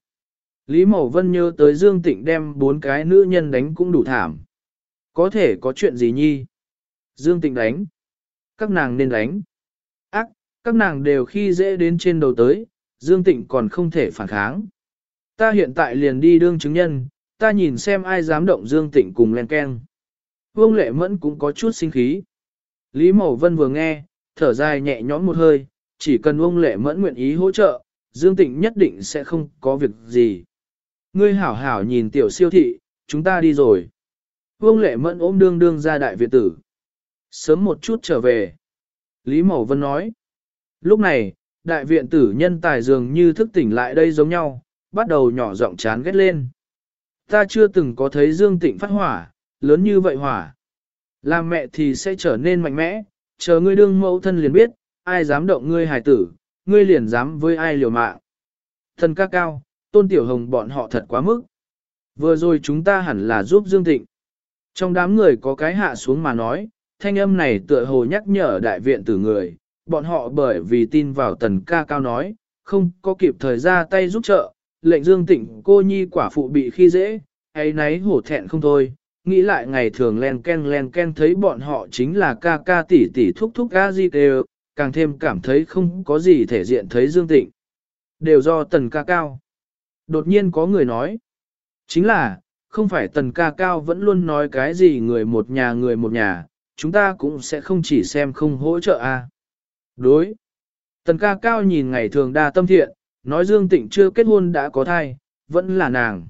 Lý Mậu Vân nhớ tới Dương Tịnh đem bốn cái nữ nhân đánh cũng đủ thảm. Có thể có chuyện gì nhi? Dương Tịnh đánh. Các nàng nên đánh. Ác, các nàng đều khi dễ đến trên đầu tới, Dương Tịnh còn không thể phản kháng. Ta hiện tại liền đi đương chứng nhân, ta nhìn xem ai dám động Dương Tịnh cùng len keng. Vương Lệ Mẫn cũng có chút sinh khí. Lý Mậu Vân vừa nghe, thở dài nhẹ nhõm một hơi, chỉ cần Vương Lệ Mẫn nguyện ý hỗ trợ, Dương Tịnh nhất định sẽ không có việc gì. Ngươi hảo hảo nhìn tiểu siêu thị, chúng ta đi rồi. Vương Lệ Mẫn ôm đương đương ra đại viện tử. Sớm một chút trở về. Lý Mậu Vân nói. Lúc này, đại viện tử nhân tài dường như thức tỉnh lại đây giống nhau, bắt đầu nhỏ giọng chán ghét lên. Ta chưa từng có thấy Dương Tịnh phát hỏa, lớn như vậy hỏa. Làm mẹ thì sẽ trở nên mạnh mẽ, chờ ngươi đương mẫu thân liền biết, ai dám động ngươi hài tử, ngươi liền dám với ai liều mạng. Thần ca cao, tôn tiểu hồng bọn họ thật quá mức. Vừa rồi chúng ta hẳn là giúp Dương Tịnh. Trong đám người có cái hạ xuống mà nói, thanh âm này tựa hồ nhắc nhở đại viện tử người, bọn họ bởi vì tin vào tần ca cao nói, không có kịp thời ra tay giúp trợ, lệnh Dương Tịnh cô nhi quả phụ bị khi dễ, ấy nấy hổ thẹn không thôi, nghĩ lại ngày thường len ken len ken thấy bọn họ chính là ca ca tỷ tỷ thúc thúc ca di đều, càng thêm cảm thấy không có gì thể diện thấy Dương Tịnh. Đều do tần ca cao. Đột nhiên có người nói, chính là, không phải tần ca cao vẫn luôn nói cái gì người một nhà người một nhà, chúng ta cũng sẽ không chỉ xem không hỗ trợ a. Đối. Tần ca cao nhìn ngày thường đa tâm thiện, nói Dương Tịnh chưa kết hôn đã có thai, vẫn là nàng.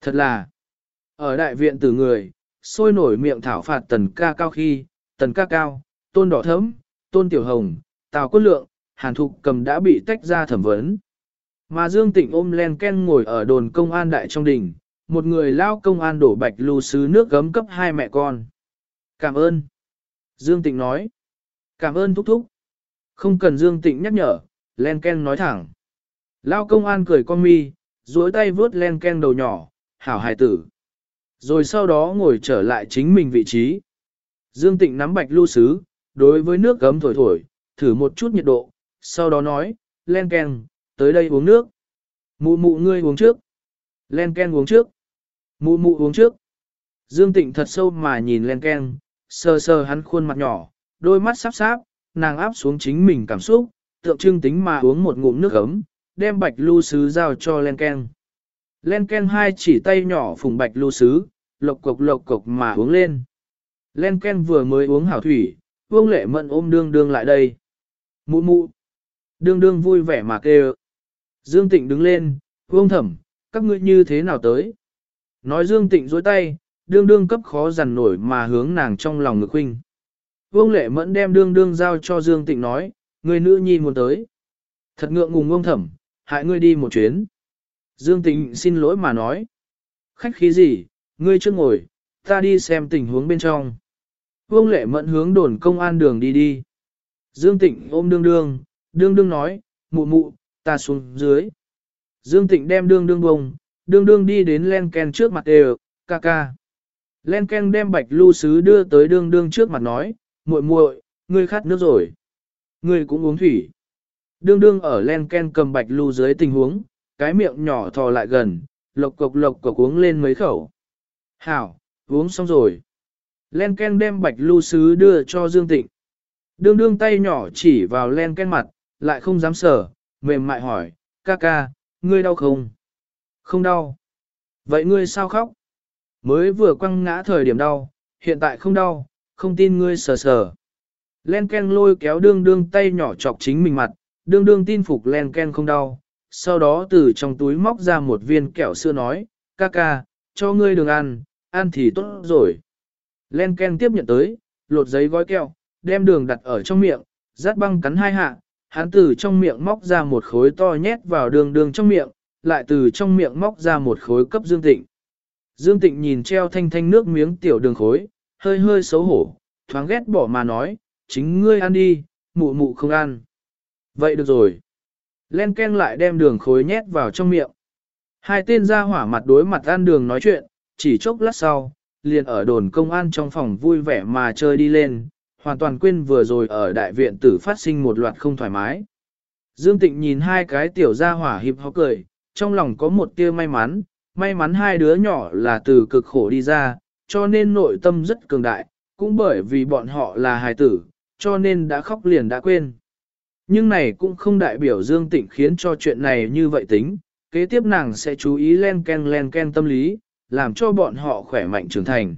Thật là, ở đại viện từ người, sôi nổi miệng thảo phạt tần ca cao khi, tần ca cao, tôn đỏ thấm, tôn tiểu hồng, tào quân lượng, hàn thục cầm đã bị tách ra thẩm vấn. Mà Dương Tịnh ôm len ken ngồi ở đồn công an đại trong đình, một người lao công an đổ bạch lưu sứ nước gấm cấp hai mẹ con. Cảm ơn. Dương Tịnh nói. Cảm ơn thúc thúc. Không cần Dương Tịnh nhắc nhở, len ken nói thẳng. Lao công an cười con mi, duỗi tay vướt len ken đầu nhỏ, hảo hài tử. Rồi sau đó ngồi trở lại chính mình vị trí. Dương Tịnh nắm bạch lưu sứ, đối với nước gấm thổi thổi, thử một chút nhiệt độ, sau đó nói, len ken, tới đây uống nước. Mụ mụ ngươi uống trước. Len ken uống trước. Mụ mụ uống trước. Dương Tịnh thật sâu mà nhìn len ken, sờ sờ hắn khuôn mặt nhỏ, đôi mắt sắp sáp, nàng áp xuống chính mình cảm xúc, tượng trưng tính mà uống một ngụm nước ấm, đem bạch lưu sứ giao cho len ken. Len ken hai chỉ tay nhỏ phùng bạch lưu sứ, lộc cục lộc cục mà uống lên. Len ken vừa mới uống hảo thủy, vương lệ mận ôm đương đương lại đây. Mụ mụ. Đương đương vui vẻ mà kêu. Dương Tịnh đứng lên, vương thẩm, các ngươi như thế nào tới? Nói Dương Tịnh dối tay, đương đương cấp khó dằn nổi mà hướng nàng trong lòng ngực huynh. Vương lệ mẫn đem đương đương giao cho Dương Tịnh nói, người nữ nhi muốn tới. Thật ngượng ngùng vương thẩm, hại ngươi đi một chuyến. Dương Tịnh xin lỗi mà nói. Khách khí gì, ngươi chưa ngồi, ta đi xem tình huống bên trong. Vương lệ mẫn hướng đồn công an đường đi đi. Dương Tịnh ôm đương đương, đương đương nói, mụ mụ, ta xuống dưới. Dương Tịnh đem đương đương bông, đương đương đi đến len ken trước mặt đều, ca ca. Len ken đem bạch lưu sứ đưa tới đương đương trước mặt nói, muội muội, ngươi khát nước rồi. Ngươi cũng uống thủy. Đương đương ở len ken cầm bạch lưu dưới tình huống, cái miệng nhỏ thò lại gần, lộc cộc lộc cộc uống lên mấy khẩu. Hảo, uống xong rồi. Len ken đem bạch lưu sứ đưa cho Dương Tịnh. Đương đương tay nhỏ chỉ vào len ken mặt, lại không dám sở, mềm mại hỏi, ca ca, ngươi đau không? Không đau. Vậy ngươi sao khóc? Mới vừa quăng ngã thời điểm đau, hiện tại không đau, không tin ngươi sờ sờ. Len Ken lôi kéo đương đương tay nhỏ chọc chính mình mặt, đương đương tin phục Len Ken không đau. Sau đó từ trong túi móc ra một viên kẹo sữa nói, ca ca, cho ngươi đường ăn, ăn thì tốt rồi. Len Ken tiếp nhận tới, lột giấy gói kẹo, đem đường đặt ở trong miệng, rát băng cắn hai hạ, hắn từ trong miệng móc ra một khối to nhét vào đường đường trong miệng, lại từ trong miệng móc ra một khối cấp Dương Tịnh. Dương Tịnh nhìn treo thanh thanh nước miếng tiểu đường khối, hơi hơi xấu hổ, thoáng ghét bỏ mà nói, chính ngươi ăn đi, mụ mụ không ăn. Vậy được rồi. Len Ken lại đem đường khối nhét vào trong miệng. Hai tên ra hỏa mặt đối mặt ăn đường nói chuyện, chỉ chốc lát sau, liền ở đồn công an trong phòng vui vẻ mà chơi đi lên, hoàn toàn quên vừa rồi ở đại viện tử phát sinh một loạt không thoải mái. Dương Tịnh nhìn hai cái tiểu gia hỏa hiệp hó cười, trong lòng có một tia may mắn, may mắn hai đứa nhỏ là từ cực khổ đi ra, cho nên nội tâm rất cường đại, cũng bởi vì bọn họ là hài tử, cho nên đã khóc liền đã quên. Nhưng này cũng không đại biểu Dương Tịnh khiến cho chuyện này như vậy tính, kế tiếp nàng sẽ chú ý len ken len ken tâm lý, làm cho bọn họ khỏe mạnh trưởng thành.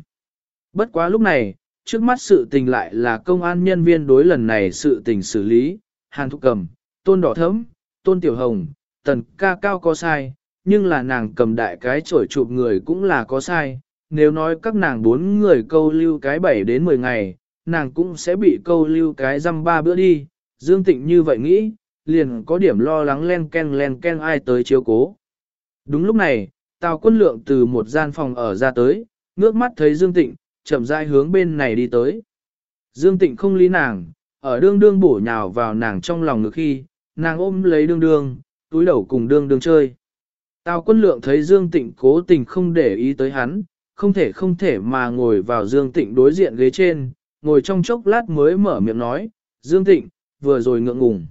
Bất quá lúc này, trước mắt sự tình lại là công an nhân viên đối lần này sự tình xử lý, Hàn Thục Cầm, Tôn Đỏ Thấm, Tôn Tiểu Hồng, Tần Ca Cao có sai, nhưng là nàng cầm đại cái chổi chụp người cũng là có sai. Nếu nói các nàng bốn người câu lưu cái 7 đến 10 ngày, nàng cũng sẽ bị câu lưu cái răm ba bữa đi. Dương Tịnh như vậy nghĩ, liền có điểm lo lắng len ken len ken ai tới chiếu cố. Đúng lúc này, Tào quân lượng từ một gian phòng ở ra tới, ngước mắt thấy Dương Tịnh, chậm rãi hướng bên này đi tới. Dương Tịnh không lý nàng, ở đương đương bổ nhào vào nàng trong lòng ngực khi, nàng ôm lấy đương đương, túi đầu cùng đương đương chơi. Tào quân lượng thấy Dương Tịnh cố tình không để ý tới hắn, không thể không thể mà ngồi vào Dương Tịnh đối diện ghế trên, ngồi trong chốc lát mới mở miệng nói, Dương Tịnh, vừa rồi ngượng ngùng.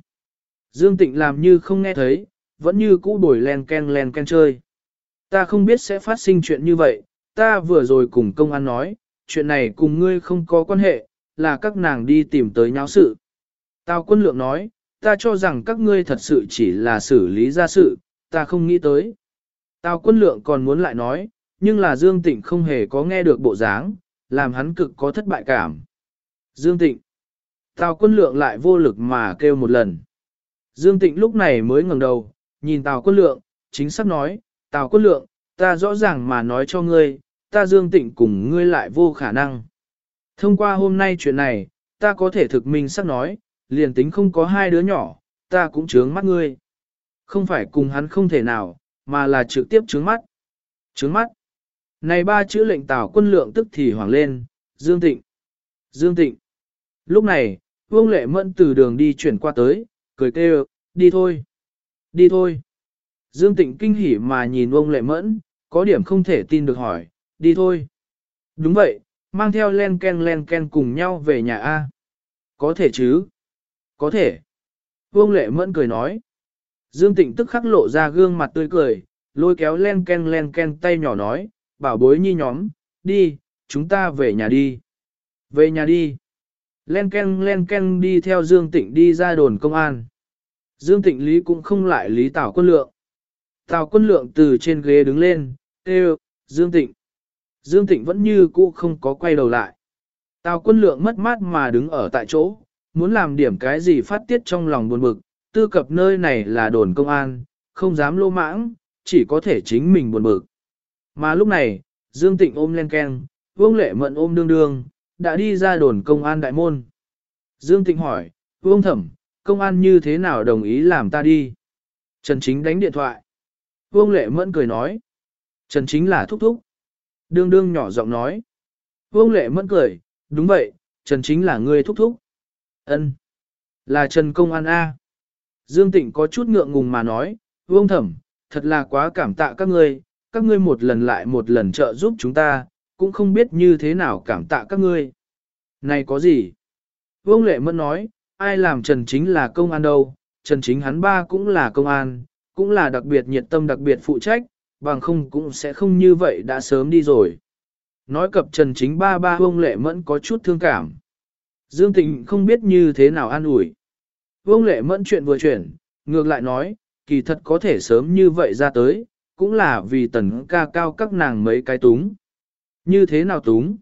Dương Tịnh làm như không nghe thấy, vẫn như cũ đổi len ken len ken chơi. Ta không biết sẽ phát sinh chuyện như vậy, ta vừa rồi cùng công an nói, chuyện này cùng ngươi không có quan hệ, là các nàng đi tìm tới nháo sự. Tào quân lượng nói, ta cho rằng các ngươi thật sự chỉ là xử lý ra sự, ta không nghĩ tới. Tào quân lượng còn muốn lại nói, nhưng là Dương Tịnh không hề có nghe được bộ dáng, làm hắn cực có thất bại cảm. Dương Tịnh. Tào quân lượng lại vô lực mà kêu một lần. Dương Tịnh lúc này mới ngẩng đầu, nhìn Tào quân lượng, chính xác nói, Tào quân lượng, ta rõ ràng mà nói cho ngươi, ta Dương Tịnh cùng ngươi lại vô khả năng. Thông qua hôm nay chuyện này, ta có thể thực minh xác nói, liền tính không có hai đứa nhỏ, ta cũng trướng mắt ngươi. Không phải cùng hắn không thể nào, mà là trực tiếp trướng mắt. Trướng mắt. Này ba chữ lệnh tào quân lượng tức thì hoảng lên, Dương Tịnh. Dương Tịnh. Lúc này, Vương Lệ Mẫn từ đường đi chuyển qua tới, cười kêu, đi thôi. Đi thôi. Dương Tịnh kinh hỉ mà nhìn Vương Lệ Mẫn, có điểm không thể tin được hỏi, đi thôi. Đúng vậy, mang theo len ken len ken cùng nhau về nhà A. Có thể chứ? Có thể. Vương Lệ Mẫn cười nói. Dương Tịnh tức khắc lộ ra gương mặt tươi cười, lôi kéo len ken len ken tay nhỏ nói, bảo bối nhi nhóm, đi, chúng ta về nhà đi. Về nhà đi. Len ken len ken đi theo Dương Tịnh đi ra đồn công an. Dương Tịnh Lý cũng không lại lý Tào Quân Lượng. Tào Quân Lượng từ trên ghế đứng lên, kêu, Dương Tịnh. Dương Tịnh vẫn như cũ không có quay đầu lại. Tào Quân Lượng mất mát mà đứng ở tại chỗ, muốn làm điểm cái gì phát tiết trong lòng buồn bực, tư cập nơi này là đồn công an, không dám lô mãng, chỉ có thể chính mình buồn bực. Mà lúc này, Dương Tịnh ôm len ken, Vương Lệ Mận ôm đương đương, đã đi ra đồn công an đại môn. Dương Tịnh hỏi, Vương Thẩm, công an như thế nào đồng ý làm ta đi? Trần Chính đánh điện thoại. Vương Lệ Mẫn cười nói, Trần Chính là thúc thúc. Đương đương nhỏ giọng nói. Vương Lệ Mẫn cười, đúng vậy, Trần Chính là người thúc thúc. Ân, Là Trần Công An A. Dương Tịnh có chút ngượng ngùng mà nói, Vương Thẩm, thật là quá cảm tạ các ngươi, các ngươi một lần lại một lần trợ giúp chúng ta, cũng không biết như thế nào cảm tạ các ngươi. Này có gì? Vương Lệ Mẫn nói, ai làm Trần Chính là công an đâu, Trần Chính hắn ba cũng là công an, cũng là đặc biệt nhiệt tâm đặc biệt phụ trách, bằng không cũng sẽ không như vậy đã sớm đi rồi. Nói cập Trần Chính ba ba Vương Lệ Mẫn có chút thương cảm. Dương Tịnh không biết như thế nào an ủi. Vương Lệ Mẫn chuyện vừa chuyển, ngược lại nói, kỳ thật có thể sớm như vậy ra tới, cũng là vì tần ca cao các nàng mấy cái túng. Như thế nào túng?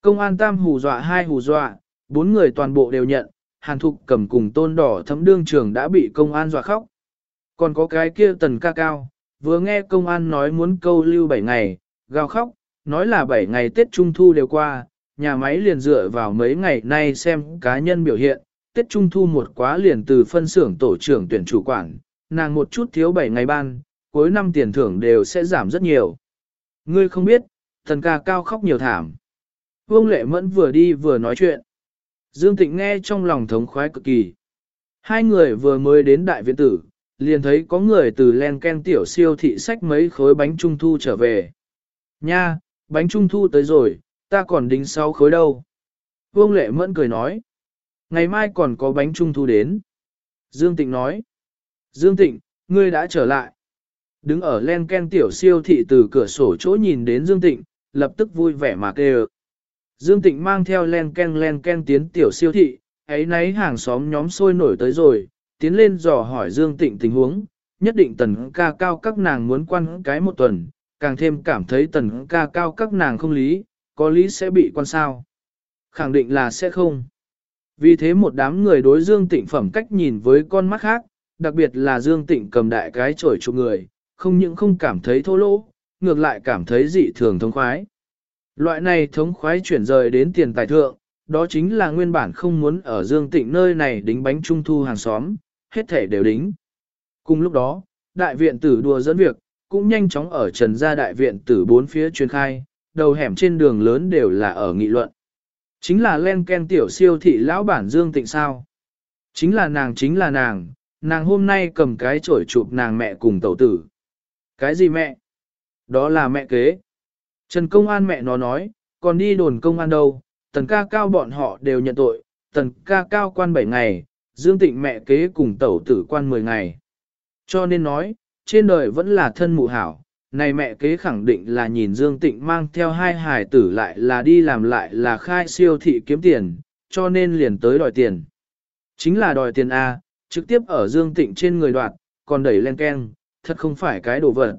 Công an tam hù dọa hai hù dọa, bốn người toàn bộ đều nhận, hàn thục cầm cùng tôn đỏ thấm đương trường đã bị công an dọa khóc. Còn có cái kia tần ca cao, vừa nghe công an nói muốn câu lưu 7 ngày, gào khóc, nói là 7 ngày Tết Trung Thu đều qua, nhà máy liền dựa vào mấy ngày nay xem cá nhân biểu hiện, Tết Trung Thu một quá liền từ phân xưởng tổ trưởng tuyển chủ quản, nàng một chút thiếu 7 ngày ban, cuối năm tiền thưởng đều sẽ giảm rất nhiều. Ngươi không biết, thần ca cao khóc nhiều thảm. Vương Lệ Mẫn vừa đi vừa nói chuyện. Dương Tịnh nghe trong lòng thống khoái cực kỳ. Hai người vừa mới đến đại viện tử, liền thấy có người từ len ken tiểu siêu thị sách mấy khối bánh trung thu trở về. Nha, bánh trung thu tới rồi, ta còn đính sáu khối đâu. Vương Lệ Mẫn cười nói. Ngày mai còn có bánh trung thu đến. Dương Tịnh nói. Dương Tịnh, ngươi đã trở lại. Đứng ở len ken tiểu siêu thị từ cửa sổ chỗ nhìn đến Dương Tịnh, lập tức vui vẻ mà kêu. Dương Tịnh mang theo len ken len ken tiến tiểu siêu thị, ấy nấy hàng xóm nhóm sôi nổi tới rồi, tiến lên dò hỏi Dương Tịnh tình huống, nhất định tần ca cao các nàng muốn quan cái một tuần, càng thêm cảm thấy tần ca cao các nàng không lý, có lý sẽ bị quan sao. Khẳng định là sẽ không. Vì thế một đám người đối Dương Tịnh phẩm cách nhìn với con mắt khác, đặc biệt là Dương Tịnh cầm đại cái chổi chụp người, không những không cảm thấy thô lỗ, ngược lại cảm thấy dị thường thống khoái. Loại này thống khoái chuyển rời đến tiền tài thượng, đó chính là nguyên bản không muốn ở Dương Tịnh nơi này đính bánh trung thu hàng xóm, hết thể đều đính. Cùng lúc đó, đại viện tử đùa dẫn việc, cũng nhanh chóng ở trần gia đại viện tử bốn phía truyền khai, đầu hẻm trên đường lớn đều là ở nghị luận. Chính là len ken tiểu siêu thị lão bản Dương Tịnh sao? Chính là nàng chính là nàng, nàng hôm nay cầm cái chổi chụp nàng mẹ cùng tẩu tử. Cái gì mẹ? Đó là mẹ kế. Trần công an mẹ nó nói, còn đi đồn công an đâu, tần ca cao bọn họ đều nhận tội, tần ca cao quan 7 ngày, Dương Tịnh mẹ kế cùng tẩu tử quan 10 ngày. Cho nên nói, trên đời vẫn là thân mụ hảo, này mẹ kế khẳng định là nhìn Dương Tịnh mang theo hai hài tử lại là đi làm lại là khai siêu thị kiếm tiền, cho nên liền tới đòi tiền. Chính là đòi tiền A, trực tiếp ở Dương Tịnh trên người đoạt, còn đẩy lên ken, thật không phải cái đồ vật.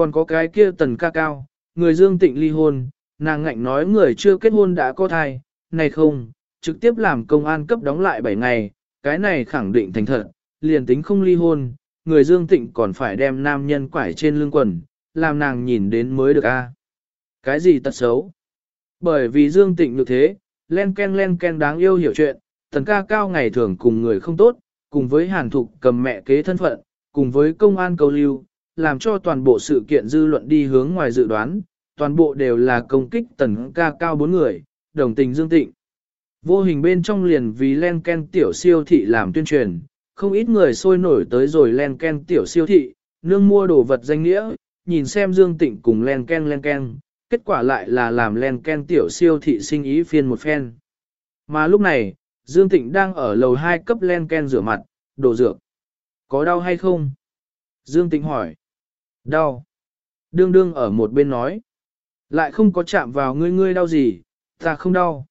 Còn có cái kia tần ca cao, người Dương Tịnh ly hôn, nàng ngạnh nói người chưa kết hôn đã có thai, này không, trực tiếp làm công an cấp đóng lại 7 ngày, cái này khẳng định thành thật, liền tính không ly hôn, người Dương Tịnh còn phải đem nam nhân quải trên lưng quần, làm nàng nhìn đến mới được a. Cái gì tật xấu? Bởi vì Dương Tịnh như thế, len ken len ken đáng yêu hiểu chuyện, tần ca cao ngày thường cùng người không tốt, cùng với hàn thục cầm mẹ kế thân phận, cùng với công an cầu lưu, làm cho toàn bộ sự kiện dư luận đi hướng ngoài dự đoán, toàn bộ đều là công kích tần ca cao bốn người, đồng tình Dương Tịnh. Vô hình bên trong liền vì len ken tiểu siêu thị làm tuyên truyền, không ít người sôi nổi tới rồi len ken tiểu siêu thị, nương mua đồ vật danh nghĩa, nhìn xem Dương Tịnh cùng len ken len ken, kết quả lại là làm len ken tiểu siêu thị sinh ý phiên một phen. Mà lúc này, Dương Tịnh đang ở lầu 2 cấp len ken rửa mặt, đồ dược. Có đau hay không? Dương Tịnh hỏi. Đau. Đương đương ở một bên nói. Lại không có chạm vào ngươi ngươi đau gì, ta không đau.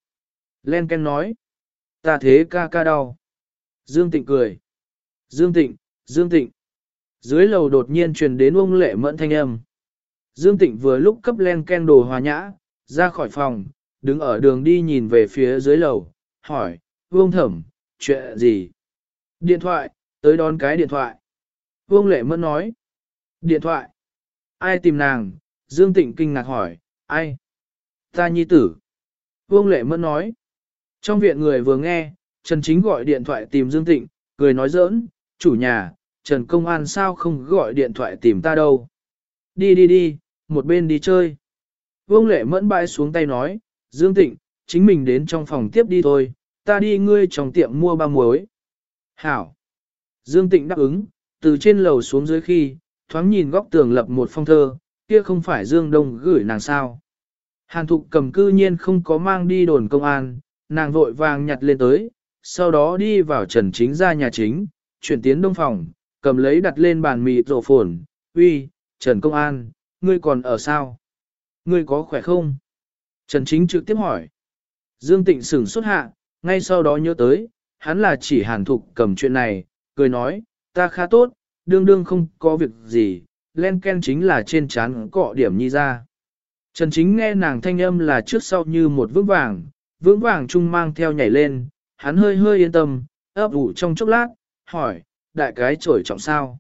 Len Ken nói. Ta thế ca ca đau. Dương Tịnh cười. Dương Tịnh, Dương Tịnh. Dưới lầu đột nhiên truyền đến ông lệ mẫn thanh âm. Dương Tịnh vừa lúc cấp Len Ken đồ hòa nhã, ra khỏi phòng, đứng ở đường đi nhìn về phía dưới lầu, hỏi, vương thẩm, chuyện gì? Điện thoại, tới đón cái điện thoại. Vương Lệ Mẫn nói. Điện thoại. Ai tìm nàng? Dương Tịnh kinh ngạc hỏi, ai? Ta nhi tử. Vương Lệ Mẫn nói. Trong viện người vừa nghe, Trần Chính gọi điện thoại tìm Dương Tịnh, cười nói giỡn, chủ nhà, Trần Công An sao không gọi điện thoại tìm ta đâu. Đi đi đi, một bên đi chơi. Vương Lệ Mẫn bãi xuống tay nói, Dương Tịnh, chính mình đến trong phòng tiếp đi thôi, ta đi ngươi trong tiệm mua ba muối. Hảo. Dương Tịnh đáp ứng, từ trên lầu xuống dưới khi, thoáng nhìn góc tường lập một phong thơ, kia không phải Dương Đông gửi nàng sao. Hàn thục cầm cư nhiên không có mang đi đồn công an, nàng vội vàng nhặt lên tới, sau đó đi vào trần chính ra nhà chính, chuyển tiến đông phòng, cầm lấy đặt lên bàn mì rổ phồn, uy, Trần Công An, ngươi còn ở sao? Ngươi có khỏe không? Trần Chính trực tiếp hỏi. Dương Tịnh sửng xuất hạ, ngay sau đó nhớ tới, hắn là chỉ hàn thục cầm chuyện này, cười nói, ta khá tốt, đương đương không có việc gì, len ken chính là trên chán cọ điểm nhi ra. Trần Chính nghe nàng thanh âm là trước sau như một vững vàng, vững vàng chung mang theo nhảy lên, hắn hơi hơi yên tâm, ấp ủ trong chốc lát, hỏi, đại cái trổi trọng sao?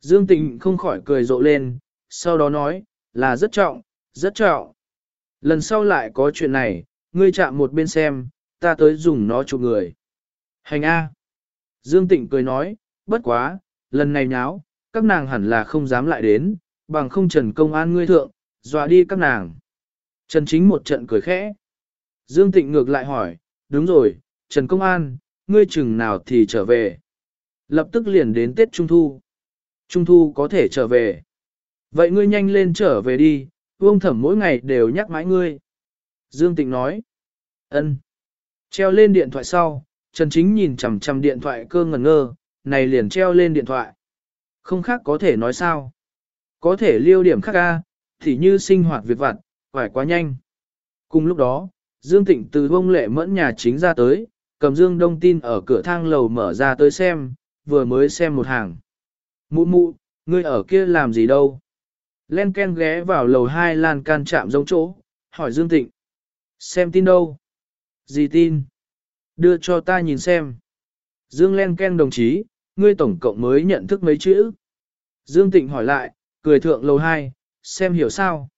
Dương Tịnh không khỏi cười rộ lên, sau đó nói, là rất trọng, rất trọng. Lần sau lại có chuyện này, ngươi chạm một bên xem, ta tới dùng nó chụp người. Hành A. Dương Tịnh cười nói, bất quá, lần này nháo, các nàng hẳn là không dám lại đến, bằng không trần công an ngươi thượng, dọa đi các nàng. Trần Chính một trận cười khẽ. Dương Tịnh ngược lại hỏi, đúng rồi, Trần Công An, ngươi chừng nào thì trở về. Lập tức liền đến Tết Trung Thu. Trung Thu có thể trở về. Vậy ngươi nhanh lên trở về đi, vương thẩm mỗi ngày đều nhắc mãi ngươi. Dương Tịnh nói. ân. Treo lên điện thoại sau, Trần Chính nhìn chằm chằm điện thoại cơ ngẩn ngơ, này liền treo lên điện thoại. Không khác có thể nói sao. Có thể liêu điểm khác ca, thì như sinh hoạt việc vặt, phải quá nhanh. Cùng lúc đó, Dương Tịnh từ bông lệ mẫn nhà chính ra tới, cầm Dương Đông tin ở cửa thang lầu mở ra tới xem, vừa mới xem một hàng. Mụ mụ, ngươi ở kia làm gì đâu? Len Ken ghé vào lầu hai lan can chạm giống chỗ, hỏi Dương Tịnh. Xem tin đâu? Gì tin? Đưa cho ta nhìn xem. Dương Len Ken đồng chí, ngươi tổng cộng mới nhận thức mấy chữ. Dương Tịnh hỏi lại, cười thượng lầu hai, xem hiểu sao?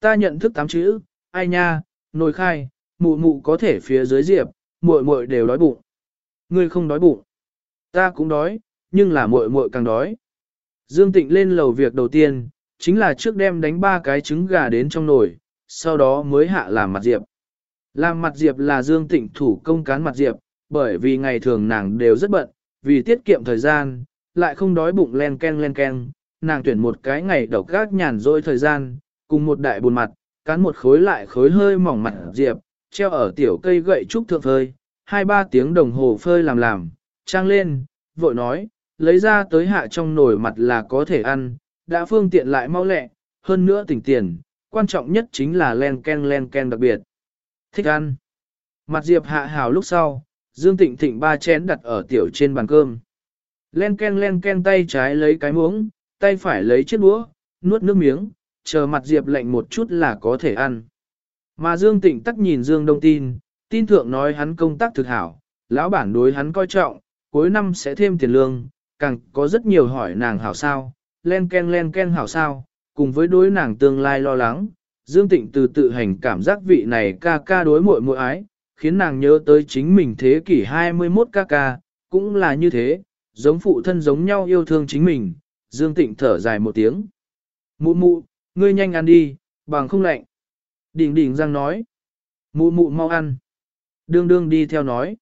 Ta nhận thức tám chữ, ai nha, nồi khai, mụ mụ có thể phía dưới diệp, muội muội đều đói bụng. Ngươi không đói bụng. Ta cũng đói, nhưng là muội muội càng đói. Dương Tịnh lên lầu việc đầu tiên, chính là trước đem đánh ba cái trứng gà đến trong nồi, sau đó mới hạ làm mặt diệp. Làm mặt diệp là Dương Tịnh thủ công cán mặt diệp, bởi vì ngày thường nàng đều rất bận, vì tiết kiệm thời gian, lại không đói bụng len ken len ken, nàng tuyển một cái ngày độc gác nhàn rỗi thời gian, cùng một đại buồn mặt, cán một khối lại khối hơi mỏng mặt diệp, treo ở tiểu cây gậy trúc thượng phơi, hai ba tiếng đồng hồ phơi làm làm, trang lên, vội nói, lấy ra tới hạ trong nồi mặt là có thể ăn, đã phương tiện lại mau lẹ, hơn nữa tỉnh tiền, quan trọng nhất chính là len ken len ken đặc biệt. Thích ăn. Mặt diệp hạ hào lúc sau, Dương Tịnh Thịnh ba chén đặt ở tiểu trên bàn cơm. Len ken len ken tay trái lấy cái muỗng, tay phải lấy chiếc đũa, nuốt nước miếng, chờ mặt Diệp lệnh một chút là có thể ăn. Mà Dương Tịnh tắc nhìn Dương Đông tin, tin thượng nói hắn công tác thực hảo, lão bản đối hắn coi trọng, cuối năm sẽ thêm tiền lương, càng có rất nhiều hỏi nàng hảo sao, len ken len ken hảo sao, cùng với đối nàng tương lai lo lắng. Dương Tịnh từ tự hành cảm giác vị này ca ca đối muội muội ái, khiến nàng nhớ tới chính mình thế kỷ 21 ca ca, cũng là như thế, giống phụ thân giống nhau yêu thương chính mình, Dương Tịnh thở dài một tiếng. Mụ mụ, ngươi nhanh ăn đi, bằng không lạnh. Đỉnh đỉnh răng nói. Mụ mụ mau ăn. Đương đương đi theo nói.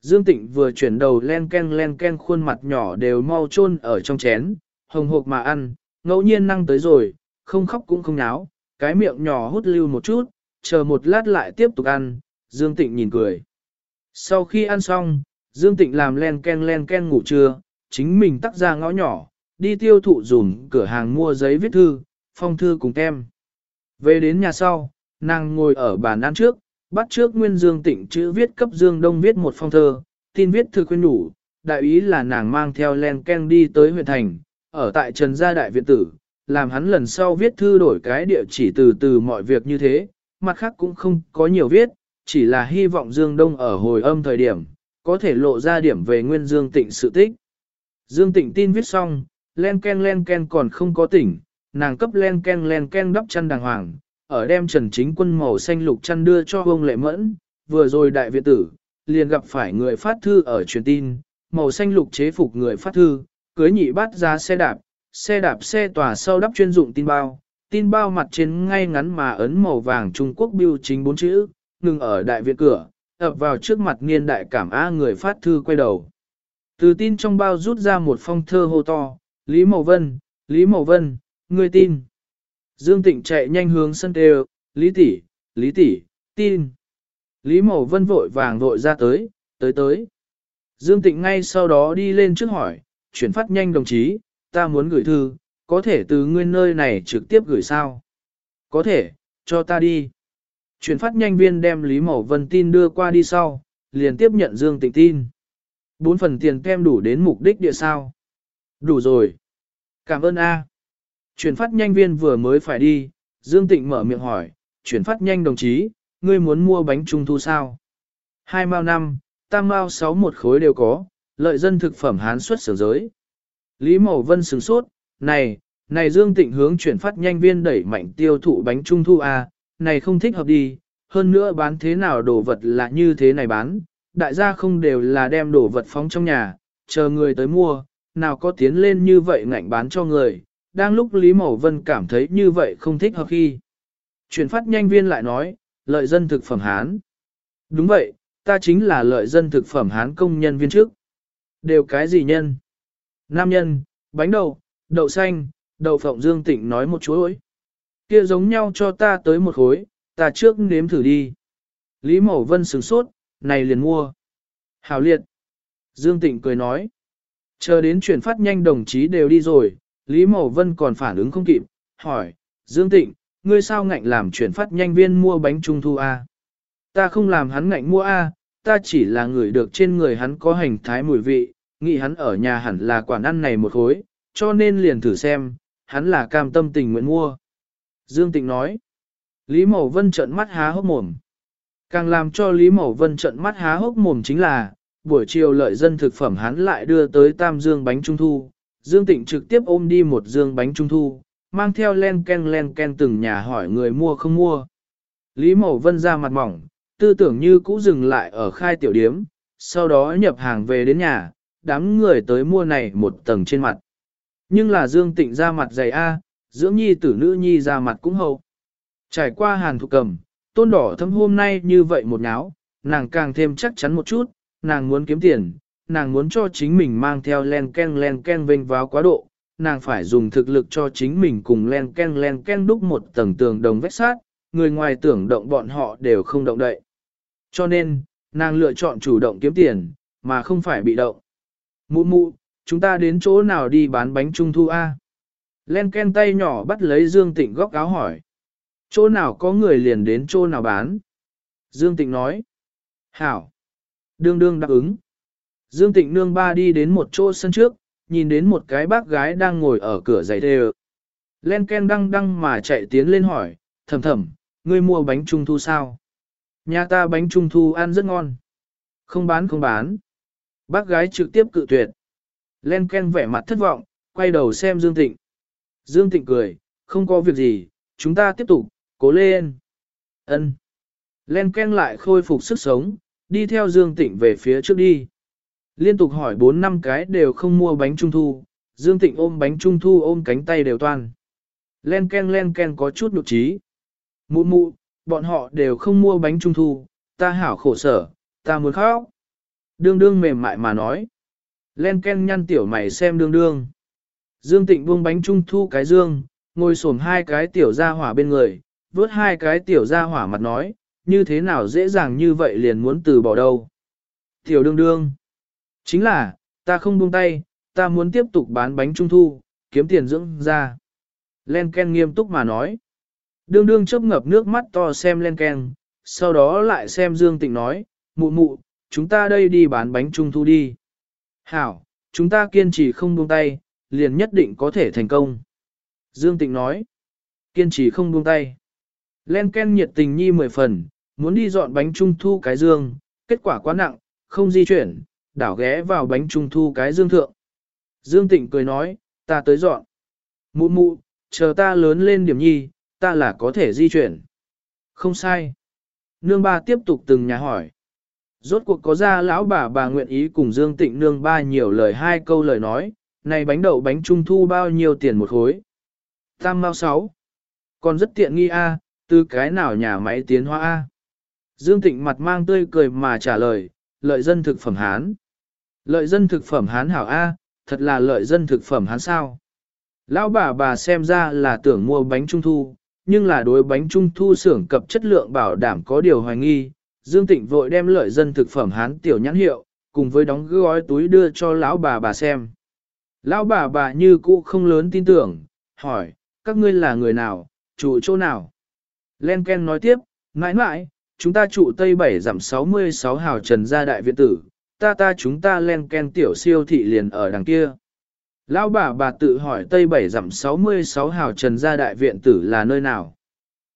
Dương Tịnh vừa chuyển đầu len ken len ken khuôn mặt nhỏ đều mau chôn ở trong chén, hồng hộc mà ăn, ngẫu nhiên năng tới rồi, không khóc cũng không náo, cái miệng nhỏ hút lưu một chút, chờ một lát lại tiếp tục ăn, Dương Tịnh nhìn cười. Sau khi ăn xong, Dương Tịnh làm len ken len ken ngủ trưa, chính mình tắt ra ngõ nhỏ, đi tiêu thụ dùm cửa hàng mua giấy viết thư, phong thư cùng tem. Về đến nhà sau, nàng ngồi ở bàn ăn trước, bắt trước Nguyên Dương Tịnh chữ viết cấp Dương Đông viết một phong thơ, tin viết thư khuyên đủ, đại ý là nàng mang theo len ken đi tới huyện thành, ở tại Trần Gia Đại Viện Tử, làm hắn lần sau viết thư đổi cái địa chỉ từ từ mọi việc như thế, mặt khác cũng không có nhiều viết, chỉ là hy vọng Dương Đông ở hồi âm thời điểm, có thể lộ ra điểm về nguyên Dương Tịnh sự tích. Dương Tịnh tin viết xong, len ken len ken còn không có tỉnh, nàng cấp len ken len ken đắp chăn đàng hoàng, ở đem Trần Chính Quân màu xanh lục chăn đưa cho ông Lệ Mẫn, vừa rồi đại viện tử, liền gặp phải người phát thư ở truyền tin, màu xanh lục chế phục người phát thư, cưới nhị bát ra xe đạp, xe đạp xe tòa sau đắp chuyên dụng tin bao, tin bao mặt trên ngay ngắn mà ấn màu vàng Trung Quốc biêu chính bốn chữ, ngừng ở đại viện cửa, ập vào trước mặt niên đại cảm á người phát thư quay đầu. Từ tin trong bao rút ra một phong thơ hô to, Lý Mậu Vân, Lý Mậu Vân, người tin. Dương Tịnh chạy nhanh hướng sân đều, Lý tỷ, Lý tỷ, tin. Lý Mậu Vân vội vàng vội ra tới, tới tới. Dương Tịnh ngay sau đó đi lên trước hỏi, chuyển phát nhanh đồng chí, ta muốn gửi thư, có thể từ nguyên nơi này trực tiếp gửi sao? Có thể, cho ta đi. Chuyển phát nhanh viên đem Lý Mậu Vân tin đưa qua đi sau, liền tiếp nhận Dương Tịnh tin. Bốn phần tiền kem đủ đến mục đích địa sao? Đủ rồi. Cảm ơn A. Chuyển phát nhanh viên vừa mới phải đi, Dương Tịnh mở miệng hỏi, chuyển phát nhanh đồng chí, ngươi muốn mua bánh trung thu sao? Hai mao năm, tam mao sáu một khối đều có, lợi dân thực phẩm hán xuất sở giới. Lý Mậu Vân sửng sốt, này, này Dương Tịnh hướng chuyển phát nhanh viên đẩy mạnh tiêu thụ bánh trung thu A, này không thích hợp đi, hơn nữa bán thế nào đồ vật là như thế này bán, đại gia không đều là đem đồ vật phóng trong nhà, chờ người tới mua, nào có tiến lên như vậy ngạnh bán cho người, đang lúc Lý Mậu Vân cảm thấy như vậy không thích hợp khi. Chuyển phát nhanh viên lại nói, lợi dân thực phẩm Hán. Đúng vậy, ta chính là lợi dân thực phẩm Hán công nhân viên trước. Đều cái gì nhân? Nam nhân, bánh đậu, đậu xanh, đậu phộng dương tịnh nói một chuỗi. Kia giống nhau cho ta tới một khối, ta trước nếm thử đi. Lý Mậu Vân sửng sốt, này liền mua. Hảo liệt. Dương Tịnh cười nói. Chờ đến chuyển phát nhanh đồng chí đều đi rồi, Lý Mậu Vân còn phản ứng không kịp, hỏi, Dương Tịnh, ngươi sao ngạnh làm chuyển phát nhanh viên mua bánh trung thu A? Ta không làm hắn ngạnh mua A, ta chỉ là người được trên người hắn có hành thái mùi vị, nghĩ hắn ở nhà hẳn là quản ăn này một khối, cho nên liền thử xem, hắn là cam tâm tình nguyện mua. Dương Tịnh nói, Lý Mậu Vân trợn mắt há hốc mồm. Càng làm cho Lý Mậu Vân trợn mắt há hốc mồm chính là, buổi chiều lợi dân thực phẩm hắn lại đưa tới tam dương bánh trung thu, Dương Tịnh trực tiếp ôm đi một dương bánh trung thu, mang theo len ken len ken từng nhà hỏi người mua không mua. Lý Mậu Vân ra mặt mỏng, tư tưởng như cũ dừng lại ở khai tiểu điếm, sau đó nhập hàng về đến nhà, đám người tới mua này một tầng trên mặt. Nhưng là Dương Tịnh ra mặt dày A, dưỡng nhi tử nữ nhi ra mặt cũng hậu. Trải qua hàn thục cầm, tôn đỏ thâm hôm nay như vậy một náo, nàng càng thêm chắc chắn một chút, nàng muốn kiếm tiền, nàng muốn cho chính mình mang theo len ken len ken vênh váo quá độ, nàng phải dùng thực lực cho chính mình cùng len ken len ken đúc một tầng tường đồng vách sát, người ngoài tưởng động bọn họ đều không động đậy. Cho nên, nàng lựa chọn chủ động kiếm tiền, mà không phải bị động. Mụ mụ, chúng ta đến chỗ nào đi bán bánh trung thu A? Len ken tay nhỏ bắt lấy Dương Tịnh góc áo hỏi. Chỗ nào có người liền đến chỗ nào bán? Dương Tịnh nói. Hảo. Đương đương đáp ứng. Dương Tịnh nương ba đi đến một chỗ sân trước, nhìn đến một cái bác gái đang ngồi ở cửa giày thề. Len ken đăng đăng mà chạy tiến lên hỏi, thầm thầm, ngươi mua bánh trung thu sao? Nhà ta bánh trung thu ăn rất ngon. Không bán không bán. Bác gái trực tiếp cự tuyệt. Len ken vẻ mặt thất vọng, quay đầu xem Dương Tịnh. Dương Tịnh cười, không có việc gì, chúng ta tiếp tục, cố lên. Ân. Len ken lại khôi phục sức sống, đi theo Dương Tịnh về phía trước đi. Liên tục hỏi 4 năm cái đều không mua bánh trung thu, Dương Tịnh ôm bánh trung thu ôm cánh tay đều toan. Len ken len ken có chút nụ trí. Mụ mụ, bọn họ đều không mua bánh trung thu, ta hảo khổ sở, ta muốn khóc. Đương đương mềm mại mà nói. Len ken nhăn tiểu mày xem đương đương. Dương Tịnh buông bánh trung thu cái dương, ngồi xổm hai cái tiểu gia hỏa bên người, vớt hai cái tiểu gia hỏa mặt nói, như thế nào dễ dàng như vậy liền muốn từ bỏ đâu. Tiểu đương đương. Chính là, ta không buông tay, ta muốn tiếp tục bán bánh trung thu, kiếm tiền dưỡng ra. Len Ken nghiêm túc mà nói. Đương đương chớp ngập nước mắt to xem Len Ken, sau đó lại xem Dương Tịnh nói, mụ mụ, chúng ta đây đi bán bánh trung thu đi. Hảo, chúng ta kiên trì không buông tay, liền nhất định có thể thành công. Dương Tịnh nói, kiên trì không buông tay. Len Ken nhiệt tình nhi mười phần, muốn đi dọn bánh trung thu cái dương, kết quả quá nặng, không di chuyển, đảo ghé vào bánh trung thu cái dương thượng. Dương Tịnh cười nói, ta tới dọn. Mụ mụ, chờ ta lớn lên điểm nhi, ta là có thể di chuyển. Không sai. Nương ba tiếp tục từng nhà hỏi. Rốt cuộc có ra lão bà bà nguyện ý cùng Dương Tịnh nương ba nhiều lời hai câu lời nói, này bánh đậu bánh trung thu bao nhiêu tiền một khối. Tam mao sáu. Còn rất tiện nghi a, từ cái nào nhà máy tiến hóa a. Dương Tịnh mặt mang tươi cười mà trả lời, lợi dân thực phẩm Hán. Lợi dân thực phẩm Hán hảo A, thật là lợi dân thực phẩm Hán sao. Lão bà bà xem ra là tưởng mua bánh trung thu, nhưng là đối bánh trung thu xưởng cập chất lượng bảo đảm có điều hoài nghi. Dương Tịnh vội đem lợi dân thực phẩm Hán tiểu nhãn hiệu, cùng với đóng gói túi đưa cho lão bà bà xem. Lão bà bà như cũ không lớn tin tưởng, hỏi, các ngươi là người nào, trụ chỗ nào? Len Ken nói tiếp, mãi mãi, chúng ta trụ Tây Bảy giảm 66 hào trần gia đại viện tử, ta ta chúng ta len ken tiểu siêu thị liền ở đằng kia. Lão bà bà tự hỏi Tây Bảy giảm 66 hào trần gia đại viện tử là nơi nào.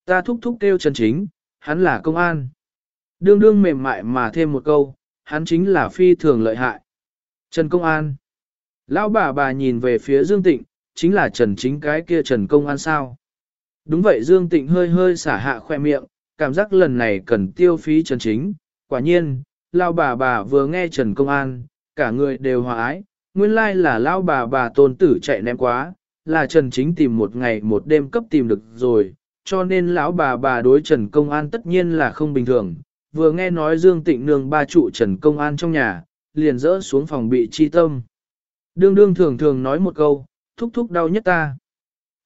Ta thúc thúc kêu trần chính, hắn là công an. Đương đương mềm mại mà thêm một câu, hắn chính là phi thường lợi hại. Trần Công An. Lão bà bà nhìn về phía Dương Tịnh, chính là Trần chính cái kia Trần Công An sao. Đúng vậy Dương Tịnh hơi hơi xả hạ khoe miệng, cảm giác lần này cần tiêu phí Trần Chính. Quả nhiên, lão bà bà vừa nghe Trần Công An, cả người đều hòa ái, nguyên lai là lão bà bà tôn tử chạy ném quá, là Trần Chính tìm một ngày một đêm cấp tìm được rồi, cho nên lão bà bà đối Trần Công An tất nhiên là không bình thường. Vừa nghe nói Dương Tịnh Nương ba trụ Trần Công An trong nhà, liền rỡ xuống phòng bị chi tâm. Đương đương thường thường nói một câu, thúc thúc đau nhất ta.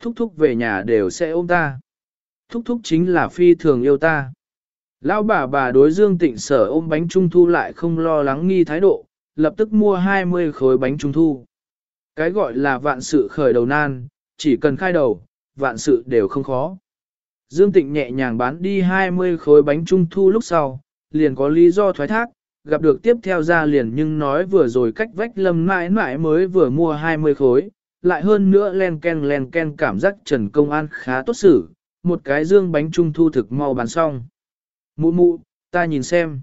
Thúc thúc về nhà đều sẽ ôm ta thúc thúc chính là phi thường yêu ta. Lão bà bà đối Dương Tịnh sở ôm bánh trung thu lại không lo lắng nghi thái độ, lập tức mua 20 khối bánh trung thu. Cái gọi là vạn sự khởi đầu nan, chỉ cần khai đầu, vạn sự đều không khó. Dương Tịnh nhẹ nhàng bán đi 20 khối bánh trung thu lúc sau, liền có lý do thoái thác, gặp được tiếp theo ra liền nhưng nói vừa rồi cách vách lâm mãi mãi mới vừa mua 20 khối, lại hơn nữa len ken len ken cảm giác Trần Công An khá tốt xử, một cái dương bánh trung thu thực mau bán xong. Mụ mụ, ta nhìn xem.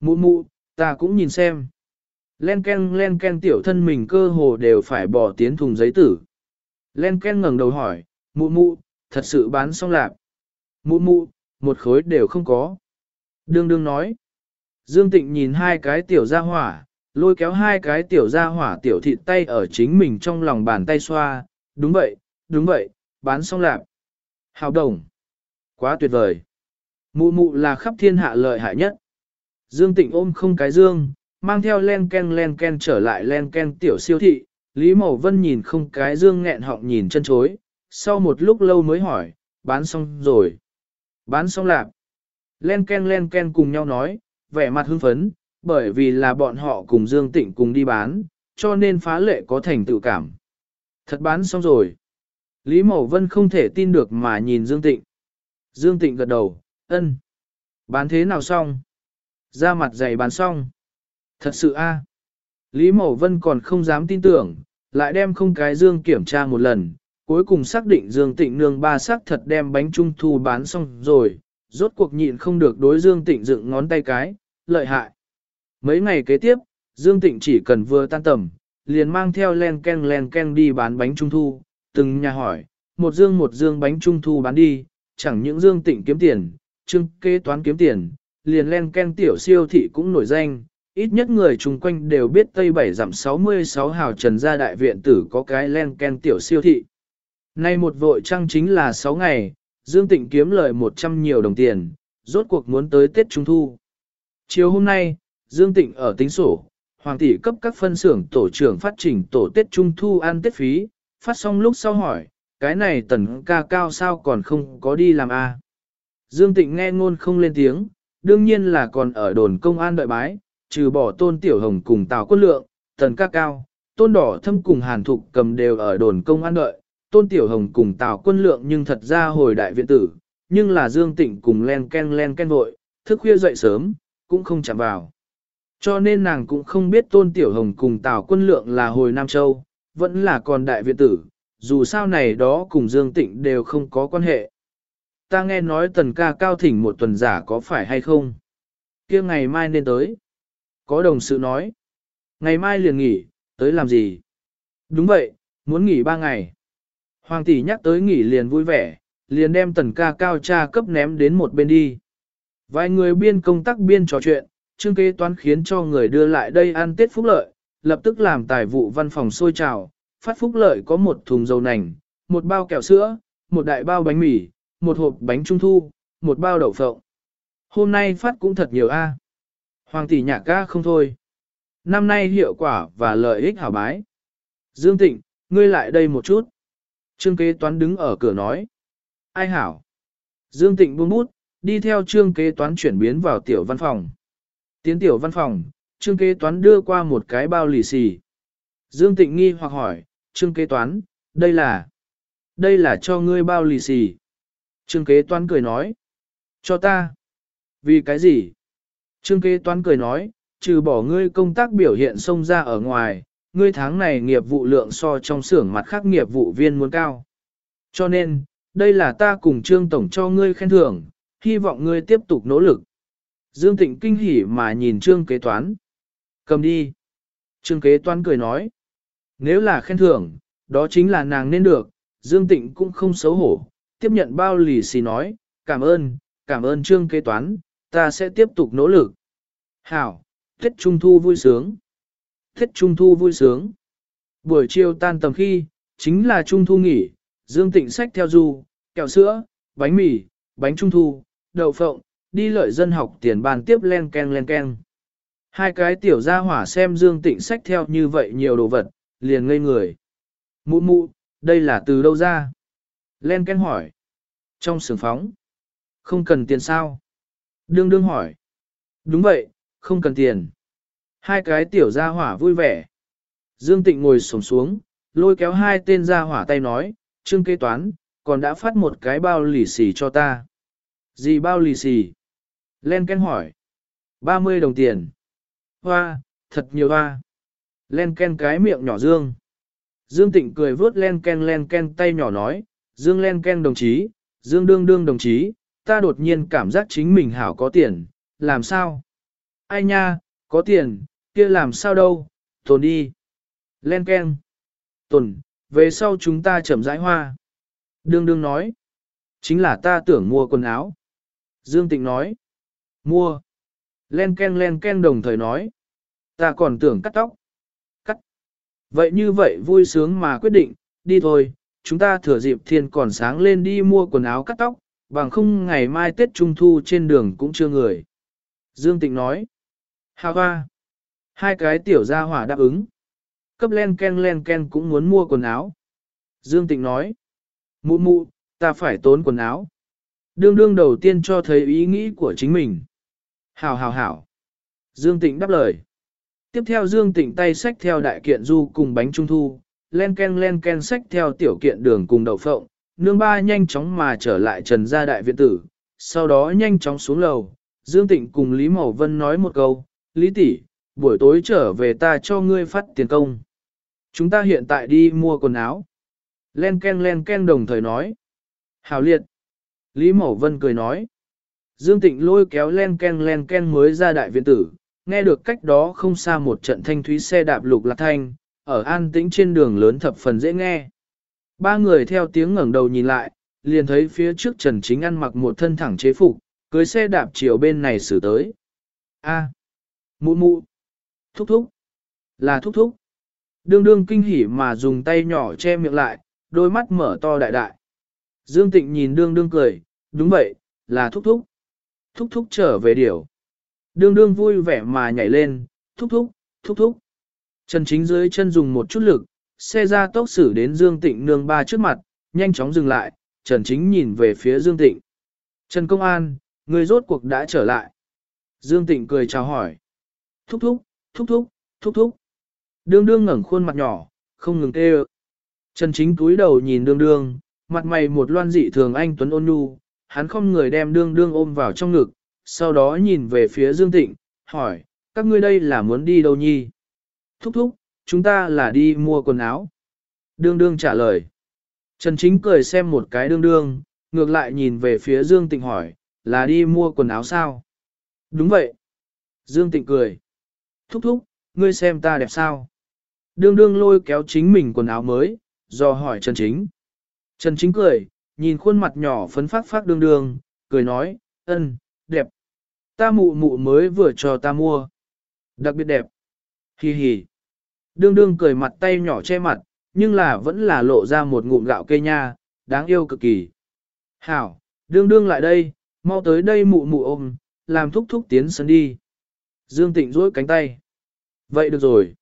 Mụ mụ, ta cũng nhìn xem. Len ken len ken tiểu thân mình cơ hồ đều phải bỏ tiến thùng giấy tử. Len ken ngẩng đầu hỏi, mụ mụ, thật sự bán xong lạc. Mụ mụ, một khối đều không có. Đương đương nói. Dương Tịnh nhìn hai cái tiểu gia hỏa, lôi kéo hai cái tiểu gia hỏa tiểu thịt tay ở chính mình trong lòng bàn tay xoa. Đúng vậy, đúng vậy, bán xong lạc. Hào đồng. Quá tuyệt vời. Mụ mụ là khắp thiên hạ lợi hại nhất. Dương Tịnh ôm không cái dương, mang theo len ken len ken trở lại len ken tiểu siêu thị. Lý Mậu Vân nhìn không cái dương nghẹn họng nhìn chân chối. Sau một lúc lâu mới hỏi, bán xong rồi. Bán xong lạc. Len ken len ken cùng nhau nói, vẻ mặt hưng phấn, bởi vì là bọn họ cùng Dương Tịnh cùng đi bán, cho nên phá lệ có thành tựu cảm. Thật bán xong rồi. Lý Mậu Vân không thể tin được mà nhìn Dương Tịnh. Dương Tịnh gật đầu, ân. Bán thế nào xong? Ra mặt dày bán xong. Thật sự a. Lý Mậu Vân còn không dám tin tưởng, lại đem không cái Dương kiểm tra một lần, cuối cùng xác định Dương Tịnh nương ba xác thật đem bánh trung thu bán xong rồi, rốt cuộc nhịn không được đối Dương Tịnh dựng ngón tay cái, lợi hại. Mấy ngày kế tiếp, Dương Tịnh chỉ cần vừa tan tầm, liền mang theo len ken len ken đi bán bánh trung thu, từng nhà hỏi, một dương một dương bánh trung thu bán đi, chẳng những Dương Tịnh kiếm tiền, trưng kế toán kiếm tiền, liền len ken tiểu siêu thị cũng nổi danh, ít nhất người chung quanh đều biết Tây Bảy giảm 66 hào trần gia đại viện tử có cái len ken tiểu siêu thị. Nay một vội trăng chính là 6 ngày, Dương Tịnh kiếm lời 100 nhiều đồng tiền, rốt cuộc muốn tới Tết Trung Thu. Chiều hôm nay, Dương Tịnh ở tính sổ, Hoàng tỷ cấp các phân xưởng tổ trưởng phát trình tổ Tết Trung Thu ăn Tết phí, phát xong lúc sau hỏi, cái này tần ca cao sao còn không có đi làm a? À? Dương Tịnh nghe ngôn không lên tiếng, đương nhiên là còn ở đồn công an đợi bái, trừ bỏ tôn tiểu hồng cùng tào quân lượng, tần ca cao, tôn đỏ thâm cùng hàn thục cầm đều ở đồn công an đợi, tôn tiểu hồng cùng tào quân lượng nhưng thật ra hồi đại viện tử, nhưng là Dương Tịnh cùng len ken len ken vội, thức khuya dậy sớm, cũng không chạm vào. Cho nên nàng cũng không biết tôn tiểu hồng cùng tào quân lượng là hồi Nam Châu, vẫn là còn đại viện tử, dù sao này đó cùng Dương Tịnh đều không có quan hệ. Ta nghe nói tần ca cao thỉnh một tuần giả có phải hay không? kia ngày mai nên tới. Có đồng sự nói. Ngày mai liền nghỉ, tới làm gì? Đúng vậy, muốn nghỉ ba ngày. Hoàng tỷ nhắc tới nghỉ liền vui vẻ, liền đem tần ca cao cha cấp ném đến một bên đi. Vài người biên công tác biên trò chuyện, chương kế toán khiến cho người đưa lại đây ăn tết phúc lợi, lập tức làm tài vụ văn phòng sôi trào, phát phúc lợi có một thùng dầu nành, một bao kẹo sữa, một đại bao bánh mì, một hộp bánh trung thu, một bao đậu phộng. Hôm nay phát cũng thật nhiều a. Hoàng tỷ nhạc ca không thôi. Năm nay hiệu quả và lợi ích hảo bái. Dương Tịnh, ngươi lại đây một chút. Trương kế toán đứng ở cửa nói. Ai hảo? Dương Tịnh buông bút, đi theo trương kế toán chuyển biến vào tiểu văn phòng. Tiến tiểu văn phòng, trương kế toán đưa qua một cái bao lì xì. Dương Tịnh nghi hoặc hỏi, trương kế toán, đây là... Đây là cho ngươi bao lì xì. Trương kế toán cười nói. Cho ta. Vì cái gì? Trương kế toán cười nói, trừ bỏ ngươi công tác biểu hiện xông ra ở ngoài, ngươi tháng này nghiệp vụ lượng so trong xưởng mặt khác nghiệp vụ viên muốn cao. Cho nên, đây là ta cùng Trương Tổng cho ngươi khen thưởng, hy vọng ngươi tiếp tục nỗ lực. Dương Tịnh kinh hỉ mà nhìn Trương kế toán. Cầm đi. Trương kế toán cười nói. Nếu là khen thưởng, đó chính là nàng nên được, Dương Tịnh cũng không xấu hổ, tiếp nhận bao lì xì nói, cảm ơn, cảm ơn Trương kế toán, ta sẽ tiếp tục nỗ lực. Hảo, Tết Trung Thu vui sướng. Tết Trung Thu vui sướng. Buổi chiều tan tầm khi, chính là Trung Thu nghỉ, Dương Tịnh sách theo du, kẹo sữa, bánh mì, bánh Trung Thu, đậu phộng, đi lợi dân học tiền bàn tiếp len ken len ken. Hai cái tiểu gia hỏa xem Dương Tịnh sách theo như vậy nhiều đồ vật, liền ngây người. Mụ mụ, đây là từ đâu ra? Len ken hỏi. Trong sưởng phóng. Không cần tiền sao? Đương đương hỏi. Đúng vậy, không cần tiền. Hai cái tiểu gia hỏa vui vẻ. Dương Tịnh ngồi sổng xuống, lôi kéo hai tên gia hỏa tay nói, trương kế toán, còn đã phát một cái bao lì xì cho ta. Gì bao lì xì? Len Ken hỏi. 30 đồng tiền. Hoa, thật nhiều hoa. Len Ken cái miệng nhỏ Dương. Dương Tịnh cười vớt Len Ken Len Ken tay nhỏ nói, Dương Len Ken đồng chí, Dương đương đương đồng chí, ta đột nhiên cảm giác chính mình hảo có tiền, làm sao? Ai nha, có tiền, kia làm sao đâu, tồn đi. Len Ken. Tồn, về sau chúng ta chậm rãi hoa. Đương đương nói. Chính là ta tưởng mua quần áo. Dương Tịnh nói. Mua. Len Ken Len Ken đồng thời nói. Ta còn tưởng cắt tóc. Cắt. Vậy như vậy vui sướng mà quyết định, đi thôi, chúng ta thừa dịp thiên còn sáng lên đi mua quần áo cắt tóc, bằng không ngày mai Tết Trung Thu trên đường cũng chưa người. Dương Tịnh nói. Hà hoa. Hai cái tiểu gia hỏa đáp ứng. Cấp len ken len ken cũng muốn mua quần áo. Dương Tịnh nói. Mụ mụ, ta phải tốn quần áo. Đương đương đầu tiên cho thấy ý nghĩ của chính mình. Hảo hảo hảo. Dương Tịnh đáp lời. Tiếp theo Dương Tịnh tay xách theo đại kiện du cùng bánh trung thu, len ken len ken xách theo tiểu kiện đường cùng đậu phộng, nương ba nhanh chóng mà trở lại trần gia đại viện tử, sau đó nhanh chóng xuống lầu. Dương Tịnh cùng Lý Mậu Vân nói một câu, Lý tỷ, buổi tối trở về ta cho ngươi phát tiền công. Chúng ta hiện tại đi mua quần áo. Len ken len ken đồng thời nói. Hảo liệt. Lý Mẫu Vân cười nói. Dương Tịnh lôi kéo len ken len ken mới ra đại viện tử, nghe được cách đó không xa một trận thanh thúy xe đạp lục lạc thanh, ở an tĩnh trên đường lớn thập phần dễ nghe. Ba người theo tiếng ngẩng đầu nhìn lại, liền thấy phía trước Trần Chính ăn mặc một thân thẳng chế phục, cưới xe đạp chiều bên này xử tới. A, mụ mụ, thúc thúc, là thúc thúc. Đương đương kinh hỉ mà dùng tay nhỏ che miệng lại, đôi mắt mở to đại đại. Dương Tịnh nhìn đương đương cười, đúng vậy, là thúc thúc. Thúc thúc trở về điểu. Đương đương vui vẻ mà nhảy lên, thúc thúc, thúc thúc. Trần chính dưới chân dùng một chút lực, xe ra tốc xử đến Dương Tịnh nương ba trước mặt, nhanh chóng dừng lại, Trần chính nhìn về phía Dương Tịnh. Trần Công An, người rốt cuộc đã trở lại. Dương Tịnh cười chào hỏi. Thúc thúc, thúc thúc, thúc thúc. Đương đương ngẩng khuôn mặt nhỏ, không ngừng tê Trần chính túi đầu nhìn đương đương, mặt mày một loan dị thường anh Tuấn ôn nhu, hắn không người đem đương đương ôm vào trong ngực, sau đó nhìn về phía Dương Tịnh, hỏi, các ngươi đây là muốn đi đâu nhi? Thúc thúc, chúng ta là đi mua quần áo. Đương đương trả lời. Trần Chính cười xem một cái đương đương, ngược lại nhìn về phía Dương Tịnh hỏi, là đi mua quần áo sao? Đúng vậy. Dương Tịnh cười. Thúc thúc, ngươi xem ta đẹp sao? Đương đương lôi kéo chính mình quần áo mới, do hỏi Trần Chính. Trần Chính cười, nhìn khuôn mặt nhỏ phấn phát phát đương đương, cười nói, ân, đẹp. Ta mụ mụ mới vừa cho ta mua. Đặc biệt đẹp. Hi hi. Đương đương cười mặt tay nhỏ che mặt, nhưng là vẫn là lộ ra một ngụm gạo cây nha, đáng yêu cực kỳ. Hảo, đương đương lại đây, mau tới đây mụ mụ ôm, làm thúc thúc tiến sân đi. Dương Tịnh duỗi cánh tay. Vậy được rồi.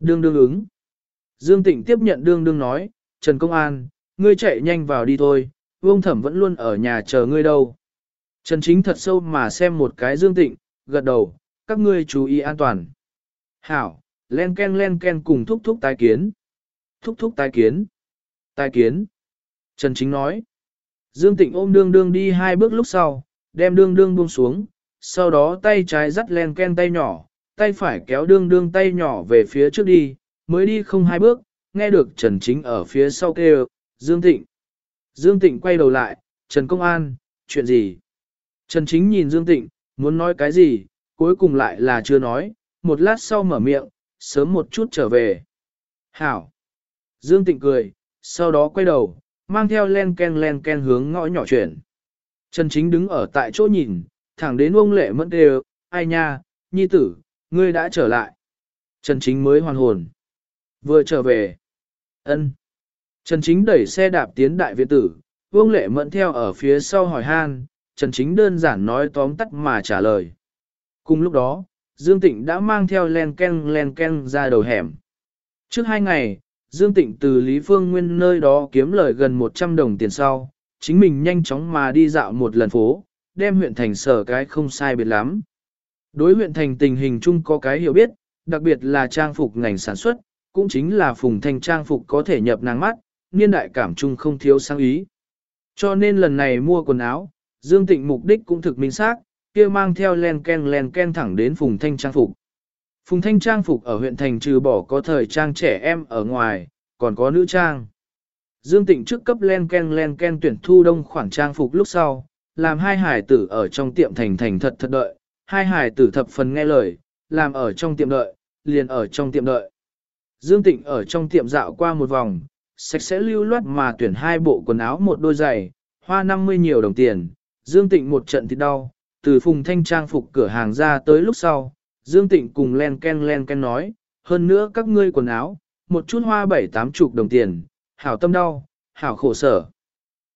Đương đương ứng. Dương Tịnh tiếp nhận đương đương nói, Trần Công An, ngươi chạy nhanh vào đi thôi, vương thẩm vẫn luôn ở nhà chờ ngươi đâu. Trần Chính thật sâu mà xem một cái Dương Tịnh, gật đầu, các ngươi chú ý an toàn. Hảo, len ken len ken cùng thúc thúc tái kiến. Thúc thúc tái kiến. Tái kiến. Trần Chính nói. Dương Tịnh ôm đương đương đi hai bước lúc sau, đem đương đương buông xuống, sau đó tay trái dắt len ken tay nhỏ, tay phải kéo đương đương tay nhỏ về phía trước đi, mới đi không hai bước, nghe được Trần Chính ở phía sau kêu, Dương Tịnh. Dương Tịnh quay đầu lại, Trần Công An, chuyện gì? Trần Chính nhìn Dương Tịnh, muốn nói cái gì, cuối cùng lại là chưa nói, một lát sau mở miệng, sớm một chút trở về. Hảo. Dương Tịnh cười, sau đó quay đầu, mang theo len ken len ken hướng ngõ nhỏ chuyển. Trần Chính đứng ở tại chỗ nhìn, thẳng đến ông lệ mẫn đều, ai nha, nhi tử, ngươi đã trở lại. Trần Chính mới hoàn hồn. Vừa trở về. ân. Trần Chính đẩy xe đạp tiến đại viện tử, Vương Lệ Mẫn theo ở phía sau hỏi han, Trần Chính đơn giản nói tóm tắt mà trả lời. Cùng lúc đó, Dương Tịnh đã mang theo len ken len ken ra đầu hẻm. Trước hai ngày, Dương Tịnh từ Lý Phương Nguyên nơi đó kiếm lời gần 100 đồng tiền sau, chính mình nhanh chóng mà đi dạo một lần phố, đem huyện thành sở cái không sai biệt lắm. Đối huyện thành tình hình chung có cái hiểu biết, đặc biệt là trang phục ngành sản xuất, cũng chính là phùng Thành trang phục có thể nhập nàng mắt, niên đại cảm chung không thiếu sáng ý. Cho nên lần này mua quần áo, Dương Tịnh mục đích cũng thực minh xác, kia mang theo len ken len ken thẳng đến Phùng Thanh trang phục. Phùng Thanh trang phục ở huyện thành trừ bỏ có thời trang trẻ em ở ngoài, còn có nữ trang. Dương Tịnh trước cấp len ken len ken tuyển thu đông khoản trang phục lúc sau, làm hai hải tử ở trong tiệm thành thành thật thật đợi, hai hải tử thập phần nghe lời, làm ở trong tiệm đợi, liền ở trong tiệm đợi. Dương Tịnh ở trong tiệm dạo qua một vòng, sạch sẽ lưu loát mà tuyển hai bộ quần áo một đôi giày, hoa 50 nhiều đồng tiền, Dương Tịnh một trận thì đau, từ phùng thanh trang phục cửa hàng ra tới lúc sau, Dương Tịnh cùng len ken len ken nói, hơn nữa các ngươi quần áo, một chút hoa bảy tám chục đồng tiền, hảo tâm đau, hảo khổ sở.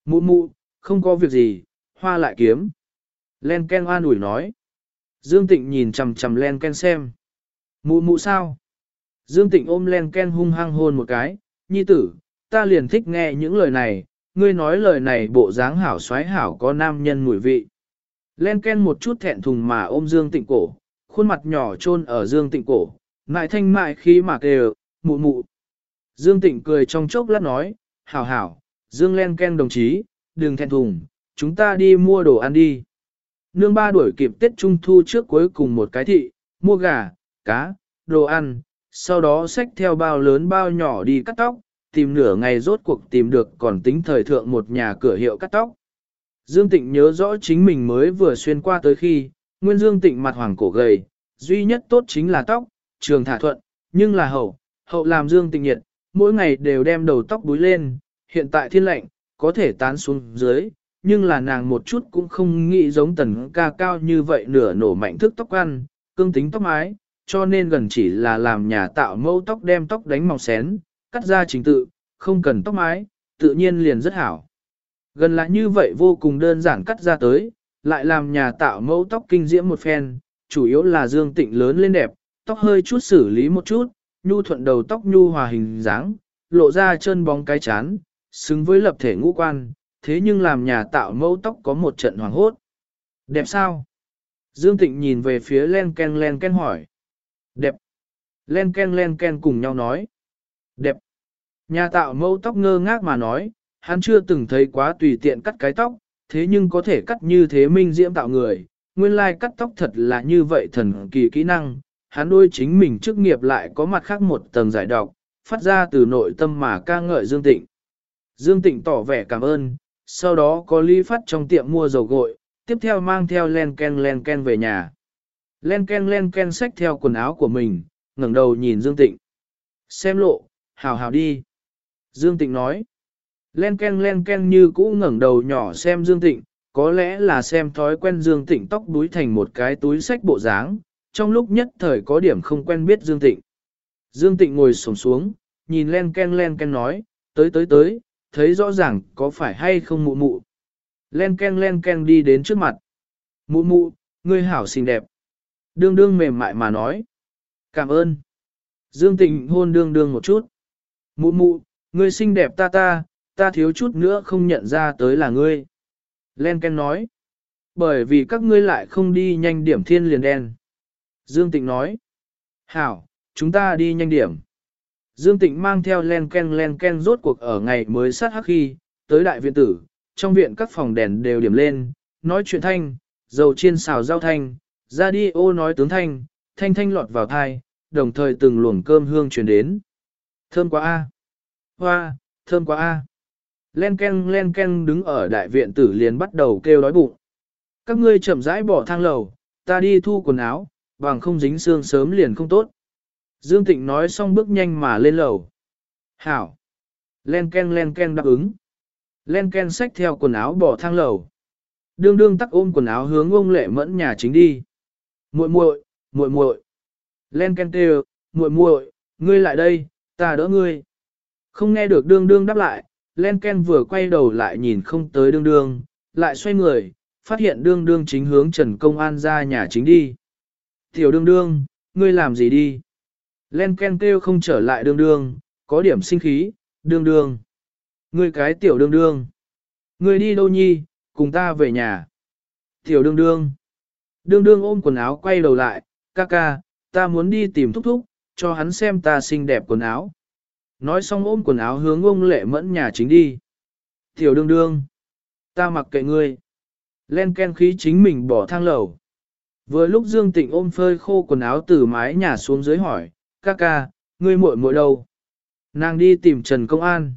Mụ mụ, không có việc gì, hoa lại kiếm. Len ken hoa ủi nói. Dương Tịnh nhìn chằm chằm len ken xem. Mụ mụ sao? Dương Tịnh ôm len ken hung hăng hôn một cái, nhi tử, ta liền thích nghe những lời này, ngươi nói lời này bộ dáng hảo xoái hảo có nam nhân mùi vị. Len ken một chút thẹn thùng mà ôm Dương Tịnh cổ, khuôn mặt nhỏ chôn ở Dương Tịnh cổ, mại thanh mại khí mà kêu, mụ mụ. Dương Tịnh cười trong chốc lát nói, hảo hảo, Dương Len ken đồng chí, đừng thẹn thùng, chúng ta đi mua đồ ăn đi. Nương ba đuổi kịp Tết Trung Thu trước cuối cùng một cái thị, mua gà, cá, đồ ăn, sau đó xách theo bao lớn bao nhỏ đi cắt tóc, tìm nửa ngày rốt cuộc tìm được còn tính thời thượng một nhà cửa hiệu cắt tóc. Dương Tịnh nhớ rõ chính mình mới vừa xuyên qua tới khi, nguyên Dương Tịnh mặt hoàng cổ gầy, duy nhất tốt chính là tóc, trường thả thuận, nhưng là hậu, hậu làm Dương Tịnh nhiệt, mỗi ngày đều đem đầu tóc búi lên, hiện tại thiên lệnh, có thể tán xuống dưới, nhưng là nàng một chút cũng không nghĩ giống tần ca cao như vậy nửa nổ mạnh thức tóc ăn, cương tính tóc mái, cho nên gần chỉ là làm nhà tạo mẫu tóc đem tóc đánh màu xén, cắt ra trình tự, không cần tóc mái, tự nhiên liền rất hảo. Gần là như vậy vô cùng đơn giản cắt ra tới, lại làm nhà tạo mẫu tóc kinh diễm một phen, chủ yếu là dương tịnh lớn lên đẹp, tóc hơi chút xử lý một chút, nhu thuận đầu tóc nhu hòa hình dáng, lộ ra chân bóng cái chán, xứng với lập thể ngũ quan, thế nhưng làm nhà tạo mẫu tóc có một trận hoàng hốt. Đẹp sao? Dương Tịnh nhìn về phía len ken len ken hỏi. Đẹp. Len ken len ken cùng nhau nói. Đẹp. Nhà tạo mẫu tóc ngơ ngác mà nói, hắn chưa từng thấy quá tùy tiện cắt cái tóc, thế nhưng có thể cắt như thế minh diễm tạo người. Nguyên lai like cắt tóc thật là như vậy thần kỳ kỹ năng, hắn đôi chính mình chức nghiệp lại có mặt khác một tầng giải độc, phát ra từ nội tâm mà ca ngợi Dương Tịnh. Dương Tịnh tỏ vẻ cảm ơn, sau đó có ly phát trong tiệm mua dầu gội, tiếp theo mang theo len ken len ken về nhà. Len ken len ken xách theo quần áo của mình, ngẩng đầu nhìn Dương Tịnh. Xem lộ, hào hào đi. Dương Tịnh nói. Len ken len ken như cũ ngẩng đầu nhỏ xem Dương Tịnh, có lẽ là xem thói quen Dương Tịnh tóc đuối thành một cái túi sách bộ dáng, trong lúc nhất thời có điểm không quen biết Dương Tịnh. Dương Tịnh ngồi sổng xuống, nhìn len ken len ken nói, tới tới tới, thấy rõ ràng có phải hay không mụ mụ. Len ken len ken đi đến trước mặt. Mụ mụ, ngươi hảo xinh đẹp. Đương đương mềm mại mà nói. Cảm ơn. Dương Tịnh hôn đương đương một chút. Mụ mụ, ngươi xinh đẹp ta ta, ta thiếu chút nữa không nhận ra tới là ngươi. Len ken nói. Bởi vì các ngươi lại không đi nhanh điểm thiên liền đen. Dương Tịnh nói. Hảo, chúng ta đi nhanh điểm. Dương Tịnh mang theo len ken len ken rốt cuộc ở ngày mới sát hắc khi, tới đại viện tử, trong viện các phòng đèn đều điểm lên, nói chuyện thanh, dầu chiên xào rau thanh, ra đi ô nói tướng thanh, thanh thanh lọt vào thai, đồng thời từng luồng cơm hương truyền đến. Thơm quá a, Hoa, thơm quá a. Len ken len ken đứng ở đại viện tử liền bắt đầu kêu đói bụng. Các ngươi chậm rãi bỏ thang lầu, ta đi thu quần áo, bằng không dính xương sớm liền không tốt. Dương Tịnh nói xong bước nhanh mà lên lầu. Hảo. Len ken len ken đáp ứng. Len ken xách theo quần áo bỏ thang lầu. Đương đương tắc ôm quần áo hướng ông lệ mẫn nhà chính đi. muội muội, muội muội. Len ken kêu, muội muội, ngươi lại đây, ta đỡ ngươi. Không nghe được đương đương đáp lại, Len ken vừa quay đầu lại nhìn không tới đương đương, lại xoay người, phát hiện đương đương chính hướng Trần Công An ra nhà chính đi. Tiểu đương đương, ngươi làm gì đi? Len ken kêu không trở lại đương đương, có điểm sinh khí, đương đương. Ngươi cái tiểu đương đương. Ngươi đi đâu nhi, cùng ta về nhà. Tiểu đương đương. Đương đương ôm quần áo quay đầu lại, ca ca, ta muốn đi tìm thúc thúc, cho hắn xem ta xinh đẹp quần áo. Nói xong ôm quần áo hướng ông lệ mẫn nhà chính đi. Tiểu đương đương. Ta mặc kệ ngươi. Len ken khí chính mình bỏ thang lầu. Vừa lúc Dương Tịnh ôm phơi khô quần áo từ mái nhà xuống dưới hỏi, ca ca, ngươi muội muội đâu? Nàng đi tìm Trần Công An.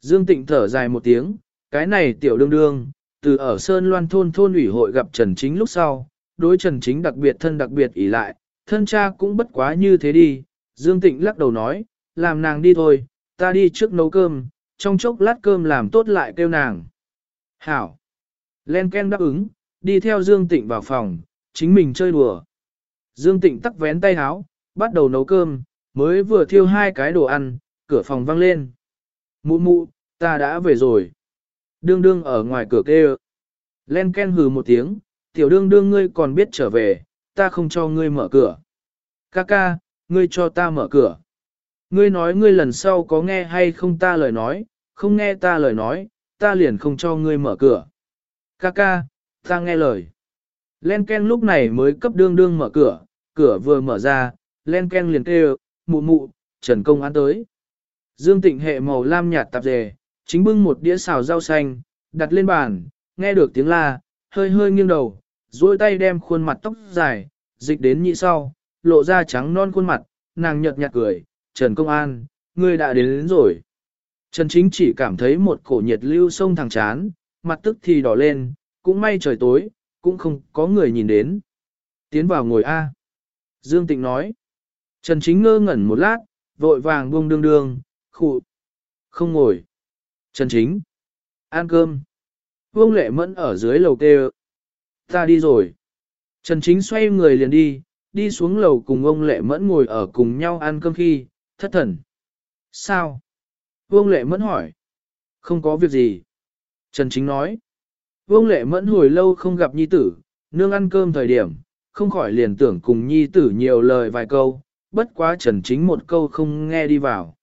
Dương Tịnh thở dài một tiếng, cái này tiểu đương đương, từ ở Sơn Loan thôn thôn ủy hội gặp Trần Chính lúc sau, đối Trần Chính đặc biệt thân đặc biệt ỷ lại, thân cha cũng bất quá như thế đi. Dương Tịnh lắc đầu nói, làm nàng đi thôi, ta đi trước nấu cơm, trong chốc lát cơm làm tốt lại kêu nàng. Hảo. Len Ken đáp ứng, đi theo Dương Tịnh vào phòng, chính mình chơi đùa. Dương Tịnh tắc vén tay háo, bắt đầu nấu cơm, mới vừa thiêu hai cái đồ ăn, cửa phòng vang lên. Mụ mụ, ta đã về rồi. Đương đương ở ngoài cửa kêu. Len Ken hừ một tiếng, tiểu đương đương ngươi còn biết trở về, ta không cho ngươi mở cửa. Ca ca, ngươi cho ta mở cửa. Ngươi nói ngươi lần sau có nghe hay không ta lời nói, không nghe ta lời nói, ta liền không cho ngươi mở cửa. Ca ca, ta nghe lời. Len Ken lúc này mới cấp đương đương mở cửa, cửa vừa mở ra, Len Ken liền kêu, mụ mụ, Trần Công An tới. Dương Tịnh hệ màu lam nhạt tạp dề, chính bưng một đĩa xào rau xanh, đặt lên bàn, nghe được tiếng la, hơi hơi nghiêng đầu, duỗi tay đem khuôn mặt tóc dài, dịch đến nhị sau, lộ ra trắng non khuôn mặt, nàng nhợt nhạt cười, Trần Công An, ngươi đã đến, đến rồi. Trần Chính chỉ cảm thấy một cổ nhiệt lưu sông thẳng chán, mặt tức thì đỏ lên, cũng may trời tối, cũng không có người nhìn đến. Tiến vào ngồi A. Dương Tịnh nói. Trần Chính ngơ ngẩn một lát, vội vàng buông đương đương, khụ. Không ngồi. Trần Chính. Ăn cơm. Vương Lệ Mẫn ở dưới lầu kêu. Ta đi rồi. Trần Chính xoay người liền đi, đi xuống lầu cùng ông Lệ Mẫn ngồi ở cùng nhau ăn cơm khi, thất thần. Sao? Vương Lệ Mẫn hỏi. Không có việc gì. Trần Chính nói. Vương Lệ Mẫn hồi lâu không gặp Nhi Tử, nương ăn cơm thời điểm, không khỏi liền tưởng cùng Nhi Tử nhiều lời vài câu, bất quá Trần Chính một câu không nghe đi vào.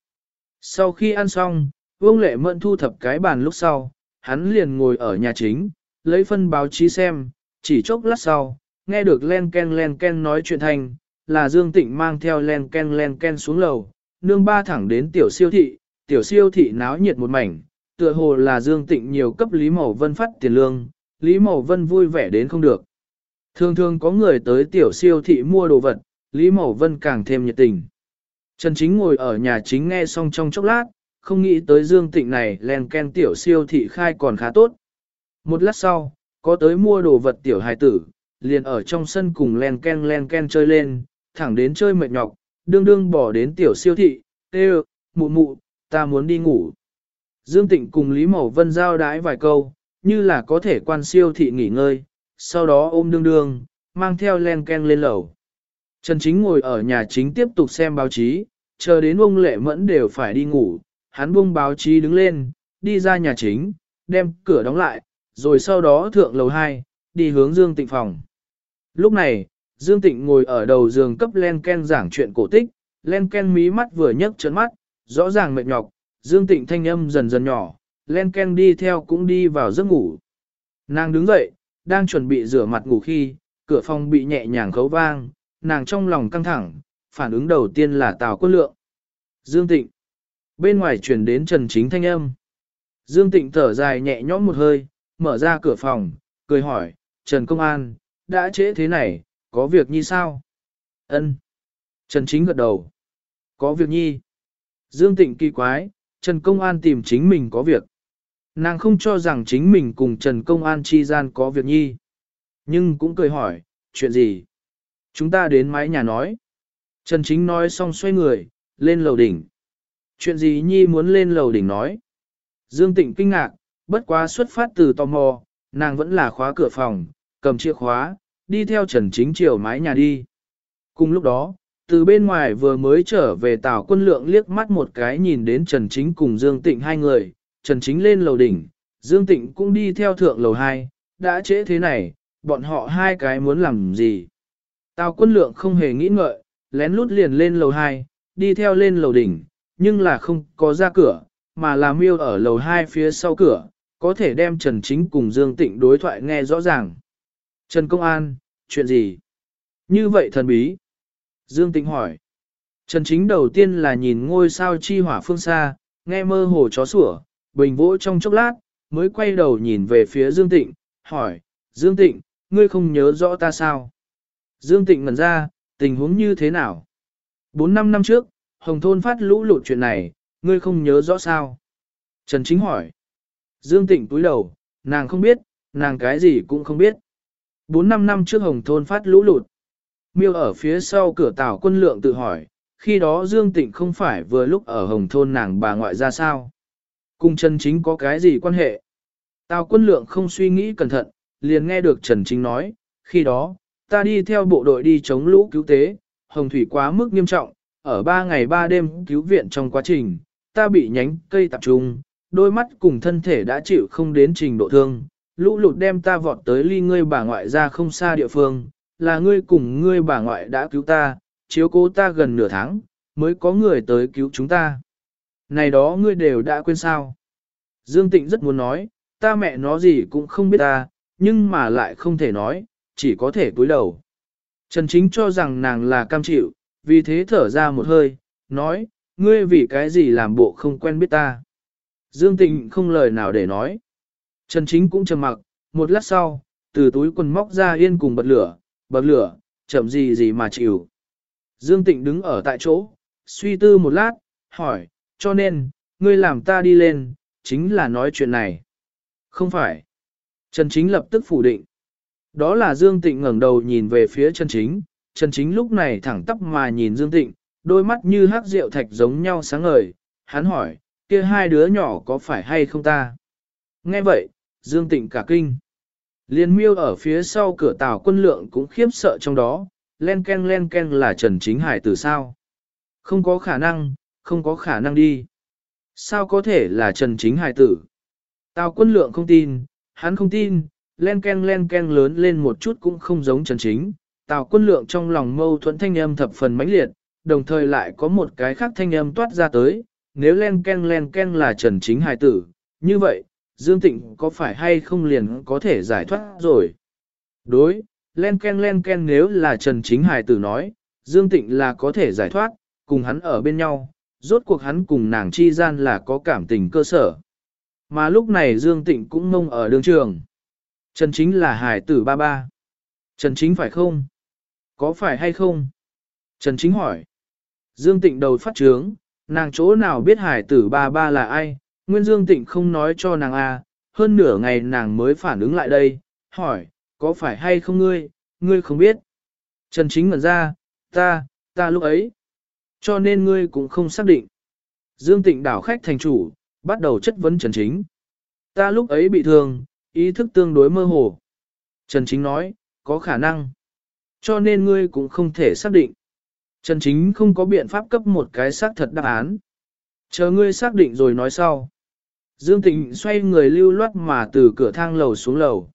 Sau khi ăn xong, Vương Lệ Mẫn thu thập cái bàn lúc sau, hắn liền ngồi ở nhà chính, lấy phân báo chí xem, chỉ chốc lát sau, nghe được len ken len ken nói chuyện thành, là Dương Tịnh mang theo len ken len ken xuống lầu, nương ba thẳng đến tiểu siêu thị, tiểu siêu thị náo nhiệt một mảnh, tựa hồ là Dương Tịnh nhiều cấp Lý Mậu Vân phát tiền lương, Lý Mậu Vân vui vẻ đến không được. Thường thường có người tới tiểu siêu thị mua đồ vật, Lý Mậu Vân càng thêm nhiệt tình. Trần Chính ngồi ở nhà chính nghe xong trong chốc lát, không nghĩ tới Dương Tịnh này len ken tiểu siêu thị khai còn khá tốt. Một lát sau, có tới mua đồ vật tiểu hài tử, liền ở trong sân cùng len ken len ken chơi lên, thẳng đến chơi mệt nhọc, đương đương bỏ đến tiểu siêu thị, tê mụ mụ, ta muốn đi ngủ. Dương Tịnh cùng Lý Mậu Vân giao đái vài câu, như là có thể quan siêu thị nghỉ ngơi, sau đó ôm đương đương, mang theo len ken lên lầu. Trần Chính ngồi ở nhà chính tiếp tục xem báo chí, chờ đến ông Lệ Mẫn đều phải đi ngủ, hắn buông báo chí đứng lên, đi ra nhà chính, đem cửa đóng lại, rồi sau đó thượng lầu 2, đi hướng Dương Tịnh phòng. Lúc này, Dương Tịnh ngồi ở đầu giường cấp len ken giảng chuyện cổ tích, len ken mí mắt vừa nhấc trấn mắt, rõ ràng mệt nhọc, Dương Tịnh thanh âm dần dần nhỏ, len ken đi theo cũng đi vào giấc ngủ. Nàng đứng dậy, đang chuẩn bị rửa mặt ngủ khi, cửa phòng bị nhẹ nhàng khấu vang, nàng trong lòng căng thẳng, phản ứng đầu tiên là Tào Quân Lượng. Dương Tịnh. Bên ngoài chuyển đến Trần Chính thanh âm. Dương Tịnh thở dài nhẹ nhõm một hơi, mở ra cửa phòng, cười hỏi, Trần Công An, đã trễ thế này, có việc nhi sao? Ân. Trần Chính gật đầu. Có việc nhi. Dương Tịnh kỳ quái, Trần Công An tìm chính mình có việc. Nàng không cho rằng chính mình cùng Trần Công An chi gian có việc nhi. Nhưng cũng cười hỏi, chuyện gì? Chúng ta đến mái nhà nói. Trần Chính nói xong xoay người, lên lầu đỉnh. Chuyện gì nhi muốn lên lầu đỉnh nói? Dương Tịnh kinh ngạc, bất quá xuất phát từ tò mò, nàng vẫn là khóa cửa phòng, cầm chìa khóa, đi theo Trần Chính chiều mái nhà đi. Cùng lúc đó, từ bên ngoài vừa mới trở về tào quân lượng liếc mắt một cái nhìn đến Trần Chính cùng Dương Tịnh hai người, Trần Chính lên lầu đỉnh, Dương Tịnh cũng đi theo thượng lầu hai, đã trễ thế này, bọn họ hai cái muốn làm gì. Tào quân lượng không hề nghĩ ngợi, lén lút liền lên lầu hai, đi theo lên lầu đỉnh, nhưng là không có ra cửa, mà là miêu ở lầu hai phía sau cửa, có thể đem Trần Chính cùng Dương Tịnh đối thoại nghe rõ ràng. Trần Công An, chuyện gì? Như vậy thần bí. Dương Tịnh hỏi. Trần Chính đầu tiên là nhìn ngôi sao chi hỏa phương xa, nghe mơ hồ chó sủa, bình vỗ trong chốc lát, mới quay đầu nhìn về phía Dương Tịnh, hỏi, Dương Tịnh, ngươi không nhớ rõ ta sao? Dương Tịnh ngẩn ra, tình huống như thế nào? Bốn năm năm trước, Hồng Thôn phát lũ lụt chuyện này, ngươi không nhớ rõ sao? Trần Chính hỏi. Dương Tịnh túi đầu, nàng không biết, nàng cái gì cũng không biết. Bốn năm năm trước Hồng Thôn phát lũ lụt. Miêu ở phía sau cửa tàu quân lượng tự hỏi, khi đó Dương Tịnh không phải vừa lúc ở Hồng Thôn nàng bà ngoại ra sao? Cùng Trần Chính có cái gì quan hệ? Tào quân lượng không suy nghĩ cẩn thận, liền nghe được Trần Chính nói, khi đó, ta đi theo bộ đội đi chống lũ cứu tế, hồng thủy quá mức nghiêm trọng, ở ba ngày ba đêm cứu viện trong quá trình, ta bị nhánh cây tập trung, đôi mắt cùng thân thể đã chịu không đến trình độ thương, lũ lụt đem ta vọt tới ly ngươi bà ngoại ra không xa địa phương, là ngươi cùng ngươi bà ngoại đã cứu ta, chiếu cố ta gần nửa tháng, mới có người tới cứu chúng ta. Này đó ngươi đều đã quên sao? Dương Tịnh rất muốn nói, ta mẹ nó gì cũng không biết ta, nhưng mà lại không thể nói, chỉ có thể cúi đầu. Trần Chính cho rằng nàng là cam chịu, vì thế thở ra một hơi, nói, ngươi vì cái gì làm bộ không quen biết ta. Dương Tịnh không lời nào để nói. Trần Chính cũng trầm mặc, một lát sau, từ túi quần móc ra yên cùng bật lửa, bật lửa, chậm gì gì mà chịu. Dương Tịnh đứng ở tại chỗ, suy tư một lát, hỏi, cho nên, ngươi làm ta đi lên, chính là nói chuyện này. Không phải. Trần Chính lập tức phủ định. Đó là Dương Tịnh ngẩng đầu nhìn về phía Trần Chính, Trần Chính lúc này thẳng tắp mà nhìn Dương Tịnh, đôi mắt như hắc rượu thạch giống nhau sáng ngời, hắn hỏi, kia hai đứa nhỏ có phải hay không ta? Nghe vậy, Dương Tịnh cả kinh. Liên miêu ở phía sau cửa tàu quân lượng cũng khiếp sợ trong đó, len ken len ken là Trần Chính Hải từ sao? Không có khả năng, không có khả năng đi. Sao có thể là Trần Chính Hải tử? Tào quân lượng không tin, hắn không tin, len ken len ken lớn lên một chút cũng không giống Trần Chính. Tào quân lượng trong lòng mâu thuẫn thanh âm thập phần mãnh liệt, đồng thời lại có một cái khác thanh âm toát ra tới, nếu len ken len ken là Trần Chính Hải tử, như vậy, Dương Tịnh có phải hay không liền có thể giải thoát rồi? Đối, len ken len ken nếu là Trần Chính Hải tử nói, Dương Tịnh là có thể giải thoát, cùng hắn ở bên nhau, rốt cuộc hắn cùng nàng chi gian là có cảm tình cơ sở. Mà lúc này Dương Tịnh cũng mông ở đường trường. Trần Chính là hải tử ba ba. Trần Chính phải không? Có phải hay không? Trần Chính hỏi. Dương Tịnh đầu phát trướng, nàng chỗ nào biết hải tử ba ba là ai, Nguyên Dương Tịnh không nói cho nàng a, à, hơn nửa ngày nàng mới phản ứng lại đây, hỏi, có phải hay không ngươi, ngươi không biết. Trần Chính ngẩn ra, ta, ta lúc ấy. Cho nên ngươi cũng không xác định. Dương Tịnh đảo khách thành chủ, bắt đầu chất vấn Trần Chính. Ta lúc ấy bị thương, ý thức tương đối mơ hồ. Trần Chính nói, có khả năng. Cho nên ngươi cũng không thể xác định. Trần Chính không có biện pháp cấp một cái xác thật đáp án. Chờ ngươi xác định rồi nói sau. Dương Tịnh xoay người lưu loát mà từ cửa thang lầu xuống lầu.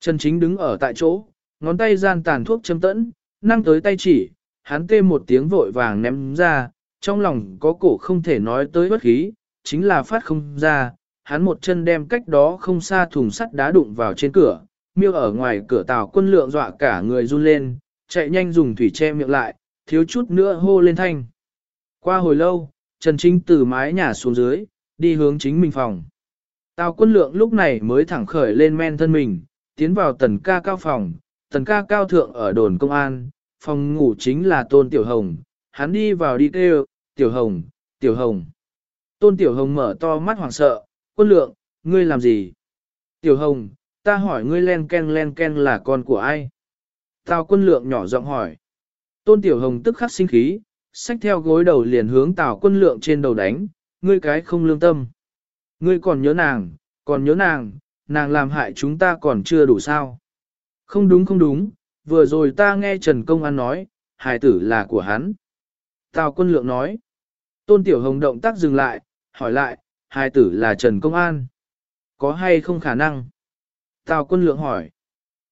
Trần Chính đứng ở tại chỗ, ngón tay gian tàn thuốc châm tẫn, năng tới tay chỉ, hắn tê một tiếng vội vàng ném ra, trong lòng có cổ không thể nói tới bất khí, chính là phát không ra, hắn một chân đem cách đó không xa thùng sắt đá đụng vào trên cửa, miêu ở ngoài cửa tàu quân lượng dọa cả người run lên, chạy nhanh dùng thủy che miệng lại, thiếu chút nữa hô lên thanh. Qua hồi lâu, Trần Chính từ mái nhà xuống dưới, đi hướng chính mình phòng. Tào quân lượng lúc này mới thẳng khởi lên men thân mình, tiến vào tần ca cao phòng, tần ca cao thượng ở đồn công an, phòng ngủ chính là tôn tiểu hồng, hắn đi vào đi kêu, tiểu hồng, tiểu hồng. Tôn tiểu hồng mở to mắt hoảng sợ, quân lượng, ngươi làm gì? Tiểu hồng, ta hỏi ngươi len ken len ken là con của ai? Tào quân lượng nhỏ giọng hỏi. Tôn tiểu hồng tức khắc sinh khí, xách theo gối đầu liền hướng tào quân lượng trên đầu đánh, ngươi cái không lương tâm. Ngươi còn nhớ nàng, còn nhớ nàng, nàng làm hại chúng ta còn chưa đủ sao. Không đúng không đúng, vừa rồi ta nghe Trần Công An nói, hài tử là của hắn. Tào quân lượng nói. Tôn Tiểu Hồng động tác dừng lại, hỏi lại, hài tử là Trần Công An. Có hay không khả năng? Tào quân lượng hỏi.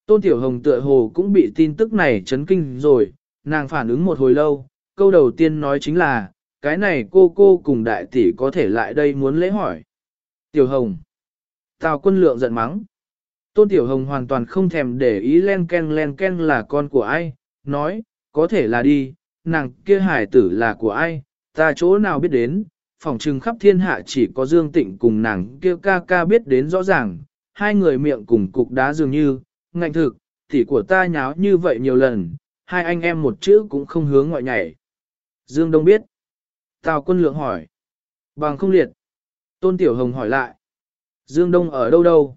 Tôn Tiểu Hồng tựa hồ cũng bị tin tức này chấn kinh rồi, nàng phản ứng một hồi lâu, câu đầu tiên nói chính là, cái này cô cô cùng đại tỷ có thể lại đây muốn lễ hỏi. Tiểu Hồng. Tào quân lượng giận mắng. Tôn Tiểu Hồng hoàn toàn không thèm để ý len ken len ken là con của ai, nói, có thể là đi, nàng kia hải tử là của ai, ta chỗ nào biết đến, phòng trừng khắp thiên hạ chỉ có Dương Tịnh cùng nàng kia ca ca biết đến rõ ràng, hai người miệng cùng cục đá dường như, ngạnh thực, tỷ của ta nháo như vậy nhiều lần, hai anh em một chữ cũng không hướng ngoại nhảy. Dương Đông biết. Tào quân lượng hỏi. Bằng không liệt. Tôn Tiểu Hồng hỏi lại. Dương Đông ở đâu đâu?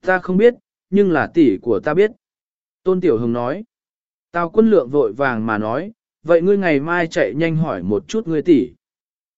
Ta không biết, nhưng là tỷ của ta biết. Tôn Tiểu Hồng nói. Tào quân lượng vội vàng mà nói, vậy ngươi ngày mai chạy nhanh hỏi một chút ngươi tỷ.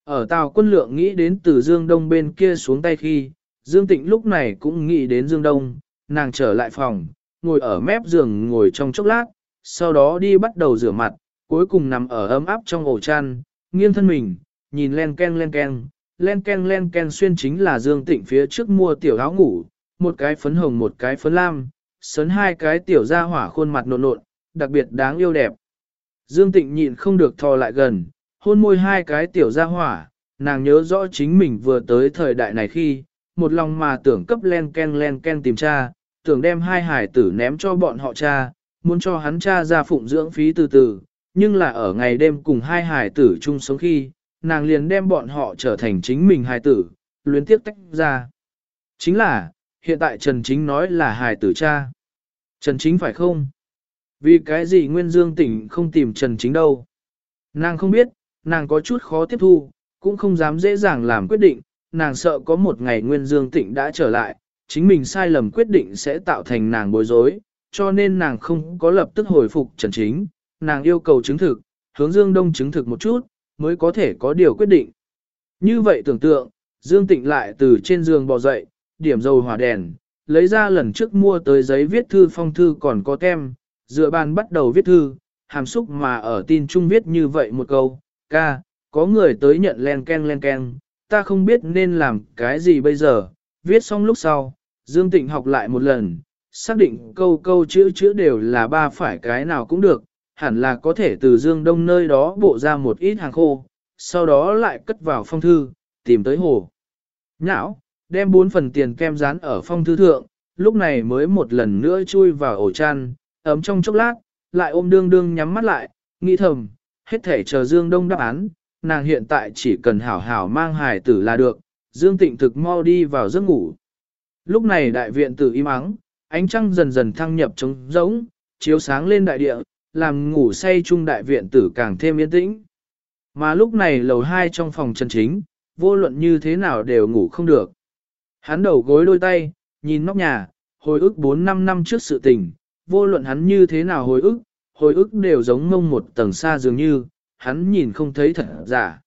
Ở Tào quân lượng nghĩ đến từ Dương Đông bên kia xuống tay khi, Dương Tịnh lúc này cũng nghĩ đến Dương Đông, nàng trở lại phòng, ngồi ở mép giường ngồi trong chốc lát, sau đó đi bắt đầu rửa mặt, cuối cùng nằm ở ấm áp trong ổ chăn, nghiêng thân mình, nhìn len ken len ken, len ken len ken xuyên chính là Dương Tịnh phía trước mua tiểu áo ngủ, một cái phấn hồng một cái phấn lam, sấn hai cái tiểu ra hỏa khuôn mặt nộn nộn, đặc biệt đáng yêu đẹp. Dương Tịnh nhịn không được thò lại gần, hôn môi hai cái tiểu ra hỏa, nàng nhớ rõ chính mình vừa tới thời đại này khi, một lòng mà tưởng cấp len ken len ken tìm cha, tưởng đem hai hải tử ném cho bọn họ cha, muốn cho hắn cha ra phụng dưỡng phí từ từ, nhưng là ở ngày đêm cùng hai hải tử chung sống khi, nàng liền đem bọn họ trở thành chính mình hải tử, luyến tiếp tách ra. Chính là, hiện tại Trần Chính nói là hải tử cha. Trần Chính phải không? Vì cái gì Nguyên Dương tỉnh không tìm Trần Chính đâu? Nàng không biết, nàng có chút khó tiếp thu, cũng không dám dễ dàng làm quyết định, nàng sợ có một ngày Nguyên Dương Tịnh đã trở lại, chính mình sai lầm quyết định sẽ tạo thành nàng bối rối, cho nên nàng không có lập tức hồi phục Trần Chính, nàng yêu cầu chứng thực, hướng Dương Đông chứng thực một chút, mới có thể có điều quyết định. Như vậy tưởng tượng, Dương Tịnh lại từ trên giường bò dậy, điểm dầu hỏa đèn, lấy ra lần trước mua tới giấy viết thư phong thư còn có tem, dựa bàn bắt đầu viết thư, hàm xúc mà ở tin chung viết như vậy một câu, ca, có người tới nhận len ken len ken, ta không biết nên làm cái gì bây giờ, viết xong lúc sau, Dương Tịnh học lại một lần, xác định câu câu chữ chữ đều là ba phải cái nào cũng được, hẳn là có thể từ Dương Đông nơi đó bộ ra một ít hàng khô, sau đó lại cất vào phong thư, tìm tới hồ. Nhão, đem bốn phần tiền kem dán ở phong thư thượng, lúc này mới một lần nữa chui vào ổ chăn, ấm trong chốc lát, lại ôm đương đương nhắm mắt lại, nghĩ thầm, hết thể chờ Dương Đông đáp án, nàng hiện tại chỉ cần hảo hảo mang hài tử là được, Dương Tịnh thực mau đi vào giấc ngủ. Lúc này đại viện tử im ắng, ánh trăng dần dần thăng nhập trống rỗng, chiếu sáng lên đại địa, làm ngủ say chung đại viện tử càng thêm yên tĩnh. Mà lúc này lầu hai trong phòng chân chính, vô luận như thế nào đều ngủ không được. Hắn đầu gối đôi tay, nhìn nóc nhà, hồi ức 4-5 năm trước sự tình, vô luận hắn như thế nào hồi ức, hồi ức đều giống mông một tầng xa dường như, hắn nhìn không thấy thật giả.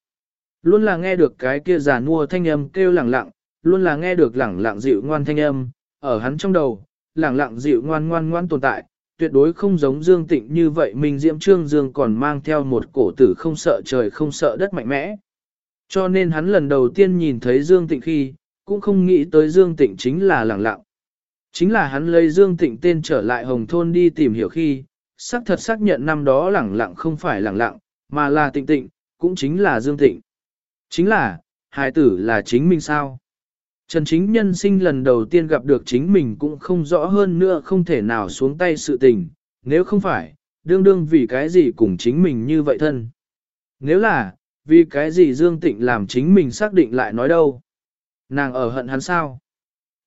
Luôn là nghe được cái kia giả nua thanh âm kêu lẳng lặng, luôn là nghe được lẳng lặng dịu ngoan thanh âm, ở hắn trong đầu, lẳng lặng dịu ngoan ngoan ngoan tồn tại, tuyệt đối không giống Dương Tịnh như vậy mình Diễm Trương Dương còn mang theo một cổ tử không sợ trời không sợ đất mạnh mẽ. Cho nên hắn lần đầu tiên nhìn thấy Dương Tịnh khi, cũng không nghĩ tới Dương Tịnh chính là lẳng lặng. Chính là hắn lấy Dương Tịnh tên trở lại Hồng Thôn đi tìm hiểu khi, xác thật xác nhận năm đó lẳng lặng không phải lẳng lặng, mà là tịnh tịnh, cũng chính là Dương Tịnh. Chính là, hài tử là chính mình sao? Trần chính nhân sinh lần đầu tiên gặp được chính mình cũng không rõ hơn nữa không thể nào xuống tay sự tình, nếu không phải, đương đương vì cái gì cùng chính mình như vậy thân. Nếu là, vì cái gì Dương Tịnh làm chính mình xác định lại nói đâu. Nàng ở hận hắn sao?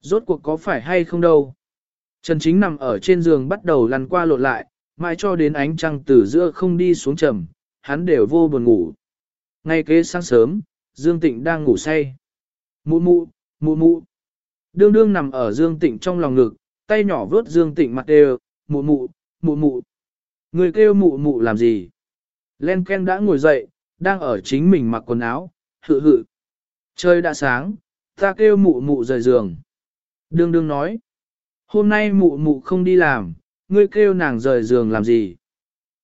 Rốt cuộc có phải hay không đâu? Trần Chính nằm ở trên giường bắt đầu lăn qua lộn lại, mãi cho đến ánh trăng từ giữa không đi xuống trầm, hắn đều vô buồn ngủ. Ngay kế sáng sớm, Dương Tịnh đang ngủ say. Mụ mụ, mụ mụ. Đương đương nằm ở Dương Tịnh trong lòng ngực, tay nhỏ vớt Dương Tịnh mặt đều, mụ mụ, mụ mụ. Người kêu mụ mụ làm gì? Len Ken đã ngồi dậy, đang ở chính mình mặc quần áo, hự hự. Trời đã sáng, ta kêu mụ mụ rời giường. Đương đương nói, hôm nay mụ mụ không đi làm, ngươi kêu nàng rời giường làm gì?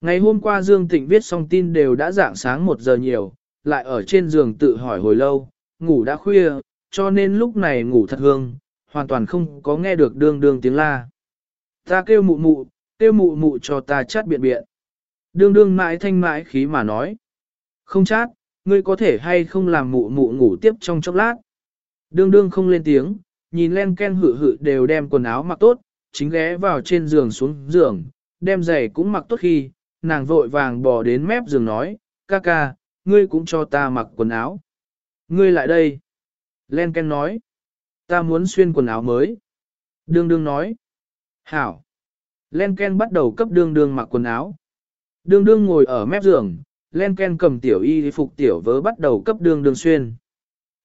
Ngày hôm qua Dương Tịnh viết xong tin đều đã dạng sáng một giờ nhiều, lại ở trên giường tự hỏi hồi lâu, ngủ đã khuya, cho nên lúc này ngủ thật hương, hoàn toàn không có nghe được đương đương tiếng la. Ta kêu mụ mụ, kêu mụ mụ cho ta chát biện biện. Đương đương mãi thanh mãi khí mà nói. Không chát, ngươi có thể hay không làm mụ mụ ngủ tiếp trong chốc lát. Đương đương không lên tiếng, nhìn len ken hự hự đều đem quần áo mặc tốt, chính ghé vào trên giường xuống giường, đem giày cũng mặc tốt khi, nàng vội vàng bò đến mép giường nói, ca ca, ngươi cũng cho ta mặc quần áo. Ngươi lại đây. Len ken nói, ta muốn xuyên quần áo mới. Đương đương nói, hảo. Len ken bắt đầu cấp đương đương mặc quần áo. Đương đương ngồi ở mép giường, len ken cầm tiểu y phục tiểu vớ bắt đầu cấp đương đương xuyên.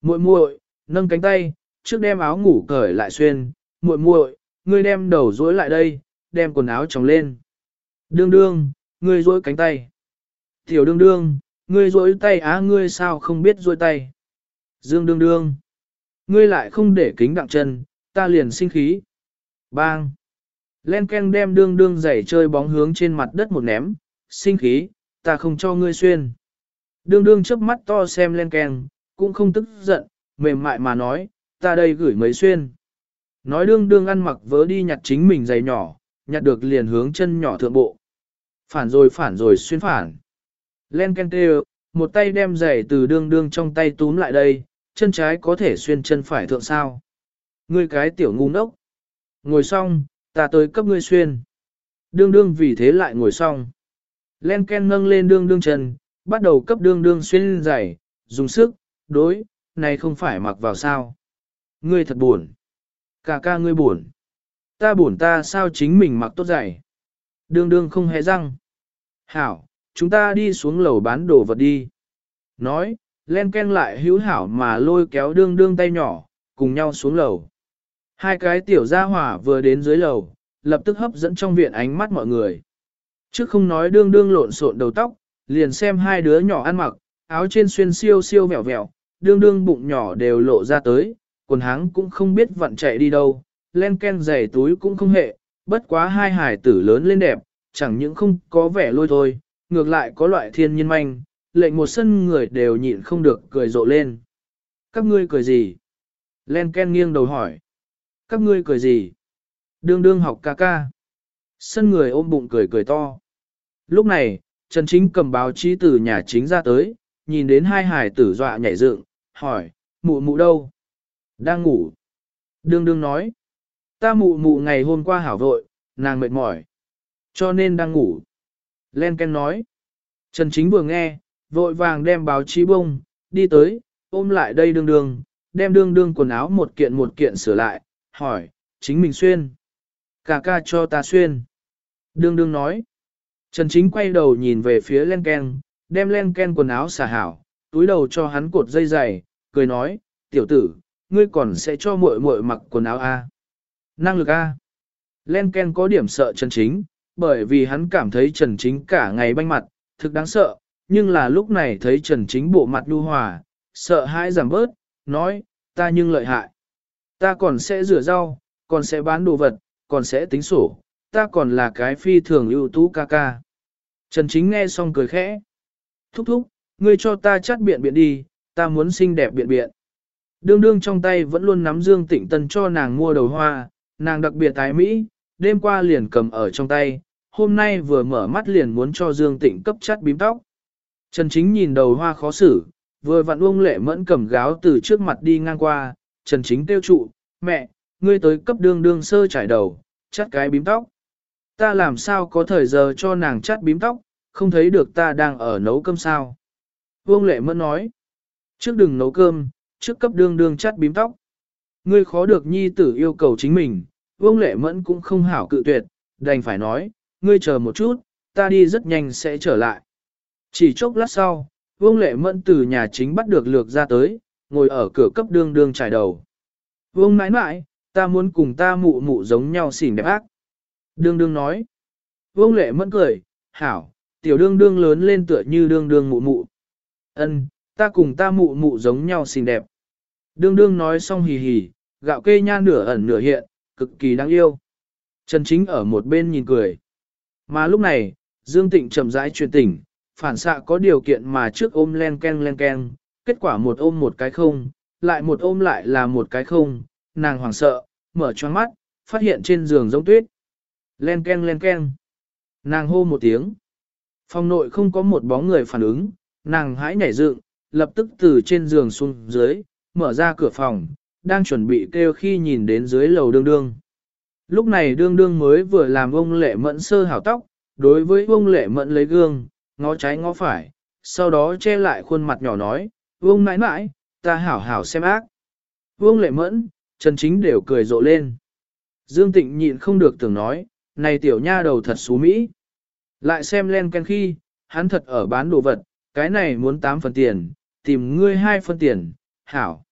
muội muội nâng cánh tay, trước đem áo ngủ cởi lại xuyên, muội muội, ngươi đem đầu rối lại đây, đem quần áo tròng lên. Đương đương, ngươi rối cánh tay. Tiểu đương đương, ngươi rối tay á ngươi sao không biết rối tay. Dương đương đương, ngươi lại không để kính đặng chân, ta liền sinh khí. Bang. Len Ken đem đương đương giày chơi bóng hướng trên mặt đất một ném, sinh khí, ta không cho ngươi xuyên. Đương đương chớp mắt to xem Len Ken, cũng không tức giận, mềm mại mà nói, ta đây gửi mấy xuyên. Nói đương đương ăn mặc vớ đi nhặt chính mình giày nhỏ, nhặt được liền hướng chân nhỏ thượng bộ. Phản rồi phản rồi xuyên phản. Len Ken kêu, một tay đem giày từ đương đương trong tay túm lại đây, chân trái có thể xuyên chân phải thượng sao. Ngươi cái tiểu ngu ngốc. Ngồi xong, ta tới cấp ngươi xuyên. Đương đương vì thế lại ngồi xong. Len Ken nâng lên đương đương chân, bắt đầu cấp đương đương xuyên giày, dùng sức, đối, này không phải mặc vào sao. Ngươi thật buồn. Cả ca ngươi buồn. Ta buồn ta sao chính mình mặc tốt giày. Đương đương không hề răng. Hảo, chúng ta đi xuống lầu bán đồ vật đi. Nói, len ken lại hữu hảo mà lôi kéo đương đương tay nhỏ, cùng nhau xuống lầu. Hai cái tiểu gia hỏa vừa đến dưới lầu, lập tức hấp dẫn trong viện ánh mắt mọi người. Trước không nói đương đương lộn xộn đầu tóc, liền xem hai đứa nhỏ ăn mặc, áo trên xuyên siêu siêu vẹo vẹo, đương đương bụng nhỏ đều lộ ra tới, quần háng cũng không biết vặn chạy đi đâu, len ken giày túi cũng không hệ, bất quá hai hải tử lớn lên đẹp, chẳng những không có vẻ lôi thôi, ngược lại có loại thiên nhiên manh, lệnh một sân người đều nhịn không được cười rộ lên. Các ngươi cười gì? Len Ken nghiêng đầu hỏi. Các ngươi cười gì? Đương đương học ca ca. Sân người ôm bụng cười cười to. Lúc này, Trần Chính cầm báo chí từ nhà chính ra tới, nhìn đến hai hải tử dọa nhảy dựng, hỏi, mụ mụ đâu? Đang ngủ. Đương đương nói. Ta mụ mụ ngày hôm qua hảo vội, nàng mệt mỏi. Cho nên đang ngủ. Len Ken nói. Trần Chính vừa nghe, vội vàng đem báo chí bông, đi tới, ôm lại đây đương đương, đem đương đương quần áo một kiện một kiện sửa lại, hỏi, chính mình xuyên. Cả ca cho ta xuyên. Đương đương nói. Trần Chính quay đầu nhìn về phía Len Ken, đem Len Ken quần áo xả hảo, túi đầu cho hắn cột dây dày, cười nói, tiểu tử, ngươi còn sẽ cho muội muội mặc quần áo A. Năng lực A. Len Ken có điểm sợ Trần Chính, bởi vì hắn cảm thấy Trần Chính cả ngày banh mặt, thực đáng sợ, nhưng là lúc này thấy Trần Chính bộ mặt nhu hòa, sợ hãi giảm bớt, nói, ta nhưng lợi hại. Ta còn sẽ rửa rau, còn sẽ bán đồ vật, còn sẽ tính sổ, ta còn là cái phi thường ưu tú ca ca. Trần Chính nghe xong cười khẽ. Thúc thúc, ngươi cho ta chắt biện biện đi, ta muốn xinh đẹp biện biện. Đương đương trong tay vẫn luôn nắm Dương Tịnh Tân cho nàng mua đầu hoa, nàng đặc biệt tái Mỹ, đêm qua liền cầm ở trong tay, hôm nay vừa mở mắt liền muốn cho Dương Tịnh cấp chắt bím tóc. Trần Chính nhìn đầu hoa khó xử, vừa vặn ông lệ mẫn cầm gáo từ trước mặt đi ngang qua, Trần Chính tiêu trụ, mẹ, ngươi tới cấp đương đương sơ trải đầu, chắt cái bím tóc. Ta làm sao có thời giờ cho nàng chắt bím tóc, không thấy được ta đang ở nấu cơm sao. Vương lệ mẫn nói, trước đừng nấu cơm, trước cấp đương đương chắt bím tóc. Ngươi khó được nhi tử yêu cầu chính mình, vương lệ mẫn cũng không hảo cự tuyệt, đành phải nói, ngươi chờ một chút, ta đi rất nhanh sẽ trở lại. Chỉ chốc lát sau, vương lệ mẫn từ nhà chính bắt được lược ra tới, ngồi ở cửa cấp đương đương trải đầu. Vương nãi nãi, ta muốn cùng ta mụ mụ giống nhau xỉn đẹp ác. Đương đương nói. Vương lệ mẫn cười, hảo, tiểu đương đương lớn lên tựa như đương đương mụ mụ. Ân, ta cùng ta mụ mụ giống nhau xinh đẹp. Đương đương nói xong hì hì, gạo kê nha nửa ẩn nửa hiện, cực kỳ đáng yêu. Trần Chính ở một bên nhìn cười. Mà lúc này, Dương Tịnh chậm rãi truyền tỉnh, phản xạ có điều kiện mà trước ôm len ken len ken, kết quả một ôm một cái không, lại một ôm lại là một cái không, nàng hoảng sợ, mở choáng mắt, phát hiện trên giường giống tuyết. Len ken len ken. Nàng hô một tiếng. Phòng nội không có một bóng người phản ứng, nàng hãi nhảy dựng, lập tức từ trên giường xuống dưới, mở ra cửa phòng, đang chuẩn bị kêu khi nhìn đến dưới lầu đương đương. Lúc này đương đương mới vừa làm ông lệ mẫn sơ hảo tóc, đối với ông lệ mẫn lấy gương, ngó trái ngó phải, sau đó che lại khuôn mặt nhỏ nói, vương nãi nãi, ta hảo hảo xem ác. Vương lệ mẫn, Trần Chính đều cười rộ lên. Dương Tịnh nhịn không được tưởng nói, này tiểu nha đầu thật xú mỹ. Lại xem len ken khi, hắn thật ở bán đồ vật, cái này muốn 8 phần tiền, tìm ngươi 2 phần tiền, hảo.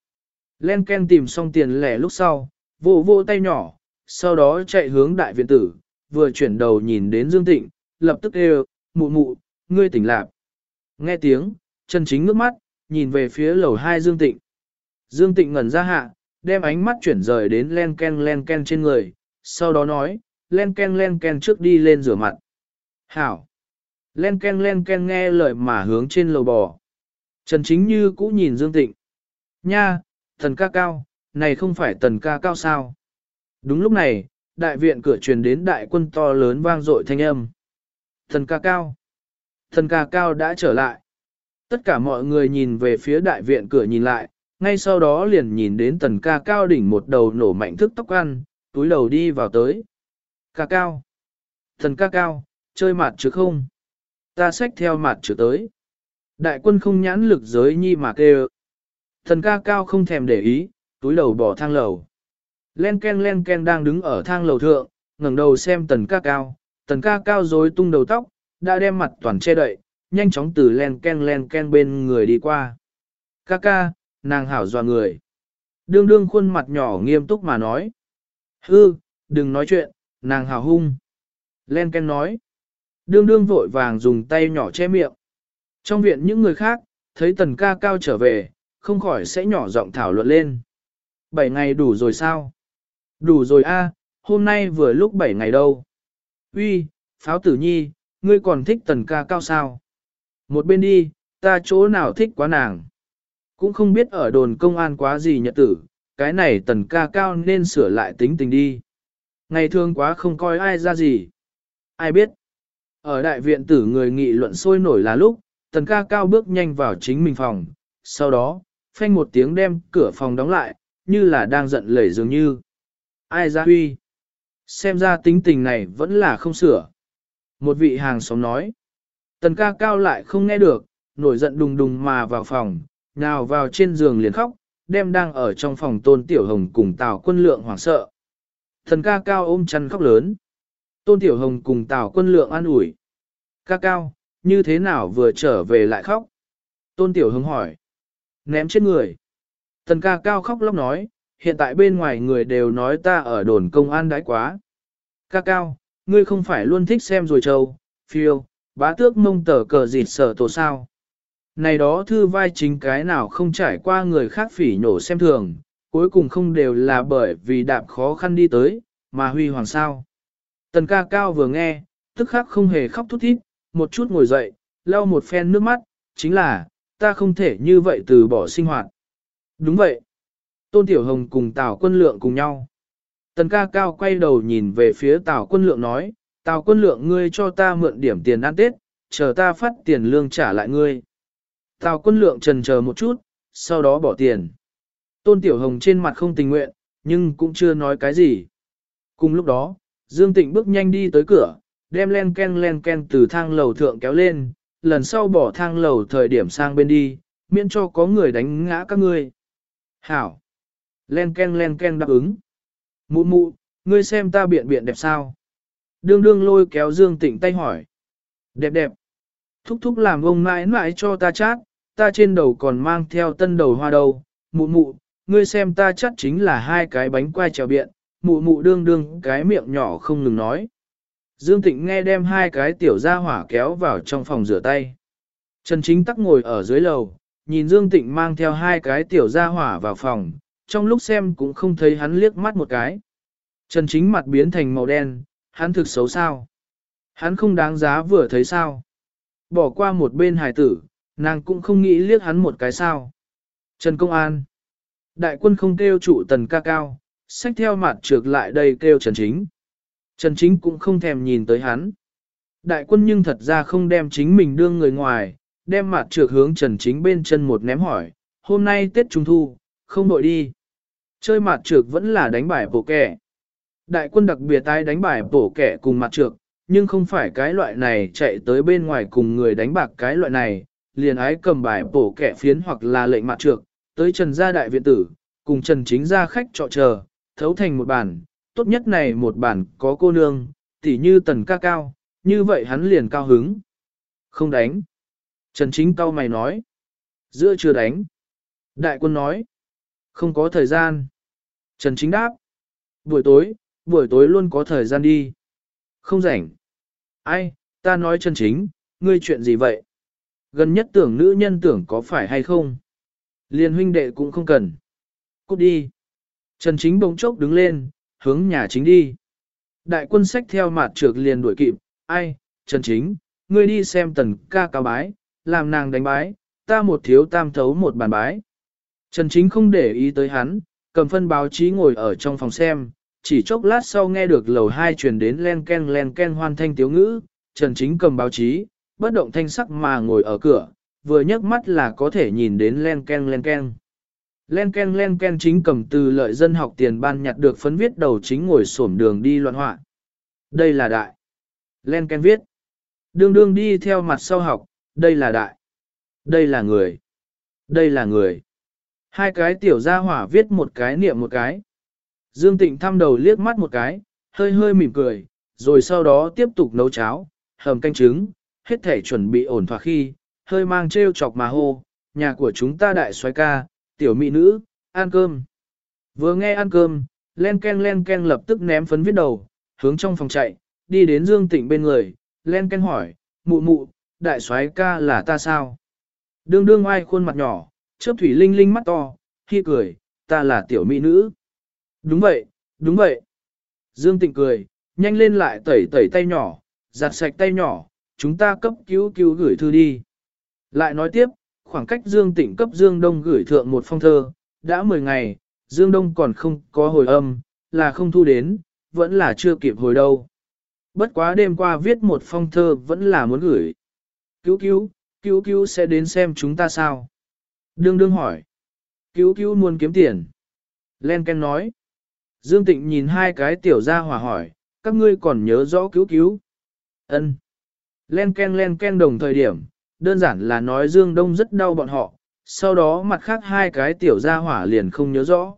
Len ken tìm xong tiền lẻ lúc sau, vô vô tay nhỏ, sau đó chạy hướng đại viện tử, vừa chuyển đầu nhìn đến Dương Tịnh, lập tức kêu, mụ mụ, ngươi tỉnh lạc. Nghe tiếng, Trần chính ngước mắt, nhìn về phía lầu hai Dương Tịnh. Dương Tịnh ngẩn ra hạ, đem ánh mắt chuyển rời đến len ken len ken trên người, sau đó nói, len ken len ken trước đi lên rửa mặt. Hảo! Len ken len ken nghe lời mà hướng trên lầu bò. Trần chính như cũ nhìn Dương Tịnh. Nha, thần ca cao, này không phải tần ca cao sao? Đúng lúc này, đại viện cửa truyền đến đại quân to lớn vang dội thanh âm. Thần ca cao. Thần ca cao đã trở lại. Tất cả mọi người nhìn về phía đại viện cửa nhìn lại, ngay sau đó liền nhìn đến tần ca cao đỉnh một đầu nổ mạnh thức tóc ăn, túi đầu đi vào tới. Ca cao. Thần ca cao, chơi mặt chứ không? Ta xách theo mặt chứ tới. Đại quân không nhãn lực giới nhi mà kêu. Thần ca cao không thèm để ý, túi đầu bỏ thang lầu. Len ken len ken đang đứng ở thang lầu thượng, ngẩng đầu xem tần ca cao, tần ca cao rối tung đầu tóc, đã đem mặt toàn che đậy, nhanh chóng từ len ken len ken bên người đi qua. Ca ca, nàng hảo dọa người. Đương đương khuôn mặt nhỏ nghiêm túc mà nói. Hư, đừng nói chuyện, nàng hảo hung. Len Ken nói. Đương đương vội vàng dùng tay nhỏ che miệng. Trong viện những người khác, thấy tần ca cao trở về, không khỏi sẽ nhỏ giọng thảo luận lên. Bảy ngày đủ rồi sao? Đủ rồi a, hôm nay vừa lúc bảy ngày đâu. Uy, pháo tử nhi, ngươi còn thích tần ca cao sao? Một bên đi, ta chỗ nào thích quá nàng. Cũng không biết ở đồn công an quá gì nhật tử, cái này tần ca cao nên sửa lại tính tình đi. Ngày thường quá không coi ai ra gì. Ai biết? Ở đại viện tử người nghị luận sôi nổi là lúc, tần ca cao bước nhanh vào chính mình phòng, sau đó, phanh một tiếng đem cửa phòng đóng lại, như là đang giận lẩy dường như. Ai ra huy? Xem ra tính tình này vẫn là không sửa. Một vị hàng xóm nói. Tần ca cao lại không nghe được, nổi giận đùng đùng mà vào phòng, nào vào trên giường liền khóc, đem đang ở trong phòng tôn tiểu hồng cùng tào quân lượng hoảng sợ. Thần ca cao ôm chăn khóc lớn. Tôn tiểu hồng cùng tào quân lượng an ủi. Ca cao, như thế nào vừa trở về lại khóc? Tôn tiểu hồng hỏi. Ném chết người. Thần ca cao khóc lóc nói, hiện tại bên ngoài người đều nói ta ở đồn công an đãi quá. Ca cao, ngươi không phải luôn thích xem rồi trâu, phiêu, bá tước mông tờ cờ dịt sở tổ sao. Này đó thư vai chính cái nào không trải qua người khác phỉ nhổ xem thường, cuối cùng không đều là bởi vì đạp khó khăn đi tới, mà huy hoàng sao. Tần ca cao vừa nghe, tức khắc không hề khóc thút thít, một chút ngồi dậy, lau một phen nước mắt, chính là, ta không thể như vậy từ bỏ sinh hoạt. Đúng vậy. Tôn Tiểu Hồng cùng Tào Quân Lượng cùng nhau. Tần ca cao quay đầu nhìn về phía Tào Quân Lượng nói, Tào Quân Lượng ngươi cho ta mượn điểm tiền ăn Tết, chờ ta phát tiền lương trả lại ngươi. Tào Quân Lượng trần chờ một chút, sau đó bỏ tiền. Tôn Tiểu Hồng trên mặt không tình nguyện, nhưng cũng chưa nói cái gì. Cùng lúc đó, Dương Tịnh bước nhanh đi tới cửa, đem len ken len ken từ thang lầu thượng kéo lên, lần sau bỏ thang lầu thời điểm sang bên đi, miễn cho có người đánh ngã các ngươi. Hảo! Len ken len ken đáp ứng. Mụ mụ, ngươi xem ta biện biện đẹp sao? Đương đương lôi kéo Dương Tịnh tay hỏi. Đẹp đẹp. Thúc thúc làm ông mãi mãi cho ta chát, ta trên đầu còn mang theo tân đầu hoa đầu. Mụ mụ, ngươi xem ta chát chính là hai cái bánh quai trèo biện, mụ mụ đương đương cái miệng nhỏ không ngừng nói. Dương Tịnh nghe đem hai cái tiểu gia hỏa kéo vào trong phòng rửa tay. Trần Chính Tắc ngồi ở dưới lầu, nhìn Dương Tịnh mang theo hai cái tiểu gia hỏa vào phòng, trong lúc xem cũng không thấy hắn liếc mắt một cái. Trần Chính mặt biến thành màu đen, hắn thực xấu sao. Hắn không đáng giá vừa thấy sao. Bỏ qua một bên hài tử, nàng cũng không nghĩ liếc hắn một cái sao. Trần Công An. Đại quân không kêu trụ tần ca cao, sách theo mặt trược lại đây kêu Trần Chính. Trần Chính cũng không thèm nhìn tới hắn. Đại quân nhưng thật ra không đem chính mình đương người ngoài, đem mặt trược hướng Trần Chính bên chân một ném hỏi, hôm nay Tết Trung Thu, không đội đi. Chơi mặt trược vẫn là đánh bài bổ kẻ. Đại quân đặc biệt tái đánh bài bổ kẻ cùng mặt trược, nhưng không phải cái loại này chạy tới bên ngoài cùng người đánh bạc cái loại này, liền ái cầm bài bổ kẻ phiến hoặc là lệnh mặt trược, tới Trần gia đại viện tử, cùng Trần chính gia khách trọ chờ, thấu thành một bản, tốt nhất này một bản có cô nương, tỉ như tần ca cao, như vậy hắn liền cao hứng. Không đánh. Trần chính cao mày nói. Giữa chưa đánh. Đại quân nói. Không có thời gian. Trần chính đáp. Buổi tối, buổi tối luôn có thời gian đi. Không rảnh. Ai, ta nói Trần chính, ngươi chuyện gì vậy? Gần nhất tưởng nữ nhân tưởng có phải hay không? Liên huynh đệ cũng không cần. Cút đi. Trần chính bỗng chốc đứng lên, hướng nhà chính đi. Đại quân sách theo mặt trược liền đuổi kịp, ai, Trần chính, ngươi đi xem tần ca cao bái, làm nàng đánh bái, ta một thiếu tam thấu một bàn bái. Trần chính không để ý tới hắn, cầm phân báo chí ngồi ở trong phòng xem, chỉ chốc lát sau nghe được lầu hai truyền đến len ken len ken hoan thanh tiếu ngữ, Trần chính cầm báo chí, bất động thanh sắc mà ngồi ở cửa, vừa nhấc mắt là có thể nhìn đến len ken len ken. Len ken len ken chính cầm từ lợi dân học tiền ban nhặt được phấn viết đầu chính ngồi xổm đường đi loạn họa. Đây là đại. Len ken viết. Đương đương đi theo mặt sau học, đây là đại. Đây là người. Đây là người. Hai cái tiểu gia hỏa viết một cái niệm một cái. Dương Tịnh thăm đầu liếc mắt một cái, hơi hơi mỉm cười, rồi sau đó tiếp tục nấu cháo, hầm canh trứng, hết thể chuẩn bị ổn thỏa khi, hơi mang treo chọc mà hô, nhà của chúng ta đại xoái ca, tiểu mỹ nữ, ăn cơm. Vừa nghe ăn cơm, len ken len ken lập tức ném phấn viết đầu, hướng trong phòng chạy, đi đến Dương Tịnh bên người, len ken hỏi, mụ mụ, đại soái ca là ta sao? Đương đương ai khuôn mặt nhỏ, chớp thủy linh linh mắt to, khi cười, ta là tiểu mỹ nữ. Đúng vậy, đúng vậy. Dương Tịnh cười, nhanh lên lại tẩy tẩy tay nhỏ, giặt sạch tay nhỏ, chúng ta cấp cứu cứu gửi thư đi. Lại nói tiếp, khoảng cách Dương Tịnh cấp Dương Đông gửi thượng một phong thơ, đã 10 ngày, Dương Đông còn không có hồi âm, là không thu đến, vẫn là chưa kịp hồi đâu. Bất quá đêm qua viết một phong thơ vẫn là muốn gửi. Cứu cứu, cứu cứu sẽ đến xem chúng ta sao? Đương đương hỏi. Cứu cứu muốn kiếm tiền. Len Ken nói. Dương Tịnh nhìn hai cái tiểu gia hỏa hỏi, các ngươi còn nhớ rõ cứu cứu. Ân. Len Ken Len Ken đồng thời điểm, đơn giản là nói Dương Đông rất đau bọn họ, sau đó mặt khác hai cái tiểu gia hỏa liền không nhớ rõ.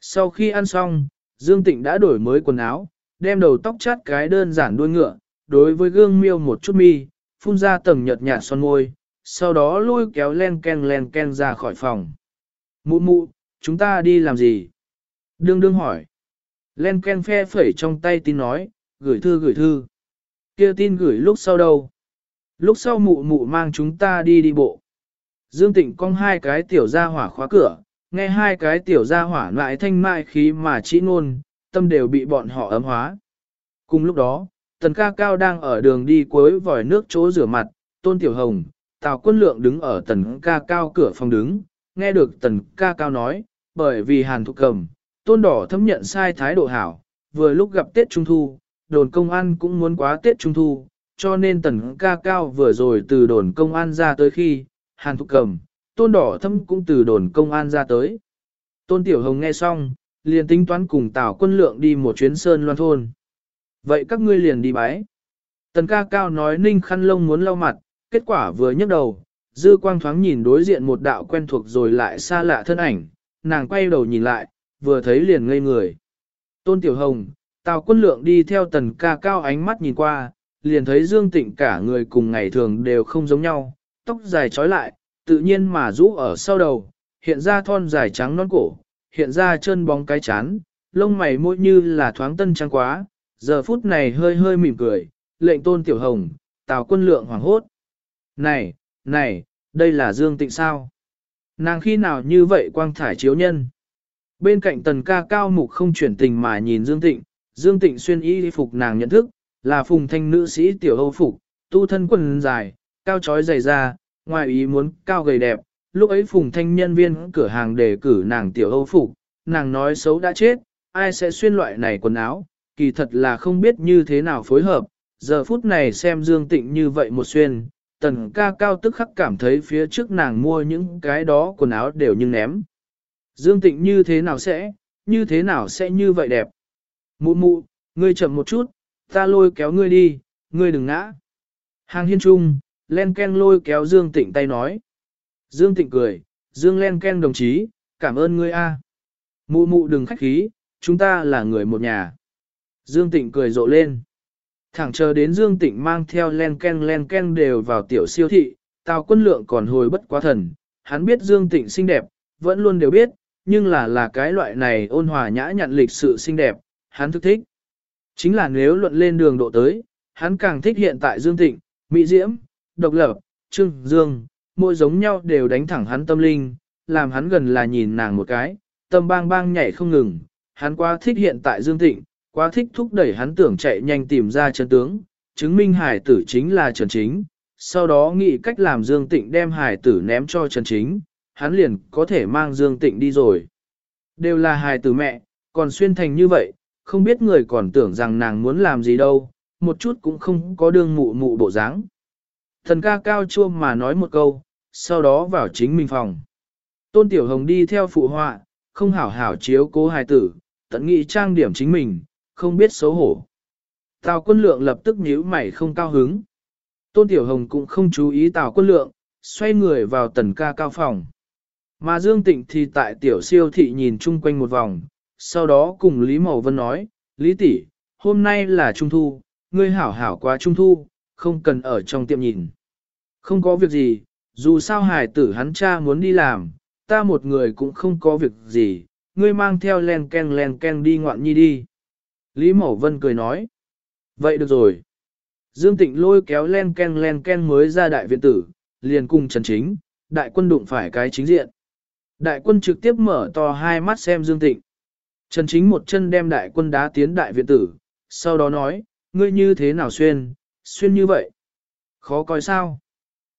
Sau khi ăn xong, Dương Tịnh đã đổi mới quần áo, đem đầu tóc chát cái đơn giản đuôi ngựa, đối với gương miêu một chút mi, phun ra tầng nhợt nhạt son môi, sau đó lôi kéo len ken len ken ra khỏi phòng. Mụ mụ, chúng ta đi làm gì? Đương đương hỏi. Len ken phe phẩy trong tay tin nói, gửi thư gửi thư. kia tin gửi lúc sau đâu? Lúc sau mụ mụ mang chúng ta đi đi bộ. Dương Tịnh cong hai cái tiểu ra hỏa khóa cửa, nghe hai cái tiểu ra hỏa lại thanh mại khí mà chỉ ngôn, tâm đều bị bọn họ ấm hóa. Cùng lúc đó, tần ca cao đang ở đường đi cuối vòi nước chỗ rửa mặt, tôn tiểu hồng, tào quân lượng đứng ở tần ca cao cửa phòng đứng, nghe được tần ca cao nói, bởi vì hàn thục cầm, tôn đỏ thâm nhận sai thái độ hảo, vừa lúc gặp Tết Trung Thu, đồn công an cũng muốn quá Tết Trung Thu, cho nên tần ca cao vừa rồi từ đồn công an ra tới khi, hàn thục cầm, tôn đỏ thâm cũng từ đồn công an ra tới. Tôn Tiểu Hồng nghe xong, liền tính toán cùng Tào quân lượng đi một chuyến sơn loan thôn. Vậy các ngươi liền đi bái. Tần ca cao nói ninh khăn lông muốn lau mặt, kết quả vừa nhấc đầu, dư quang thoáng nhìn đối diện một đạo quen thuộc rồi lại xa lạ thân ảnh, nàng quay đầu nhìn lại, vừa thấy liền ngây người. Tôn Tiểu Hồng, Tào quân lượng đi theo tần ca cao ánh mắt nhìn qua, liền thấy Dương Tịnh cả người cùng ngày thường đều không giống nhau, tóc dài trói lại, tự nhiên mà rũ ở sau đầu, hiện ra thon dài trắng non cổ, hiện ra chân bóng cái chán, lông mày môi như là thoáng tân trắng quá, giờ phút này hơi hơi mỉm cười, lệnh tôn tiểu hồng, tào quân lượng hoảng hốt. Này, này, đây là Dương Tịnh sao? Nàng khi nào như vậy quang thải chiếu nhân? Bên cạnh tần ca cao mục không chuyển tình mà nhìn Dương Tịnh, Dương Tịnh xuyên y phục nàng nhận thức, là phùng thanh nữ sĩ tiểu hâu phục, tu thân quần dài, cao trói dày da, ngoài ý muốn cao gầy đẹp, lúc ấy phùng thanh nhân viên cửa hàng đề cử nàng tiểu âu phục, nàng nói xấu đã chết, ai sẽ xuyên loại này quần áo, kỳ thật là không biết như thế nào phối hợp, giờ phút này xem Dương Tịnh như vậy một xuyên, tần ca cao tức khắc cảm thấy phía trước nàng mua những cái đó quần áo đều như ném. Dương Tịnh như thế nào sẽ, như thế nào sẽ như vậy đẹp. Mụ mụ, ngươi chậm một chút, ta lôi kéo ngươi đi, ngươi đừng ngã. Hàng hiên trung, len ken lôi kéo Dương Tịnh tay nói. Dương Tịnh cười, Dương len ken đồng chí, cảm ơn ngươi a. Mụ mụ đừng khách khí, chúng ta là người một nhà. Dương Tịnh cười rộ lên. Thẳng chờ đến Dương Tịnh mang theo len ken len ken đều vào tiểu siêu thị, Tào quân lượng còn hồi bất quá thần. Hắn biết Dương Tịnh xinh đẹp, vẫn luôn đều biết, nhưng là là cái loại này ôn hòa nhã nhặn lịch sự xinh đẹp, hắn thức thích. Chính là nếu luận lên đường độ tới, hắn càng thích hiện tại Dương Tịnh, Mỹ Diễm, độc lập, trương, dương, mỗi giống nhau đều đánh thẳng hắn tâm linh, làm hắn gần là nhìn nàng một cái, tâm bang bang nhảy không ngừng, hắn quá thích hiện tại Dương Tịnh, quá thích thúc đẩy hắn tưởng chạy nhanh tìm ra chân tướng, chứng minh hải tử chính là Trần Chính, sau đó nghĩ cách làm Dương Tịnh đem hải tử ném cho Trần Chính, hắn liền có thể mang Dương Tịnh đi rồi. Đều là hài tử mẹ, còn xuyên thành như vậy, không biết người còn tưởng rằng nàng muốn làm gì đâu, một chút cũng không có đương mụ mụ bộ dáng. Thần ca cao chua mà nói một câu, sau đó vào chính mình phòng. Tôn Tiểu Hồng đi theo phụ họa, không hảo hảo chiếu cố hài tử, tận nghị trang điểm chính mình, không biết xấu hổ. Tào quân lượng lập tức nhíu mày không cao hứng. Tôn Tiểu Hồng cũng không chú ý Tào quân lượng, xoay người vào tần ca cao phòng. Mà Dương Tịnh thì tại tiểu siêu thị nhìn chung quanh một vòng, sau đó cùng Lý Mậu Vân nói, Lý tỷ, hôm nay là Trung Thu, ngươi hảo hảo qua Trung Thu, không cần ở trong tiệm nhìn. Không có việc gì, dù sao hải tử hắn cha muốn đi làm, ta một người cũng không có việc gì, ngươi mang theo len ken len ken đi ngoạn nhi đi. Lý Mẫu Vân cười nói. Vậy được rồi. Dương Tịnh lôi kéo len ken len ken mới ra đại viện tử, liền cùng Trần Chính, đại quân đụng phải cái chính diện. Đại quân trực tiếp mở to hai mắt xem Dương Tịnh. Trần Chính một chân đem đại quân đá tiến đại viện tử, sau đó nói, ngươi như thế nào xuyên, xuyên như vậy. Khó coi sao?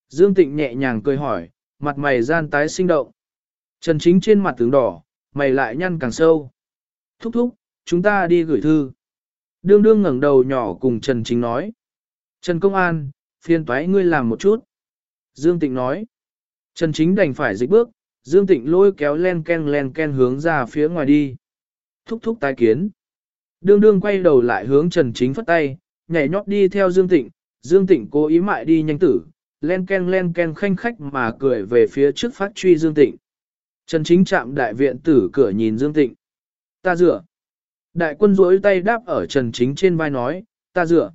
Dương Tịnh nhẹ nhàng cười hỏi, mặt mày gian tái sinh động. Trần Chính trên mặt tướng đỏ, mày lại nhăn càng sâu. Thúc thúc, chúng ta đi gửi thư. Đương đương ngẩng đầu nhỏ cùng Trần Chính nói. Trần Công An, phiên toái ngươi làm một chút. Dương Tịnh nói. Trần Chính đành phải dịch bước, Dương Tịnh lôi kéo len ken len ken hướng ra phía ngoài đi. Thúc thúc tái kiến. Đương đương quay đầu lại hướng Trần Chính phất tay, nhảy nhót đi theo Dương Tịnh. Dương Tịnh cố ý mại đi nhanh tử, len ken len ken khanh khách mà cười về phía trước phát truy Dương Tịnh. Trần Chính chạm đại viện tử cửa nhìn Dương Tịnh. Ta dựa. Đại quân duỗi tay đáp ở Trần Chính trên vai nói, ta dựa.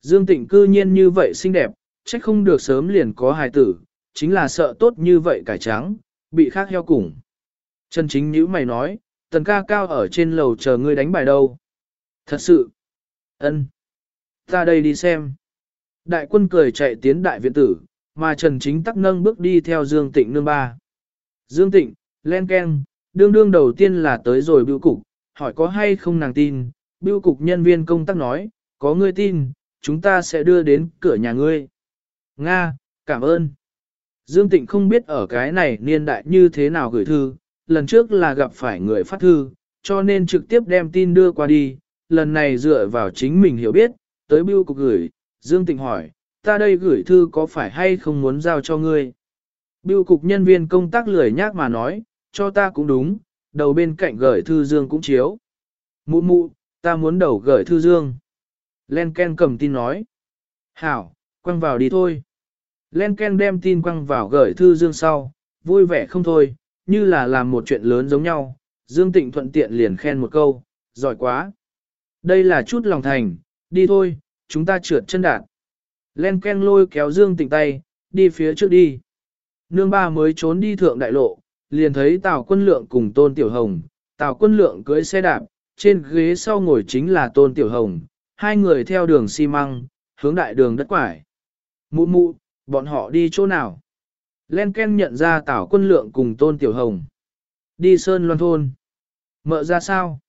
Dương Tịnh cư nhiên như vậy xinh đẹp, trách không được sớm liền có hài tử, chính là sợ tốt như vậy cải trắng, bị khác heo cùng. Trần Chính nhíu mày nói, tần ca cao ở trên lầu chờ ngươi đánh bài đâu. Thật sự. ân, Ta đây đi xem. Đại quân cười chạy tiến đại viện tử, mà Trần Chính tắc nâng bước đi theo Dương Tịnh nương ba. Dương Tịnh, len ken, đương đương đầu tiên là tới rồi bưu cục, hỏi có hay không nàng tin, bưu cục nhân viên công tác nói, có ngươi tin, chúng ta sẽ đưa đến cửa nhà ngươi. Nga, cảm ơn. Dương Tịnh không biết ở cái này niên đại như thế nào gửi thư, lần trước là gặp phải người phát thư, cho nên trực tiếp đem tin đưa qua đi, lần này dựa vào chính mình hiểu biết, tới bưu cục gửi, Dương Tịnh hỏi, ta đây gửi thư có phải hay không muốn giao cho ngươi? Bưu cục nhân viên công tác lười nhác mà nói, cho ta cũng đúng, đầu bên cạnh gửi thư Dương cũng chiếu. Mụ mụ, ta muốn đầu gửi thư Dương. Len Ken cầm tin nói. Hảo, quăng vào đi thôi. Len Ken đem tin quăng vào gửi thư Dương sau, vui vẻ không thôi, như là làm một chuyện lớn giống nhau. Dương Tịnh thuận tiện liền khen một câu, giỏi quá. Đây là chút lòng thành, đi thôi, chúng ta trượt chân đạn. Len Ken lôi kéo Dương Tịnh tay, đi phía trước đi. Nương ba mới trốn đi thượng đại lộ, liền thấy Tào quân lượng cùng Tôn Tiểu Hồng. Tào quân lượng cưỡi xe đạp, trên ghế sau ngồi chính là Tôn Tiểu Hồng. Hai người theo đường xi măng, hướng đại đường đất quải. Mụ mụ, bọn họ đi chỗ nào? Len Ken nhận ra Tào quân lượng cùng Tôn Tiểu Hồng. Đi Sơn Loan Thôn. Mợ ra sao?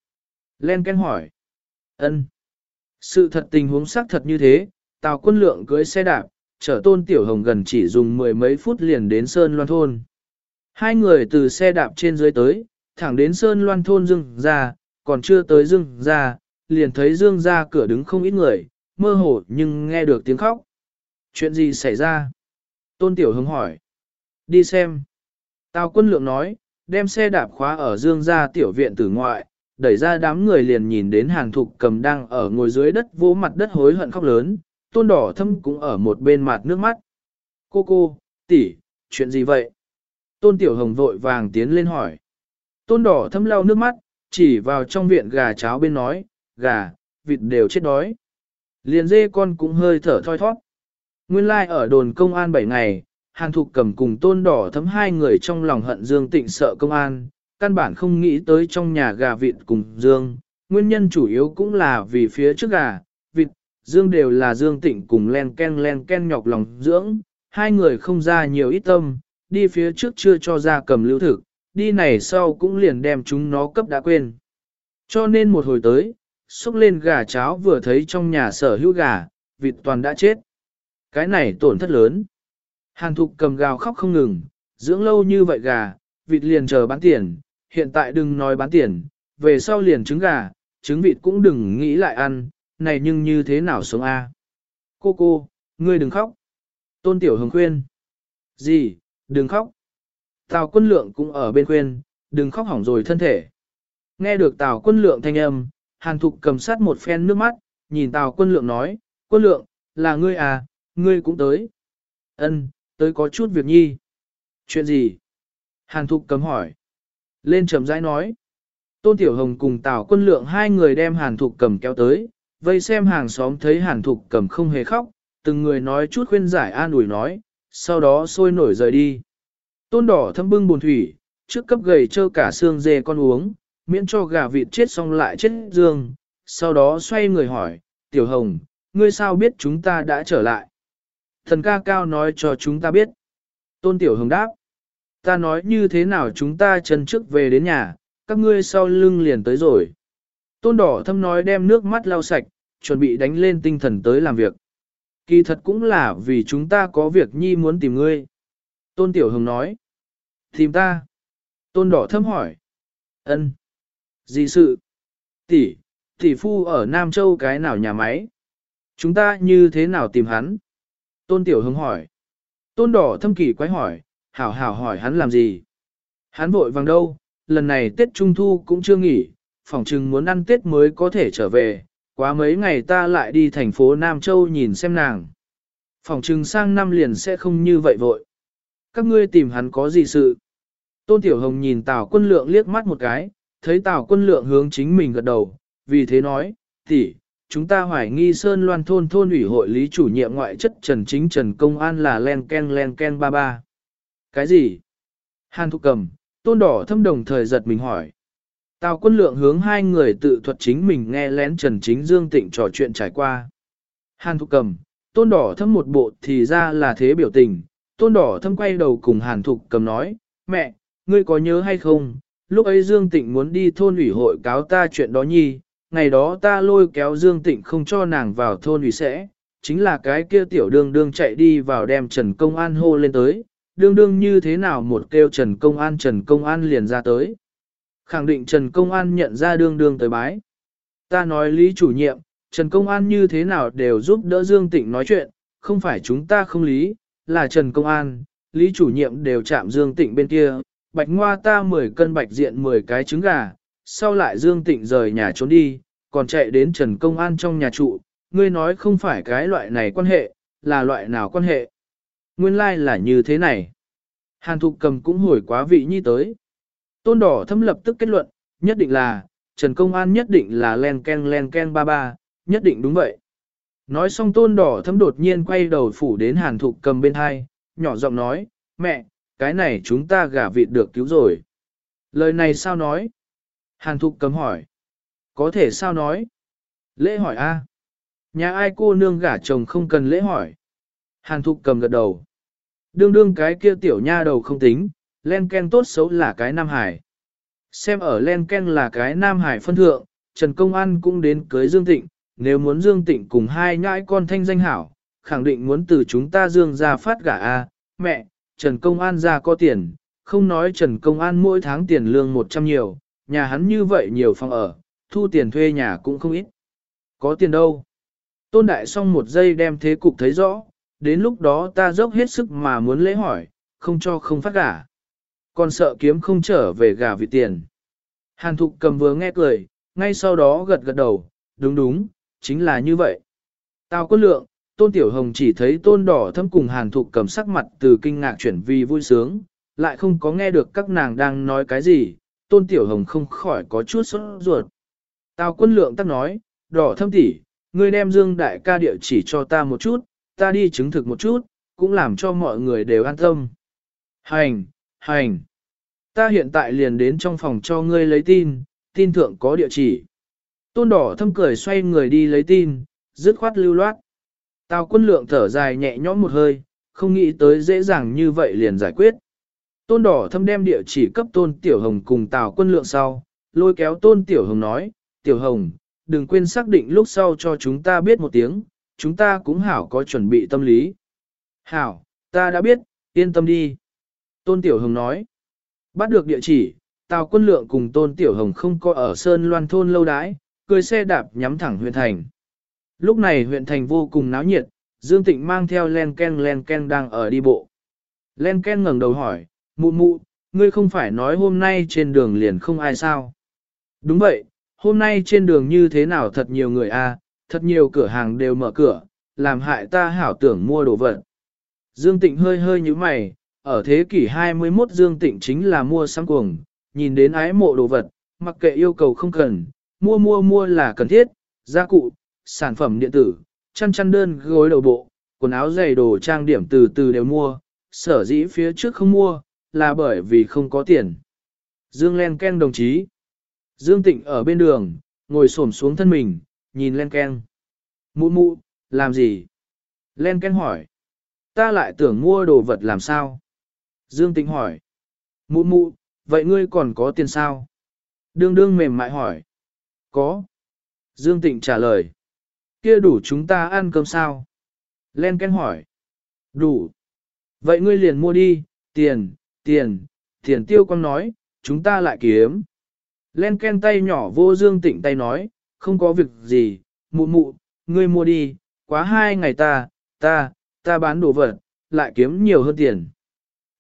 Len Ken hỏi. Ân. Sự thật tình huống xác thật như thế, Tào quân lượng cưới xe đạp, chở tôn tiểu hồng gần chỉ dùng mười mấy phút liền đến Sơn Loan Thôn. Hai người từ xe đạp trên dưới tới, thẳng đến Sơn Loan Thôn dương ra, còn chưa tới dương ra, liền thấy dương ra cửa đứng không ít người, mơ hồ nhưng nghe được tiếng khóc. Chuyện gì xảy ra? Tôn Tiểu Hưng hỏi. Đi xem. Tào quân lượng nói, đem xe đạp khóa ở dương ra tiểu viện tử ngoại, đẩy ra đám người liền nhìn đến hàng thục cầm đang ở ngồi dưới đất vỗ mặt đất hối hận khóc lớn, tôn đỏ thâm cũng ở một bên mặt nước mắt. Cô cô, tỷ, chuyện gì vậy? Tôn tiểu hồng vội vàng tiến lên hỏi. Tôn đỏ thâm lau nước mắt, chỉ vào trong viện gà cháo bên nói, gà, vịt đều chết đói. Liền dê con cũng hơi thở thoi thoát. Nguyên lai like ở đồn công an 7 ngày, Hàn Thục cầm cùng tôn đỏ thấm hai người trong lòng hận Dương Tịnh sợ công an, căn bản không nghĩ tới trong nhà gà vịt cùng Dương. Nguyên nhân chủ yếu cũng là vì phía trước gà, vịt, Dương đều là Dương Tịnh cùng len ken len ken nhọc lòng dưỡng, hai người không ra nhiều ít tâm, đi phía trước chưa cho ra cầm lưu thực, đi này sau cũng liền đem chúng nó cấp đã quên. Cho nên một hồi tới, xúc lên gà cháo vừa thấy trong nhà sở hữu gà, vịt toàn đã chết. Cái này tổn thất lớn. Hàn thục cầm gào khóc không ngừng, dưỡng lâu như vậy gà, vịt liền chờ bán tiền, hiện tại đừng nói bán tiền, về sau liền trứng gà, trứng vịt cũng đừng nghĩ lại ăn, này nhưng như thế nào sống a? Cô cô, ngươi đừng khóc. Tôn Tiểu Hồng khuyên. Gì, đừng khóc. Tào quân lượng cũng ở bên khuyên, đừng khóc hỏng rồi thân thể. Nghe được Tào quân lượng thanh âm, Hàn Thục cầm sát một phen nước mắt, nhìn Tào quân lượng nói, quân lượng, là ngươi à, ngươi cũng tới. Ân, tới có chút việc nhi. Chuyện gì? Hàn Thục cầm hỏi. Lên trầm rãi nói. Tôn Tiểu Hồng cùng Tào quân lượng hai người đem Hàn Thục cầm kéo tới, vây xem hàng xóm thấy hàn thục cầm không hề khóc, từng người nói chút khuyên giải an ủi nói, sau đó sôi nổi rời đi. Tôn đỏ thâm bưng buồn thủy, trước cấp gầy trơ cả xương dê con uống, miễn cho gà vịt chết xong lại chết dương. Sau đó xoay người hỏi, Tiểu Hồng, ngươi sao biết chúng ta đã trở lại? Thần ca cao nói cho chúng ta biết. Tôn Tiểu Hồng đáp, ta nói như thế nào chúng ta chân trước về đến nhà, các ngươi sau lưng liền tới rồi. Tôn đỏ thâm nói đem nước mắt lau sạch, chuẩn bị đánh lên tinh thần tới làm việc. Kỳ thật cũng là vì chúng ta có việc nhi muốn tìm ngươi. Tôn Tiểu Hồng nói. Tìm ta. Tôn đỏ thâm hỏi. ân Gì sự? Tỷ, tỷ phu ở Nam Châu cái nào nhà máy? Chúng ta như thế nào tìm hắn? Tôn Tiểu Hồng hỏi. Tôn đỏ thâm kỳ quái hỏi, hảo hảo hỏi hắn làm gì? Hắn vội vàng đâu, lần này Tết Trung Thu cũng chưa nghỉ, phỏng chừng muốn ăn Tết mới có thể trở về, quá mấy ngày ta lại đi thành phố Nam Châu nhìn xem nàng. Phỏng chừng sang năm liền sẽ không như vậy vội. Các ngươi tìm hắn có gì sự? Tôn Tiểu Hồng nhìn Tào quân lượng liếc mắt một cái, thấy Tào quân lượng hướng chính mình gật đầu, vì thế nói, tỷ, chúng ta hoài nghi Sơn Loan thôn thôn ủy hội lý chủ nhiệm ngoại chất Trần Chính Trần Công An là len ken len ken ba ba. Cái gì? Hàn Thục Cầm, Tôn Đỏ thâm đồng thời giật mình hỏi. Tào quân lượng hướng hai người tự thuật chính mình nghe lén Trần Chính Dương Tịnh trò chuyện trải qua. Hàn Thục Cầm, Tôn Đỏ thâm một bộ thì ra là thế biểu tình. Tôn Đỏ thâm quay đầu cùng Hàn Thục Cầm nói, mẹ, ngươi có nhớ hay không? Lúc ấy Dương Tịnh muốn đi thôn ủy hội cáo ta chuyện đó nhi, ngày đó ta lôi kéo Dương Tịnh không cho nàng vào thôn ủy sẽ, chính là cái kia tiểu đương đương chạy đi vào đem Trần Công An hô lên tới, đương đương như thế nào một kêu Trần Công An Trần Công An liền ra tới. Khẳng định Trần Công An nhận ra đương đương tới bái. Ta nói lý chủ nhiệm, Trần Công An như thế nào đều giúp đỡ Dương Tịnh nói chuyện, không phải chúng ta không lý, là Trần Công An, lý chủ nhiệm đều chạm Dương Tịnh bên kia, bạch ngoa ta 10 cân bạch diện 10 cái trứng gà, sau lại Dương Tịnh rời nhà trốn đi, còn chạy đến Trần Công An trong nhà trụ, ngươi nói không phải cái loại này quan hệ, là loại nào quan hệ. Nguyên lai like là như thế này. Hàn Thục Cầm cũng hồi quá vị nhi tới. Tôn đỏ thâm lập tức kết luận, nhất định là, Trần Công An nhất định là len ken len ken ba ba, nhất định đúng vậy. Nói xong tôn đỏ thâm đột nhiên quay đầu phủ đến Hàn Thục Cầm bên hai, nhỏ giọng nói, mẹ, cái này chúng ta gả vịt được cứu rồi. Lời này sao nói? Hàn Thục Cầm hỏi. Có thể sao nói? Lễ hỏi a Nhà ai cô nương gả chồng không cần lễ hỏi. Hàn Thục Cầm gật đầu. Đương đương cái kia tiểu nha đầu không tính, len ken tốt xấu là cái Nam Hải. Xem ở len ken là cái Nam Hải phân thượng, Trần Công An cũng đến cưới Dương Tịnh, nếu muốn Dương Tịnh cùng hai nhãi con thanh danh hảo, khẳng định muốn từ chúng ta Dương ra phát gả A, mẹ, Trần Công An ra có tiền, không nói Trần Công An mỗi tháng tiền lương 100 nhiều, nhà hắn như vậy nhiều phòng ở, thu tiền thuê nhà cũng không ít. Có tiền đâu? Tôn Đại xong một giây đem thế cục thấy rõ, đến lúc đó ta dốc hết sức mà muốn lễ hỏi, không cho không phát gả. Còn sợ kiếm không trở về gà vì tiền. Hàn thục cầm vừa nghe cười, ngay sau đó gật gật đầu, đúng đúng, chính là như vậy. Tao có lượng, tôn tiểu hồng chỉ thấy tôn đỏ thâm cùng hàn thục cầm sắc mặt từ kinh ngạc chuyển vì vui sướng, lại không có nghe được các nàng đang nói cái gì, tôn tiểu hồng không khỏi có chút sốt ruột. Tao quân lượng tắc nói, đỏ thâm tỷ, ngươi đem dương đại ca địa chỉ cho ta một chút, ta đi chứng thực một chút, cũng làm cho mọi người đều an tâm. Hành, hành. Ta hiện tại liền đến trong phòng cho ngươi lấy tin, tin thượng có địa chỉ. Tôn đỏ thâm cười xoay người đi lấy tin, dứt khoát lưu loát. Tào quân lượng thở dài nhẹ nhõm một hơi, không nghĩ tới dễ dàng như vậy liền giải quyết. Tôn đỏ thâm đem địa chỉ cấp tôn tiểu hồng cùng tào quân lượng sau, lôi kéo tôn tiểu hồng nói, tiểu hồng, đừng quên xác định lúc sau cho chúng ta biết một tiếng, chúng ta cũng hảo có chuẩn bị tâm lý. Hảo, ta đã biết, yên tâm đi. Tôn Tiểu Hồng nói, bắt được địa chỉ, Tào quân lượng cùng Tôn Tiểu Hồng không có ở Sơn Loan Thôn lâu đãi, cười xe đạp nhắm thẳng huyện thành. Lúc này huyện thành vô cùng náo nhiệt, Dương Tịnh mang theo Len Ken Len Ken đang ở đi bộ. Len Ken ngẩng đầu hỏi, mụ mụ, ngươi không phải nói hôm nay trên đường liền không ai sao? Đúng vậy, hôm nay trên đường như thế nào thật nhiều người a, à, thật nhiều cửa hàng đều mở cửa, làm hại ta hảo tưởng mua đồ vật. Dương Tịnh hơi hơi như mày, ở thế kỷ 21 Dương Tịnh chính là mua sắm cuồng, nhìn đến ái mộ đồ vật, mặc kệ yêu cầu không cần, mua mua mua là cần thiết, gia cụ, sản phẩm điện tử, chăn chăn đơn gối đầu bộ, quần áo giày đồ trang điểm từ từ đều mua, sở dĩ phía trước không mua, là bởi vì không có tiền. Dương Len Ken đồng chí. Dương Tịnh ở bên đường, ngồi xổm xuống thân mình, nhìn Len Ken. Mụ mụ, làm gì? Len Ken hỏi. Ta lại tưởng mua đồ vật làm sao? Dương Tịnh hỏi. Mụ mụ, vậy ngươi còn có tiền sao? Đương đương mềm mại hỏi. Có. Dương Tịnh trả lời. Kia đủ chúng ta ăn cơm sao? Len Ken hỏi. Đủ. Vậy ngươi liền mua đi, tiền, tiền, tiền tiêu con nói, chúng ta lại kiếm. Len Ken tay nhỏ vô Dương Tịnh tay nói, không có việc gì, mụ mụ, ngươi mua đi, quá hai ngày ta, ta, ta bán đồ vật, lại kiếm nhiều hơn tiền.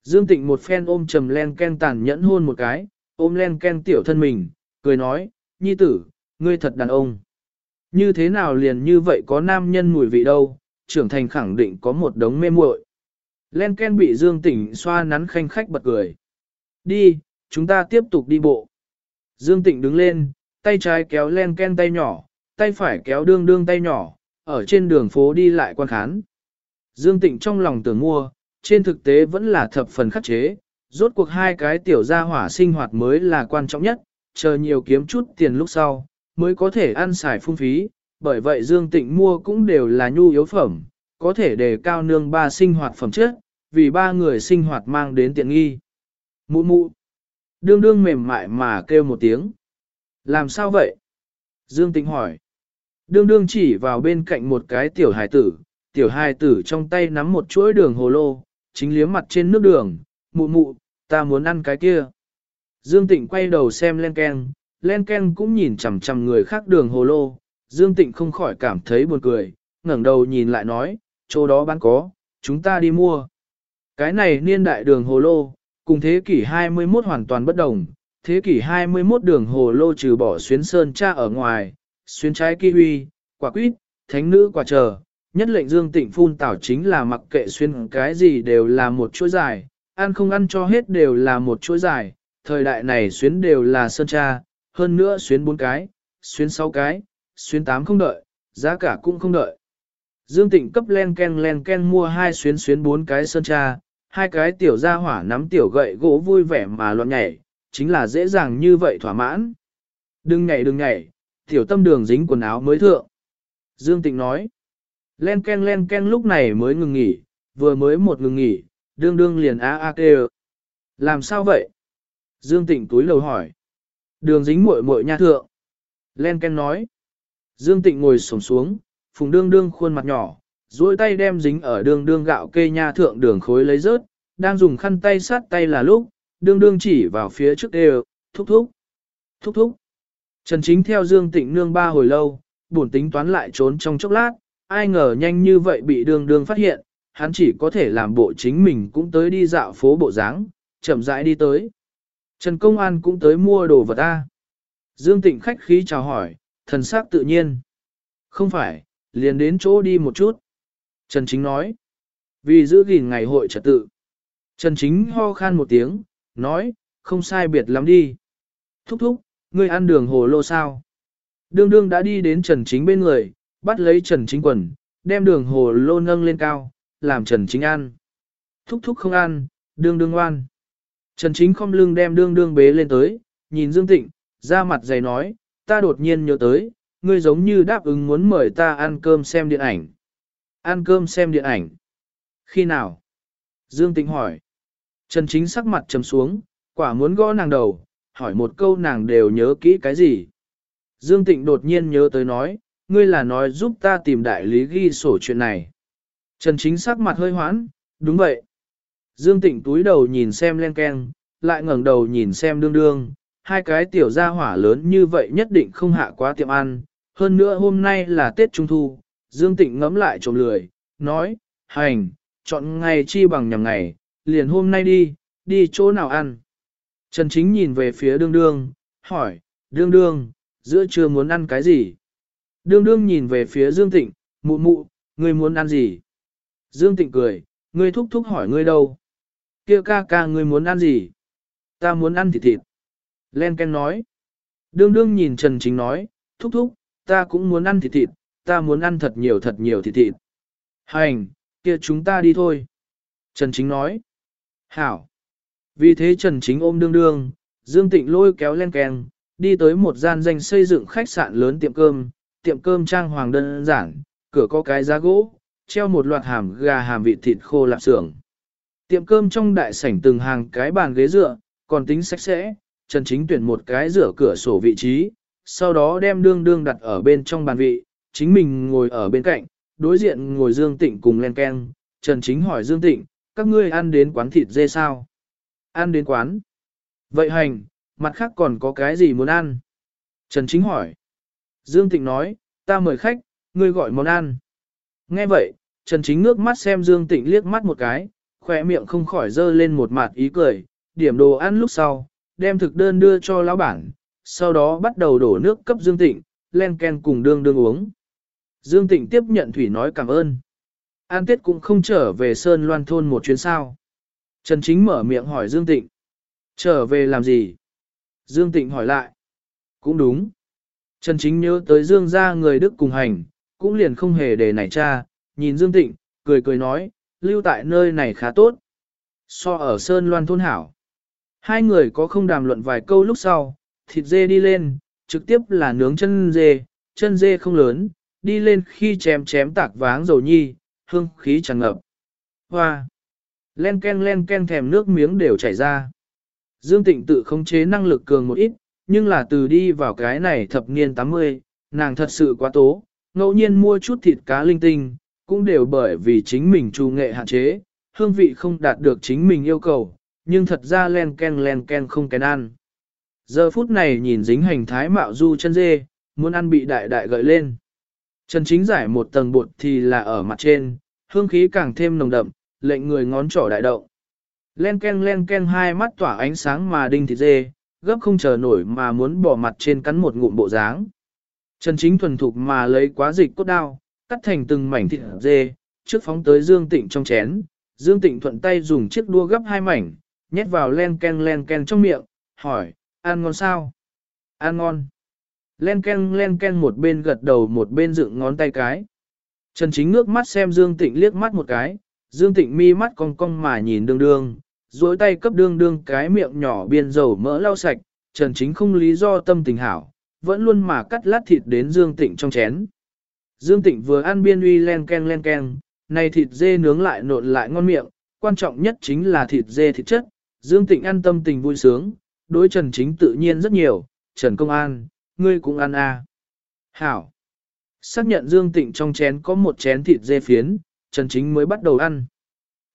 Dương Tịnh một phen ôm trầm Len Ken tàn nhẫn hôn một cái, ôm Len Ken tiểu thân mình, cười nói, nhi tử, ngươi thật đàn ông. Như thế nào liền như vậy có nam nhân mùi vị đâu, trưởng thành khẳng định có một đống mê muội. Len Ken bị Dương Tịnh xoa nắn khanh khách bật cười. Đi, chúng ta tiếp tục đi bộ. Dương Tịnh đứng lên, tay trái kéo Len Ken tay nhỏ, tay phải kéo đương đương tay nhỏ, ở trên đường phố đi lại quan khán. Dương Tịnh trong lòng tưởng mua, trên thực tế vẫn là thập phần khắc chế, rốt cuộc hai cái tiểu gia hỏa sinh hoạt mới là quan trọng nhất, chờ nhiều kiếm chút tiền lúc sau, mới có thể ăn xài phung phí, bởi vậy Dương Tịnh mua cũng đều là nhu yếu phẩm, có thể đề cao nương ba sinh hoạt phẩm chất, vì ba người sinh hoạt mang đến tiện nghi. Mụ mụ, đương đương mềm mại mà kêu một tiếng. Làm sao vậy? Dương Tịnh hỏi. Đương đương chỉ vào bên cạnh một cái tiểu hài tử, tiểu hài tử trong tay nắm một chuỗi đường hồ lô, chính liếm mặt trên nước đường, mụ mụ, ta muốn ăn cái kia. Dương Tịnh quay đầu xem Len Ken, Len Ken cũng nhìn chằm chằm người khác đường hồ lô, Dương Tịnh không khỏi cảm thấy buồn cười, ngẩng đầu nhìn lại nói, chỗ đó bán có, chúng ta đi mua. Cái này niên đại đường hồ lô, cùng thế kỷ 21 hoàn toàn bất đồng, thế kỷ 21 đường hồ lô trừ bỏ xuyến sơn cha ở ngoài, xuyến trái kiwi, quả quýt, thánh nữ quả chờ, nhất lệnh Dương Tịnh phun tảo chính là mặc kệ xuyên cái gì đều là một chuỗi dài, ăn không ăn cho hết đều là một chuỗi dài, thời đại này xuyến đều là sơn cha, hơn nữa xuyến bốn cái, xuyến sáu cái, xuyến tám không đợi, giá cả cũng không đợi. Dương Tịnh cấp len ken len ken mua hai xuyến xuyến bốn cái sơn cha, hai cái tiểu gia hỏa nắm tiểu gậy gỗ vui vẻ mà loạn nhảy, chính là dễ dàng như vậy thỏa mãn. Đừng nhảy đừng nhảy, tiểu tâm đường dính quần áo mới thượng. Dương Tịnh nói, len ken len ken lúc này mới ngừng nghỉ, vừa mới một ngừng nghỉ, đương đương liền a a kêu. Làm sao vậy? Dương Tịnh túi lầu hỏi. Đường dính muội muội nha thượng. Len ken nói. Dương Tịnh ngồi sổng xuống, phùng đương đương khuôn mặt nhỏ, duỗi tay đem dính ở đường đương gạo kê nha thượng đường khối lấy rớt, đang dùng khăn tay sát tay là lúc, đương đương chỉ vào phía trước đều, thúc thúc, thúc thúc. Trần Chính theo Dương Tịnh nương ba hồi lâu, buồn tính toán lại trốn trong chốc lát, ai ngờ nhanh như vậy bị đường Đường phát hiện, hắn chỉ có thể làm bộ chính mình cũng tới đi dạo phố bộ dáng, chậm rãi đi tới. Trần Công An cũng tới mua đồ vật ta. Dương Tịnh khách khí chào hỏi, thần sắc tự nhiên. Không phải, liền đến chỗ đi một chút. Trần Chính nói. Vì giữ gìn ngày hội trật tự. Trần Chính ho khan một tiếng, nói, không sai biệt lắm đi. Thúc thúc, ngươi ăn đường hồ lô sao? Đương đương đã đi đến Trần Chính bên người, bắt lấy Trần Chính quần, đem đường hồ lô nâng lên cao, làm Trần Chính ăn. Thúc thúc không ăn, đương đương ngoan. Trần Chính không lưng đem đương đương bế lên tới, nhìn Dương Tịnh, ra mặt dày nói, ta đột nhiên nhớ tới, ngươi giống như đáp ứng muốn mời ta ăn cơm xem điện ảnh. Ăn cơm xem điện ảnh. Khi nào? Dương Tịnh hỏi. Trần Chính sắc mặt trầm xuống, quả muốn gõ nàng đầu, hỏi một câu nàng đều nhớ kỹ cái gì. Dương Tịnh đột nhiên nhớ tới nói, ngươi là nói giúp ta tìm đại lý ghi sổ chuyện này. Trần Chính sắc mặt hơi hoãn, đúng vậy. Dương Tịnh túi đầu nhìn xem len ken, lại ngẩng đầu nhìn xem đương đương, hai cái tiểu gia hỏa lớn như vậy nhất định không hạ quá tiệm ăn, hơn nữa hôm nay là Tết Trung Thu, Dương Tịnh ngẫm lại trộm lười, nói, hành, chọn ngày chi bằng nhằm ngày, liền hôm nay đi, đi chỗ nào ăn. Trần Chính nhìn về phía đương đương, hỏi, đương đương, giữa trưa muốn ăn cái gì? Đương đương nhìn về phía Dương Tịnh, mụ mụ, ngươi muốn ăn gì? Dương Tịnh cười, ngươi thúc thúc hỏi ngươi đâu? kia ca ca ngươi muốn ăn gì? Ta muốn ăn thịt thịt. Len Ken nói. Đương đương nhìn Trần Chính nói, thúc thúc, ta cũng muốn ăn thịt thịt, ta muốn ăn thật nhiều thật nhiều thịt thịt. Hành, kia chúng ta đi thôi. Trần Chính nói. Hảo. Vì thế Trần Chính ôm đương đương, Dương Tịnh lôi kéo len keng, đi tới một gian danh xây dựng khách sạn lớn tiệm cơm, tiệm cơm trang hoàng đơn giản, cửa có cái giá gỗ, treo một loạt hàm gà hàm vịt thịt khô lạp xưởng. Tiệm cơm trong đại sảnh từng hàng cái bàn ghế dựa, còn tính sạch sẽ, Trần Chính tuyển một cái rửa cửa sổ vị trí, sau đó đem đương đương đặt ở bên trong bàn vị, chính mình ngồi ở bên cạnh, đối diện ngồi Dương Tịnh cùng len Ken. Trần Chính hỏi Dương Tịnh, các ngươi ăn đến quán thịt dê sao? Ăn đến quán. Vậy hành, mặt khác còn có cái gì muốn ăn? Trần Chính hỏi. Dương Tịnh nói, ta mời khách, ngươi gọi món ăn. Nghe vậy, Trần Chính ngước mắt xem Dương Tịnh liếc mắt một cái, khỏe miệng không khỏi dơ lên một mặt ý cười, điểm đồ ăn lúc sau, đem thực đơn đưa cho lão bản, sau đó bắt đầu đổ nước cấp Dương Tịnh, len ken cùng đương đương uống. Dương Tịnh tiếp nhận thủy nói cảm ơn. An Tết cũng không trở về Sơn Loan thôn một chuyến sao. Trần Chính mở miệng hỏi Dương Tịnh. Trở về làm gì? Dương Tịnh hỏi lại. Cũng đúng. Trần Chính nhớ tới Dương gia người Đức cùng hành, cũng liền không hề để nảy cha, nhìn Dương Tịnh, cười cười nói, lưu tại nơi này khá tốt. So ở Sơn Loan thôn hảo. Hai người có không đàm luận vài câu lúc sau, thịt dê đi lên, trực tiếp là nướng chân dê, chân dê không lớn, đi lên khi chém chém tạc váng dầu nhi, hương khí tràn ngập. Hoa! Len ken len ken thèm nước miếng đều chảy ra. Dương Tịnh tự khống chế năng lực cường một ít, nhưng là từ đi vào cái này thập niên 80, nàng thật sự quá tố, ngẫu nhiên mua chút thịt cá linh tinh, cũng đều bởi vì chính mình trù nghệ hạn chế, hương vị không đạt được chính mình yêu cầu, nhưng thật ra len ken len ken không kén ăn. Giờ phút này nhìn dính hành thái mạo du chân dê, muốn ăn bị đại đại gợi lên. Trần chính giải một tầng bột thì là ở mặt trên, hương khí càng thêm nồng đậm, lệnh người ngón trỏ đại động. Len ken len ken hai mắt tỏa ánh sáng mà đinh thịt dê, gấp không chờ nổi mà muốn bỏ mặt trên cắn một ngụm bộ dáng. Trần chính thuần thục mà lấy quá dịch cốt đao, cắt thành từng mảnh thịt dê, trước phóng tới Dương Tịnh trong chén. Dương Tịnh thuận tay dùng chiếc đua gấp hai mảnh, nhét vào len ken len ken trong miệng, hỏi, ăn ngon sao? Ăn ngon. Len ken len ken một bên gật đầu một bên dựng ngón tay cái. Trần chính ngước mắt xem Dương Tịnh liếc mắt một cái, Dương Tịnh mi mắt cong cong mà nhìn đương đương, duỗi tay cấp đương đương cái miệng nhỏ biên dầu mỡ lau sạch, Trần chính không lý do tâm tình hảo, vẫn luôn mà cắt lát thịt đến Dương Tịnh trong chén. Dương Tịnh vừa ăn biên uy len ken len ken, này thịt dê nướng lại nộn lại ngon miệng, quan trọng nhất chính là thịt dê thịt chất, Dương Tịnh ăn tâm tình vui sướng, đối Trần Chính tự nhiên rất nhiều, Trần Công An, ngươi cũng ăn à. Hảo. Xác nhận Dương Tịnh trong chén có một chén thịt dê phiến, Trần Chính mới bắt đầu ăn.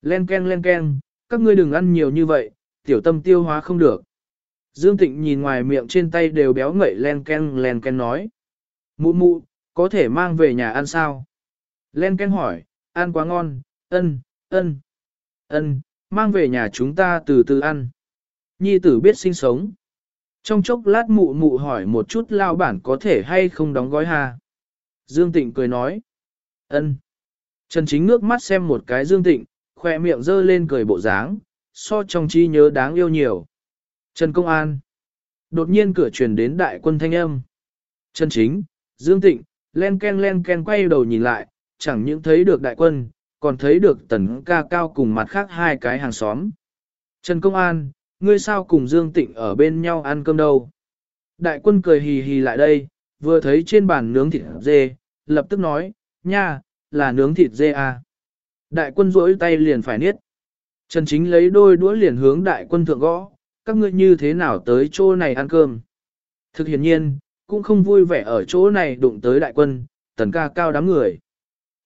Len ken len ken, các ngươi đừng ăn nhiều như vậy, tiểu tâm tiêu hóa không được. Dương Tịnh nhìn ngoài miệng trên tay đều béo ngậy len ken len ken nói. Mụ mụ, có thể mang về nhà ăn sao? Len ken hỏi, ăn quá ngon, ân, ân, ân, mang về nhà chúng ta từ từ ăn. Nhi tử biết sinh sống. Trong chốc lát mụ mụ hỏi một chút lao bản có thể hay không đóng gói hà. Dương Tịnh cười nói. ân. Trần Chính ngước mắt xem một cái Dương Tịnh, khoe miệng dơ lên cười bộ dáng, so trong trí nhớ đáng yêu nhiều. Trần Công An. Đột nhiên cửa truyền đến đại quân thanh âm. Trần Chính, Dương Tịnh, len ken len ken quay đầu nhìn lại, chẳng những thấy được đại quân, còn thấy được tần ca cao cùng mặt khác hai cái hàng xóm. Trần Công An, ngươi sao cùng Dương Tịnh ở bên nhau ăn cơm đâu? Đại quân cười hì hì lại đây, vừa thấy trên bàn nướng thịt dê, lập tức nói, nha, là nướng thịt dê à. Đại quân rỗi tay liền phải niết. Trần Chính lấy đôi đũa liền hướng đại quân thượng gõ, các ngươi như thế nào tới chỗ này ăn cơm? Thực hiện nhiên, cũng không vui vẻ ở chỗ này đụng tới đại quân, tần ca cao đám người.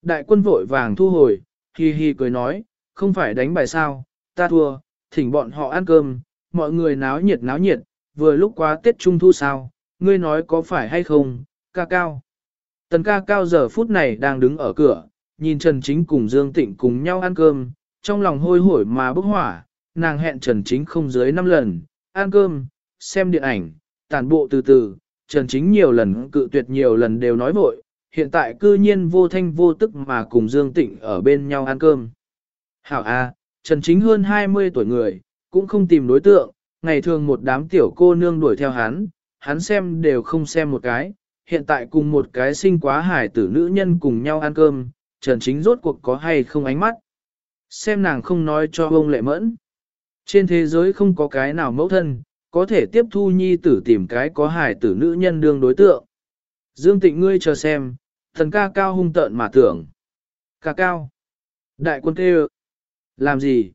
Đại quân vội vàng thu hồi, hi hi cười nói, không phải đánh bài sao, ta thua, thỉnh bọn họ ăn cơm, mọi người náo nhiệt náo nhiệt, vừa lúc quá Tết Trung Thu sao, ngươi nói có phải hay không, ca cao. Tần ca cao giờ phút này đang đứng ở cửa, nhìn Trần Chính cùng Dương Tịnh cùng nhau ăn cơm, trong lòng hôi hổi mà bốc hỏa, nàng hẹn Trần Chính không dưới 5 lần, ăn cơm, xem điện ảnh, tản bộ từ từ, Trần Chính nhiều lần cự tuyệt nhiều lần đều nói vội, hiện tại cư nhiên vô thanh vô tức mà cùng Dương Tịnh ở bên nhau ăn cơm. Hảo A, Trần Chính hơn 20 tuổi người, cũng không tìm đối tượng, ngày thường một đám tiểu cô nương đuổi theo hắn, hắn xem đều không xem một cái, hiện tại cùng một cái sinh quá hải tử nữ nhân cùng nhau ăn cơm, Trần Chính rốt cuộc có hay không ánh mắt. Xem nàng không nói cho ông lệ mẫn. Trên thế giới không có cái nào mẫu thân, có thể tiếp thu nhi tử tìm cái có hài tử nữ nhân đương đối tượng. Dương tịnh ngươi chờ xem, thần ca cao hung tợn mà tưởng. Ca cao. Đại quân kêu. Làm gì?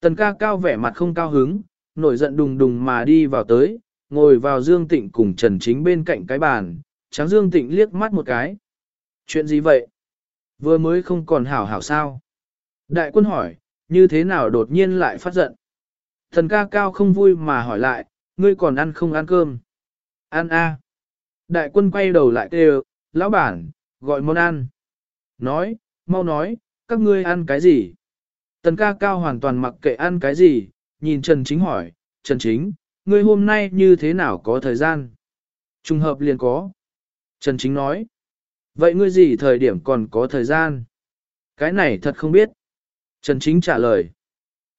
Tần ca cao vẻ mặt không cao hứng, nổi giận đùng đùng mà đi vào tới, ngồi vào Dương Tịnh cùng Trần Chính bên cạnh cái bàn, trắng Dương Tịnh liếc mắt một cái. Chuyện gì vậy? Vừa mới không còn hảo hảo sao? Đại quân hỏi, như thế nào đột nhiên lại phát giận? Thần ca cao không vui mà hỏi lại, ngươi còn ăn không ăn cơm? Ăn a. Đại quân quay đầu lại kêu, lão bản, gọi món ăn. Nói, mau nói, các ngươi ăn cái gì? Tần ca cao hoàn toàn mặc kệ ăn cái gì, nhìn Trần Chính hỏi, Trần Chính, ngươi hôm nay như thế nào có thời gian? Trùng hợp liền có. Trần Chính nói, vậy ngươi gì thời điểm còn có thời gian? Cái này thật không biết. Trần Chính trả lời,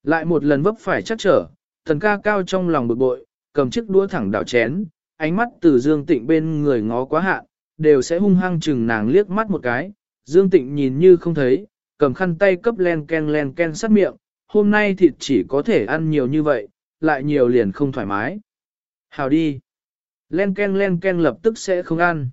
lại một lần vấp phải chắc trở, thần ca cao trong lòng bực bội, cầm chiếc đũa thẳng đảo chén, ánh mắt từ Dương Tịnh bên người ngó quá hạn, đều sẽ hung hăng chừng nàng liếc mắt một cái. Dương Tịnh nhìn như không thấy, cầm khăn tay cấp len ken len ken sát miệng, hôm nay thịt chỉ có thể ăn nhiều như vậy, lại nhiều liền không thoải mái. Hào đi. Len ken len ken lập tức sẽ không ăn.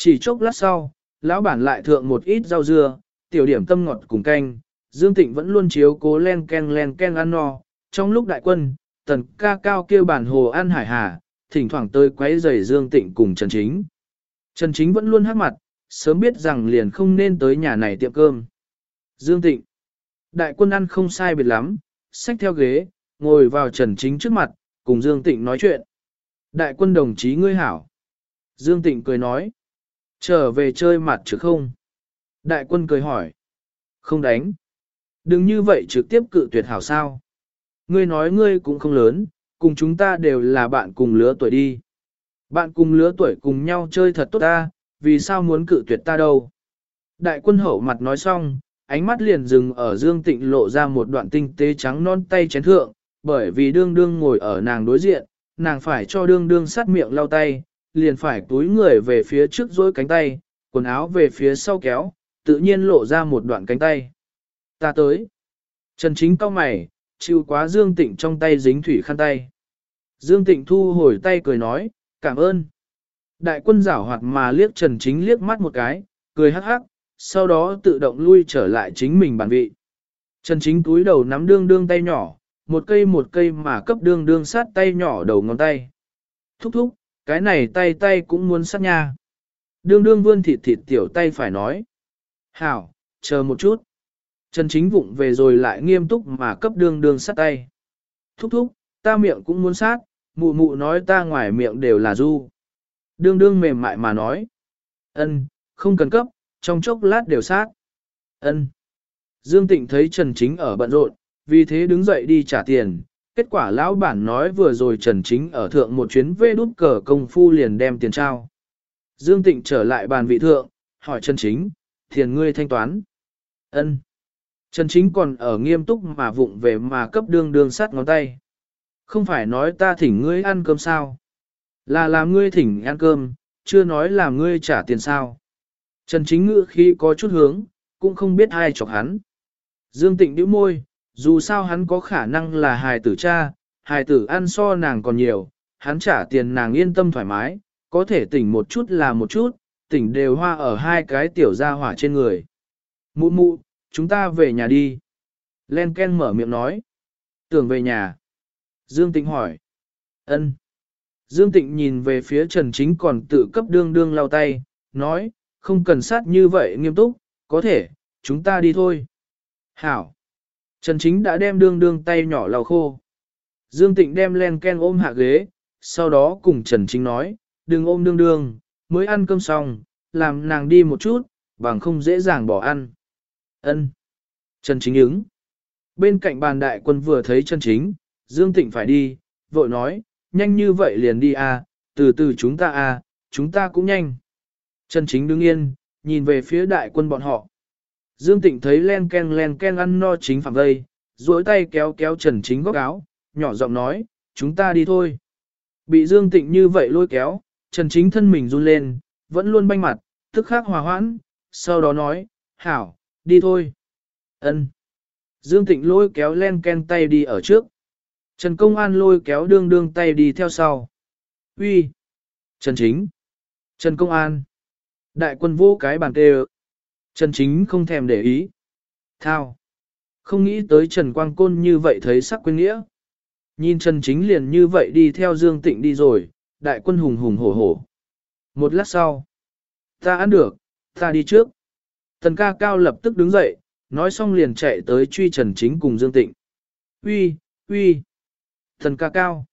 Chỉ chốc lát sau, lão bản lại thượng một ít rau dưa, tiểu điểm tâm ngọt cùng canh, Dương Tịnh vẫn luôn chiếu cố len ken len ken ăn no. Trong lúc đại quân, tần ca cao kêu bản hồ ăn hải hà, thỉnh thoảng tới quấy rầy Dương Tịnh cùng Trần Chính. Trần Chính vẫn luôn hát mặt, sớm biết rằng liền không nên tới nhà này tiệm cơm. Dương Tịnh. Đại quân ăn không sai biệt lắm, xách theo ghế, ngồi vào Trần Chính trước mặt, cùng Dương Tịnh nói chuyện. Đại quân đồng chí ngươi hảo. Dương Tịnh cười nói. Trở về chơi mặt chứ không? Đại quân cười hỏi. Không đánh. Đừng như vậy trực tiếp cự tuyệt hảo sao. Ngươi nói ngươi cũng không lớn, cùng chúng ta đều là bạn cùng lứa tuổi đi. Bạn cùng lứa tuổi cùng nhau chơi thật tốt ta, vì sao muốn cự tuyệt ta đâu. Đại quân hậu mặt nói xong, ánh mắt liền dừng ở Dương Tịnh lộ ra một đoạn tinh tế trắng non tay chén thượng, bởi vì đương đương ngồi ở nàng đối diện, nàng phải cho đương đương sát miệng lau tay, liền phải túi người về phía trước dối cánh tay, quần áo về phía sau kéo, tự nhiên lộ ra một đoạn cánh tay. Ta tới. Trần chính cao mày, chịu quá Dương Tịnh trong tay dính thủy khăn tay. Dương Tịnh thu hồi tay cười nói, cảm ơn. Đại quân giảo hoạt mà liếc Trần Chính liếc mắt một cái, cười hắc hắc, sau đó tự động lui trở lại chính mình bản vị. Trần Chính túi đầu nắm đương đương tay nhỏ, một cây một cây mà cấp đương đương sát tay nhỏ đầu ngón tay. Thúc thúc, cái này tay tay cũng muốn sát nha. Đương đương vươn thịt thịt tiểu tay phải nói. Hảo, chờ một chút. Trần Chính vụng về rồi lại nghiêm túc mà cấp đương đương sát tay. Thúc thúc, ta miệng cũng muốn sát, mụ mụ nói ta ngoài miệng đều là du. Đương đương mềm mại mà nói. ân, không cần cấp, trong chốc lát đều sát. ân. Dương Tịnh thấy Trần Chính ở bận rộn, vì thế đứng dậy đi trả tiền. Kết quả lão bản nói vừa rồi Trần Chính ở thượng một chuyến vê đút cờ công phu liền đem tiền trao. Dương Tịnh trở lại bàn vị thượng, hỏi Trần Chính, tiền ngươi thanh toán. ân. Trần Chính còn ở nghiêm túc mà vụng về mà cấp đương đương sát ngón tay. Không phải nói ta thỉnh ngươi ăn cơm sao? Là làm ngươi thỉnh ăn cơm, chưa nói là ngươi trả tiền sao? Trần Chính ngữ khi có chút hướng, cũng không biết ai chọc hắn. Dương Tịnh đứa môi, dù sao hắn có khả năng là hài tử cha, hài tử ăn so nàng còn nhiều, hắn trả tiền nàng yên tâm thoải mái, có thể tỉnh một chút là một chút, tỉnh đều hoa ở hai cái tiểu gia hỏa trên người. Mụ mụ, chúng ta về nhà đi. Len Ken mở miệng nói. Tưởng về nhà. Dương Tịnh hỏi. ân. Dương Tịnh nhìn về phía Trần Chính còn tự cấp đương đương lau tay, nói, không cần sát như vậy nghiêm túc, có thể, chúng ta đi thôi. Hảo. Trần Chính đã đem đương đương tay nhỏ lau khô. Dương Tịnh đem len ken ôm hạ ghế, sau đó cùng Trần Chính nói, đừng ôm đương đương, mới ăn cơm xong, làm nàng đi một chút, bằng không dễ dàng bỏ ăn. Ân. Trần Chính ứng. Bên cạnh bàn đại quân vừa thấy Trần Chính, Dương Tịnh phải đi, vội nói, nhanh như vậy liền đi à, từ từ chúng ta à, chúng ta cũng nhanh. Trần Chính đứng yên, nhìn về phía đại quân bọn họ. Dương Tịnh thấy len ken len ken ăn no chính phạm vây, duỗi tay kéo kéo Trần Chính góc áo, nhỏ giọng nói, chúng ta đi thôi. Bị Dương Tịnh như vậy lôi kéo, Trần Chính thân mình run lên, vẫn luôn banh mặt, tức khắc hòa hoãn, sau đó nói, hảo, đi thôi. Ân. Dương Tịnh lôi kéo len ken tay đi ở trước. Trần Công An lôi kéo đương đương tay đi theo sau. Uy, Trần Chính! Trần Công An! Đại quân vô cái bàn tê Trần Chính không thèm để ý. Thao! Không nghĩ tới Trần Quang Côn như vậy thấy sắc quên nghĩa. Nhìn Trần Chính liền như vậy đi theo Dương Tịnh đi rồi, đại quân hùng hùng hổ hổ. Một lát sau, ta ăn được, ta đi trước. Tần ca cao lập tức đứng dậy, nói xong liền chạy tới truy Trần Chính cùng Dương Tịnh. Uy, uy, Tần ca cao.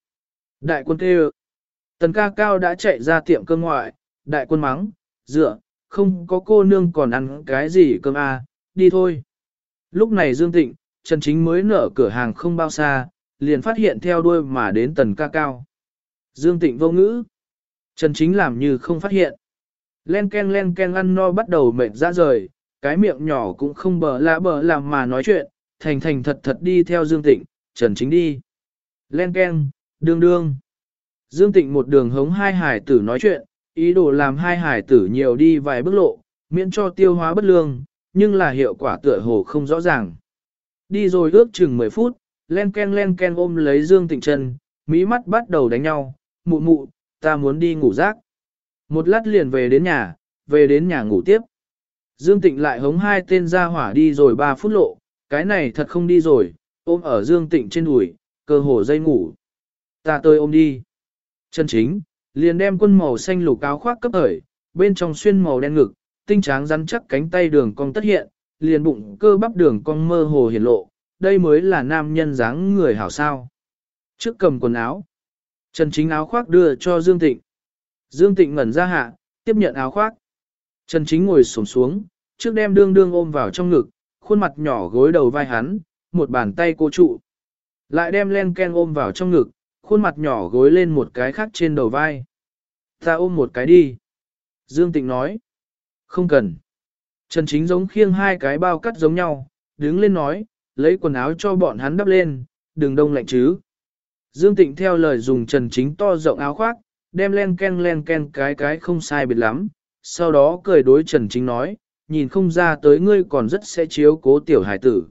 Đại quân kêu. Tần ca cao đã chạy ra tiệm cơm ngoại, đại quân mắng, dựa, không có cô nương còn ăn cái gì cơm à, đi thôi. Lúc này Dương Tịnh, Trần Chính mới nở cửa hàng không bao xa, liền phát hiện theo đuôi mà đến tần ca cao. Dương Tịnh vô ngữ. Trần Chính làm như không phát hiện. Len ken len ken ăn no bắt đầu mệt ra rời, cái miệng nhỏ cũng không bờ lạ bờ làm mà nói chuyện, thành thành thật thật đi theo Dương Tịnh, Trần Chính đi. Len ken, đương đương. Dương Tịnh một đường hống hai hải tử nói chuyện, ý đồ làm hai hải tử nhiều đi vài bước lộ, miễn cho tiêu hóa bất lương, nhưng là hiệu quả tựa hồ không rõ ràng. Đi rồi ước chừng 10 phút, len ken len ken ôm lấy Dương Tịnh chân, mỹ mắt bắt đầu đánh nhau, mụ mụ, ta muốn đi ngủ rác. Một lát liền về đến nhà, về đến nhà ngủ tiếp. Dương Tịnh lại hống hai tên ra hỏa đi rồi 3 phút lộ, cái này thật không đi rồi, ôm ở Dương Tịnh trên đùi, cơ hồ dây ngủ. Ta tôi ôm đi. Chân chính, liền đem quân màu xanh lục áo khoác cấp hởi, bên trong xuyên màu đen ngực, tinh tráng rắn chắc cánh tay đường cong tất hiện, liền bụng cơ bắp đường cong mơ hồ hiển lộ, đây mới là nam nhân dáng người hảo sao. Trước cầm quần áo, Trần Chính áo khoác đưa cho Dương Tịnh. Dương Tịnh ngẩn ra hạ, tiếp nhận áo khoác. Trần Chính ngồi xổm xuống, trước đem đương đương ôm vào trong ngực, khuôn mặt nhỏ gối đầu vai hắn, một bàn tay cô trụ. Lại đem len ken ôm vào trong ngực, khuôn mặt nhỏ gối lên một cái khác trên đầu vai. Ta ôm một cái đi. Dương Tịnh nói. Không cần. Trần Chính giống khiêng hai cái bao cắt giống nhau, đứng lên nói, lấy quần áo cho bọn hắn đắp lên, đừng đông lạnh chứ. Dương Tịnh theo lời dùng Trần Chính to rộng áo khoác, đem len ken len ken cái cái không sai biệt lắm, sau đó cười đối Trần Chính nói, nhìn không ra tới ngươi còn rất sẽ chiếu cố tiểu hải tử.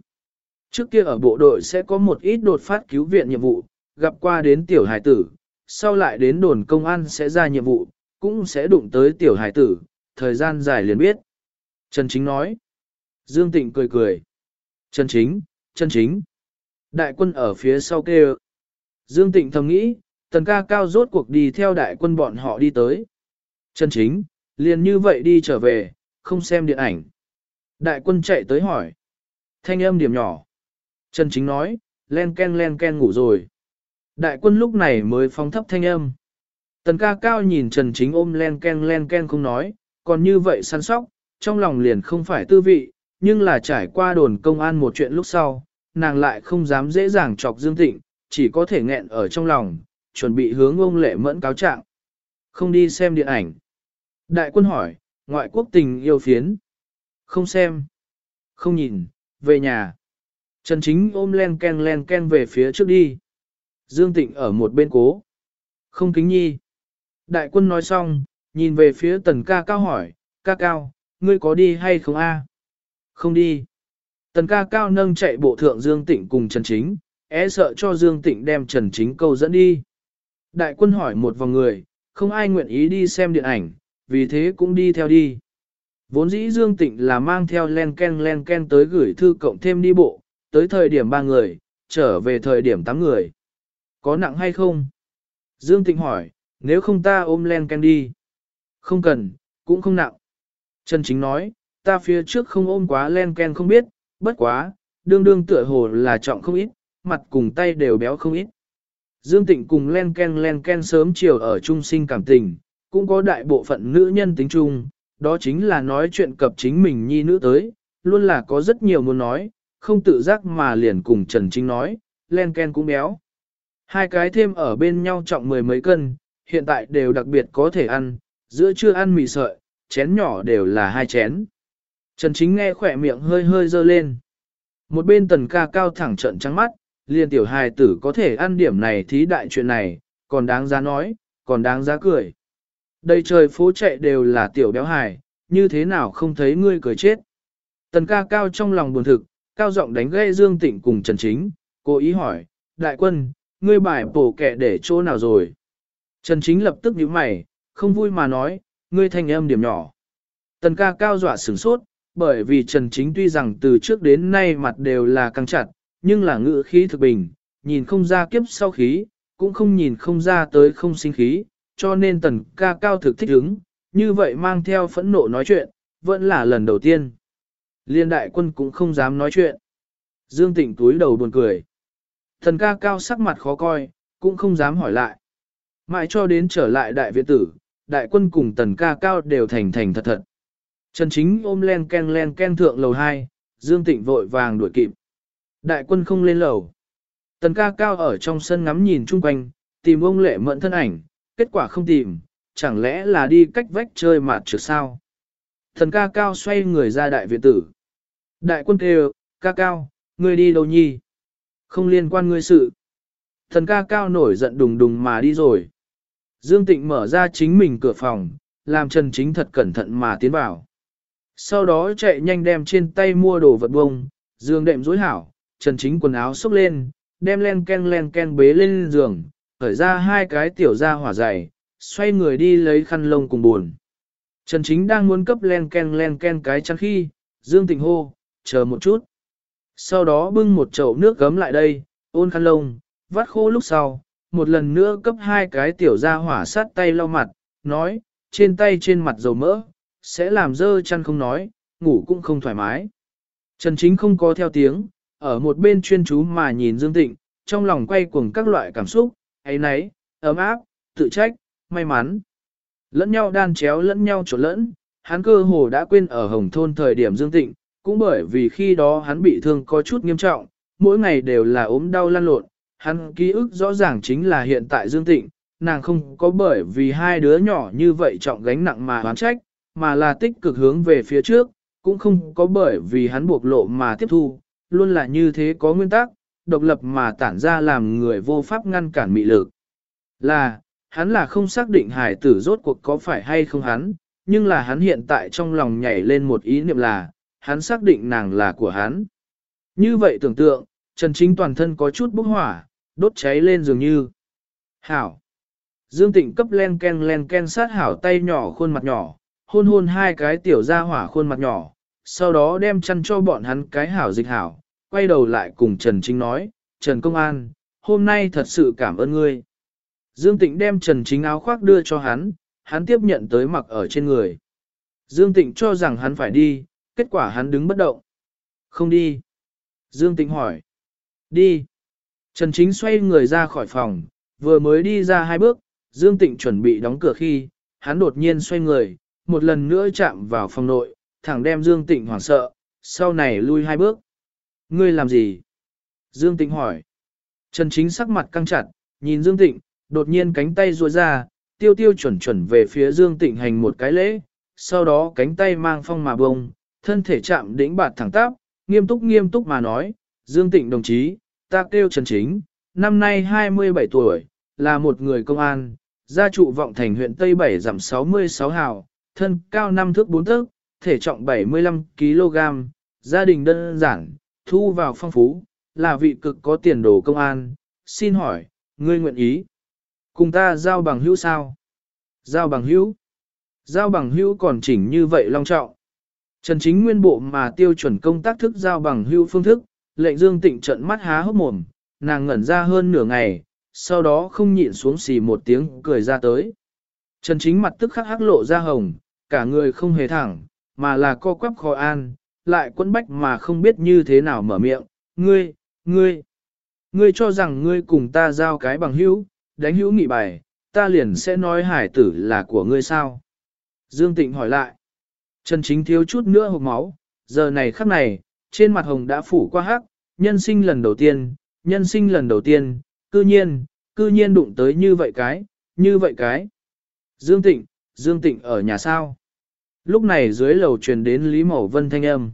Trước kia ở bộ đội sẽ có một ít đột phát cứu viện nhiệm vụ, gặp qua đến tiểu hải tử, sau lại đến đồn công an sẽ ra nhiệm vụ, cũng sẽ đụng tới tiểu hải tử, thời gian dài liền biết. Trần Chính nói. Dương Tịnh cười cười. Trần Chính, Trần Chính. Đại quân ở phía sau kêu. Dương Tịnh thầm nghĩ, tần ca cao rốt cuộc đi theo đại quân bọn họ đi tới. Trần Chính, liền như vậy đi trở về, không xem điện ảnh. Đại quân chạy tới hỏi. Thanh âm điểm nhỏ. Trần Chính nói, len ken len ken ngủ rồi. Đại quân lúc này mới phóng thấp thanh âm. Tần ca cao nhìn Trần Chính ôm len ken len ken không nói, còn như vậy săn sóc, trong lòng liền không phải tư vị, nhưng là trải qua đồn công an một chuyện lúc sau, nàng lại không dám dễ dàng chọc Dương thịnh, chỉ có thể nghẹn ở trong lòng, chuẩn bị hướng ông lệ mẫn cáo trạng. Không đi xem điện ảnh. Đại quân hỏi, ngoại quốc tình yêu phiến. Không xem. Không nhìn, về nhà. Trần Chính ôm len ken len ken về phía trước đi. Dương Tịnh ở một bên cố. Không kính nhi. Đại quân nói xong, nhìn về phía tần ca cao hỏi, ca cao, ngươi có đi hay không a? Không đi. Tần ca cao nâng chạy bộ thượng Dương Tịnh cùng Trần Chính, é sợ cho Dương Tịnh đem Trần Chính câu dẫn đi. Đại quân hỏi một vòng người, không ai nguyện ý đi xem điện ảnh, vì thế cũng đi theo đi. Vốn dĩ Dương Tịnh là mang theo len ken len ken tới gửi thư cộng thêm đi bộ, tới thời điểm ba người, trở về thời điểm tám người. Có nặng hay không? Dương Tịnh hỏi, nếu không ta ôm len ken đi. Không cần, cũng không nặng. Trần Chính nói, ta phía trước không ôm quá len ken không biết, bất quá, đương đương tựa hồ là trọng không ít, mặt cùng tay đều béo không ít. Dương Tịnh cùng len ken len ken sớm chiều ở trung sinh cảm tình, cũng có đại bộ phận nữ nhân tính chung, đó chính là nói chuyện cập chính mình nhi nữ tới, luôn là có rất nhiều muốn nói, không tự giác mà liền cùng Trần Chính nói, len ken cũng béo. Hai cái thêm ở bên nhau trọng mười mấy cân, hiện tại đều đặc biệt có thể ăn, giữa trưa ăn mì sợi, chén nhỏ đều là hai chén. Trần Chính nghe khỏe miệng hơi hơi dơ lên. Một bên tần ca cao thẳng trận trắng mắt, liền tiểu hài tử có thể ăn điểm này thí đại chuyện này, còn đáng giá nói, còn đáng giá cười. Đây trời phố chạy đều là tiểu béo hài, như thế nào không thấy ngươi cười chết. Tần ca cao trong lòng buồn thực, cao giọng đánh gây Dương Tịnh cùng Trần Chính, cố ý hỏi, đại quân, ngươi bài bổ kẻ để chỗ nào rồi? Trần Chính lập tức nhíu mày, không vui mà nói, ngươi thanh âm điểm nhỏ. Tần ca cao dọa sửng sốt, bởi vì Trần Chính tuy rằng từ trước đến nay mặt đều là căng chặt, nhưng là ngữ khí thực bình, nhìn không ra kiếp sau khí, cũng không nhìn không ra tới không sinh khí, cho nên tần ca cao thực thích ứng, như vậy mang theo phẫn nộ nói chuyện, vẫn là lần đầu tiên. Liên đại quân cũng không dám nói chuyện. Dương Tịnh túi đầu buồn cười. Thần ca cao sắc mặt khó coi, cũng không dám hỏi lại. Mãi cho đến trở lại đại viện tử, đại quân cùng tần ca cao đều thành thành thật thật. Trần Chính ôm len ken len ken thượng lầu 2, Dương Tịnh vội vàng đuổi kịp. Đại quân không lên lầu. Tần ca cao ở trong sân ngắm nhìn chung quanh, tìm ông lệ mẫn thân ảnh, kết quả không tìm, chẳng lẽ là đi cách vách chơi mạt trượt sao? Thần ca cao xoay người ra đại viện tử. Đại quân kêu, ca cao, ngươi đi đâu nhi? Không liên quan ngươi sự. Thần ca cao nổi giận đùng đùng mà đi rồi. Dương Tịnh mở ra chính mình cửa phòng, làm Trần Chính thật cẩn thận mà tiến vào. Sau đó chạy nhanh đem trên tay mua đồ vật bông, dương đệm dối hảo, Trần Chính quần áo xốc lên, đem len ken len ken bế lên giường, khởi ra hai cái tiểu ra hỏa dày, xoay người đi lấy khăn lông cùng buồn. Trần Chính đang muốn cấp len ken len ken cái chăn khi, Dương Tịnh hô, chờ một chút. Sau đó bưng một chậu nước gấm lại đây, ôn khăn lông, vắt khô lúc sau, một lần nữa cấp hai cái tiểu ra hỏa sát tay lau mặt, nói, trên tay trên mặt dầu mỡ, sẽ làm dơ chăn không nói, ngủ cũng không thoải mái. Trần Chính không có theo tiếng, ở một bên chuyên chú mà nhìn Dương Tịnh, trong lòng quay cuồng các loại cảm xúc, ấy nấy, ấm áp, tự trách, may mắn. Lẫn nhau đan chéo lẫn nhau trộn lẫn, hắn cơ hồ đã quên ở Hồng Thôn thời điểm Dương Tịnh, cũng bởi vì khi đó hắn bị thương có chút nghiêm trọng, mỗi ngày đều là ốm đau lăn lộn, hắn ký ức rõ ràng chính là hiện tại Dương Tịnh, nàng không có bởi vì hai đứa nhỏ như vậy trọng gánh nặng mà oán trách, mà là tích cực hướng về phía trước, cũng không có bởi vì hắn buộc lộ mà tiếp thu, luôn là như thế có nguyên tắc, độc lập mà tản ra làm người vô pháp ngăn cản mị lực. Là, hắn là không xác định hải tử rốt cuộc có phải hay không hắn, nhưng là hắn hiện tại trong lòng nhảy lên một ý niệm là, hắn xác định nàng là của hắn. Như vậy tưởng tượng, Trần Chính toàn thân có chút bốc hỏa, đốt cháy lên dường như. Hảo. Dương Tịnh cấp len ken len ken sát hảo tay nhỏ khuôn mặt nhỏ, hôn hôn hai cái tiểu ra hỏa khuôn mặt nhỏ, sau đó đem chăn cho bọn hắn cái hảo dịch hảo, quay đầu lại cùng Trần Chính nói, Trần Công An, hôm nay thật sự cảm ơn ngươi. Dương Tịnh đem Trần Chính áo khoác đưa cho hắn, hắn tiếp nhận tới mặc ở trên người. Dương Tịnh cho rằng hắn phải đi, kết quả hắn đứng bất động. Không đi. Dương Tịnh hỏi. Đi. Trần Chính xoay người ra khỏi phòng, vừa mới đi ra hai bước, Dương Tịnh chuẩn bị đóng cửa khi, hắn đột nhiên xoay người, một lần nữa chạm vào phòng nội, thẳng đem Dương Tịnh hoảng sợ, sau này lui hai bước. Ngươi làm gì? Dương Tịnh hỏi. Trần Chính sắc mặt căng chặt, nhìn Dương Tịnh, đột nhiên cánh tay ruôi ra, tiêu tiêu chuẩn chuẩn về phía Dương Tịnh hành một cái lễ, sau đó cánh tay mang phong mà bông, thân thể chạm đỉnh bạt thẳng tắp, nghiêm túc nghiêm túc mà nói, Dương Tịnh đồng chí, ta kêu Trần Chính, năm nay 27 tuổi, là một người công an, gia trụ vọng thành huyện Tây Bảy giảm 66 hào, thân cao 5 thước 4 thước, thể trọng 75 kg, gia đình đơn giản, thu vào phong phú, là vị cực có tiền đồ công an, xin hỏi, ngươi nguyện ý. Cùng ta giao bằng hữu sao? Giao bằng hữu? Giao bằng hữu còn chỉnh như vậy long trọng. Trần chính nguyên bộ mà tiêu chuẩn công tác thức giao bằng hữu phương thức, lệnh dương tịnh trận mắt há hốc mồm, nàng ngẩn ra hơn nửa ngày, sau đó không nhịn xuống xì một tiếng cười ra tới. Trần chính mặt tức khắc hắc lộ ra hồng, cả người không hề thẳng, mà là co quắp khó an, lại quấn bách mà không biết như thế nào mở miệng, ngươi, ngươi, ngươi cho rằng ngươi cùng ta giao cái bằng hữu, đánh hữu nghị bài, ta liền sẽ nói hải tử là của ngươi sao? Dương Tịnh hỏi lại. Trần Chính thiếu chút nữa hộp máu, giờ này khắc này, trên mặt hồng đã phủ qua hắc, nhân sinh lần đầu tiên, nhân sinh lần đầu tiên, cư nhiên, cư nhiên đụng tới như vậy cái, như vậy cái. Dương Tịnh, Dương Tịnh ở nhà sao? Lúc này dưới lầu truyền đến Lý Mậu Vân thanh âm.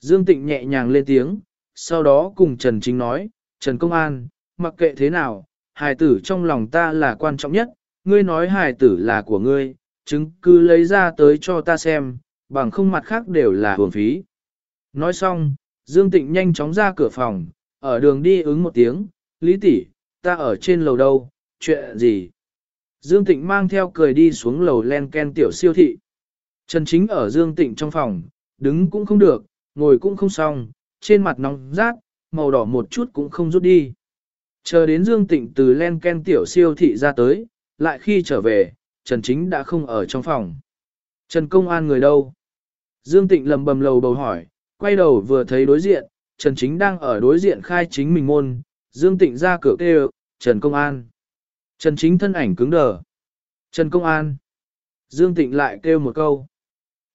Dương Tịnh nhẹ nhàng lên tiếng, sau đó cùng Trần Chính nói, Trần Công An, mặc kệ thế nào, hài tử trong lòng ta là quan trọng nhất, ngươi nói hài tử là của ngươi, chứng cứ lấy ra tới cho ta xem, bằng không mặt khác đều là hưởng phí. Nói xong, Dương Tịnh nhanh chóng ra cửa phòng, ở đường đi ứng một tiếng, Lý tỷ, ta ở trên lầu đâu, chuyện gì? Dương Tịnh mang theo cười đi xuống lầu len ken tiểu siêu thị. Trần Chính ở Dương Tịnh trong phòng, đứng cũng không được, ngồi cũng không xong, trên mặt nóng rát, màu đỏ một chút cũng không rút đi. Chờ đến Dương Tịnh từ len ken tiểu siêu thị ra tới, lại khi trở về, Trần Chính đã không ở trong phòng. Trần Công An người đâu? Dương Tịnh lầm bầm lầu bầu hỏi, quay đầu vừa thấy đối diện, Trần Chính đang ở đối diện khai chính mình môn, Dương Tịnh ra cửa kêu, Trần Công An. Trần Chính thân ảnh cứng đờ. Trần Công An. Dương Tịnh lại kêu một câu.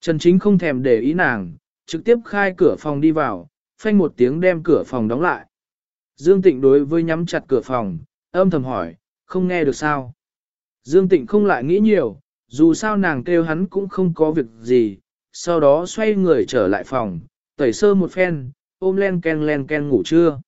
Trần Chính không thèm để ý nàng, trực tiếp khai cửa phòng đi vào, phanh một tiếng đem cửa phòng đóng lại. Dương Tịnh đối với nhắm chặt cửa phòng, âm thầm hỏi, không nghe được sao. Dương Tịnh không lại nghĩ nhiều, dù sao nàng kêu hắn cũng không có việc gì, sau đó xoay người trở lại phòng, tẩy sơ một phen, ôm len ken len ken ngủ trưa.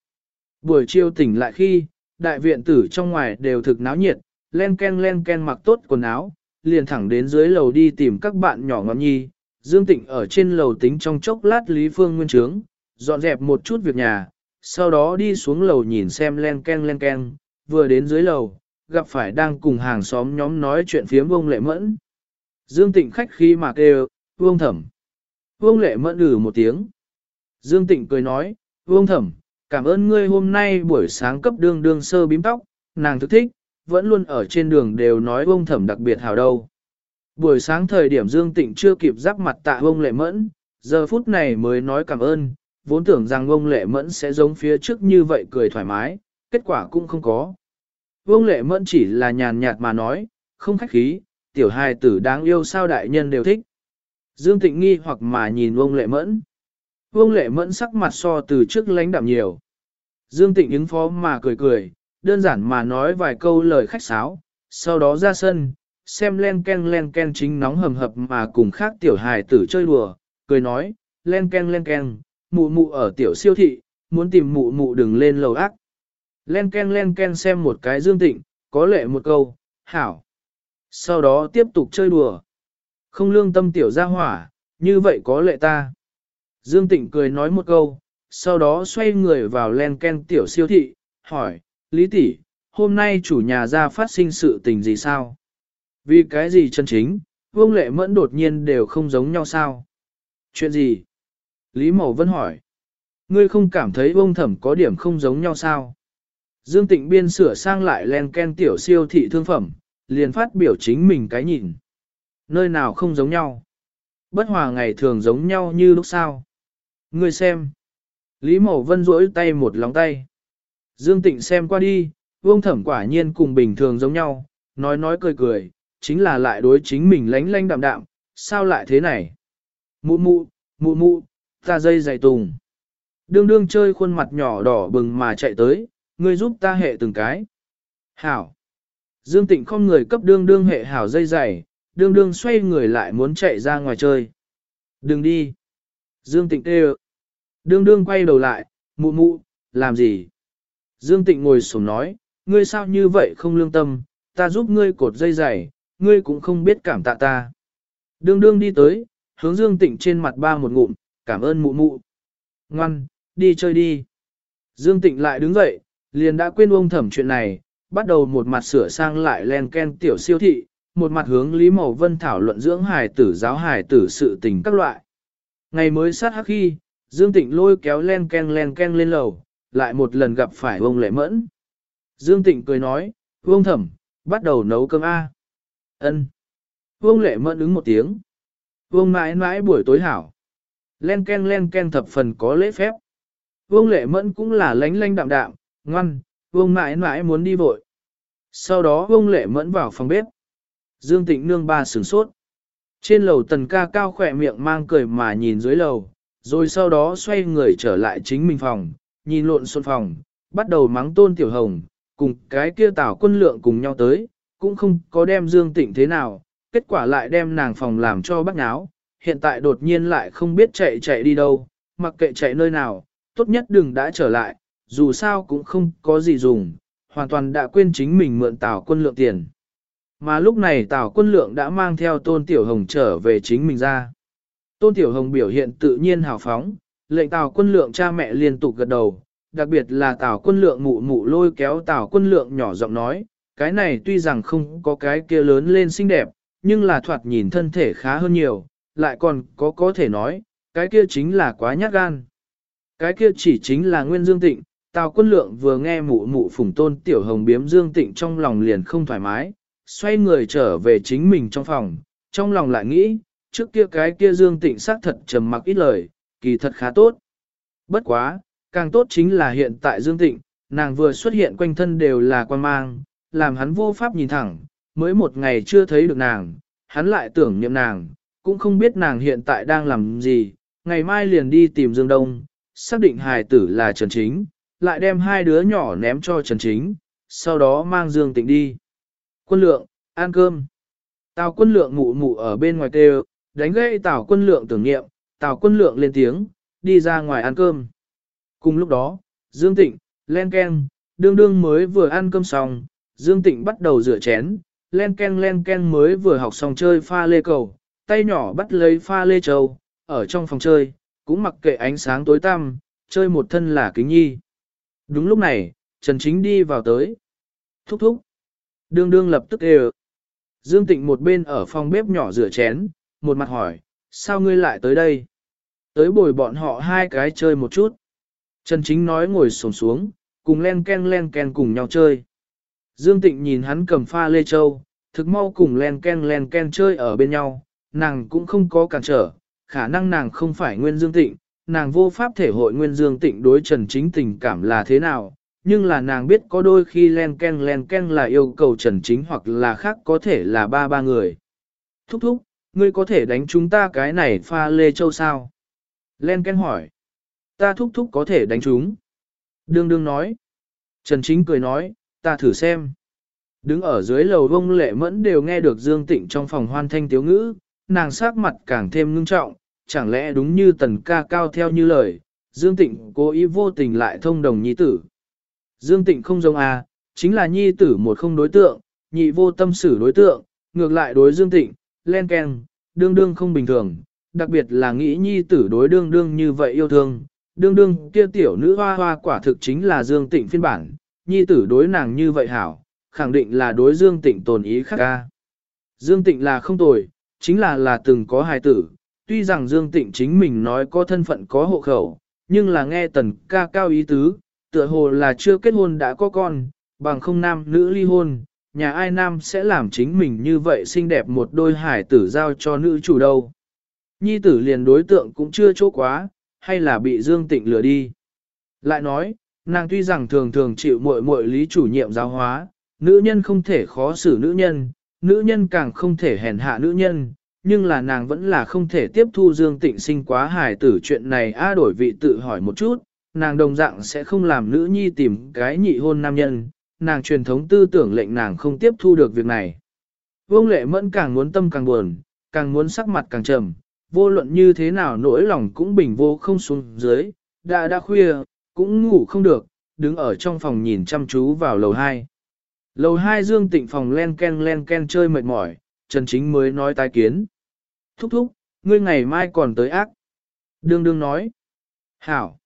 Buổi chiều tỉnh lại khi, đại viện tử trong ngoài đều thực náo nhiệt, len ken len ken mặc tốt quần áo, liền thẳng đến dưới lầu đi tìm các bạn nhỏ ngọn nhi. Dương Tịnh ở trên lầu tính trong chốc lát Lý Phương Nguyên Trướng, dọn dẹp một chút việc nhà, sau đó đi xuống lầu nhìn xem len ken len ken, vừa đến dưới lầu, gặp phải đang cùng hàng xóm nhóm nói chuyện phía bông lệ mẫn. Dương Tịnh khách khi mà kêu, vương thẩm. Vương lệ mẫn ử một tiếng. Dương Tịnh cười nói, vương thẩm, cảm ơn ngươi hôm nay buổi sáng cấp đương đương sơ bím tóc, nàng thức thích, vẫn luôn ở trên đường đều nói vương thẩm đặc biệt hào đâu. Buổi sáng thời điểm Dương Tịnh chưa kịp giáp mặt tạ vương lệ mẫn, giờ phút này mới nói cảm ơn, vốn tưởng rằng vương lệ mẫn sẽ giống phía trước như vậy cười thoải mái, kết quả cũng không có. Vương lệ mẫn chỉ là nhàn nhạt mà nói, không khách khí, tiểu hài tử đáng yêu sao đại nhân đều thích. Dương Tịnh nghi hoặc mà nhìn Vương lệ mẫn. Vương lệ mẫn sắc mặt so từ trước lãnh đạm nhiều. Dương Tịnh ứng phó mà cười cười, đơn giản mà nói vài câu lời khách sáo, sau đó ra sân, xem len ken len ken chính nóng hầm hập mà cùng khác tiểu hài tử chơi đùa, cười nói, len ken len ken, mụ mụ ở tiểu siêu thị, muốn tìm mụ mụ đừng lên lầu ác. Len ken len ken xem một cái dương tịnh, có lệ một câu, hảo. Sau đó tiếp tục chơi đùa. Không lương tâm tiểu ra hỏa, như vậy có lệ ta. Dương tịnh cười nói một câu, sau đó xoay người vào len ken tiểu siêu thị, hỏi, Lý tỷ, hôm nay chủ nhà ra phát sinh sự tình gì sao? Vì cái gì chân chính, vương lệ mẫn đột nhiên đều không giống nhau sao? Chuyện gì? Lý Mậu Vân hỏi. Ngươi không cảm thấy ông thẩm có điểm không giống nhau sao? Dương Tịnh Biên sửa sang lại len ken tiểu siêu thị thương phẩm, liền phát biểu chính mình cái nhìn. Nơi nào không giống nhau? Bất hòa ngày thường giống nhau như lúc sau. Ngươi xem. Lý Mậu Vân duỗi tay một lòng tay. Dương Tịnh xem qua đi, vương thẩm quả nhiên cùng bình thường giống nhau, nói nói cười cười, chính là lại đối chính mình lánh lánh đạm đạm, sao lại thế này? Mụ mụ, mụ mụ, ta dây dày tùng. Đương đương chơi khuôn mặt nhỏ đỏ bừng mà chạy tới, ngươi giúp ta hệ từng cái. Hảo. Dương Tịnh không người cấp đương đương hệ hảo dây dày, đương đương xoay người lại muốn chạy ra ngoài chơi. Đừng đi. Dương Tịnh kêu. Đương đương quay đầu lại, mụ mụ, làm gì? Dương Tịnh ngồi sổng nói, ngươi sao như vậy không lương tâm, ta giúp ngươi cột dây dày, ngươi cũng không biết cảm tạ ta. Đương đương đi tới, hướng Dương Tịnh trên mặt ba một ngụm, cảm ơn mụ mụ. Ngoan, đi chơi đi. Dương Tịnh lại đứng dậy, liền đã quên ông thẩm chuyện này, bắt đầu một mặt sửa sang lại len ken tiểu siêu thị, một mặt hướng Lý Mậu Vân thảo luận dưỡng hài tử giáo hài tử sự tình các loại. Ngày mới sát hắc khi, Dương Tịnh lôi kéo len ken len ken lên lầu, lại một lần gặp phải ông lệ mẫn. Dương Tịnh cười nói, vương thẩm, bắt đầu nấu cơm A. ân Vương lệ mẫn ứng một tiếng. Vương mãi mãi buổi tối hảo. Len ken len ken thập phần có lễ phép. Vương lệ mẫn cũng là lánh lánh đạm đạm, ngoan, vương mãi mãi muốn đi vội. Sau đó vương lệ mẫn vào phòng bếp. Dương Tịnh nương ba sửng sốt. Trên lầu tần ca cao khỏe miệng mang cười mà nhìn dưới lầu, rồi sau đó xoay người trở lại chính mình phòng, nhìn lộn xộn phòng, bắt đầu mắng tôn tiểu hồng, cùng cái kia tảo quân lượng cùng nhau tới, cũng không có đem Dương Tịnh thế nào, kết quả lại đem nàng phòng làm cho bác náo, hiện tại đột nhiên lại không biết chạy chạy đi đâu, mặc kệ chạy nơi nào, tốt nhất đừng đã trở lại, dù sao cũng không có gì dùng, hoàn toàn đã quên chính mình mượn tảo quân lượng tiền. Mà lúc này tào quân lượng đã mang theo tôn tiểu hồng trở về chính mình ra. Tôn tiểu hồng biểu hiện tự nhiên hào phóng, lệnh Tào quân lượng cha mẹ liên tục gật đầu, đặc biệt là Tào quân lượng mụ mụ lôi kéo Tào quân lượng nhỏ giọng nói, cái này tuy rằng không có cái kia lớn lên xinh đẹp, nhưng là thoạt nhìn thân thể khá hơn nhiều, lại còn có có thể nói, cái kia chính là quá nhát gan. Cái kia chỉ chính là Nguyên Dương Tịnh, Tào quân lượng vừa nghe mụ mụ phủng tôn tiểu hồng biếm Dương Tịnh trong lòng liền không thoải mái, xoay người trở về chính mình trong phòng, trong lòng lại nghĩ, trước kia cái kia Dương Tịnh xác thật trầm mặc ít lời, kỳ thật khá tốt. Bất quá, càng tốt chính là hiện tại Dương Tịnh, nàng vừa xuất hiện quanh thân đều là quan mang, làm hắn vô pháp nhìn thẳng, mới một ngày chưa thấy được nàng, hắn lại tưởng niệm nàng, cũng không biết nàng hiện tại đang làm gì, ngày mai liền đi tìm Dương Đông, xác định hài tử là Trần Chính, lại đem hai đứa nhỏ ném cho Trần Chính, sau đó mang Dương Tịnh đi. Quân lượng, ăn cơm. Tào quân lượng mụ mụ ở bên ngoài kêu, đánh gây tào quân lượng tưởng niệm, tào quân lượng lên tiếng, đi ra ngoài ăn cơm. Cùng lúc đó, Dương Tịnh, len ken, đương đương mới vừa ăn cơm xong, Dương Tịnh bắt đầu rửa chén, len ken len ken mới vừa học xong chơi pha lê cầu, tay nhỏ bắt lấy pha lê trầu, ở trong phòng chơi, cũng mặc kệ ánh sáng tối tăm, chơi một thân là kính nhi. Đúng lúc này, Trần Chính đi vào tới. Thúc thúc. Đương đương lập tức đều. Dương Tịnh một bên ở phòng bếp nhỏ rửa chén, một mặt hỏi, sao ngươi lại tới đây? Tới bồi bọn họ hai cái chơi một chút. Trần Chính nói ngồi sồn xuống, cùng len ken len ken cùng nhau chơi. Dương Tịnh nhìn hắn cầm pha lê châu, thực mau cùng len ken len ken chơi ở bên nhau, nàng cũng không có cản trở, khả năng nàng không phải nguyên Dương Tịnh, nàng vô pháp thể hội nguyên Dương Tịnh đối Trần Chính tình cảm là thế nào, nhưng là nàng biết có đôi khi len ken len ken là yêu cầu Trần Chính hoặc là khác có thể là ba ba người. Thúc thúc, ngươi có thể đánh chúng ta cái này pha lê châu sao? Len ken hỏi. Ta thúc thúc có thể đánh chúng. Đương đương nói. Trần Chính cười nói, ta thử xem. Đứng ở dưới lầu vông lệ mẫn đều nghe được Dương Tịnh trong phòng hoan thanh tiếu ngữ, nàng sắc mặt càng thêm ngưng trọng, chẳng lẽ đúng như tần ca cao theo như lời, Dương Tịnh cố ý vô tình lại thông đồng nhi tử. Dương Tịnh không giống à, chính là nhi tử một không đối tượng, nhị vô tâm xử đối tượng, ngược lại đối Dương Tịnh, len ken, đương đương không bình thường, đặc biệt là nghĩ nhi tử đối đương đương như vậy yêu thương. Đương đương kia tiểu nữ hoa hoa quả thực chính là Dương Tịnh phiên bản, nhi tử đối nàng như vậy hảo, khẳng định là đối Dương Tịnh tồn ý khác ca. Dương Tịnh là không tồi, chính là là từng có hài tử, tuy rằng Dương Tịnh chính mình nói có thân phận có hộ khẩu, nhưng là nghe tần ca cao ý tứ, tựa hồ là chưa kết hôn đã có con, bằng không nam nữ ly hôn, nhà ai nam sẽ làm chính mình như vậy xinh đẹp một đôi hải tử giao cho nữ chủ đâu. Nhi tử liền đối tượng cũng chưa chỗ quá, hay là bị Dương Tịnh lừa đi. Lại nói, nàng tuy rằng thường thường chịu muội muội lý chủ nhiệm giáo hóa, nữ nhân không thể khó xử nữ nhân, nữ nhân càng không thể hèn hạ nữ nhân, nhưng là nàng vẫn là không thể tiếp thu Dương Tịnh sinh quá hài tử chuyện này a đổi vị tự hỏi một chút, nàng đồng dạng sẽ không làm nữ nhi tìm cái nhị hôn nam nhân, nàng truyền thống tư tưởng lệnh nàng không tiếp thu được việc này. Vương lệ mẫn càng muốn tâm càng buồn, càng muốn sắc mặt càng trầm, vô luận như thế nào nỗi lòng cũng bình vô không xuống dưới, đã đã khuya, cũng ngủ không được, đứng ở trong phòng nhìn chăm chú vào lầu 2. Lầu 2 Dương Tịnh phòng len ken len ken chơi mệt mỏi, Trần Chính mới nói tái kiến. Thúc thúc, ngươi ngày mai còn tới ác. Đương đương nói. Hảo.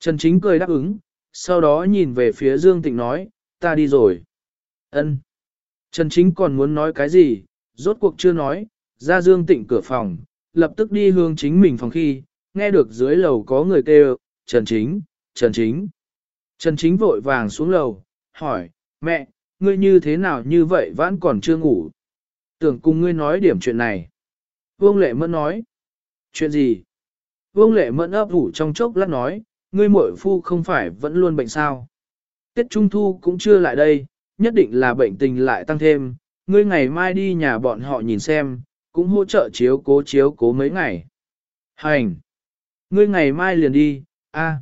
Trần Chính cười đáp ứng, sau đó nhìn về phía Dương Tịnh nói, ta đi rồi. Ân. Trần Chính còn muốn nói cái gì, rốt cuộc chưa nói, ra Dương Tịnh cửa phòng, lập tức đi hướng chính mình phòng khi, nghe được dưới lầu có người kêu, Trần Chính, Trần Chính. Trần Chính vội vàng xuống lầu, hỏi, mẹ, ngươi như thế nào như vậy vẫn còn chưa ngủ. Tưởng cùng ngươi nói điểm chuyện này. Vương Lệ Mẫn nói, chuyện gì? Vương Lệ Mẫn ấp ủ trong chốc lát nói, ngươi muội phu không phải vẫn luôn bệnh sao. Tết Trung Thu cũng chưa lại đây, nhất định là bệnh tình lại tăng thêm, ngươi ngày mai đi nhà bọn họ nhìn xem, cũng hỗ trợ chiếu cố chiếu cố mấy ngày. Hành! Ngươi ngày mai liền đi, a.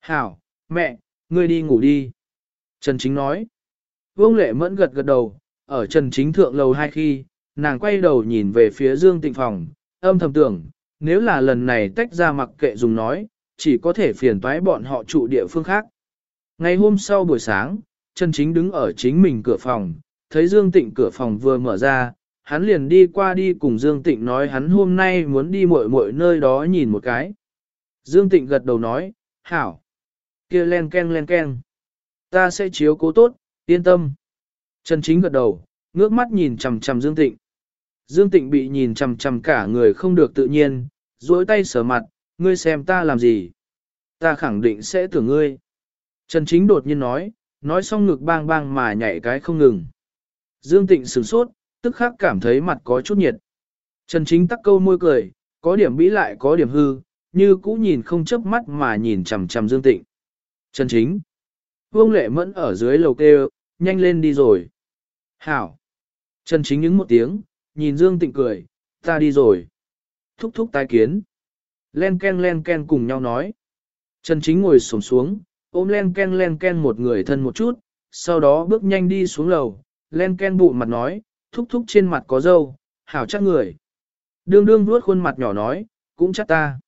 Hảo, mẹ, ngươi đi ngủ đi. Trần Chính nói. Vương Lệ Mẫn gật gật đầu, ở Trần Chính thượng lầu hai khi, nàng quay đầu nhìn về phía Dương Tịnh phòng, âm thầm tưởng, nếu là lần này tách ra mặc kệ dùng nói, chỉ có thể phiền toái bọn họ trụ địa phương khác. Ngày hôm sau buổi sáng, Trần Chính đứng ở chính mình cửa phòng, thấy Dương Tịnh cửa phòng vừa mở ra, hắn liền đi qua đi cùng Dương Tịnh nói hắn hôm nay muốn đi muội muội nơi đó nhìn một cái. Dương Tịnh gật đầu nói, hảo. kia len ken len ken. Ta sẽ chiếu cố tốt, yên tâm. Trần Chính gật đầu, ngước mắt nhìn chằm chằm Dương Tịnh. Dương Tịnh bị nhìn chằm chằm cả người không được tự nhiên, duỗi tay sờ mặt, ngươi xem ta làm gì. Ta khẳng định sẽ tưởng ngươi. Trần Chính đột nhiên nói, nói xong ngực bang bang mà nhảy cái không ngừng. Dương Tịnh sửng sốt, tức khắc cảm thấy mặt có chút nhiệt. Trần Chính tắc câu môi cười, có điểm bĩ lại có điểm hư, như cũ nhìn không chớp mắt mà nhìn chằm chằm Dương Tịnh. Trần Chính. Vương Lệ Mẫn ở dưới lầu kêu, nhanh lên đi rồi. Hảo. Trần Chính những một tiếng, nhìn Dương Tịnh cười, ta đi rồi. Thúc thúc tái kiến. Len ken len ken cùng nhau nói. Trần Chính ngồi xổm xuống, ôm len ken len ken một người thân một chút, sau đó bước nhanh đi xuống lầu, len ken bụ mặt nói, thúc thúc trên mặt có dâu, hảo chắc người. Đương đương vuốt khuôn mặt nhỏ nói, cũng chắc ta.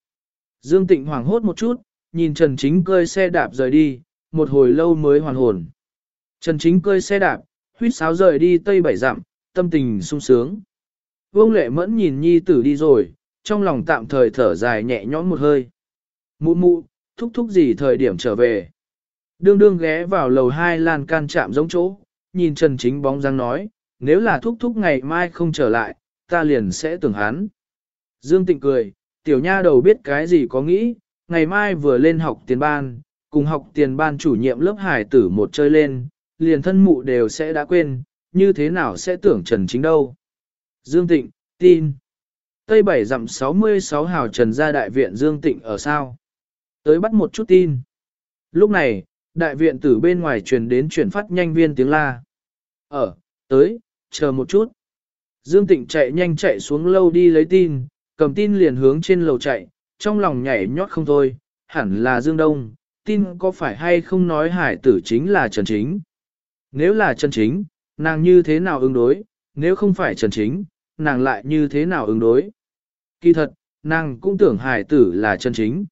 Dương Tịnh hoảng hốt một chút, nhìn Trần Chính cơi xe đạp rời đi, một hồi lâu mới hoàn hồn. Trần Chính cơi xe đạp, huyết sáo rời đi tây bảy dặm, tâm tình sung sướng. Vương Lệ Mẫn nhìn nhi tử đi rồi, trong lòng tạm thời thở dài nhẹ nhõm một hơi. Mụ mụ, thúc thúc gì thời điểm trở về. Đương đương ghé vào lầu hai lan can chạm giống chỗ, nhìn Trần Chính bóng dáng nói, nếu là thúc thúc ngày mai không trở lại, ta liền sẽ tưởng hắn. Dương Tịnh cười, tiểu nha đầu biết cái gì có nghĩ, ngày mai vừa lên học tiền ban, cùng học tiền ban chủ nhiệm lớp hải tử một chơi lên, liền thân mụ đều sẽ đã quên, như thế nào sẽ tưởng Trần Chính đâu. Dương Tịnh, tin. Tây Bảy dặm 66 hào Trần ra đại viện Dương Tịnh ở sao? Tới bắt một chút tin. Lúc này, đại viện từ bên ngoài truyền đến chuyển phát nhanh viên tiếng la. Ở, tới, chờ một chút. Dương Tịnh chạy nhanh chạy xuống lâu đi lấy tin, cầm tin liền hướng trên lầu chạy, trong lòng nhảy nhót không thôi, hẳn là Dương Đông, tin có phải hay không nói hải tử chính là Trần Chính. Nếu là Trần Chính, nàng như thế nào ứng đối, nếu không phải Trần Chính, nàng lại như thế nào ứng đối. Kỳ thật, nàng cũng tưởng hải tử là chân Chính.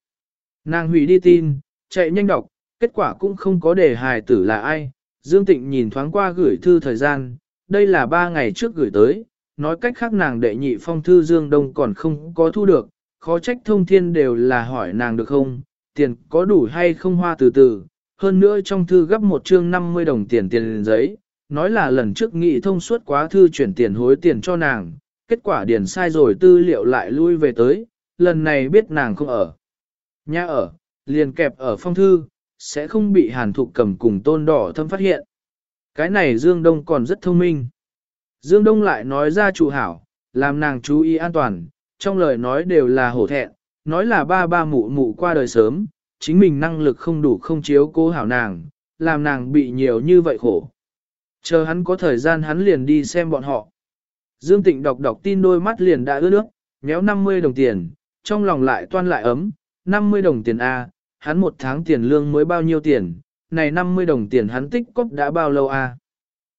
Nàng hủy đi tin, chạy nhanh đọc, kết quả cũng không có để hải tử là ai. Dương Tịnh nhìn thoáng qua gửi thư thời gian, đây là ba ngày trước gửi tới, nói cách khác nàng đệ nhị phong thư Dương Đông còn không có thu được, khó trách thông thiên đều là hỏi nàng được không, tiền có đủ hay không hoa từ từ, hơn nữa trong thư gấp một chương 50 đồng tiền tiền giấy, nói là lần trước nghị thông suốt quá thư chuyển tiền hối tiền cho nàng, kết quả điền sai rồi tư liệu lại lui về tới, lần này biết nàng không ở. Nhà ở, liền kẹp ở phong thư, sẽ không bị hàn thục cầm cùng tôn đỏ thâm phát hiện. Cái này Dương Đông còn rất thông minh. Dương Đông lại nói ra chủ hảo, làm nàng chú ý an toàn, trong lời nói đều là hổ thẹn, nói là ba ba mụ mụ qua đời sớm, chính mình năng lực không đủ không chiếu cố hảo nàng, làm nàng bị nhiều như vậy khổ. Chờ hắn có thời gian hắn liền đi xem bọn họ. Dương Tịnh đọc đọc tin đôi mắt liền đã ướt nước, nhéo 50 đồng tiền, trong lòng lại toan lại ấm, 50 đồng tiền A, hắn một tháng tiền lương mới bao nhiêu tiền, này 50 đồng tiền hắn tích cóp đã bao lâu A.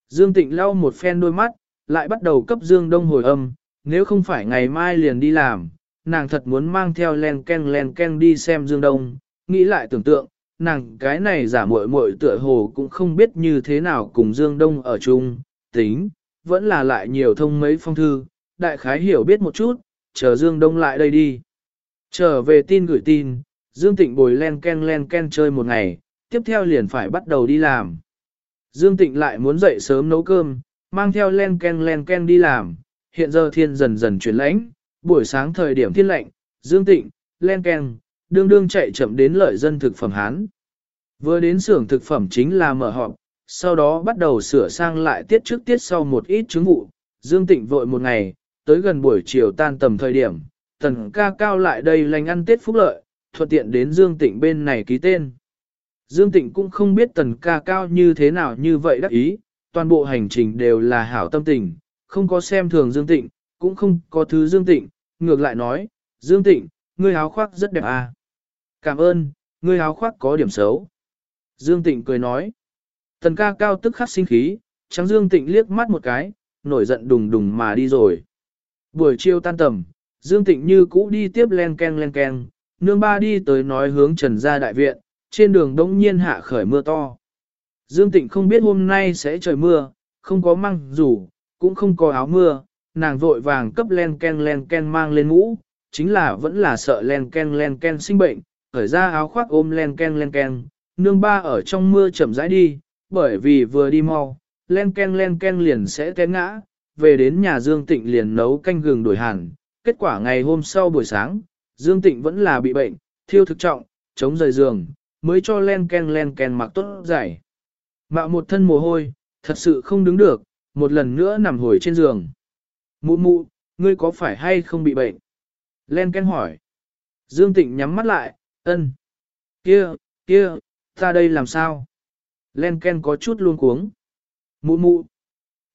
Dương Tịnh lau một phen đôi mắt, lại bắt đầu cấp Dương Đông hồi âm, nếu không phải ngày mai liền đi làm, nàng thật muốn mang theo len ken len ken đi xem Dương Đông, nghĩ lại tưởng tượng, nàng cái này giả muội muội tựa hồ cũng không biết như thế nào cùng Dương Đông ở chung, tính, vẫn là lại nhiều thông mấy phong thư, đại khái hiểu biết một chút, chờ Dương Đông lại đây đi. Trở về tin gửi tin, Dương Tịnh bồi len ken len ken chơi một ngày, tiếp theo liền phải bắt đầu đi làm. Dương Tịnh lại muốn dậy sớm nấu cơm, mang theo len ken len ken đi làm, hiện giờ thiên dần dần chuyển lãnh, buổi sáng thời điểm thiên lạnh, Dương Tịnh, len ken, đương đương chạy chậm đến lợi dân thực phẩm Hán. Vừa đến xưởng thực phẩm chính là mở họp, sau đó bắt đầu sửa sang lại tiết trước tiết sau một ít chứng vụ. Dương Tịnh vội một ngày, tới gần buổi chiều tan tầm thời điểm, tần ca cao lại đây lành ăn tiết phúc lợi, thuận tiện đến Dương Tịnh bên này ký tên. Dương Tịnh cũng không biết tần ca cao như thế nào như vậy đắc ý, toàn bộ hành trình đều là hảo tâm tình, không có xem thường Dương Tịnh, cũng không có thứ Dương Tịnh, ngược lại nói, Dương Tịnh, ngươi áo khoác rất đẹp à. Cảm ơn, ngươi áo khoác có điểm xấu. Dương Tịnh cười nói. Tần ca cao tức khắc sinh khí, trắng Dương Tịnh liếc mắt một cái, nổi giận đùng đùng mà đi rồi. Buổi chiều tan tầm, Dương Tịnh như cũ đi tiếp len ken len ken, nương ba đi tới nói hướng trần ra đại viện, trên đường đông nhiên hạ khởi mưa to. Dương Tịnh không biết hôm nay sẽ trời mưa, không có măng rủ, cũng không có áo mưa, nàng vội vàng cấp len ken len ken mang lên mũ, chính là vẫn là sợ len ken len ken sinh bệnh, khởi ra áo khoác ôm len ken len ken, nương ba ở trong mưa chậm rãi đi, bởi vì vừa đi mau, len ken len ken liền sẽ té ngã, về đến nhà Dương Tịnh liền nấu canh gừng đổi hẳn, kết quả ngày hôm sau buổi sáng, Dương Tịnh vẫn là bị bệnh, thiêu thực trọng, chống rời giường, mới cho len ken len ken mặc tốt giải. Mạo một thân mồ hôi, thật sự không đứng được, một lần nữa nằm hồi trên giường. Mụ mụ, ngươi có phải hay không bị bệnh? Len ken hỏi. Dương Tịnh nhắm mắt lại, ân. Kia, kia, ta đây làm sao? Len ken có chút luôn cuống. Mụ mụ.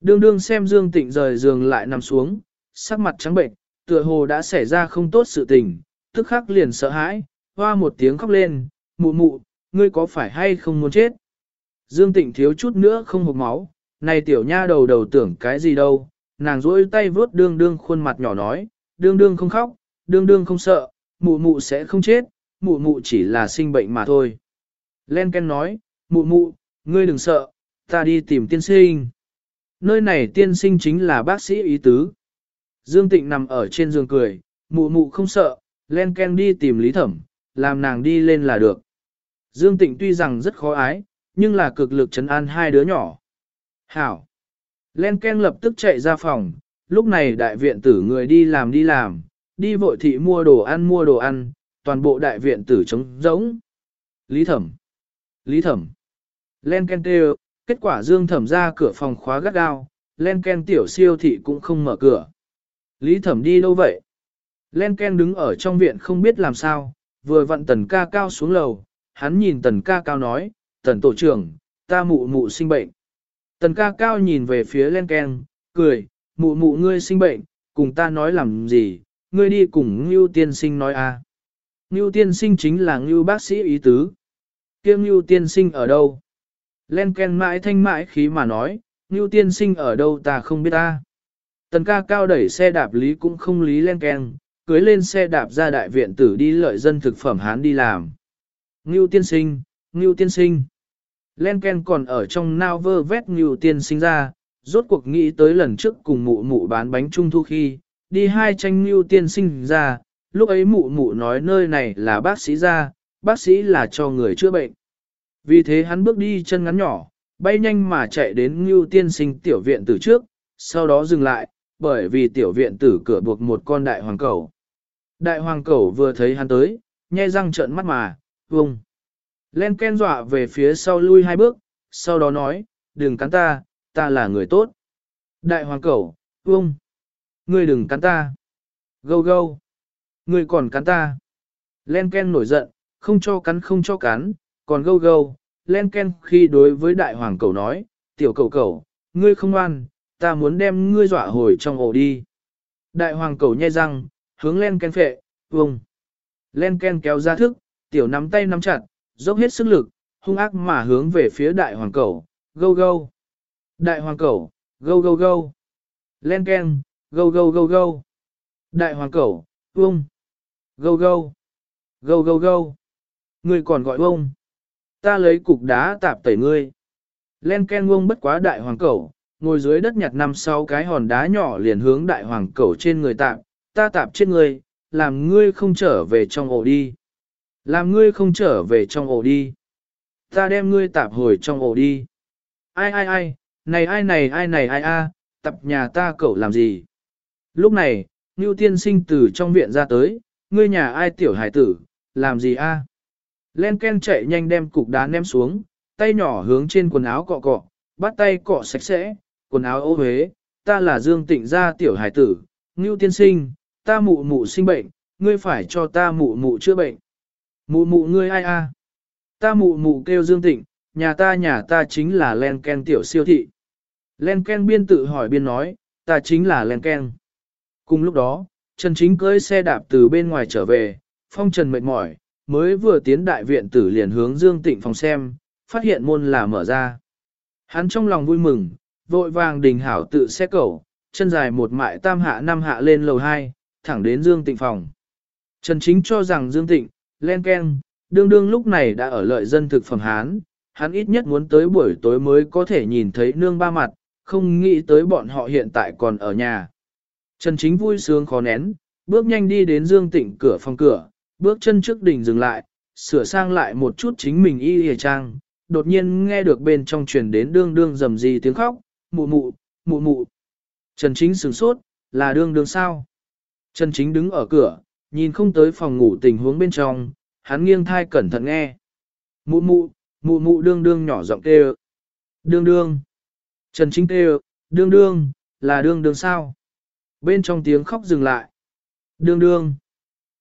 Đương đương xem Dương Tịnh rời giường lại nằm xuống, sắc mặt trắng bệnh, tựa hồ đã xảy ra không tốt sự tình, tức khắc liền sợ hãi, hoa một tiếng khóc lên, mụ mụ, ngươi có phải hay không muốn chết? Dương Tịnh thiếu chút nữa không hộp máu, này tiểu nha đầu đầu tưởng cái gì đâu, nàng rỗi tay vớt đương đương khuôn mặt nhỏ nói, đương đương không khóc, đương đương không sợ, mụ mụ sẽ không chết, mụ mụ chỉ là sinh bệnh mà thôi. Len Ken nói, mụ mụ, ngươi đừng sợ, ta đi tìm tiên sinh. Nơi này tiên sinh chính là bác sĩ ý tứ. Dương Tịnh nằm ở trên giường cười, mụ mụ không sợ, Len Ken đi tìm Lý Thẩm, làm nàng đi lên là được. Dương Tịnh tuy rằng rất khó ái, nhưng là cực lực chấn an hai đứa nhỏ. Hảo! Len Ken lập tức chạy ra phòng, lúc này đại viện tử người đi làm đi làm, đi vội thị mua đồ ăn mua đồ ăn, toàn bộ đại viện tử trống rỗng. Lý Thẩm! Lý Thẩm! Len Ken kêu, kết quả Dương Thẩm ra cửa phòng khóa gắt gao, Len Ken tiểu siêu thị cũng không mở cửa. Lý Thẩm đi đâu vậy? Len Ken đứng ở trong viện không biết làm sao, vừa vặn tần ca cao xuống lầu, hắn nhìn tần ca cao nói, tần tổ trưởng, ta mụ mụ sinh bệnh. Tần ca cao nhìn về phía Len Ken, cười, mụ mụ ngươi sinh bệnh, cùng ta nói làm gì, ngươi đi cùng Ngưu tiên sinh nói à. Ngưu tiên sinh chính là Ngưu bác sĩ ý tứ. Kiêm Ngưu tiên sinh ở đâu? Len Ken mãi thanh mãi khí mà nói, Ngưu tiên sinh ở đâu ta không biết ta. Tần ca cao đẩy xe đạp lý cũng không lý Len Ken, cưới lên xe đạp ra đại viện tử đi lợi dân thực phẩm hán đi làm. Ngưu tiên sinh, Ngưu tiên sinh. Len Ken còn ở trong nao vơ vét Ngưu tiên sinh ra, rốt cuộc nghĩ tới lần trước cùng mụ mụ bán bánh trung thu khi, đi hai tranh Ngưu tiên sinh ra, lúc ấy mụ mụ nói nơi này là bác sĩ ra, bác sĩ là cho người chữa bệnh. Vì thế hắn bước đi chân ngắn nhỏ, bay nhanh mà chạy đến Ngưu tiên sinh tiểu viện từ trước, sau đó dừng lại, bởi vì tiểu viện tử cửa buộc một con đại hoàng cẩu. Đại hoàng cẩu vừa thấy hắn tới, nhe răng trợn mắt mà, vung. Len Ken dọa về phía sau lui hai bước, sau đó nói, đừng cắn ta, ta là người tốt. Đại hoàng cẩu, vung. Ngươi đừng cắn ta. Gâu gâu. Ngươi còn cắn ta. Len Ken nổi giận, không cho cắn không cho cắn, còn gâu gâu. Len Ken khi đối với đại hoàng Cầu nói, tiểu cẩu cẩu, ngươi không ngoan, ta muốn đem ngươi dọa hồi trong ổ đi. Đại hoàng Cầu nhai răng, hướng len ken phệ, vùng. Len ken kéo ra thức, tiểu nắm tay nắm chặt, dốc hết sức lực, hung ác mà hướng về phía đại hoàng Cầu, gâu gâu. Đại hoàng Cầu, gâu gâu gâu. Len ken, gâu gâu gâu gâu. Đại hoàng cầu, vùng. Gâu gâu. Gâu gâu gâu. Ngươi còn gọi ông? Ta lấy cục đá tạp tẩy ngươi. Len ken vông bất quá đại hoàng cẩu, ngồi dưới đất nhặt năm sau cái hòn đá nhỏ liền hướng đại hoàng cẩu trên người tạp, ta tạp trên ngươi, làm ngươi không trở về trong ổ đi. Làm ngươi không trở về trong ổ đi. Ta đem ngươi tạp hồi trong ổ đi. Ai ai ai, này ai này ai này ai a, tập nhà ta cậu làm gì? Lúc này, Ngưu tiên sinh từ trong viện ra tới, ngươi nhà ai tiểu hải tử, làm gì a? Len Ken chạy nhanh đem cục đá ném xuống, tay nhỏ hướng trên quần áo cọ cọ, bắt tay cọ sạch sẽ, quần áo ô huế, ta là Dương Tịnh gia tiểu hải tử, Ngưu tiên sinh, ta mụ mụ sinh bệnh, ngươi phải cho ta mụ mụ chữa bệnh. Mụ mụ ngươi ai a? Ta mụ mụ kêu Dương Tịnh, nhà ta nhà ta chính là Len Ken tiểu siêu thị. Len Ken biên tự hỏi biên nói, ta chính là Len Ken. Cùng lúc đó, Trần Chính cưỡi xe đạp từ bên ngoài trở về, phong trần mệt mỏi, mới vừa tiến đại viện tử liền hướng Dương Tịnh phòng xem, phát hiện môn là mở ra. Hắn trong lòng vui mừng, vội vàng đình hảo tự xe cẩu, chân dài một mại tam hạ năm hạ lên lầu 2, thẳng đến Dương Tịnh phòng. Trần Chính cho rằng Dương Tịnh, len ken, đương đương lúc này đã ở lợi dân thực phẩm Hán, hắn ít nhất muốn tới buổi tối mới có thể nhìn thấy nương ba mặt, không nghĩ tới bọn họ hiện tại còn ở nhà. Trần Chính vui sướng khó nén, bước nhanh đi đến Dương Tịnh cửa phòng cửa, bước chân trước đỉnh dừng lại, sửa sang lại một chút chính mình y hề trang, đột nhiên nghe được bên trong truyền đến đương đương rầm gì tiếng khóc, mụ mụ, mụ mụ. Trần Chính sửng sốt, là đương đương sao? Trần Chính đứng ở cửa, nhìn không tới phòng ngủ tình huống bên trong, hắn nghiêng thai cẩn thận nghe. Mụ mụ, mụ mụ đương đương nhỏ giọng kêu. Đương đương. Trần Chính kêu, đương đương, là đương đương sao? Bên trong tiếng khóc dừng lại. Đương đương.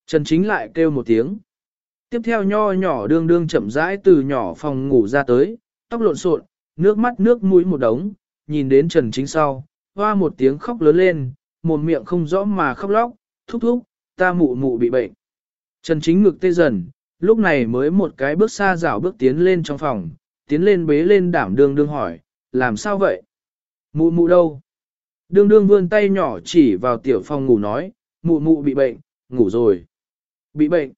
Trần Chính lại kêu một tiếng. Tiếp theo nho nhỏ đương đương chậm rãi từ nhỏ phòng ngủ ra tới, tóc lộn xộn, nước mắt nước mũi một đống, nhìn đến Trần Chính sau, hoa một tiếng khóc lớn lên, một miệng không rõ mà khóc lóc, thúc thúc, ta mụ mụ bị bệnh. Trần Chính ngực tê dần, lúc này mới một cái bước xa rảo bước tiến lên trong phòng, tiến lên bế lên đảm đương đương hỏi, làm sao vậy? Mụ mụ đâu? Đương đương vươn tay nhỏ chỉ vào tiểu phòng ngủ nói, mụ mụ bị bệnh, ngủ rồi. Bị bệnh.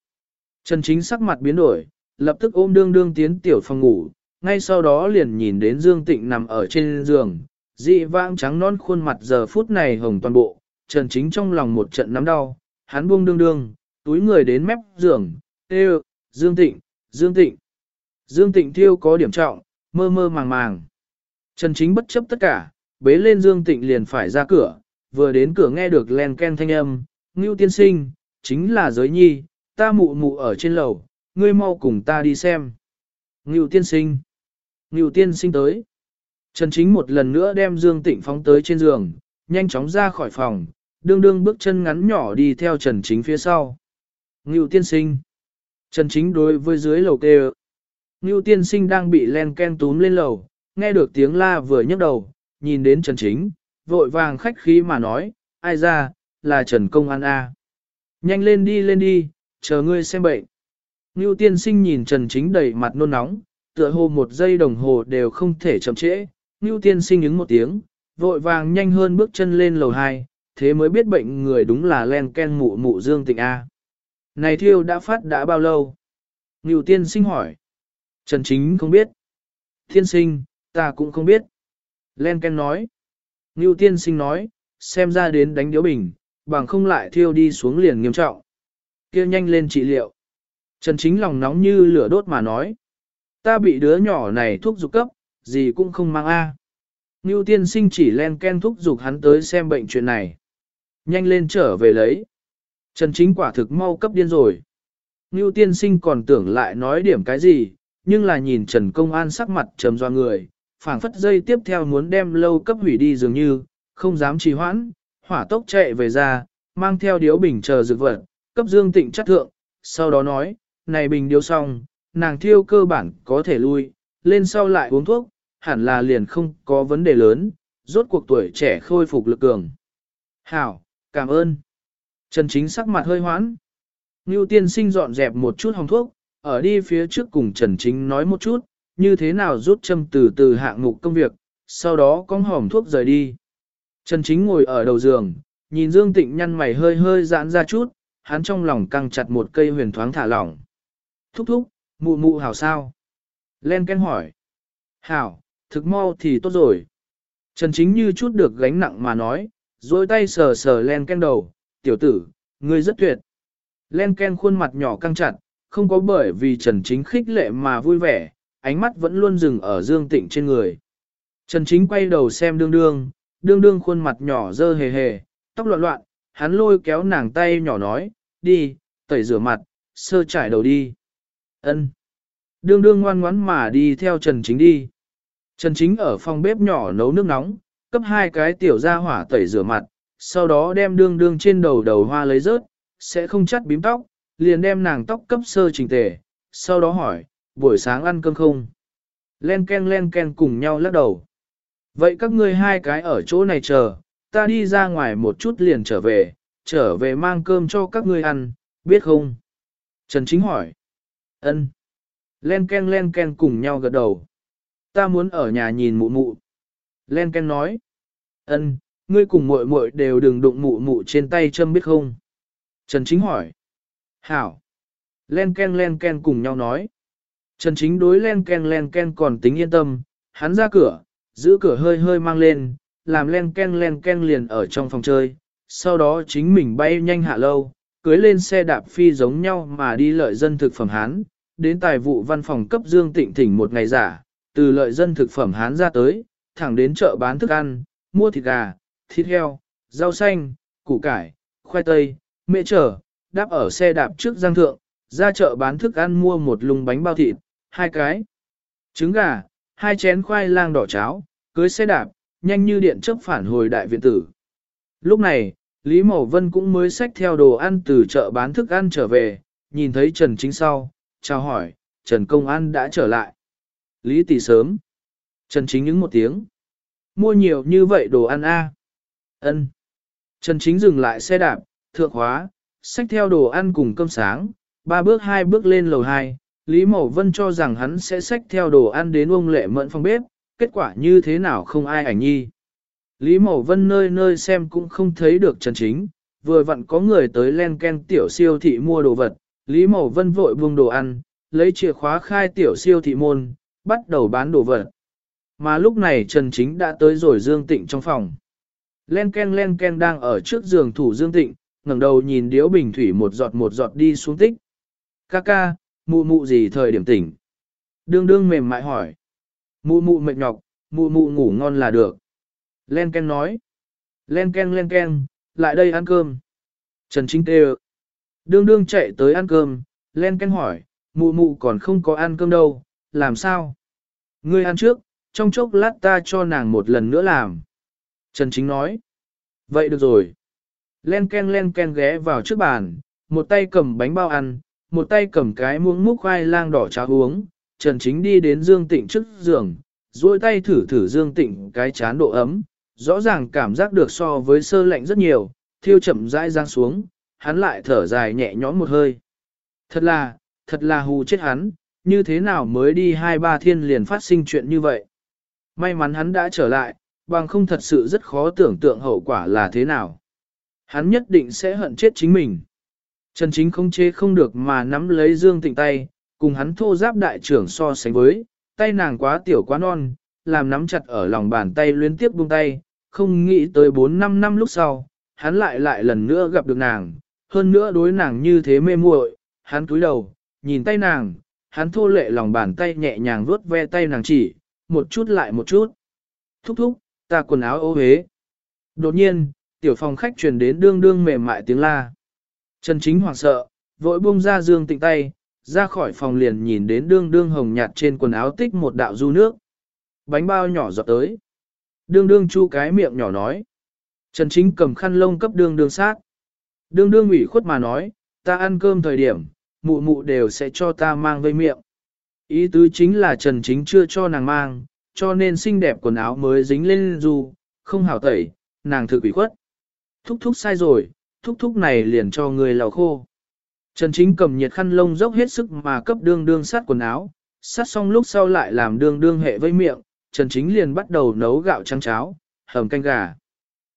Trần Chính sắc mặt biến đổi, lập tức ôm đương đương tiến tiểu phòng ngủ, ngay sau đó liền nhìn đến Dương Tịnh nằm ở trên giường, dị vãng trắng non khuôn mặt giờ phút này hồng toàn bộ, Trần Chính trong lòng một trận nắm đau, hắn buông đương đương, túi người đến mép giường, tê Dương Tịnh, Dương Tịnh. Dương Tịnh thiêu có điểm trọng, mơ mơ màng màng. Trần Chính bất chấp tất cả, bế lên Dương Tịnh liền phải ra cửa, vừa đến cửa nghe được len ken thanh âm, Ngưu tiên sinh, chính là giới nhi, ta mụ mụ ở trên lầu, ngươi mau cùng ta đi xem. Ngưu tiên sinh. Ngưu tiên sinh tới. Trần Chính một lần nữa đem Dương Tịnh phóng tới trên giường, nhanh chóng ra khỏi phòng, đương đương bước chân ngắn nhỏ đi theo Trần Chính phía sau. Ngưu tiên sinh. Trần Chính đối với dưới lầu kêu. Ngưu tiên sinh đang bị len ken túm lên lầu, nghe được tiếng la vừa nhấc đầu, nhìn đến Trần Chính, vội vàng khách khí mà nói, ai ra, là Trần Công An A. Nhanh lên đi lên đi, chờ ngươi xem bệnh. Ngưu tiên sinh nhìn Trần Chính đầy mặt nôn nóng, tựa hồ một giây đồng hồ đều không thể chậm trễ. Ngưu tiên sinh ứng một tiếng, vội vàng nhanh hơn bước chân lên lầu 2, thế mới biết bệnh người đúng là len ken mụ mụ dương tịnh A. Này thiêu đã phát đã bao lâu? Ngưu tiên sinh hỏi. Trần Chính không biết. Tiên sinh, ta cũng không biết. Len ken nói. Ngưu tiên sinh nói, xem ra đến đánh điếu bình, bằng không lại thiêu đi xuống liền nghiêm trọng. kia nhanh lên trị liệu. Trần Chính lòng nóng như lửa đốt mà nói. Ta bị đứa nhỏ này thuốc dục cấp, gì cũng không mang A. Ngưu tiên sinh chỉ len ken thuốc dục hắn tới xem bệnh chuyện này. Nhanh lên trở về lấy. Trần Chính quả thực mau cấp điên rồi. Ngưu tiên sinh còn tưởng lại nói điểm cái gì, nhưng là nhìn Trần Công An sắc mặt trầm doa người, phảng phất dây tiếp theo muốn đem lâu cấp hủy đi dường như, không dám trì hoãn, hỏa tốc chạy về ra, mang theo điếu bình chờ dược vật, cấp dương tịnh chất thượng, sau đó nói, này bình điếu xong, nàng thiêu cơ bản có thể lui, lên sau lại uống thuốc, hẳn là liền không có vấn đề lớn, rốt cuộc tuổi trẻ khôi phục lực cường. Hảo, cảm ơn. Trần Chính sắc mặt hơi hoãn. Ngưu tiên sinh dọn dẹp một chút hồng thuốc, ở đi phía trước cùng Trần Chính nói một chút, như thế nào rút châm từ từ hạng mục công việc, sau đó con hòm thuốc rời đi. Trần Chính ngồi ở đầu giường, nhìn Dương Tịnh nhăn mày hơi hơi giãn ra chút, hắn trong lòng căng chặt một cây huyền thoáng thả lỏng. Thúc thúc, mụ mụ hảo sao? Len Ken hỏi. Hảo, thực mau thì tốt rồi. Trần Chính như chút được gánh nặng mà nói, rồi tay sờ sờ Len Ken đầu, tiểu tử, ngươi rất tuyệt. Len Ken khuôn mặt nhỏ căng chặt, không có bởi vì Trần Chính khích lệ mà vui vẻ, ánh mắt vẫn luôn dừng ở Dương Tịnh trên người. Trần Chính quay đầu xem đương đương, đương đương khuôn mặt nhỏ dơ hề hề, tóc loạn loạn, hắn lôi kéo nàng tay nhỏ nói, đi, tẩy rửa mặt, sơ trải đầu đi. Ân. Đương đương ngoan ngoãn mà đi theo Trần Chính đi. Trần Chính ở phòng bếp nhỏ nấu nước nóng, cấp hai cái tiểu ra hỏa tẩy rửa mặt, sau đó đem đương đương trên đầu đầu hoa lấy rớt, sẽ không chắt bím tóc, liền đem nàng tóc cấp sơ chỉnh tề, sau đó hỏi, buổi sáng ăn cơm không? Len ken len ken cùng nhau lắc đầu. Vậy các ngươi hai cái ở chỗ này chờ, ta đi ra ngoài một chút liền trở về, trở về mang cơm cho các ngươi ăn, biết không? Trần Chính hỏi. Ân. Len ken len ken cùng nhau gật đầu. Ta muốn ở nhà nhìn mụ mụ. Len ken nói. Ân, ngươi cùng muội muội đều đừng đụng mụ mụ trên tay châm biết không? Trần Chính hỏi. Hảo. Len ken len ken cùng nhau nói. Trần Chính đối len ken len ken còn tính yên tâm, hắn ra cửa, giữ cửa hơi hơi mang lên, làm len ken len ken liền ở trong phòng chơi, sau đó chính mình bay nhanh hạ lâu, cưới lên xe đạp phi giống nhau mà đi lợi dân thực phẩm hán, đến tài vụ văn phòng cấp Dương Tịnh thỉnh một ngày giả, từ lợi dân thực phẩm hán ra tới, thẳng đến chợ bán thức ăn, mua thịt gà, thịt heo, rau xanh, củ cải, khoai tây, mễ trở, đáp ở xe đạp trước giang thượng, ra chợ bán thức ăn mua một lùng bánh bao thịt, hai cái, trứng gà, hai chén khoai lang đỏ cháo, cưới xe đạp, nhanh như điện chớp phản hồi đại viện tử. Lúc này, Lý Mậu Vân cũng mới xách theo đồ ăn từ chợ bán thức ăn trở về, nhìn thấy Trần Chính sau, chào hỏi, Trần Công An đã trở lại. Lý tỷ sớm. Trần Chính những một tiếng. Mua nhiều như vậy đồ ăn a. Ân. Trần Chính dừng lại xe đạp, thượng hóa, xách theo đồ ăn cùng cơm sáng, ba bước hai bước lên lầu hai. Lý Mậu Vân cho rằng hắn sẽ xách theo đồ ăn đến ông lệ mẫn phòng bếp, kết quả như thế nào không ai ảnh nhi. Lý Mậu Vân nơi nơi xem cũng không thấy được Trần Chính, vừa vặn có người tới len ken tiểu siêu thị mua đồ vật, Lý Mậu Vân vội buông đồ ăn, lấy chìa khóa khai tiểu siêu thị môn, bắt đầu bán đồ vật. Mà lúc này Trần Chính đã tới rồi Dương Tịnh trong phòng. Len ken len ken đang ở trước giường thủ Dương Tịnh, ngẩng đầu nhìn điếu bình thủy một giọt một giọt đi xuống tích. Kaka mụ mụ gì thời điểm tỉnh? Đương đương mềm mại hỏi. Mụ mụ mệt nhọc, mụ mụ ngủ ngon là được. Len ken nói. Len ken len ken, lại đây ăn cơm. Trần Chính tê Đương đương chạy tới ăn cơm, len ken hỏi, mụ mụ còn không có ăn cơm đâu, làm sao? Ngươi ăn trước, trong chốc lát ta cho nàng một lần nữa làm. Trần Chính nói. Vậy được rồi. Len ken len ken ghé vào trước bàn, một tay cầm bánh bao ăn, một tay cầm cái muỗng múc khoai lang đỏ cháo uống. Trần Chính đi đến Dương Tịnh trước giường, duỗi tay thử thử Dương Tịnh cái chán độ ấm, rõ ràng cảm giác được so với sơ lạnh rất nhiều, thiêu chậm rãi giang xuống, hắn lại thở dài nhẹ nhõm một hơi. Thật là, thật là hù chết hắn, như thế nào mới đi hai ba thiên liền phát sinh chuyện như vậy. May mắn hắn đã trở lại, bằng không thật sự rất khó tưởng tượng hậu quả là thế nào. Hắn nhất định sẽ hận chết chính mình. Trần Chính không chế không được mà nắm lấy Dương Tịnh tay, cùng hắn thô giáp đại trưởng so sánh với, tay nàng quá tiểu quá non, làm nắm chặt ở lòng bàn tay liên tiếp buông tay, không nghĩ tới 4-5 năm lúc sau, hắn lại lại lần nữa gặp được nàng, hơn nữa đối nàng như thế mê muội, hắn cúi đầu, nhìn tay nàng, hắn thô lệ lòng bàn tay nhẹ nhàng vuốt ve tay nàng chỉ, một chút lại một chút. Thúc thúc, ta quần áo ô hế. Đột nhiên, tiểu phòng khách truyền đến đương đương mềm mại tiếng la. Trần chính hoảng sợ, vội buông ra dương tịnh tay, ra khỏi phòng liền nhìn đến đương đương hồng nhạt trên quần áo tích một đạo du nước. Bánh bao nhỏ giọt tới. Đương đương chu cái miệng nhỏ nói. Trần chính cầm khăn lông cấp đương đương sát. Đương đương ủy khuất mà nói, ta ăn cơm thời điểm, mụ mụ đều sẽ cho ta mang vây miệng. Ý tứ chính là Trần Chính chưa cho nàng mang, cho nên xinh đẹp quần áo mới dính lên dù, không hảo tẩy, nàng thực ủy khuất. Thúc thúc sai rồi, thúc thúc này liền cho người lau khô. Trần Chính cầm nhiệt khăn lông dốc hết sức mà cấp đương đương sát quần áo, sát xong lúc sau lại làm đương đương hệ vây miệng, Trần Chính liền bắt đầu nấu gạo trắng cháo, hầm canh gà.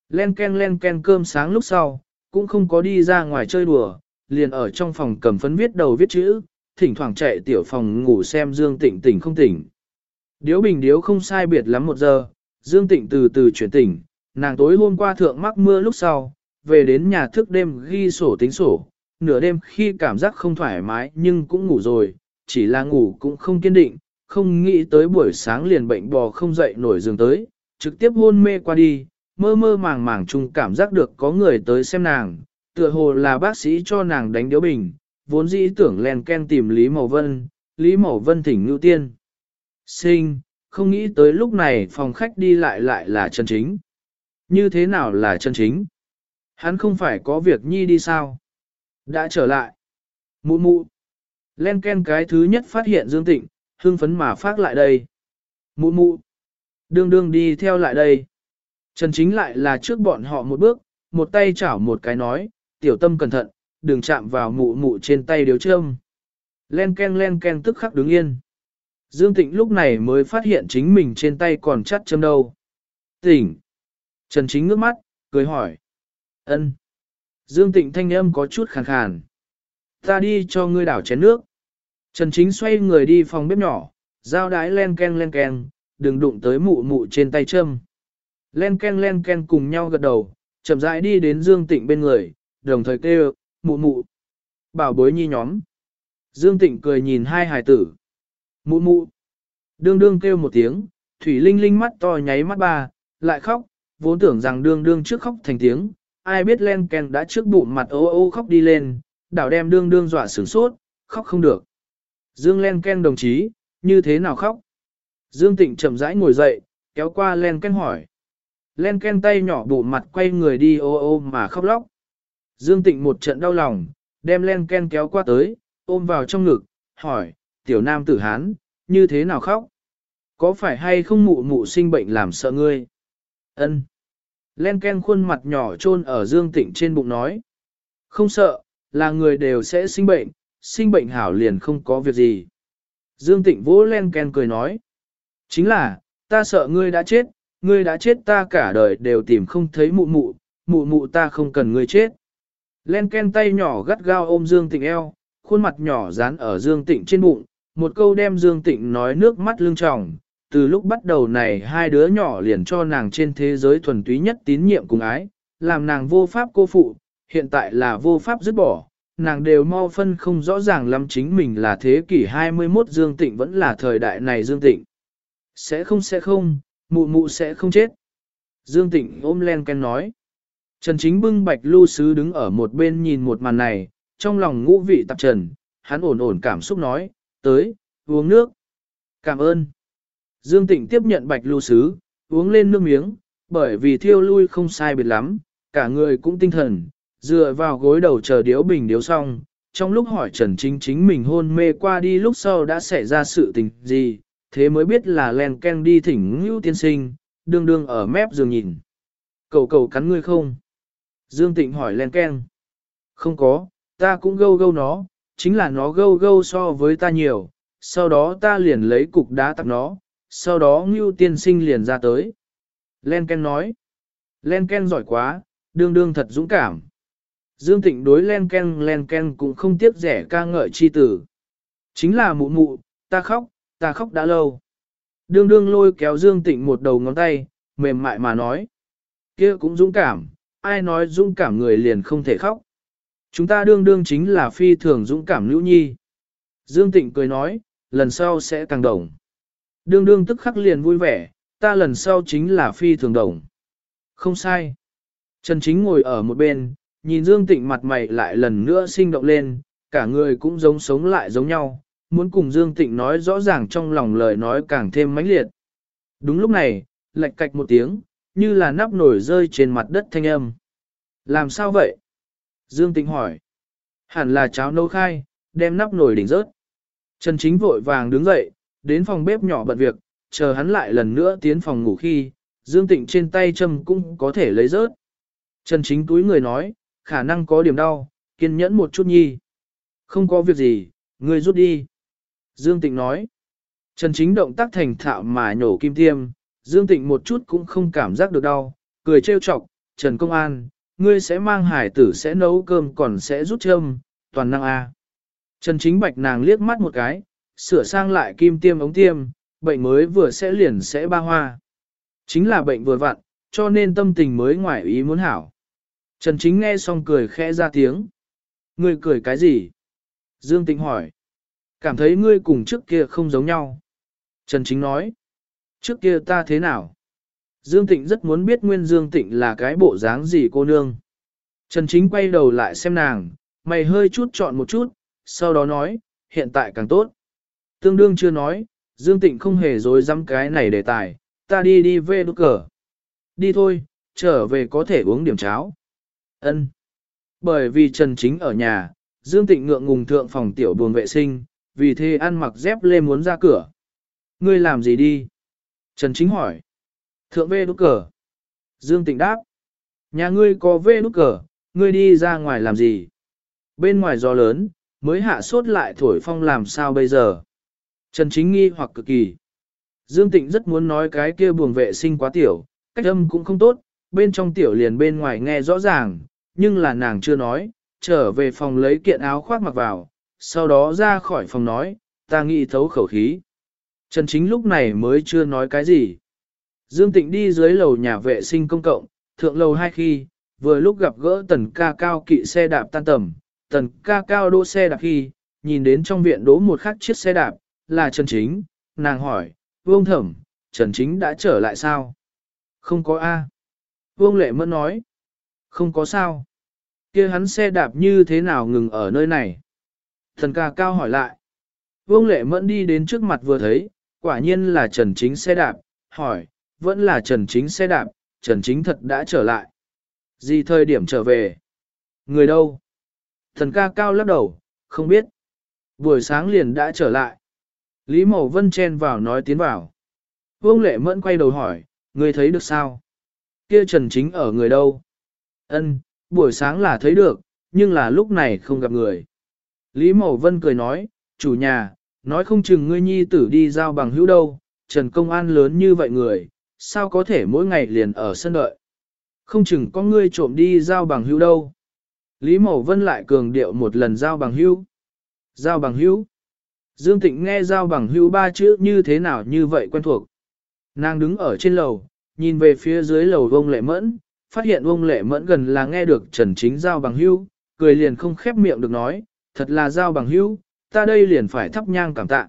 Len ken len ken cơm sáng lúc sau, cũng không có đi ra ngoài chơi đùa, liền ở trong phòng cầm phấn viết đầu viết chữ, thỉnh thoảng chạy tiểu phòng ngủ xem Dương Tịnh tỉnh không tỉnh. Điếu bình điếu không sai biệt lắm một giờ, Dương Tịnh từ từ chuyển tỉnh, nàng tối hôm qua thượng mắc mưa lúc sau, về đến nhà thức đêm ghi sổ tính sổ, nửa đêm khi cảm giác không thoải mái nhưng cũng ngủ rồi, chỉ là ngủ cũng không kiên định, không nghĩ tới buổi sáng liền bệnh bò không dậy nổi giường tới, trực tiếp hôn mê qua đi, mơ mơ màng màng chung cảm giác được có người tới xem nàng, tựa hồ là bác sĩ cho nàng đánh điếu bình, vốn dĩ tưởng len ken tìm Lý Mậu Vân, Lý Mậu Vân thỉnh ngưu tiên. Sinh, không nghĩ tới lúc này phòng khách đi lại lại là chân chính. Như thế nào là chân chính? Hắn không phải có việc nhi đi sao? Đã trở lại. Mụ mụ. Len ken cái thứ nhất phát hiện Dương Tịnh, hưng phấn mà phát lại đây. Mụ mụ. Đương đương đi theo lại đây. Trần chính lại là trước bọn họ một bước, một tay chảo một cái nói, tiểu tâm cẩn thận, đừng chạm vào mụ mụ trên tay điếu châm. Len ken len ken tức khắc đứng yên. Dương Tịnh lúc này mới phát hiện chính mình trên tay còn chắt châm đâu. Tỉnh. Trần Chính ngước mắt, cười hỏi ân. Dương Tịnh thanh âm có chút khàn khàn. Ta đi cho ngươi đảo chén nước. Trần Chính xoay người đi phòng bếp nhỏ, dao đái len ken len ken, đừng đụng tới mụ mụ trên tay châm. Len ken len ken cùng nhau gật đầu, chậm rãi đi đến Dương Tịnh bên người, đồng thời kêu, mụ mụ. Bảo bối nhi nhóm. Dương Tịnh cười nhìn hai hài tử. Mụ mụ. Đương đương kêu một tiếng, Thủy Linh Linh mắt to nháy mắt ba, lại khóc, vốn tưởng rằng đương đương trước khóc thành tiếng, ai biết len ken đã trước bụng mặt ô ô khóc đi lên, đảo đem đương đương dọa sửng sốt, khóc không được. Dương len ken đồng chí, như thế nào khóc? Dương Tịnh chậm rãi ngồi dậy, kéo qua len ken hỏi. Len ken tay nhỏ bụng mặt quay người đi ô ô mà khóc lóc. Dương Tịnh một trận đau lòng, đem len ken kéo qua tới, ôm vào trong ngực, hỏi, tiểu nam tử hán, như thế nào khóc? Có phải hay không mụ mụ sinh bệnh làm sợ ngươi? Ân. Len ken khuôn mặt nhỏ chôn ở Dương Tịnh trên bụng nói. Không sợ, là người đều sẽ sinh bệnh, sinh bệnh hảo liền không có việc gì. Dương Tịnh vỗ Len ken cười nói. Chính là, ta sợ ngươi đã chết, ngươi đã chết ta cả đời đều tìm không thấy mụ mụ, mụ mụ ta không cần ngươi chết. Len ken tay nhỏ gắt gao ôm Dương Tịnh eo, khuôn mặt nhỏ dán ở Dương Tịnh trên bụng, một câu đem Dương Tịnh nói nước mắt lưng tròng. Từ lúc bắt đầu này hai đứa nhỏ liền cho nàng trên thế giới thuần túy nhất tín nhiệm cùng ái, làm nàng vô pháp cô phụ, hiện tại là vô pháp dứt bỏ, nàng đều mau phân không rõ ràng lắm chính mình là thế kỷ 21 Dương Tịnh vẫn là thời đại này Dương Tịnh. Sẽ không sẽ không, mụ mụ sẽ không chết. Dương Tịnh ôm len ken nói. Trần Chính bưng bạch lưu sứ đứng ở một bên nhìn một màn này, trong lòng ngũ vị tạp trần, hắn ổn ổn cảm xúc nói, tới, uống nước. Cảm ơn. Dương Tịnh tiếp nhận bạch lưu sứ, uống lên nước miếng, bởi vì thiêu lui không sai biệt lắm, cả người cũng tinh thần, dựa vào gối đầu chờ điếu bình điếu xong. Trong lúc hỏi Trần Chính chính mình hôn mê qua đi lúc sau đã xảy ra sự tình gì, thế mới biết là len ken đi thỉnh ngưu tiên sinh, đương đương ở mép giường nhìn. Cầu cầu cắn ngươi không? Dương Tịnh hỏi len ken. Không có, ta cũng gâu gâu nó, chính là nó gâu gâu so với ta nhiều, sau đó ta liền lấy cục đá tặng nó, sau đó ngưu tiên sinh liền ra tới. Len ken nói. Len ken giỏi quá, đương đương thật dũng cảm. Dương Tịnh đối len ken len ken cũng không tiếc rẻ ca ngợi chi tử. Chính là mụ mụ, ta khóc, ta khóc đã lâu. Đương đương lôi kéo Dương Tịnh một đầu ngón tay, mềm mại mà nói. kia cũng dũng cảm, ai nói dũng cảm người liền không thể khóc. Chúng ta đương đương chính là phi thường dũng cảm nữ nhi. Dương Tịnh cười nói, lần sau sẽ càng đồng. Đương đương tức khắc liền vui vẻ, ta lần sau chính là phi thường đồng. Không sai. Trần Chính ngồi ở một bên, nhìn Dương Tịnh mặt mày lại lần nữa sinh động lên, cả người cũng giống sống lại giống nhau, muốn cùng Dương Tịnh nói rõ ràng trong lòng lời nói càng thêm mãnh liệt. Đúng lúc này, lạch cạch một tiếng, như là nắp nổi rơi trên mặt đất thanh âm. Làm sao vậy? Dương Tịnh hỏi. Hẳn là cháo nấu khai, đem nắp nồi đỉnh rớt. Trần Chính vội vàng đứng dậy, đến phòng bếp nhỏ bận việc, chờ hắn lại lần nữa tiến phòng ngủ khi, Dương Tịnh trên tay châm cũng có thể lấy rớt. Trần Chính túi người nói, khả năng có điểm đau, kiên nhẫn một chút nhi. Không có việc gì, ngươi rút đi. Dương Tịnh nói. Trần Chính động tác thành thạo mà nhổ kim tiêm, Dương Tịnh một chút cũng không cảm giác được đau, cười trêu chọc, Trần Công An, ngươi sẽ mang hải tử sẽ nấu cơm còn sẽ rút châm, toàn năng A. Trần Chính Bạch nàng liếc mắt một cái, sửa sang lại kim tiêm ống tiêm, bệnh mới vừa sẽ liền sẽ ba hoa. Chính là bệnh vừa vặn, cho nên tâm tình mới ngoài ý muốn hảo. Trần Chính nghe xong cười khẽ ra tiếng. Ngươi cười cái gì? Dương Tịnh hỏi. Cảm thấy ngươi cùng trước kia không giống nhau. Trần Chính nói. Trước kia ta thế nào? Dương Tịnh rất muốn biết nguyên Dương Tịnh là cái bộ dáng gì cô nương. Trần Chính quay đầu lại xem nàng, mày hơi chút chọn một chút, sau đó nói, hiện tại càng tốt. Tương đương chưa nói, Dương Tịnh không hề dối dám cái này đề tài, ta đi đi về đốt cờ. Đi thôi, trở về có thể uống điểm cháo. Ân. Bởi vì Trần Chính ở nhà, Dương Tịnh ngượng ngùng thượng phòng tiểu buồng vệ sinh, vì thế ăn mặc dép lê muốn ra cửa. Ngươi làm gì đi? Trần Chính hỏi. Thượng vê nút cờ. Dương Tịnh đáp. Nhà ngươi có vê nút cờ, ngươi đi ra ngoài làm gì? Bên ngoài gió lớn, mới hạ sốt lại thổi phong làm sao bây giờ? Trần Chính nghi hoặc cực kỳ. Dương Tịnh rất muốn nói cái kia buồng vệ sinh quá tiểu, cách âm cũng không tốt, bên trong tiểu liền bên ngoài nghe rõ ràng, nhưng là nàng chưa nói, trở về phòng lấy kiện áo khoác mặc vào, sau đó ra khỏi phòng nói, ta nghĩ thấu khẩu khí. Trần Chính lúc này mới chưa nói cái gì. Dương Tịnh đi dưới lầu nhà vệ sinh công cộng, thượng lầu hai khi, vừa lúc gặp gỡ tần ca cao kỵ xe đạp tan tầm, tần ca cao đỗ xe đạp khi, nhìn đến trong viện đỗ một khắc chiếc xe đạp, là Trần Chính, nàng hỏi, vương thẩm, Trần Chính đã trở lại sao? Không có A. Vương Lệ Mẫn nói, không có sao. kia hắn xe đạp như thế nào ngừng ở nơi này? Thần ca cao hỏi lại. Vương Lệ Mẫn đi đến trước mặt vừa thấy, quả nhiên là Trần Chính xe đạp, hỏi, vẫn là Trần Chính xe đạp, Trần Chính thật đã trở lại. Gì thời điểm trở về? Người đâu? Thần ca cao lắc đầu, không biết. Buổi sáng liền đã trở lại. Lý Mậu Vân chen vào nói tiến vào. Vương Lệ Mẫn quay đầu hỏi, người thấy được sao? Kia Trần Chính ở người đâu? Ân, buổi sáng là thấy được, nhưng là lúc này không gặp người. Lý Mậu Vân cười nói, chủ nhà, nói không chừng ngươi nhi tử đi giao bằng hữu đâu, Trần Công An lớn như vậy người, sao có thể mỗi ngày liền ở sân đợi. Không chừng có ngươi trộm đi giao bằng hữu đâu. Lý Mậu Vân lại cường điệu một lần giao bằng hữu. Giao bằng hữu. Dương Tịnh nghe giao bằng hữu ba chữ như thế nào như vậy quen thuộc. Nàng đứng ở trên lầu, nhìn về phía dưới lầu vông lệ mẫn, phát hiện vông lệ mẫn gần là nghe được Trần Chính giao bằng hữu, cười liền không khép miệng được nói, thật là giao bằng hữu, ta đây liền phải thắp nhang cảm tạ.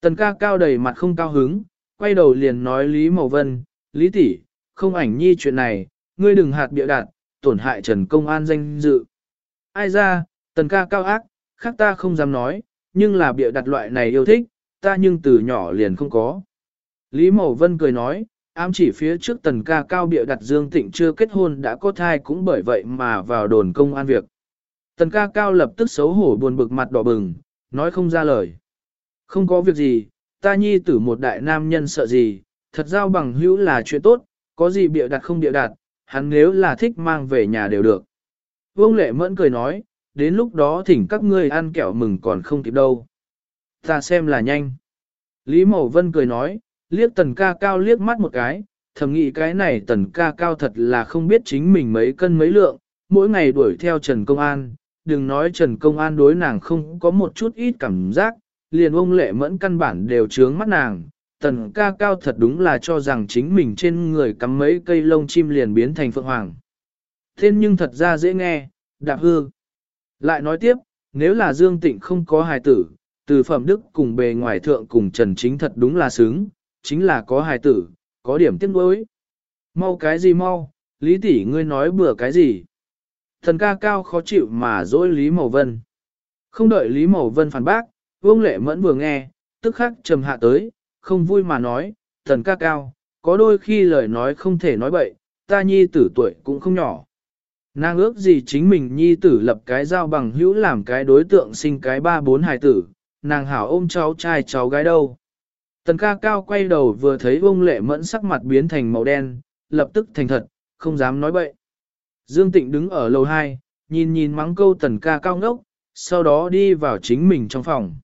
Tần ca cao đầy mặt không cao hứng, quay đầu liền nói Lý Mậu Vân, Lý tỷ, không ảnh nhi chuyện này, ngươi đừng hạt bịa đặt, tổn hại Trần Công An danh dự. Ai ra, tần ca cao ác, khác ta không dám nói, nhưng là bịa đặt loại này yêu thích, ta nhưng từ nhỏ liền không có. Lý Mậu Vân cười nói, ám chỉ phía trước tần ca cao bịa đặt Dương Tịnh chưa kết hôn đã có thai cũng bởi vậy mà vào đồn công an việc. Tần ca cao lập tức xấu hổ buồn bực mặt đỏ bừng, nói không ra lời. Không có việc gì, ta nhi tử một đại nam nhân sợ gì, thật giao bằng hữu là chuyện tốt, có gì bịa đặt không bịa đặt, hắn nếu là thích mang về nhà đều được. Vương Lệ Mẫn cười nói, đến lúc đó thỉnh các ngươi ăn kẹo mừng còn không kịp đâu. Ta xem là nhanh. Lý Mậu Vân cười nói, liếc tần ca cao liếc mắt một cái, thầm nghĩ cái này tần ca cao thật là không biết chính mình mấy cân mấy lượng, mỗi ngày đuổi theo Trần Công An, đừng nói Trần Công An đối nàng không có một chút ít cảm giác, liền ông lệ mẫn căn bản đều trướng mắt nàng. Tần ca cao thật đúng là cho rằng chính mình trên người cắm mấy cây lông chim liền biến thành phượng hoàng. Thế nhưng thật ra dễ nghe, đạp hư. Lại nói tiếp, nếu là Dương Tịnh không có hài tử, từ phẩm đức cùng bề ngoài thượng cùng Trần Chính thật đúng là sướng, chính là có hài tử, có điểm tiếc nuối. Mau cái gì mau, Lý tỷ ngươi nói bừa cái gì? Thần ca cao khó chịu mà dỗi Lý Mậu Vân. Không đợi Lý Mậu Vân phản bác, Vương Lệ Mẫn vừa nghe, tức khắc trầm hạ tới, không vui mà nói, thần ca cao, có đôi khi lời nói không thể nói bậy, ta nhi tử tuổi cũng không nhỏ. Nàng ước gì chính mình nhi tử lập cái giao bằng hữu làm cái đối tượng sinh cái ba bốn hài tử, nàng hảo ôm cháu trai cháu gái đâu. Tần ca cao quay đầu vừa thấy ông lệ mẫn sắc mặt biến thành màu đen, lập tức thành thật, không dám nói bậy. Dương Tịnh đứng ở lầu 2, nhìn nhìn mắng câu tần ca cao ngốc, sau đó đi vào chính mình trong phòng.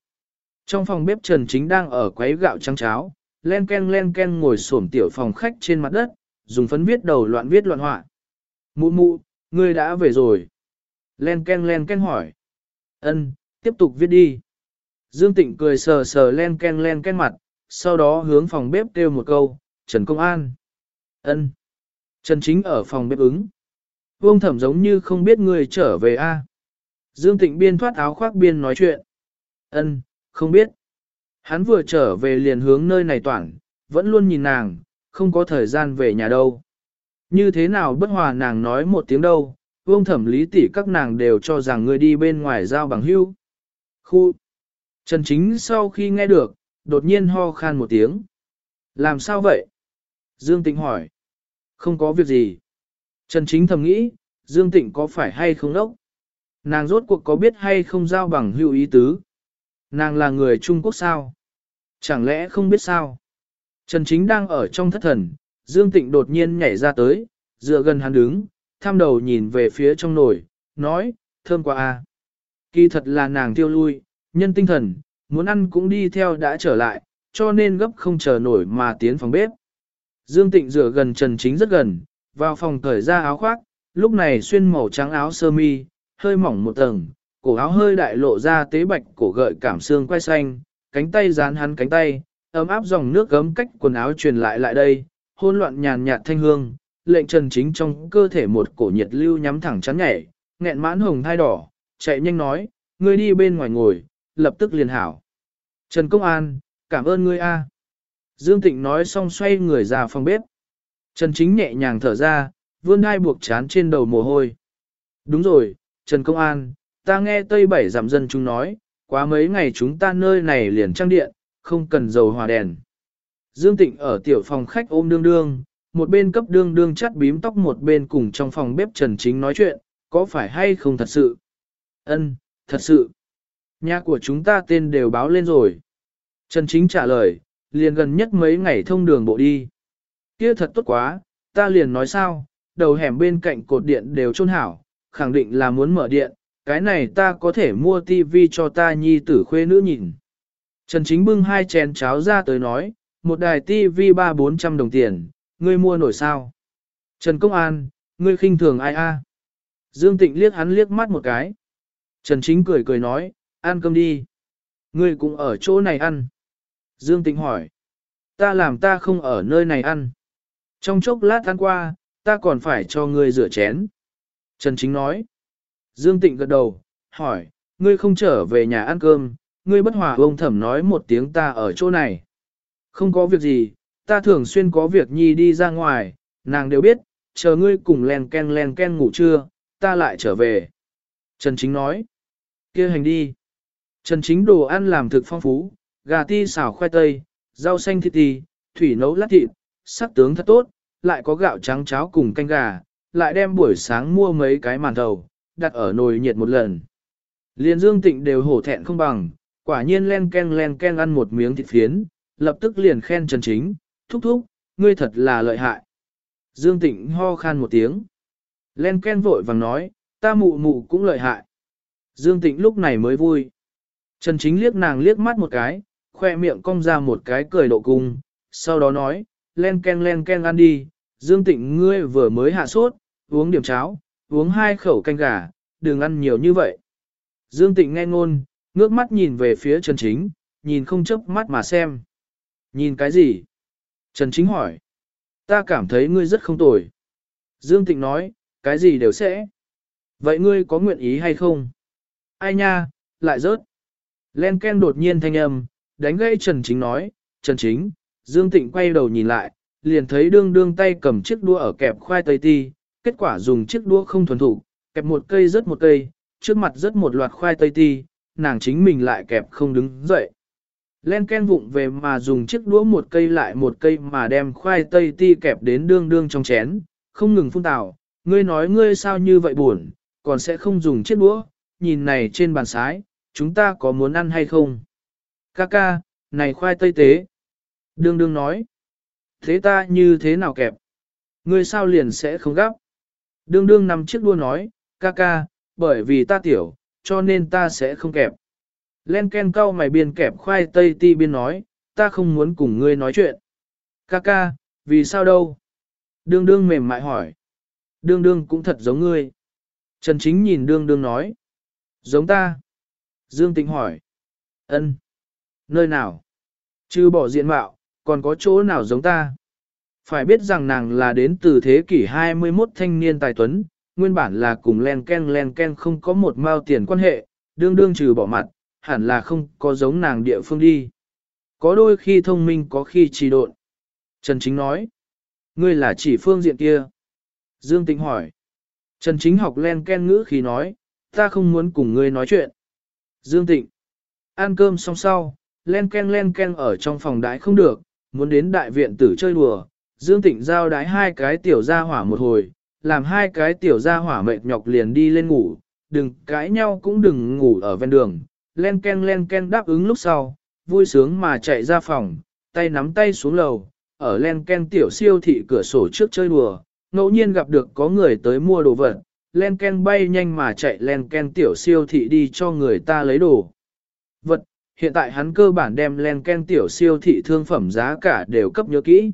Trong phòng bếp Trần Chính đang ở quấy gạo trắng cháo, len ken len ken ngồi xổm tiểu phòng khách trên mặt đất, dùng phấn viết đầu loạn viết loạn họa. Mụ mụ, ngươi đã về rồi. Len ken len ken hỏi. Ân, tiếp tục viết đi. Dương Tịnh cười sờ sờ len ken len ken mặt, sau đó hướng phòng bếp kêu một câu, Trần Công An. Ân. Trần Chính ở phòng bếp ứng. Vương thẩm giống như không biết người trở về a. Dương Tịnh biên thoát áo khoác biên nói chuyện. Ân, không biết. Hắn vừa trở về liền hướng nơi này toàn, vẫn luôn nhìn nàng, không có thời gian về nhà đâu. Như thế nào bất hòa nàng nói một tiếng đâu, vương thẩm lý tỷ các nàng đều cho rằng người đi bên ngoài giao bằng hưu. Khu. Trần Chính sau khi nghe được, đột nhiên ho khan một tiếng. Làm sao vậy? Dương Tịnh hỏi. Không có việc gì. Trần Chính thầm nghĩ, Dương Tịnh có phải hay không đốc? Nàng rốt cuộc có biết hay không giao bằng hữu ý tứ? Nàng là người Trung Quốc sao? Chẳng lẽ không biết sao? Trần Chính đang ở trong thất thần, Dương Tịnh đột nhiên nhảy ra tới, dựa gần hắn đứng, tham đầu nhìn về phía trong nồi, nói, thơm quá a! Kỳ thật là nàng tiêu lui, nhân tinh thần, muốn ăn cũng đi theo đã trở lại, cho nên gấp không chờ nổi mà tiến phòng bếp. Dương Tịnh rửa gần Trần Chính rất gần, vào phòng cởi ra áo khoác, lúc này xuyên màu trắng áo sơ mi, hơi mỏng một tầng, cổ áo hơi đại lộ ra tế bạch cổ gợi cảm xương quay xanh, cánh tay dán hắn cánh tay, ấm áp dòng nước gấm cách quần áo truyền lại lại đây, hôn loạn nhàn nhạt thanh hương, lệnh Trần Chính trong cơ thể một cổ nhiệt lưu nhắm thẳng chắn nhảy, nghẹn mãn hồng thai đỏ, chạy nhanh nói, ngươi đi bên ngoài ngồi, lập tức liền hảo. Trần Công An, cảm ơn ngươi a. Dương Tịnh nói xong xoay người ra phòng bếp. Trần Chính nhẹ nhàng thở ra, vươn hai buộc chán trên đầu mồ hôi. Đúng rồi, Trần Công An, ta nghe Tây Bảy giảm dân chúng nói, quá mấy ngày chúng ta nơi này liền trang điện, không cần dầu hòa đèn. Dương Tịnh ở tiểu phòng khách ôm đương đương, một bên cấp đương đương chắt bím tóc một bên cùng trong phòng bếp Trần Chính nói chuyện, có phải hay không thật sự? Ân, thật sự. Nhà của chúng ta tên đều báo lên rồi. Trần Chính trả lời, liền gần nhất mấy ngày thông đường bộ đi. Kia thật tốt quá, ta liền nói sao, đầu hẻm bên cạnh cột điện đều trôn hảo, khẳng định là muốn mở điện, cái này ta có thể mua tivi cho ta nhi tử khuê nữ nhìn. Trần Chính bưng hai chén cháo ra tới nói, một đài tv ba bốn trăm đồng tiền, ngươi mua nổi sao? Trần Công An, ngươi khinh thường ai a? Dương Tịnh liếc hắn liếc mắt một cái. Trần Chính cười cười nói, ăn cơm đi. Ngươi cũng ở chỗ này ăn. Dương Tịnh hỏi. Ta làm ta không ở nơi này ăn. Trong chốc lát ăn qua, ta còn phải cho ngươi rửa chén. Trần Chính nói. Dương Tịnh gật đầu, hỏi, ngươi không trở về nhà ăn cơm, ngươi bất hòa ông thẩm nói một tiếng ta ở chỗ này. Không có việc gì, ta thường xuyên có việc nhi đi ra ngoài, nàng đều biết, chờ ngươi cùng len ken len ken ngủ trưa, ta lại trở về. Trần Chính nói, kia hành đi. Trần Chính đồ ăn làm thực phong phú, gà ti xào khoai tây, rau xanh thịt ti, thủy nấu lát thịt, sắc tướng thật tốt, lại có gạo trắng cháo cùng canh gà, lại đem buổi sáng mua mấy cái màn thầu, đặt ở nồi nhiệt một lần. Liên Dương Tịnh đều hổ thẹn không bằng, quả nhiên len ken len ken ăn một miếng thịt phiến, lập tức liền khen Trần Chính, thúc thúc, ngươi thật là lợi hại. Dương Tịnh ho khan một tiếng. Len ken vội vàng nói, ta mụ mụ cũng lợi hại. Dương Tịnh lúc này mới vui. Trần Chính liếc nàng liếc mắt một cái, khoe miệng cong ra một cái cười độ cung, sau đó nói, len ken len ken ăn đi, Dương Tịnh ngươi vừa mới hạ sốt, uống điểm cháo, uống hai khẩu canh gà, đừng ăn nhiều như vậy. Dương Tịnh nghe ngôn, ngước mắt nhìn về phía Trần Chính, nhìn không chớp mắt mà xem. Nhìn cái gì? Trần Chính hỏi. Ta cảm thấy ngươi rất không tồi. Dương Tịnh nói, cái gì đều sẽ. Vậy ngươi có nguyện ý hay không? Ai nha, lại rớt. Len Ken đột nhiên thanh âm, đánh gây Trần Chính nói, Trần Chính, Dương Tịnh quay đầu nhìn lại, liền thấy đương đương tay cầm chiếc đũa ở kẹp khoai tây ti, kết quả dùng chiếc đũa không thuần thủ, kẹp một cây rớt một cây, trước mặt rớt một loạt khoai tây ti, nàng chính mình lại kẹp không đứng dậy. Len Ken vụng về mà dùng chiếc đũa một cây lại một cây mà đem khoai tây ti kẹp đến đương đương trong chén, không ngừng phun tào, ngươi nói ngươi sao như vậy buồn, còn sẽ không dùng chiếc đũa, nhìn này trên bàn sái, chúng ta có muốn ăn hay không? Kaka, này khoai tây tế. Đương đương nói, thế ta như thế nào kẹp? Ngươi sao liền sẽ không gấp? Đương đương nằm chiếc đua nói, Kaka, bởi vì ta tiểu, cho nên ta sẽ không kẹp. Len Ken cau mày biên kẹp khoai tây ti biên nói, ta không muốn cùng ngươi nói chuyện. Kaka, vì sao đâu? Đương đương mềm mại hỏi. Đương đương cũng thật giống ngươi. Trần Chính nhìn đương đương nói. Giống ta. Dương Tĩnh hỏi. ân, Nơi nào? Chứ bỏ diện mạo, còn có chỗ nào giống ta? Phải biết rằng nàng là đến từ thế kỷ 21 thanh niên tài tuấn, nguyên bản là cùng len ken len ken không có một mao tiền quan hệ, đương đương trừ bỏ mặt, hẳn là không có giống nàng địa phương đi. Có đôi khi thông minh có khi trì độn. Trần Chính nói, ngươi là chỉ phương diện kia. Dương Tĩnh hỏi, Trần Chính học len ken ngữ khi nói, ta không muốn cùng ngươi nói chuyện. Dương Tịnh, ăn cơm xong sau, len ken len ken ở trong phòng đái không được, muốn đến đại viện tử chơi đùa. Dương Tịnh giao đái hai cái tiểu gia hỏa một hồi, làm hai cái tiểu gia hỏa mệt nhọc liền đi lên ngủ, đừng cãi nhau cũng đừng ngủ ở ven đường. Len ken len ken đáp ứng lúc sau, vui sướng mà chạy ra phòng, tay nắm tay xuống lầu, ở len ken tiểu siêu thị cửa sổ trước chơi đùa, ngẫu nhiên gặp được có người tới mua đồ vật, len ken bay nhanh mà chạy len ken tiểu siêu thị đi cho người ta lấy đồ. Vật, hiện tại hắn cơ bản đem len ken tiểu siêu thị thương phẩm giá cả đều cấp nhớ kỹ.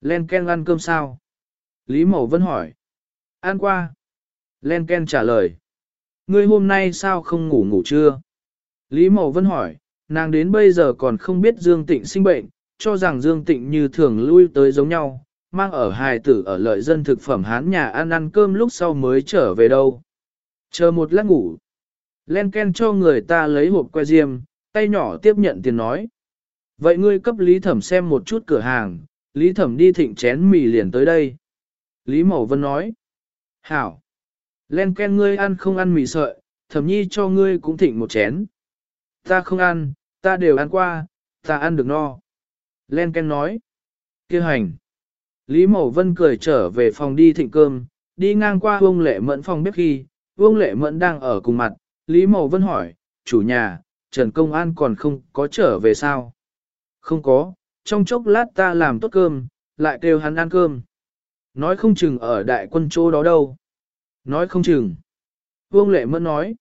Len ken ăn cơm sao? Lý Mậu Vân hỏi. Ăn qua. Len ken trả lời. Ngươi hôm nay sao không ngủ ngủ trưa? Lý Mậu Vân hỏi, nàng đến bây giờ còn không biết Dương Tịnh sinh bệnh, cho rằng Dương Tịnh như thường lui tới giống nhau, mang ở hài tử ở lợi dân thực phẩm hán nhà ăn ăn cơm lúc sau mới trở về đâu. Chờ một lát ngủ. Len Ken cho người ta lấy hộp que diêm, tay nhỏ tiếp nhận tiền nói. Vậy ngươi cấp Lý Thẩm xem một chút cửa hàng, Lý Thẩm đi thịnh chén mì liền tới đây. Lý Mậu Vân nói. Hảo. Len Ken ngươi ăn không ăn mì sợi, thẩm nhi cho ngươi cũng thịnh một chén. Ta không ăn, ta đều ăn qua, ta ăn được no. Len Ken nói. Kêu hành. Lý Mậu Vân cười trở về phòng đi thịnh cơm, đi ngang qua Vương Lệ Mẫn phòng bếp khi, Vương Lệ Mẫn đang ở cùng mặt, Lý Mậu Vân hỏi, chủ nhà, Trần Công An còn không có trở về sao? Không có, trong chốc lát ta làm tốt cơm, lại kêu hắn ăn cơm. Nói không chừng ở đại quân chỗ đó đâu. Nói không chừng. Vương Lệ Mẫn nói,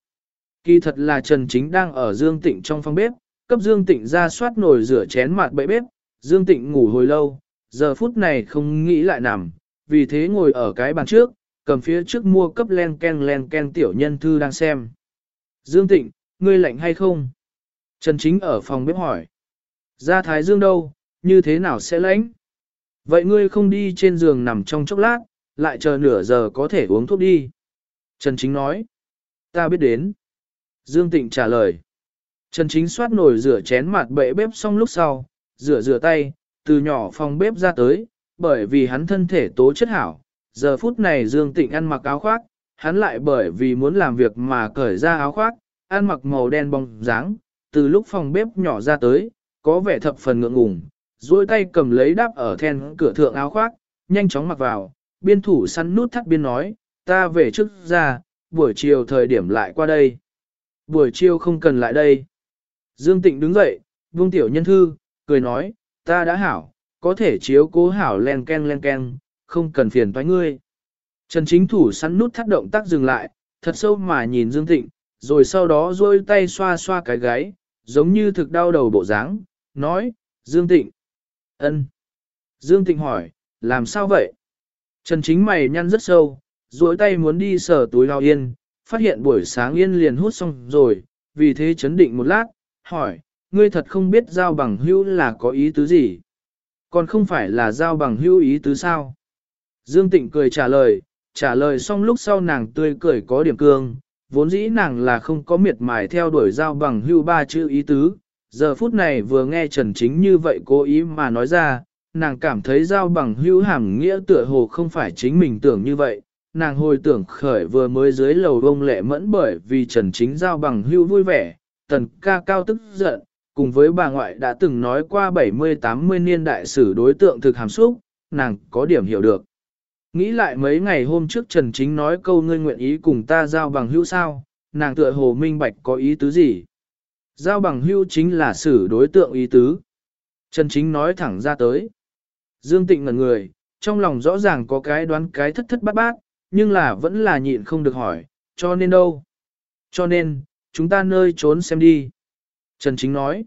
kỳ thật là Trần Chính đang ở Dương Tịnh trong phòng bếp, cấp Dương Tịnh ra soát nồi rửa chén mặt bậy bếp, Dương Tịnh ngủ hồi lâu, giờ phút này không nghĩ lại nằm, vì thế ngồi ở cái bàn trước, cầm phía trước mua cấp len ken len ken tiểu nhân thư đang xem. Dương Tịnh, ngươi lạnh hay không? Trần Chính ở phòng bếp hỏi. Ra Thái Dương đâu, như thế nào sẽ lạnh? Vậy ngươi không đi trên giường nằm trong chốc lát, lại chờ nửa giờ có thể uống thuốc đi. Trần Chính nói. Ta biết đến. Dương Tịnh trả lời. Trần Chính xoát nồi rửa chén mặt bệ bếp xong lúc sau, rửa rửa tay, từ nhỏ phòng bếp ra tới, bởi vì hắn thân thể tố chất hảo. Giờ phút này Dương Tịnh ăn mặc áo khoác, hắn lại bởi vì muốn làm việc mà cởi ra áo khoác, ăn mặc màu đen bóng dáng, từ lúc phòng bếp nhỏ ra tới, có vẻ thập phần ngượng ngùng, duỗi tay cầm lấy đáp ở then cửa thượng áo khoác, nhanh chóng mặc vào, biên thủ săn nút thắt biên nói, ta về trước ra, buổi chiều thời điểm lại qua đây. Buổi chiều không cần lại đây. Dương Tịnh đứng dậy, vương tiểu nhân thư, cười nói, ta đã hảo, có thể chiếu cố hảo len ken len ken, không cần phiền toái ngươi. Trần chính thủ sắn nút thắt động tác dừng lại, thật sâu mà nhìn Dương Tịnh, rồi sau đó duỗi tay xoa xoa cái gáy, giống như thực đau đầu bộ dáng, nói, Dương Tịnh. ân. Dương Tịnh hỏi, làm sao vậy? Trần chính mày nhăn rất sâu, duỗi tay muốn đi sờ túi lao yên, phát hiện buổi sáng yên liền hút xong rồi, vì thế chấn định một lát, hỏi, ngươi thật không biết giao bằng hữu là có ý tứ gì? Còn không phải là giao bằng hữu ý tứ sao? Dương Tịnh cười trả lời, trả lời xong lúc sau nàng tươi cười có điểm cương, vốn dĩ nàng là không có miệt mài theo đuổi giao bằng hưu ba chữ ý tứ, giờ phút này vừa nghe Trần Chính như vậy cố ý mà nói ra, nàng cảm thấy giao bằng hưu hàm nghĩa tựa hồ không phải chính mình tưởng như vậy, nàng hồi tưởng khởi vừa mới dưới lầu bông lệ mẫn bởi vì Trần Chính giao bằng hưu vui vẻ, tần ca cao tức giận, cùng với bà ngoại đã từng nói qua 70-80 niên đại sử đối tượng thực hàm xúc, nàng có điểm hiểu được. Nghĩ lại mấy ngày hôm trước Trần Chính nói câu ngươi nguyện ý cùng ta giao bằng hữu sao, nàng tựa hồ minh bạch có ý tứ gì. Giao bằng hữu chính là xử đối tượng ý tứ. Trần Chính nói thẳng ra tới. Dương Tịnh ngẩn người, trong lòng rõ ràng có cái đoán cái thất thất bát bát, nhưng là vẫn là nhịn không được hỏi, cho nên đâu? Cho nên, chúng ta nơi trốn xem đi. Trần Chính nói.